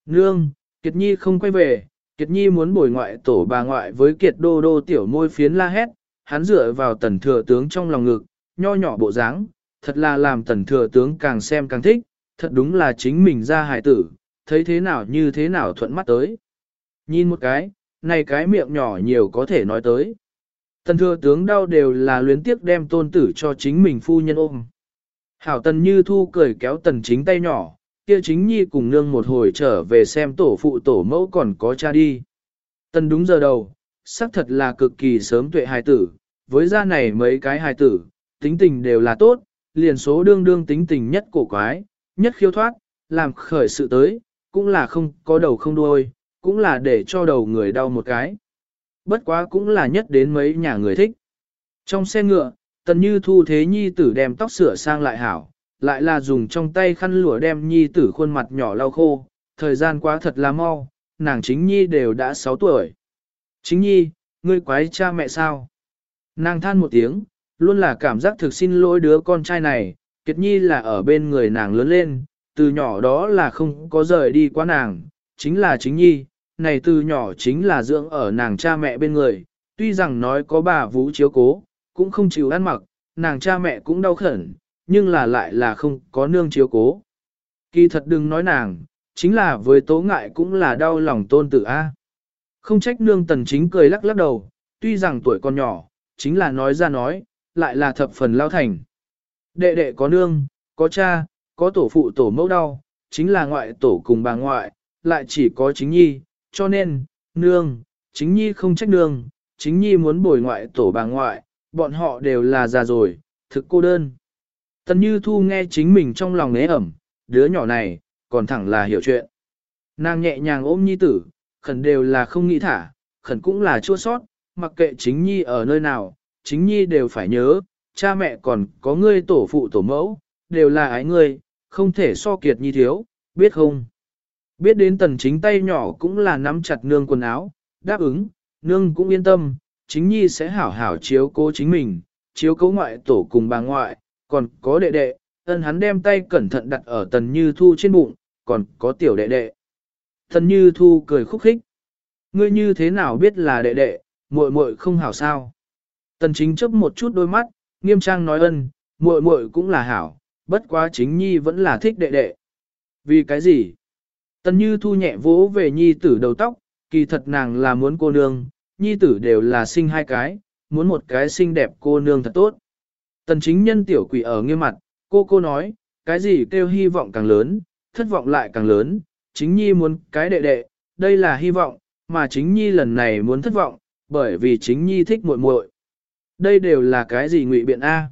Nương, Kiệt Nhi không quay về, Kiệt Nhi muốn bồi ngoại tổ bà ngoại với Kiệt đô đô tiểu môi phiến la hét, hắn dựa vào tần thừa tướng trong lòng ngực, nho nhỏ bộ dáng, thật là làm tần thừa tướng càng xem càng thích, thật đúng là chính mình ra hài tử, thấy thế nào như thế nào thuận mắt tới. Nhìn một cái, này cái miệng nhỏ nhiều có thể nói tới. Tần thừa tướng đau đều là luyến tiếc đem tôn tử cho chính mình phu nhân ôm. Hảo tần như thu cười kéo tần chính tay nhỏ, kia chính nhi cùng nương một hồi trở về xem tổ phụ tổ mẫu còn có cha đi. Tần đúng giờ đầu, xác thật là cực kỳ sớm tuệ hài tử, với gia này mấy cái hài tử, tính tình đều là tốt, liền số đương đương tính tình nhất cổ quái, nhất khiêu thoát, làm khởi sự tới, cũng là không có đầu không đuôi, cũng là để cho đầu người đau một cái. Bất quá cũng là nhất đến mấy nhà người thích. Trong xe ngựa, tần như thu thế nhi tử đem tóc sửa sang lại hảo, lại là dùng trong tay khăn lụa đem nhi tử khuôn mặt nhỏ lau khô, thời gian quá thật là mau, nàng chính nhi đều đã 6 tuổi. Chính nhi, ngươi quái cha mẹ sao? Nàng than một tiếng, luôn là cảm giác thực xin lỗi đứa con trai này, Kiệt Nhi là ở bên người nàng lớn lên, từ nhỏ đó là không có rời đi qua nàng, chính là chính Nhi, này từ nhỏ chính là dưỡng ở nàng cha mẹ bên người, tuy rằng nói có bà vũ chiếu cố, cũng không chịu ăn mặc, nàng cha mẹ cũng đau khẩn, nhưng là lại là không có nương chiếu cố. Kỳ thật đừng nói nàng, chính là với tố ngại cũng là đau lòng tôn tử A. Không trách nương tần chính cười lắc lắc đầu, tuy rằng tuổi còn nhỏ, chính là nói ra nói, lại là thập phần lao thành. Đệ đệ có nương, có cha, có tổ phụ tổ mẫu đau, chính là ngoại tổ cùng bà ngoại, lại chỉ có chính nhi, cho nên, nương, chính nhi không trách nương, chính nhi muốn bồi ngoại tổ bà ngoại, bọn họ đều là già rồi, thực cô đơn. Tần Như Thu nghe chính mình trong lòng nế ẩm, đứa nhỏ này, còn thẳng là hiểu chuyện. Nàng nhẹ nhàng ôm nhi tử, khẩn đều là không nghĩ thả, khẩn cũng là chua sót, mặc kệ chính nhi ở nơi nào, chính nhi đều phải nhớ, cha mẹ còn có ngươi tổ phụ tổ mẫu, đều là ái ngươi, không thể so kiệt nhi thiếu, biết không? Biết đến tần chính tay nhỏ cũng là nắm chặt nương quần áo, đáp ứng, nương cũng yên tâm, chính nhi sẽ hảo hảo chiếu cố chính mình, chiếu cố ngoại tổ cùng bà ngoại, còn có đệ đệ, ân hắn đem tay cẩn thận đặt ở tần như thu trên bụng, còn có tiểu đệ đệ. Tần như thu cười khúc khích. Ngươi như thế nào biết là đệ đệ, muội muội không hảo sao? Tần chính chấp một chút đôi mắt, nghiêm trang nói ân, muội muội cũng là hảo, bất quá chính nhi vẫn là thích đệ đệ. Vì cái gì? Tần như thu nhẹ vỗ về nhi tử đầu tóc, kỳ thật nàng là muốn cô nương, nhi tử đều là sinh hai cái, muốn một cái xinh đẹp cô nương thật tốt. Tần chính nhân tiểu quỷ ở nghiêm mặt, cô cô nói, cái gì kêu hy vọng càng lớn, thất vọng lại càng lớn, chính nhi muốn cái đệ đệ, đây là hy vọng, mà chính nhi lần này muốn thất vọng, bởi vì chính nhi thích muội muội. Đây đều là cái gì ngụy biện A.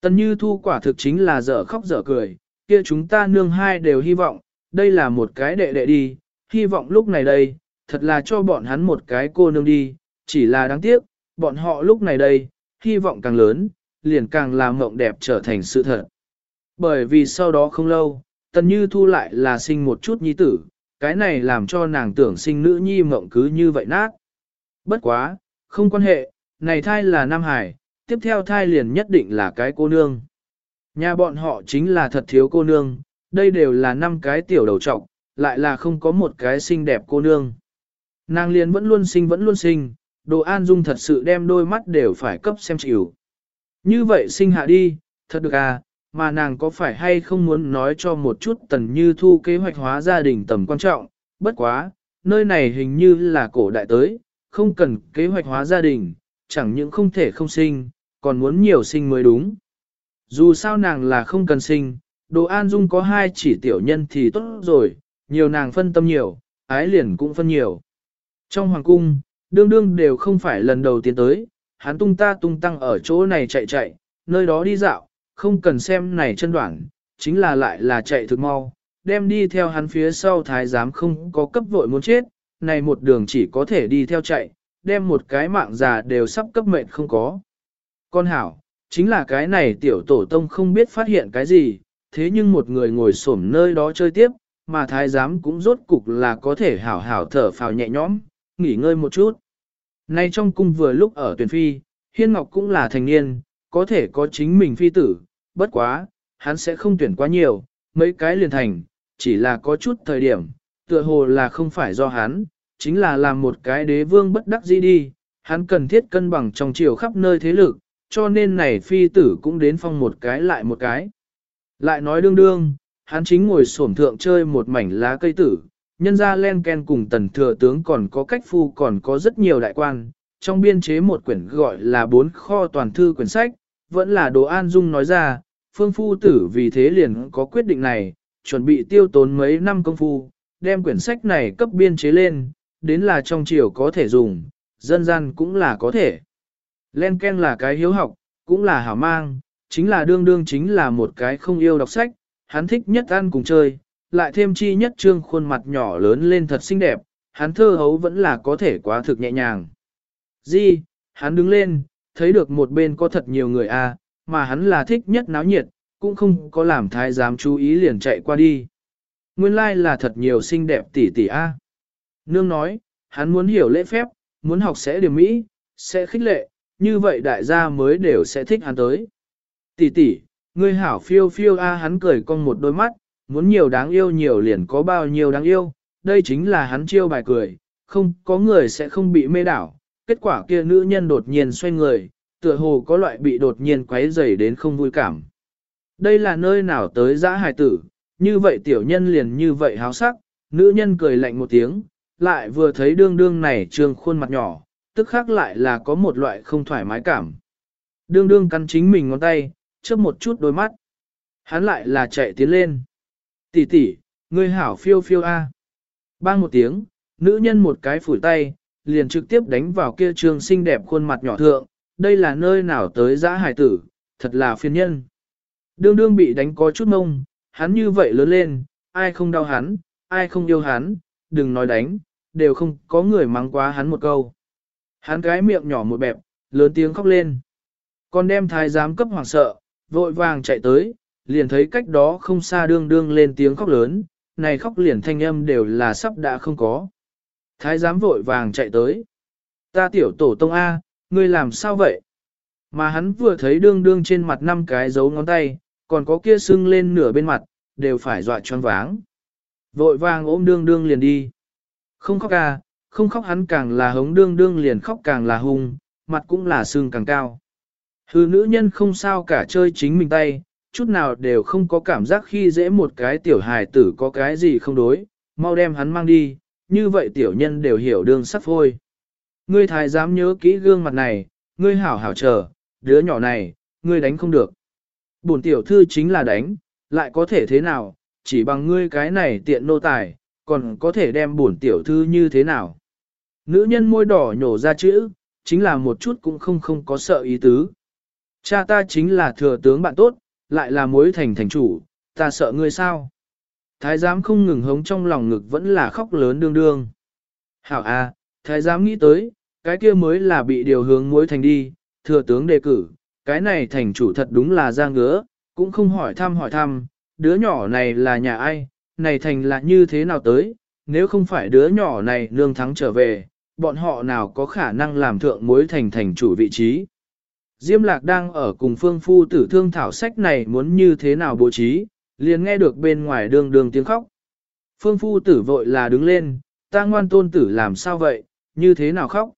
Tần như thu quả thực chính là dở khóc dở cười, kia chúng ta nương hai đều hy vọng, đây là một cái đệ đệ đi, hy vọng lúc này đây, thật là cho bọn hắn một cái cô nương đi, chỉ là đáng tiếc, bọn họ lúc này đây, hy vọng càng lớn, liền càng làm mộng đẹp trở thành sự thật. Bởi vì sau đó không lâu, Tần Như Thu lại là sinh một chút nhi tử, cái này làm cho nàng tưởng sinh nữ nhi mộng cứ như vậy nát. Bất quá, không quan hệ, này thai là Nam Hải, tiếp theo thai liền nhất định là cái cô nương. Nhà bọn họ chính là thật thiếu cô nương, đây đều là năm cái tiểu đầu trọc, lại là không có một cái xinh đẹp cô nương. Nàng liền vẫn luôn sinh vẫn luôn sinh, đồ an dung thật sự đem đôi mắt đều phải cấp xem chịu. Như vậy sinh hạ đi, thật được à, mà nàng có phải hay không muốn nói cho một chút tần như thu kế hoạch hóa gia đình tầm quan trọng, bất quá, nơi này hình như là cổ đại tới, không cần kế hoạch hóa gia đình, chẳng những không thể không sinh, còn muốn nhiều sinh mới đúng. Dù sao nàng là không cần sinh, đồ an dung có hai chỉ tiểu nhân thì tốt rồi, nhiều nàng phân tâm nhiều, ái liền cũng phân nhiều. Trong hoàng cung, đương đương đều không phải lần đầu tiên tới, hắn tung ta tung tăng ở chỗ này chạy chạy, nơi đó đi dạo, không cần xem này chân đoạn, chính là lại là chạy thực mau, đem đi theo hắn phía sau thái giám không có cấp vội muốn chết, này một đường chỉ có thể đi theo chạy, đem một cái mạng già đều sắp cấp mệnh không có. Con hảo, chính là cái này tiểu tổ tông không biết phát hiện cái gì, thế nhưng một người ngồi xổm nơi đó chơi tiếp, mà thái giám cũng rốt cục là có thể hảo hảo thở phào nhẹ nhõm, nghỉ ngơi một chút. Nay trong cung vừa lúc ở tuyển phi, Hiên Ngọc cũng là thành niên, có thể có chính mình phi tử, bất quá, hắn sẽ không tuyển quá nhiều, mấy cái liền thành, chỉ là có chút thời điểm, tựa hồ là không phải do hắn, chính là làm một cái đế vương bất đắc dĩ đi, hắn cần thiết cân bằng trong chiều khắp nơi thế lực, cho nên này phi tử cũng đến phong một cái lại một cái. Lại nói đương đương, hắn chính ngồi xổm thượng chơi một mảnh lá cây tử, nhân ra len ken cùng tần thừa tướng còn có cách phu còn có rất nhiều đại quan, trong biên chế một quyển gọi là bốn kho toàn thư quyển sách, vẫn là đồ an dung nói ra, phương phu tử vì thế liền có quyết định này, chuẩn bị tiêu tốn mấy năm công phu, đem quyển sách này cấp biên chế lên, đến là trong triều có thể dùng, dân gian cũng là có thể. Len Ken là cái hiếu học, cũng là hảo mang, chính là đương đương chính là một cái không yêu đọc sách, hắn thích nhất ăn cùng chơi, lại thêm chi nhất trương khuôn mặt nhỏ lớn lên thật xinh đẹp, hắn thơ hấu vẫn là có thể quá thực nhẹ nhàng. Di, hắn đứng lên, thấy được một bên có thật nhiều người a, à, mà hắn là thích nhất náo nhiệt, cũng không có làm thái giám chú ý liền chạy qua đi. Nguyên lai like là thật nhiều xinh đẹp tỷ tỷ a. Nương nói, hắn muốn hiểu lễ phép, muốn học sẽ điều mỹ, sẽ khích lệ, như vậy đại gia mới đều sẽ thích hắn tới. Tỷ tỷ, ngươi hảo phiêu phiêu a hắn cười con một đôi mắt, muốn nhiều đáng yêu nhiều liền có bao nhiêu đáng yêu, đây chính là hắn chiêu bài cười, không có người sẽ không bị mê đảo. Kết quả kia nữ nhân đột nhiên xoay người, tựa hồ có loại bị đột nhiên quấy rầy đến không vui cảm. Đây là nơi nào tới dã hài tử, như vậy tiểu nhân liền như vậy háo sắc, nữ nhân cười lạnh một tiếng, lại vừa thấy đương đương này trương khuôn mặt nhỏ, tức khác lại là có một loại không thoải mái cảm. Đương đương cắn chính mình ngón tay, chớp một chút đôi mắt. Hắn lại là chạy tiến lên. Tỷ tỷ, ngươi hảo phiêu phiêu a. Bang một tiếng, nữ nhân một cái phủi tay, liền trực tiếp đánh vào kia trường xinh đẹp khuôn mặt nhỏ thượng, đây là nơi nào tới giã hải tử, thật là phiền nhân. Đương đương bị đánh có chút mông, hắn như vậy lớn lên, ai không đau hắn, ai không yêu hắn, đừng nói đánh, đều không có người mắng quá hắn một câu. Hắn cái miệng nhỏ một bẹp, lớn tiếng khóc lên. Còn đem thái giám cấp hoàng sợ, vội vàng chạy tới, liền thấy cách đó không xa đương đương lên tiếng khóc lớn, này khóc liền thanh âm đều là sắp đã không có. Thái giám vội vàng chạy tới. Ta tiểu tổ tông A, ngươi làm sao vậy? Mà hắn vừa thấy đương đương trên mặt năm cái dấu ngón tay, còn có kia sưng lên nửa bên mặt, đều phải dọa choáng váng. Vội vàng ôm đương đương liền đi. Không khóc à, không khóc hắn càng là hống đương đương liền khóc càng là hung, mặt cũng là xương càng cao. Hư nữ nhân không sao cả chơi chính mình tay, chút nào đều không có cảm giác khi dễ một cái tiểu hài tử có cái gì không đối, mau đem hắn mang đi, như vậy tiểu nhân đều hiểu đương sắp thôi. Ngươi thái dám nhớ kỹ gương mặt này, ngươi hảo hảo chờ, đứa nhỏ này, ngươi đánh không được. Bổn tiểu thư chính là đánh, lại có thể thế nào, chỉ bằng ngươi cái này tiện nô tài, còn có thể đem bổn tiểu thư như thế nào. Nữ nhân môi đỏ nhổ ra chữ, chính là một chút cũng không không có sợ ý tứ. Cha ta chính là thừa tướng bạn tốt, lại là mối thành thành chủ, ta sợ ngươi sao? Thái giám không ngừng hống trong lòng ngực vẫn là khóc lớn đương đương. Hảo à, thái giám nghĩ tới, cái kia mới là bị điều hướng mối thành đi, thừa tướng đề cử, cái này thành chủ thật đúng là ra ngứa, cũng không hỏi thăm hỏi thăm, đứa nhỏ này là nhà ai, này thành là như thế nào tới, nếu không phải đứa nhỏ này nương thắng trở về, bọn họ nào có khả năng làm thượng mối thành thành chủ vị trí. Diêm lạc đang ở cùng phương phu tử thương thảo sách này muốn như thế nào bố trí, liền nghe được bên ngoài đường đường tiếng khóc. Phương phu tử vội là đứng lên, ta ngoan tôn tử làm sao vậy, như thế nào khóc.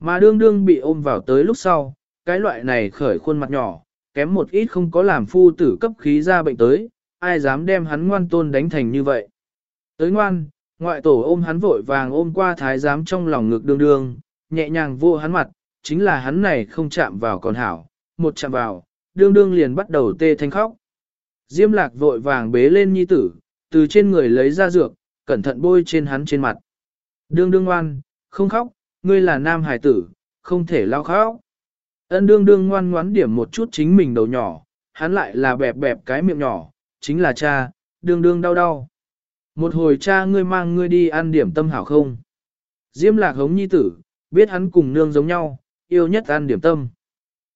Mà đương đương bị ôm vào tới lúc sau, cái loại này khởi khuôn mặt nhỏ, kém một ít không có làm phu tử cấp khí ra bệnh tới, ai dám đem hắn ngoan tôn đánh thành như vậy. Tới ngoan, ngoại tổ ôm hắn vội vàng ôm qua thái giám trong lòng ngực đương đương, nhẹ nhàng vô hắn mặt, chính là hắn này không chạm vào còn hảo, một chạm vào, đương đương liền bắt đầu tê thanh khóc. Diêm lạc vội vàng bế lên nhi tử, từ trên người lấy ra dược, cẩn thận bôi trên hắn trên mặt. Đương đương ngoan, không khóc, ngươi là nam hải tử, không thể lao khóc. Ân đương đương ngoan ngoãn điểm một chút chính mình đầu nhỏ, hắn lại là bẹp bẹp cái miệng nhỏ, chính là cha, đương đương đau đau. Một hồi cha ngươi mang ngươi đi ăn điểm tâm hảo không? Diêm lạc hống nhi tử, biết hắn cùng nương giống nhau, yêu nhất ăn điểm tâm.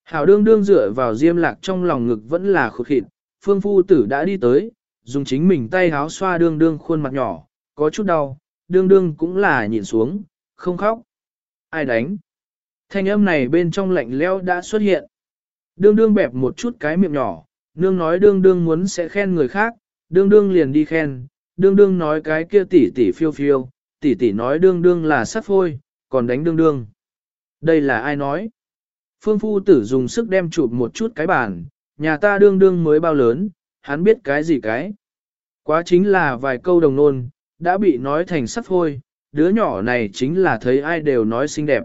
Hảo đương đương dựa vào diêm lạc trong lòng ngực vẫn là khụt khịt, phương phu tử đã đi tới, dùng chính mình tay háo xoa đương đương khuôn mặt nhỏ, có chút đau, đương đương cũng là nhìn xuống, không khóc. Ai đánh? Thanh âm này bên trong lạnh leo đã xuất hiện. Đương đương bẹp một chút cái miệng nhỏ, nương nói đương đương muốn sẽ khen người khác, đương đương liền đi khen, đương đương nói cái kia tỷ tỷ phiêu phiêu, tỷ tỷ nói đương đương là sắt phôi, còn đánh đương đương. Đây là ai nói? Phương phu tử dùng sức đem chụp một chút cái bàn, nhà ta đương đương mới bao lớn, hắn biết cái gì cái. Quá chính là vài câu đồng nôn, đã bị nói thành sắt phôi, đứa nhỏ này chính là thấy ai đều nói xinh đẹp.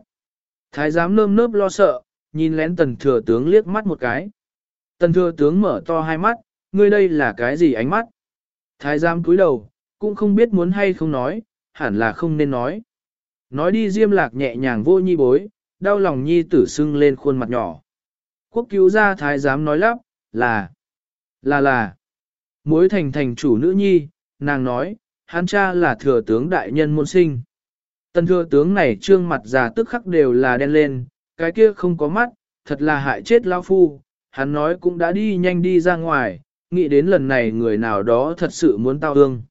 Thái giám nơm nớp lo sợ, nhìn lén tần thừa tướng liếc mắt một cái. Tần thừa tướng mở to hai mắt, ngươi đây là cái gì ánh mắt? Thái giám cúi đầu, cũng không biết muốn hay không nói, hẳn là không nên nói. Nói đi diêm lạc nhẹ nhàng vô nhi bối, đau lòng nhi tử sưng lên khuôn mặt nhỏ. Quốc cứu ra thái giám nói lắp, là, là là, mối thành thành chủ nữ nhi, nàng nói, hắn cha là thừa tướng đại nhân môn sinh. Tần thừa tướng này trương mặt già tức khắc đều là đen lên, cái kia không có mắt, thật là hại chết lao phu, hắn nói cũng đã đi nhanh đi ra ngoài, nghĩ đến lần này người nào đó thật sự muốn tao ương.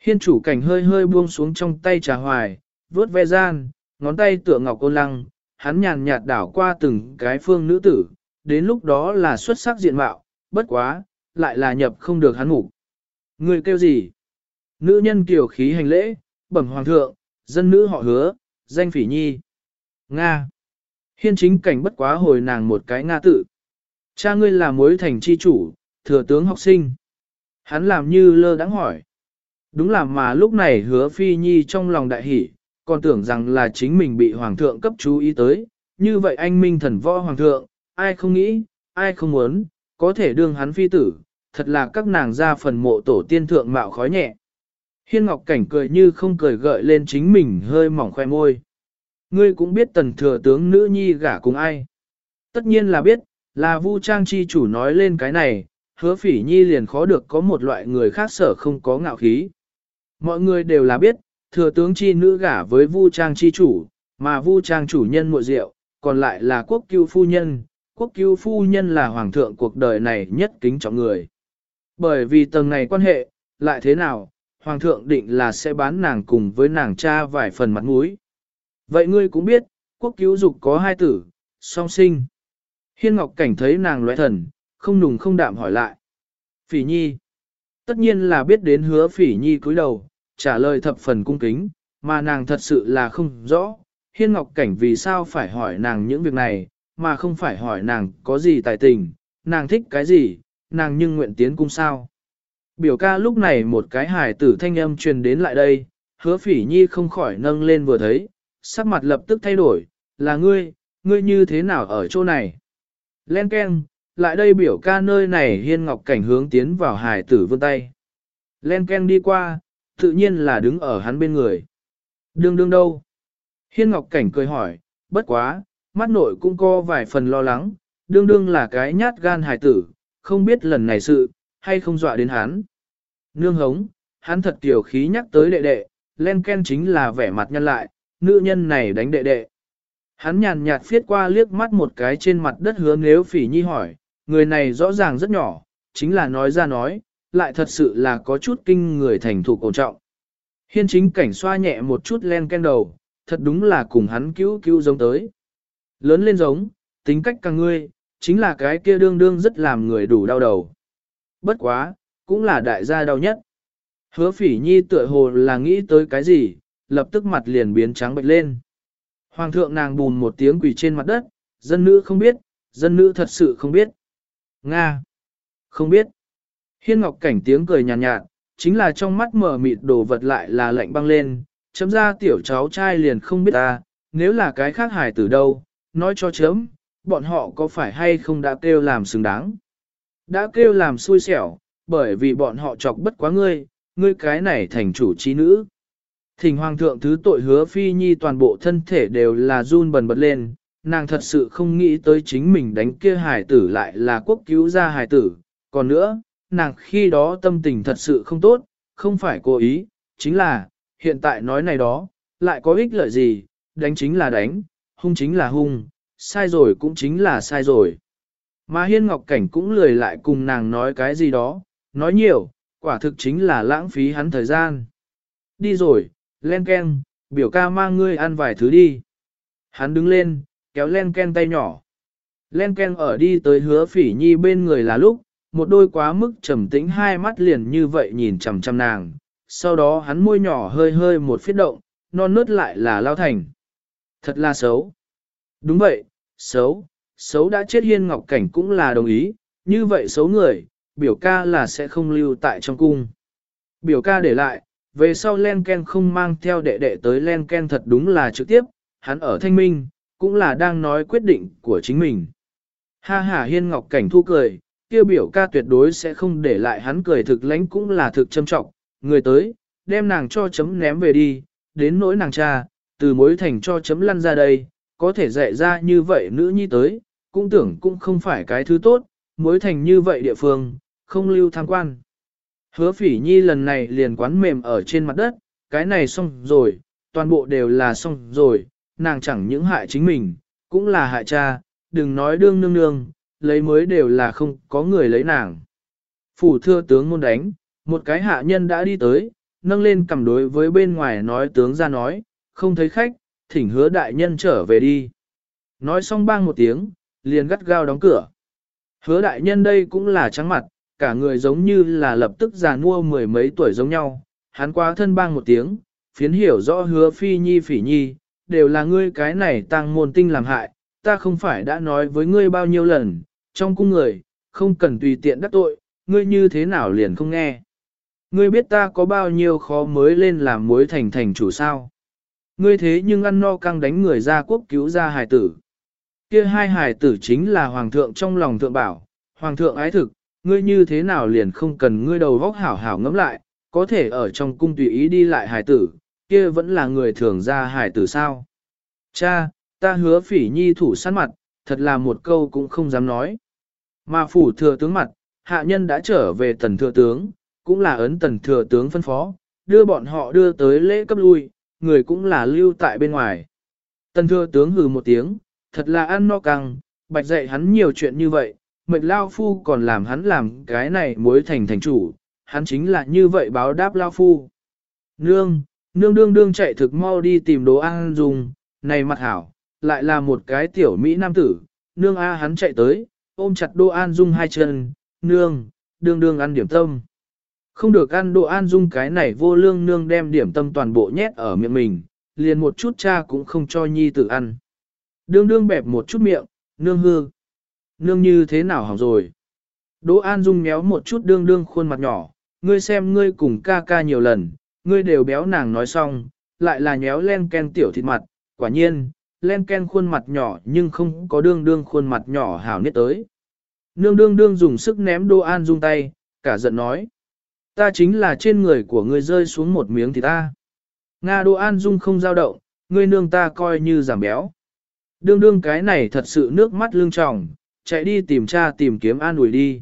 Hiên chủ cảnh hơi hơi buông xuống trong tay trà hoài, vớt ve gian, ngón tay tựa ngọc ô lăng, hắn nhàn nhạt đảo qua từng cái phương nữ tử, đến lúc đó là xuất sắc diện mạo, bất quá, lại là nhập không được hắn ngủ. Người kêu gì? Nữ nhân kiều khí hành lễ, bẩm hoàng thượng, dân nữ họ hứa, danh phỉ nhi. Nga. Hiên chính cảnh bất quá hồi nàng một cái Nga tự. Cha ngươi là mối thành chi chủ, thừa tướng học sinh. Hắn làm như lơ đắng hỏi. Đúng là mà lúc này hứa phi nhi trong lòng đại hỷ, còn tưởng rằng là chính mình bị hoàng thượng cấp chú ý tới. Như vậy anh minh thần võ hoàng thượng, ai không nghĩ, ai không muốn, có thể đương hắn phi tử, thật là các nàng ra phần mộ tổ tiên thượng mạo khói nhẹ. Hiên Ngọc Cảnh cười như không cười gợi lên chính mình hơi mỏng khoe môi. Ngươi cũng biết tần thừa tướng nữ nhi gả cùng ai. Tất nhiên là biết, là Vu Trang chi chủ nói lên cái này, hứa phỉ nhi liền khó được có một loại người khác sở không có ngạo khí. Mọi người đều là biết, thừa tướng chi nữ gả với Vu Trang chi chủ, mà Vu Trang chủ nhân muội rượu, còn lại là quốc cưu phu nhân. Quốc cưu phu nhân là hoàng thượng cuộc đời này nhất kính trọng người. Bởi vì tầng này quan hệ, lại thế nào, hoàng thượng định là sẽ bán nàng cùng với nàng cha vài phần mặt mũi. Vậy ngươi cũng biết, quốc cứu dục có hai tử, song sinh. Hiên Ngọc Cảnh thấy nàng lóe thần, không nùng không đạm hỏi lại. Phỉ nhi. Tất nhiên là biết đến hứa phỉ nhi cúi đầu, trả lời thập phần cung kính, mà nàng thật sự là không rõ. Hiên Ngọc Cảnh vì sao phải hỏi nàng những việc này, mà không phải hỏi nàng có gì tài tình, nàng thích cái gì, nàng nhưng nguyện tiến cung sao. Biểu ca lúc này một cái hài tử thanh âm truyền đến lại đây, hứa phỉ nhi không khỏi nâng lên vừa thấy, sắc mặt lập tức thay đổi, là ngươi, ngươi như thế nào ở chỗ này? Len Ken, lại đây biểu ca nơi này hiên ngọc cảnh hướng tiến vào Hải tử vươn tay. Len Ken đi qua, tự nhiên là đứng ở hắn bên người. Đương đương đâu? Hiên Ngọc Cảnh cười hỏi, bất quá, mắt nội cũng có vài phần lo lắng, đương đương là cái nhát gan Hải tử, không biết lần này sự, hay không dọa đến hắn. Nương hống, hắn thật tiểu khí nhắc tới đệ đệ, Len Ken chính là vẻ mặt nhân lại, nữ nhân này đánh đệ đệ. Hắn nhàn nhạt phiết qua liếc mắt một cái trên mặt đất hứa nếu phỉ nhi hỏi, người này rõ ràng rất nhỏ, chính là nói ra nói, lại thật sự là có chút kinh người thành thủ cổ trọng. Hiên chính cảnh xoa nhẹ một chút len ken đầu, thật đúng là cùng hắn cứu cứu giống tới. Lớn lên giống, tính cách càng ngươi, chính là cái kia đương đương rất làm người đủ đau đầu. Bất quá, cũng là đại gia đau nhất. Hứa phỉ nhi tựa hồ là nghĩ tới cái gì, lập tức mặt liền biến trắng bệch lên. Hoàng thượng nàng bùn một tiếng quỳ trên mặt đất, dân nữ không biết, dân nữ thật sự không biết. Nga! Không biết. Hiên Ngọc Cảnh tiếng cười nhàn nhạt, nhạt, chính là trong mắt mở mịt đồ vật lại là lạnh băng lên, chấm ra tiểu cháu trai liền không biết ta, nếu là cái khác hài từ đâu, nói cho chấm, bọn họ có phải hay không đã kêu làm xứng đáng. Đã kêu làm xui xẻo, bởi vì bọn họ chọc bất quá ngươi, ngươi cái này thành chủ trí nữ. Thỉnh hoàng thượng thứ tội hứa phi nhi toàn bộ thân thể đều là run bần bật lên, nàng thật sự không nghĩ tới chính mình đánh kia hài tử lại là quốc cứu ra hài tử. Còn nữa, nàng khi đó tâm tình thật sự không tốt, không phải cố ý, chính là, hiện tại nói này đó, lại có ích lợi gì, đánh chính là đánh, hung chính là hung, sai rồi cũng chính là sai rồi. Mà Hiên Ngọc Cảnh cũng lười lại cùng nàng nói cái gì đó, nói nhiều, quả thực chính là lãng phí hắn thời gian. Đi rồi, len ken, biểu ca mang ngươi ăn vài thứ đi. Hắn đứng lên, kéo len ken tay nhỏ. Len ken ở đi tới hứa phỉ nhi bên người là lúc, một đôi quá mức trầm tĩnh hai mắt liền như vậy nhìn chằm chằm nàng. Sau đó hắn môi nhỏ hơi hơi một phiết động, non nớt lại là lao thành. Thật là xấu. Đúng vậy, xấu, xấu đã chết hiên ngọc cảnh cũng là đồng ý, như vậy xấu người, biểu ca là sẽ không lưu tại trong cung. Biểu ca để lại, về sau Len Ken không mang theo đệ đệ tới Len Ken thật đúng là trực tiếp, hắn ở thanh minh, cũng là đang nói quyết định của chính mình. Ha ha hiên ngọc cảnh thu cười, kia biểu ca tuyệt đối sẽ không để lại hắn cười thực lãnh cũng là thực châm trọng, người tới, đem nàng cho chấm ném về đi, đến nỗi nàng cha, từ mối thành cho chấm lăn ra đây, có thể dạy ra như vậy nữ nhi tới, cũng tưởng cũng không phải cái thứ tốt, mối thành như vậy địa phương, không lưu tham quan. Hứa phỉ nhi lần này liền quán mềm ở trên mặt đất, cái này xong rồi, toàn bộ đều là xong rồi, nàng chẳng những hại chính mình, cũng là hại cha, đừng nói đương nương nương, lấy mới đều là không có người lấy nàng. Phủ thưa tướng môn đánh, một cái hạ nhân đã đi tới, nâng lên cầm đối với bên ngoài nói tướng ra nói, không thấy khách, thỉnh hứa đại nhân trở về đi. Nói xong bang một tiếng, liền gắt gao đóng cửa. Hứa đại nhân đây cũng là trắng mặt, cả người giống như là lập tức già nua mười mấy tuổi giống nhau, hắn quá thân bang một tiếng, phiến hiểu rõ hứa phi nhi phỉ nhi, đều là ngươi cái này tăng môn tinh làm hại, ta không phải đã nói với ngươi bao nhiêu lần, trong cung người, không cần tùy tiện đắc tội, ngươi như thế nào liền không nghe. Ngươi biết ta có bao nhiêu khó mới lên làm mối thành thành chủ sao. Ngươi thế nhưng ăn no căng đánh người ra quốc cứu ra hài tử. Kia hai hài tử chính là hoàng thượng trong lòng thượng bảo, hoàng thượng ái thực, ngươi như thế nào liền không cần ngươi đầu vóc hảo hảo ngẫm lại, có thể ở trong cung tùy ý đi lại hài tử, kia vẫn là người thường ra hài tử sao. Cha, ta hứa phỉ nhi thủ sát mặt, thật là một câu cũng không dám nói. Mà phủ thừa tướng mặt, hạ nhân đã trở về tần thừa tướng, cũng là ấn tần thừa tướng phân phó, đưa bọn họ đưa tới lễ cấp lui, người cũng là lưu tại bên ngoài. Tần thừa tướng hừ một tiếng, thật là ăn no căng, bạch dạy hắn nhiều chuyện như vậy, mệnh lao phu còn làm hắn làm cái này mối thành thành chủ, hắn chính là như vậy báo đáp lao phu. Nương, nương đương đương chạy thực mau đi tìm đồ ăn dùng, này mặt hảo, lại là một cái tiểu Mỹ nam tử, nương A hắn chạy tới, ôm chặt đồ An Dung hai chân, nương, đương đương ăn điểm tâm. Không được ăn đồ An Dung cái này vô lương nương đem điểm tâm toàn bộ nhét ở miệng mình, liền một chút cha cũng không cho nhi tử ăn. Đương đương bẹp một chút miệng, nương hư. Nương như thế nào hỏng rồi? Đỗ An Dung méo một chút đương đương khuôn mặt nhỏ, ngươi xem ngươi cùng ca ca nhiều lần, ngươi đều béo nàng nói xong, lại là nhéo len ken tiểu thịt mặt, quả nhiên, len ken khuôn mặt nhỏ nhưng không có đương đương khuôn mặt nhỏ hảo nhất tới. Nương đương đương dùng sức ném Đỗ An Dung tay, cả giận nói. Ta chính là trên người của ngươi rơi xuống một miếng thì ta. Nga Đỗ An Dung không giao động, ngươi nương ta coi như giảm béo. Đương đương cái này thật sự nước mắt lương tròng, chạy đi tìm cha tìm kiếm an ủi đi.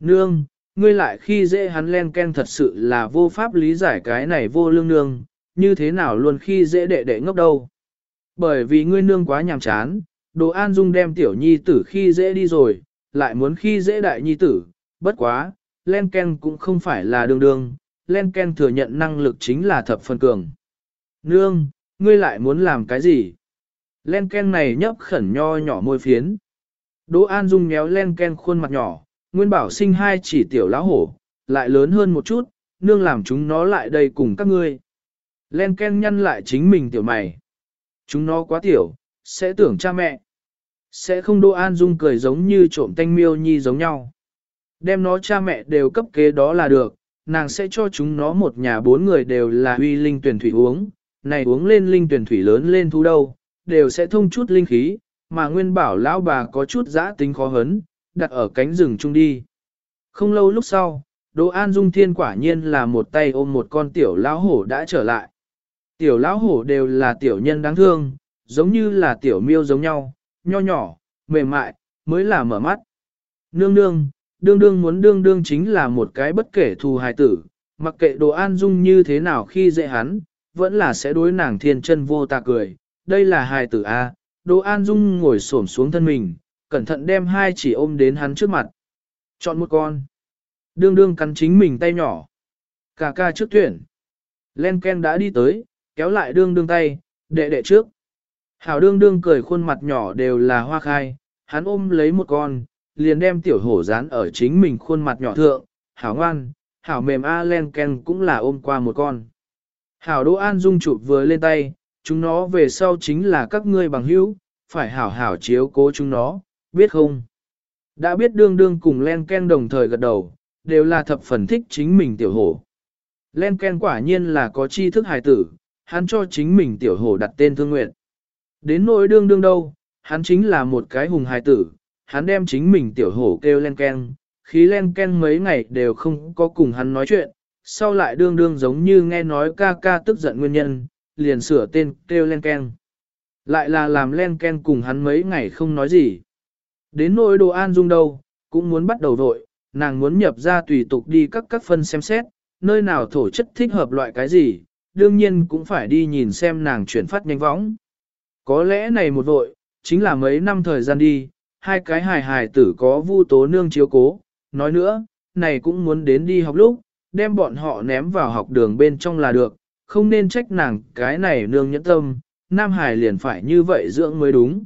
Nương, ngươi lại khi dễ hắn len ken thật sự là vô pháp lý giải cái này vô lương nương, như thế nào luôn khi dễ đệ đệ ngốc đâu. Bởi vì ngươi nương quá nhàm chán, đồ an dung đem tiểu nhi tử khi dễ đi rồi, lại muốn khi dễ đại nhi tử, bất quá, len ken cũng không phải là đương đương, len ken thừa nhận năng lực chính là thập phần cường. Nương, ngươi lại muốn làm cái gì? Len ken này nhấp khẩn nho nhỏ môi phiến. Đỗ An Dung méo len ken khuôn mặt nhỏ, nguyên bảo sinh hai chỉ tiểu lão hổ, lại lớn hơn một chút, nương làm chúng nó lại đây cùng các ngươi. Len ken nhăn lại chính mình tiểu mày. Chúng nó quá tiểu, sẽ tưởng cha mẹ. Sẽ không Đỗ An Dung cười giống như trộm tanh miêu nhi giống nhau. Đem nó cha mẹ đều cấp kế đó là được, nàng sẽ cho chúng nó một nhà bốn người đều là huy linh tuyển thủy uống, này uống lên linh tuyển thủy lớn lên thu đâu, đều sẽ thông chút linh khí, mà nguyên bảo lão bà có chút giã tính khó hấn, đặt ở cánh rừng chung đi. Không lâu lúc sau, Đỗ An Dung Thiên quả nhiên là một tay ôm một con tiểu lão hổ đã trở lại. Tiểu lão hổ đều là tiểu nhân đáng thương, giống như là tiểu miêu giống nhau, nho nhỏ, mềm mại, mới là mở mắt. Nương nương, đương đương muốn đương đương chính là một cái bất kể thù hài tử, mặc kệ Đỗ an dung như thế nào khi dễ hắn, vẫn là sẽ đối nàng thiên chân vô tà cười. Đây là hài tử A, đồ an dung ngồi xổm xuống thân mình, cẩn thận đem hai chỉ ôm đến hắn trước mặt. Chọn một con. Đương đương cắn chính mình tay nhỏ. Cà ca trước tuyển. Len Ken đã đi tới, kéo lại đương đương tay, đệ đệ trước. Hảo đương đương cười khuôn mặt nhỏ đều là hoa khai, hắn ôm lấy một con, liền đem tiểu hổ dán ở chính mình khuôn mặt nhỏ thượng, hảo ngoan, hảo mềm A len ken cũng là ôm qua một con. Hảo Đỗ An Dung chụp vừa lên tay, chúng nó về sau chính là các ngươi bằng hữu, phải hảo hảo chiếu cố chúng nó, biết không? Đã biết đương đương cùng len ken đồng thời gật đầu, đều là thập phần thích chính mình tiểu hổ. Len ken quả nhiên là có tri thức hài tử, hắn cho chính mình tiểu hổ đặt tên thương nguyện. Đến nỗi đương đương đâu, hắn chính là một cái hùng hài tử, hắn đem chính mình tiểu hổ kêu len ken, khí len ken mấy ngày đều không có cùng hắn nói chuyện, sau lại đương đương giống như nghe nói ca ca tức giận nguyên nhân, liền sửa tên kêu len ken. Lại là làm len ken cùng hắn mấy ngày không nói gì. Đến nỗi đồ an dung đâu, cũng muốn bắt đầu vội, nàng muốn nhập ra tùy tục đi các các phân xem xét, nơi nào thổ chất thích hợp loại cái gì, đương nhiên cũng phải đi nhìn xem nàng chuyển phát nhanh võng. Có lẽ này một vội, chính là mấy năm thời gian đi, hai cái hài hài tử có vu tố nương chiếu cố, nói nữa, này cũng muốn đến đi học lúc, đem bọn họ ném vào học đường bên trong là được, không nên trách nàng cái này nương nhẫn tâm, nam hải liền phải như vậy dưỡng mới đúng.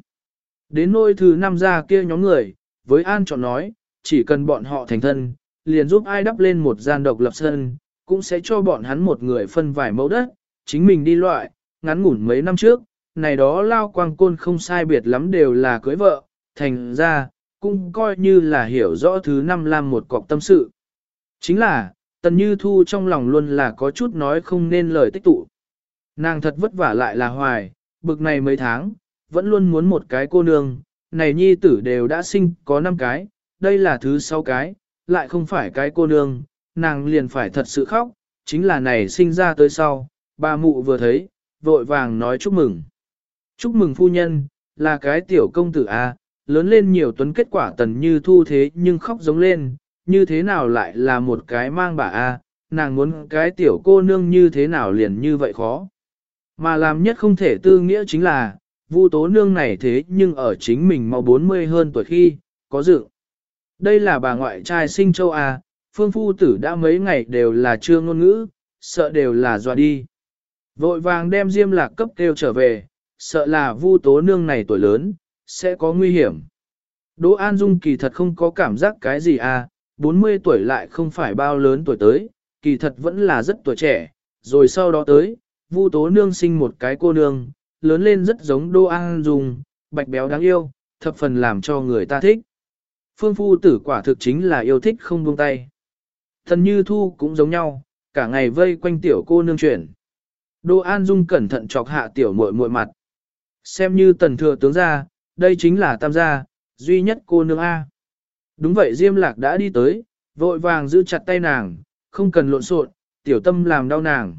Đến nôi thứ năm ra kia nhóm người, với An chọn nói, chỉ cần bọn họ thành thân, liền giúp ai đắp lên một gian độc lập sân, cũng sẽ cho bọn hắn một người phân vài mẫu đất, chính mình đi loại, ngắn ngủn mấy năm trước, này đó lao quang côn không sai biệt lắm đều là cưới vợ, thành ra, cũng coi như là hiểu rõ thứ năm làm một cọc tâm sự. Chính là, Tần Như Thu trong lòng luôn là có chút nói không nên lời tích tụ. Nàng thật vất vả lại là hoài, bực này mấy tháng, vẫn luôn muốn một cái cô nương, này nhi tử đều đã sinh có 5 cái, đây là thứ 6 cái, lại không phải cái cô nương, nàng liền phải thật sự khóc, chính là này sinh ra tới sau, bà mụ vừa thấy, vội vàng nói chúc mừng. Chúc mừng phu nhân, là cái tiểu công tử A, lớn lên nhiều tuấn kết quả tần như thu thế nhưng khóc giống lên, như thế nào lại là một cái mang bà A, nàng muốn cái tiểu cô nương như thế nào liền như vậy khó. Mà làm nhất không thể tư nghĩa chính là, vu tố nương này thế nhưng ở chính mình mau 40 hơn tuổi khi, có dự. Đây là bà ngoại trai sinh châu A, phương phu tử đã mấy ngày đều là chưa ngôn ngữ, sợ đều là dọa đi. Vội vàng đem diêm lạc cấp kêu trở về, sợ là vu tố nương này tuổi lớn, sẽ có nguy hiểm. Đỗ An Dung kỳ thật không có cảm giác cái gì à, 40 tuổi lại không phải bao lớn tuổi tới, kỳ thật vẫn là rất tuổi trẻ, rồi sau đó tới, Vu Tố Nương sinh một cái cô nương, lớn lên rất giống Đô An Dung, bạch béo đáng yêu, thập phần làm cho người ta thích. Phương Phu tử quả thực chính là yêu thích không buông tay. Thần Như Thu cũng giống nhau, cả ngày vây quanh tiểu cô nương chuyển. Đô An Dung cẩn thận chọc hạ tiểu muội muội mặt. Xem như tần thừa tướng ra, đây chính là tam gia, duy nhất cô nương A. Đúng vậy Diêm Lạc đã đi tới, vội vàng giữ chặt tay nàng, không cần lộn xộn, tiểu tâm làm đau nàng.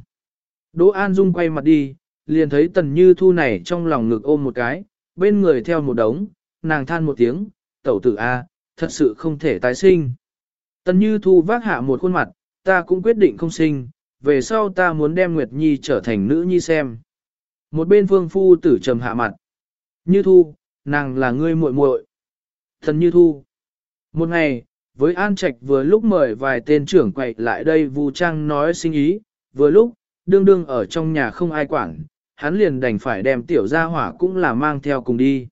Đỗ An Dung quay mặt đi, liền thấy tần như thu này trong lòng ngực ôm một cái, bên người theo một đống, nàng than một tiếng, tẩu tử A, thật sự không thể tái sinh. Tần như thu vác hạ một khuôn mặt, ta cũng quyết định không sinh, về sau ta muốn đem Nguyệt Nhi trở thành nữ nhi xem. Một bên phương phu tử trầm hạ mặt. Như thu, nàng là ngươi muội muội. tần như thu. Một ngày, với An Trạch vừa lúc mời vài tên trưởng quậy lại đây Vu Trang nói sinh ý, vừa lúc, đương đương ở trong nhà không ai quản, hắn liền đành phải đem tiểu gia hỏa cũng là mang theo cùng đi.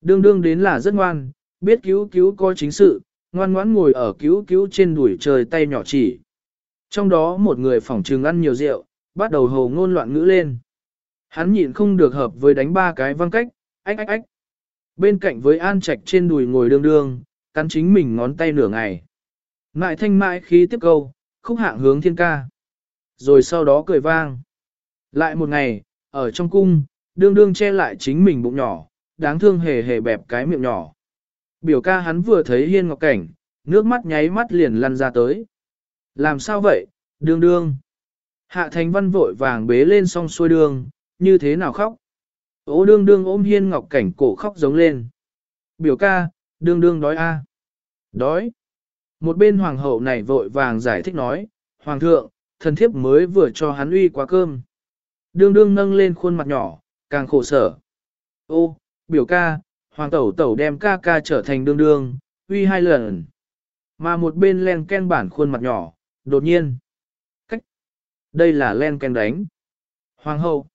Đương đương đến là rất ngoan, biết cứu cứu coi chính sự, ngoan ngoãn ngồi ở cứu cứu trên đùi trời tay nhỏ chỉ. Trong đó một người phỏng trừng ăn nhiều rượu, bắt đầu hồ ngôn loạn ngữ lên. Hắn nhịn không được hợp với đánh ba cái văng cách, ách ách ách. Bên cạnh với an trạch trên đùi ngồi đương đương, cắn chính mình ngón tay nửa ngày. Ngại thanh mãi khí tiếp câu, khúc hạng hướng thiên ca. Rồi sau đó cười vang. Lại một ngày, ở trong cung, đương đương che lại chính mình bụng nhỏ, đáng thương hề hề bẹp cái miệng nhỏ. Biểu ca hắn vừa thấy hiên ngọc cảnh, nước mắt nháy mắt liền lăn ra tới. Làm sao vậy, đương đương? Hạ thành văn vội vàng bế lên song xuôi đường, như thế nào khóc? Ô đương đương ôm hiên ngọc cảnh cổ khóc giống lên. Biểu ca, đương đương đói a, Đói. Một bên hoàng hậu này vội vàng giải thích nói, Hoàng thượng, thần thiếp mới vừa cho hắn uy quá cơm. Đương đương nâng lên khuôn mặt nhỏ, càng khổ sở. Ô, biểu ca, hoàng tẩu tẩu đem ca ca trở thành đương đương, uy hai lần. Mà một bên len ken bản khuôn mặt nhỏ, đột nhiên. Cách. Đây là len ken đánh. Hoàng hậu,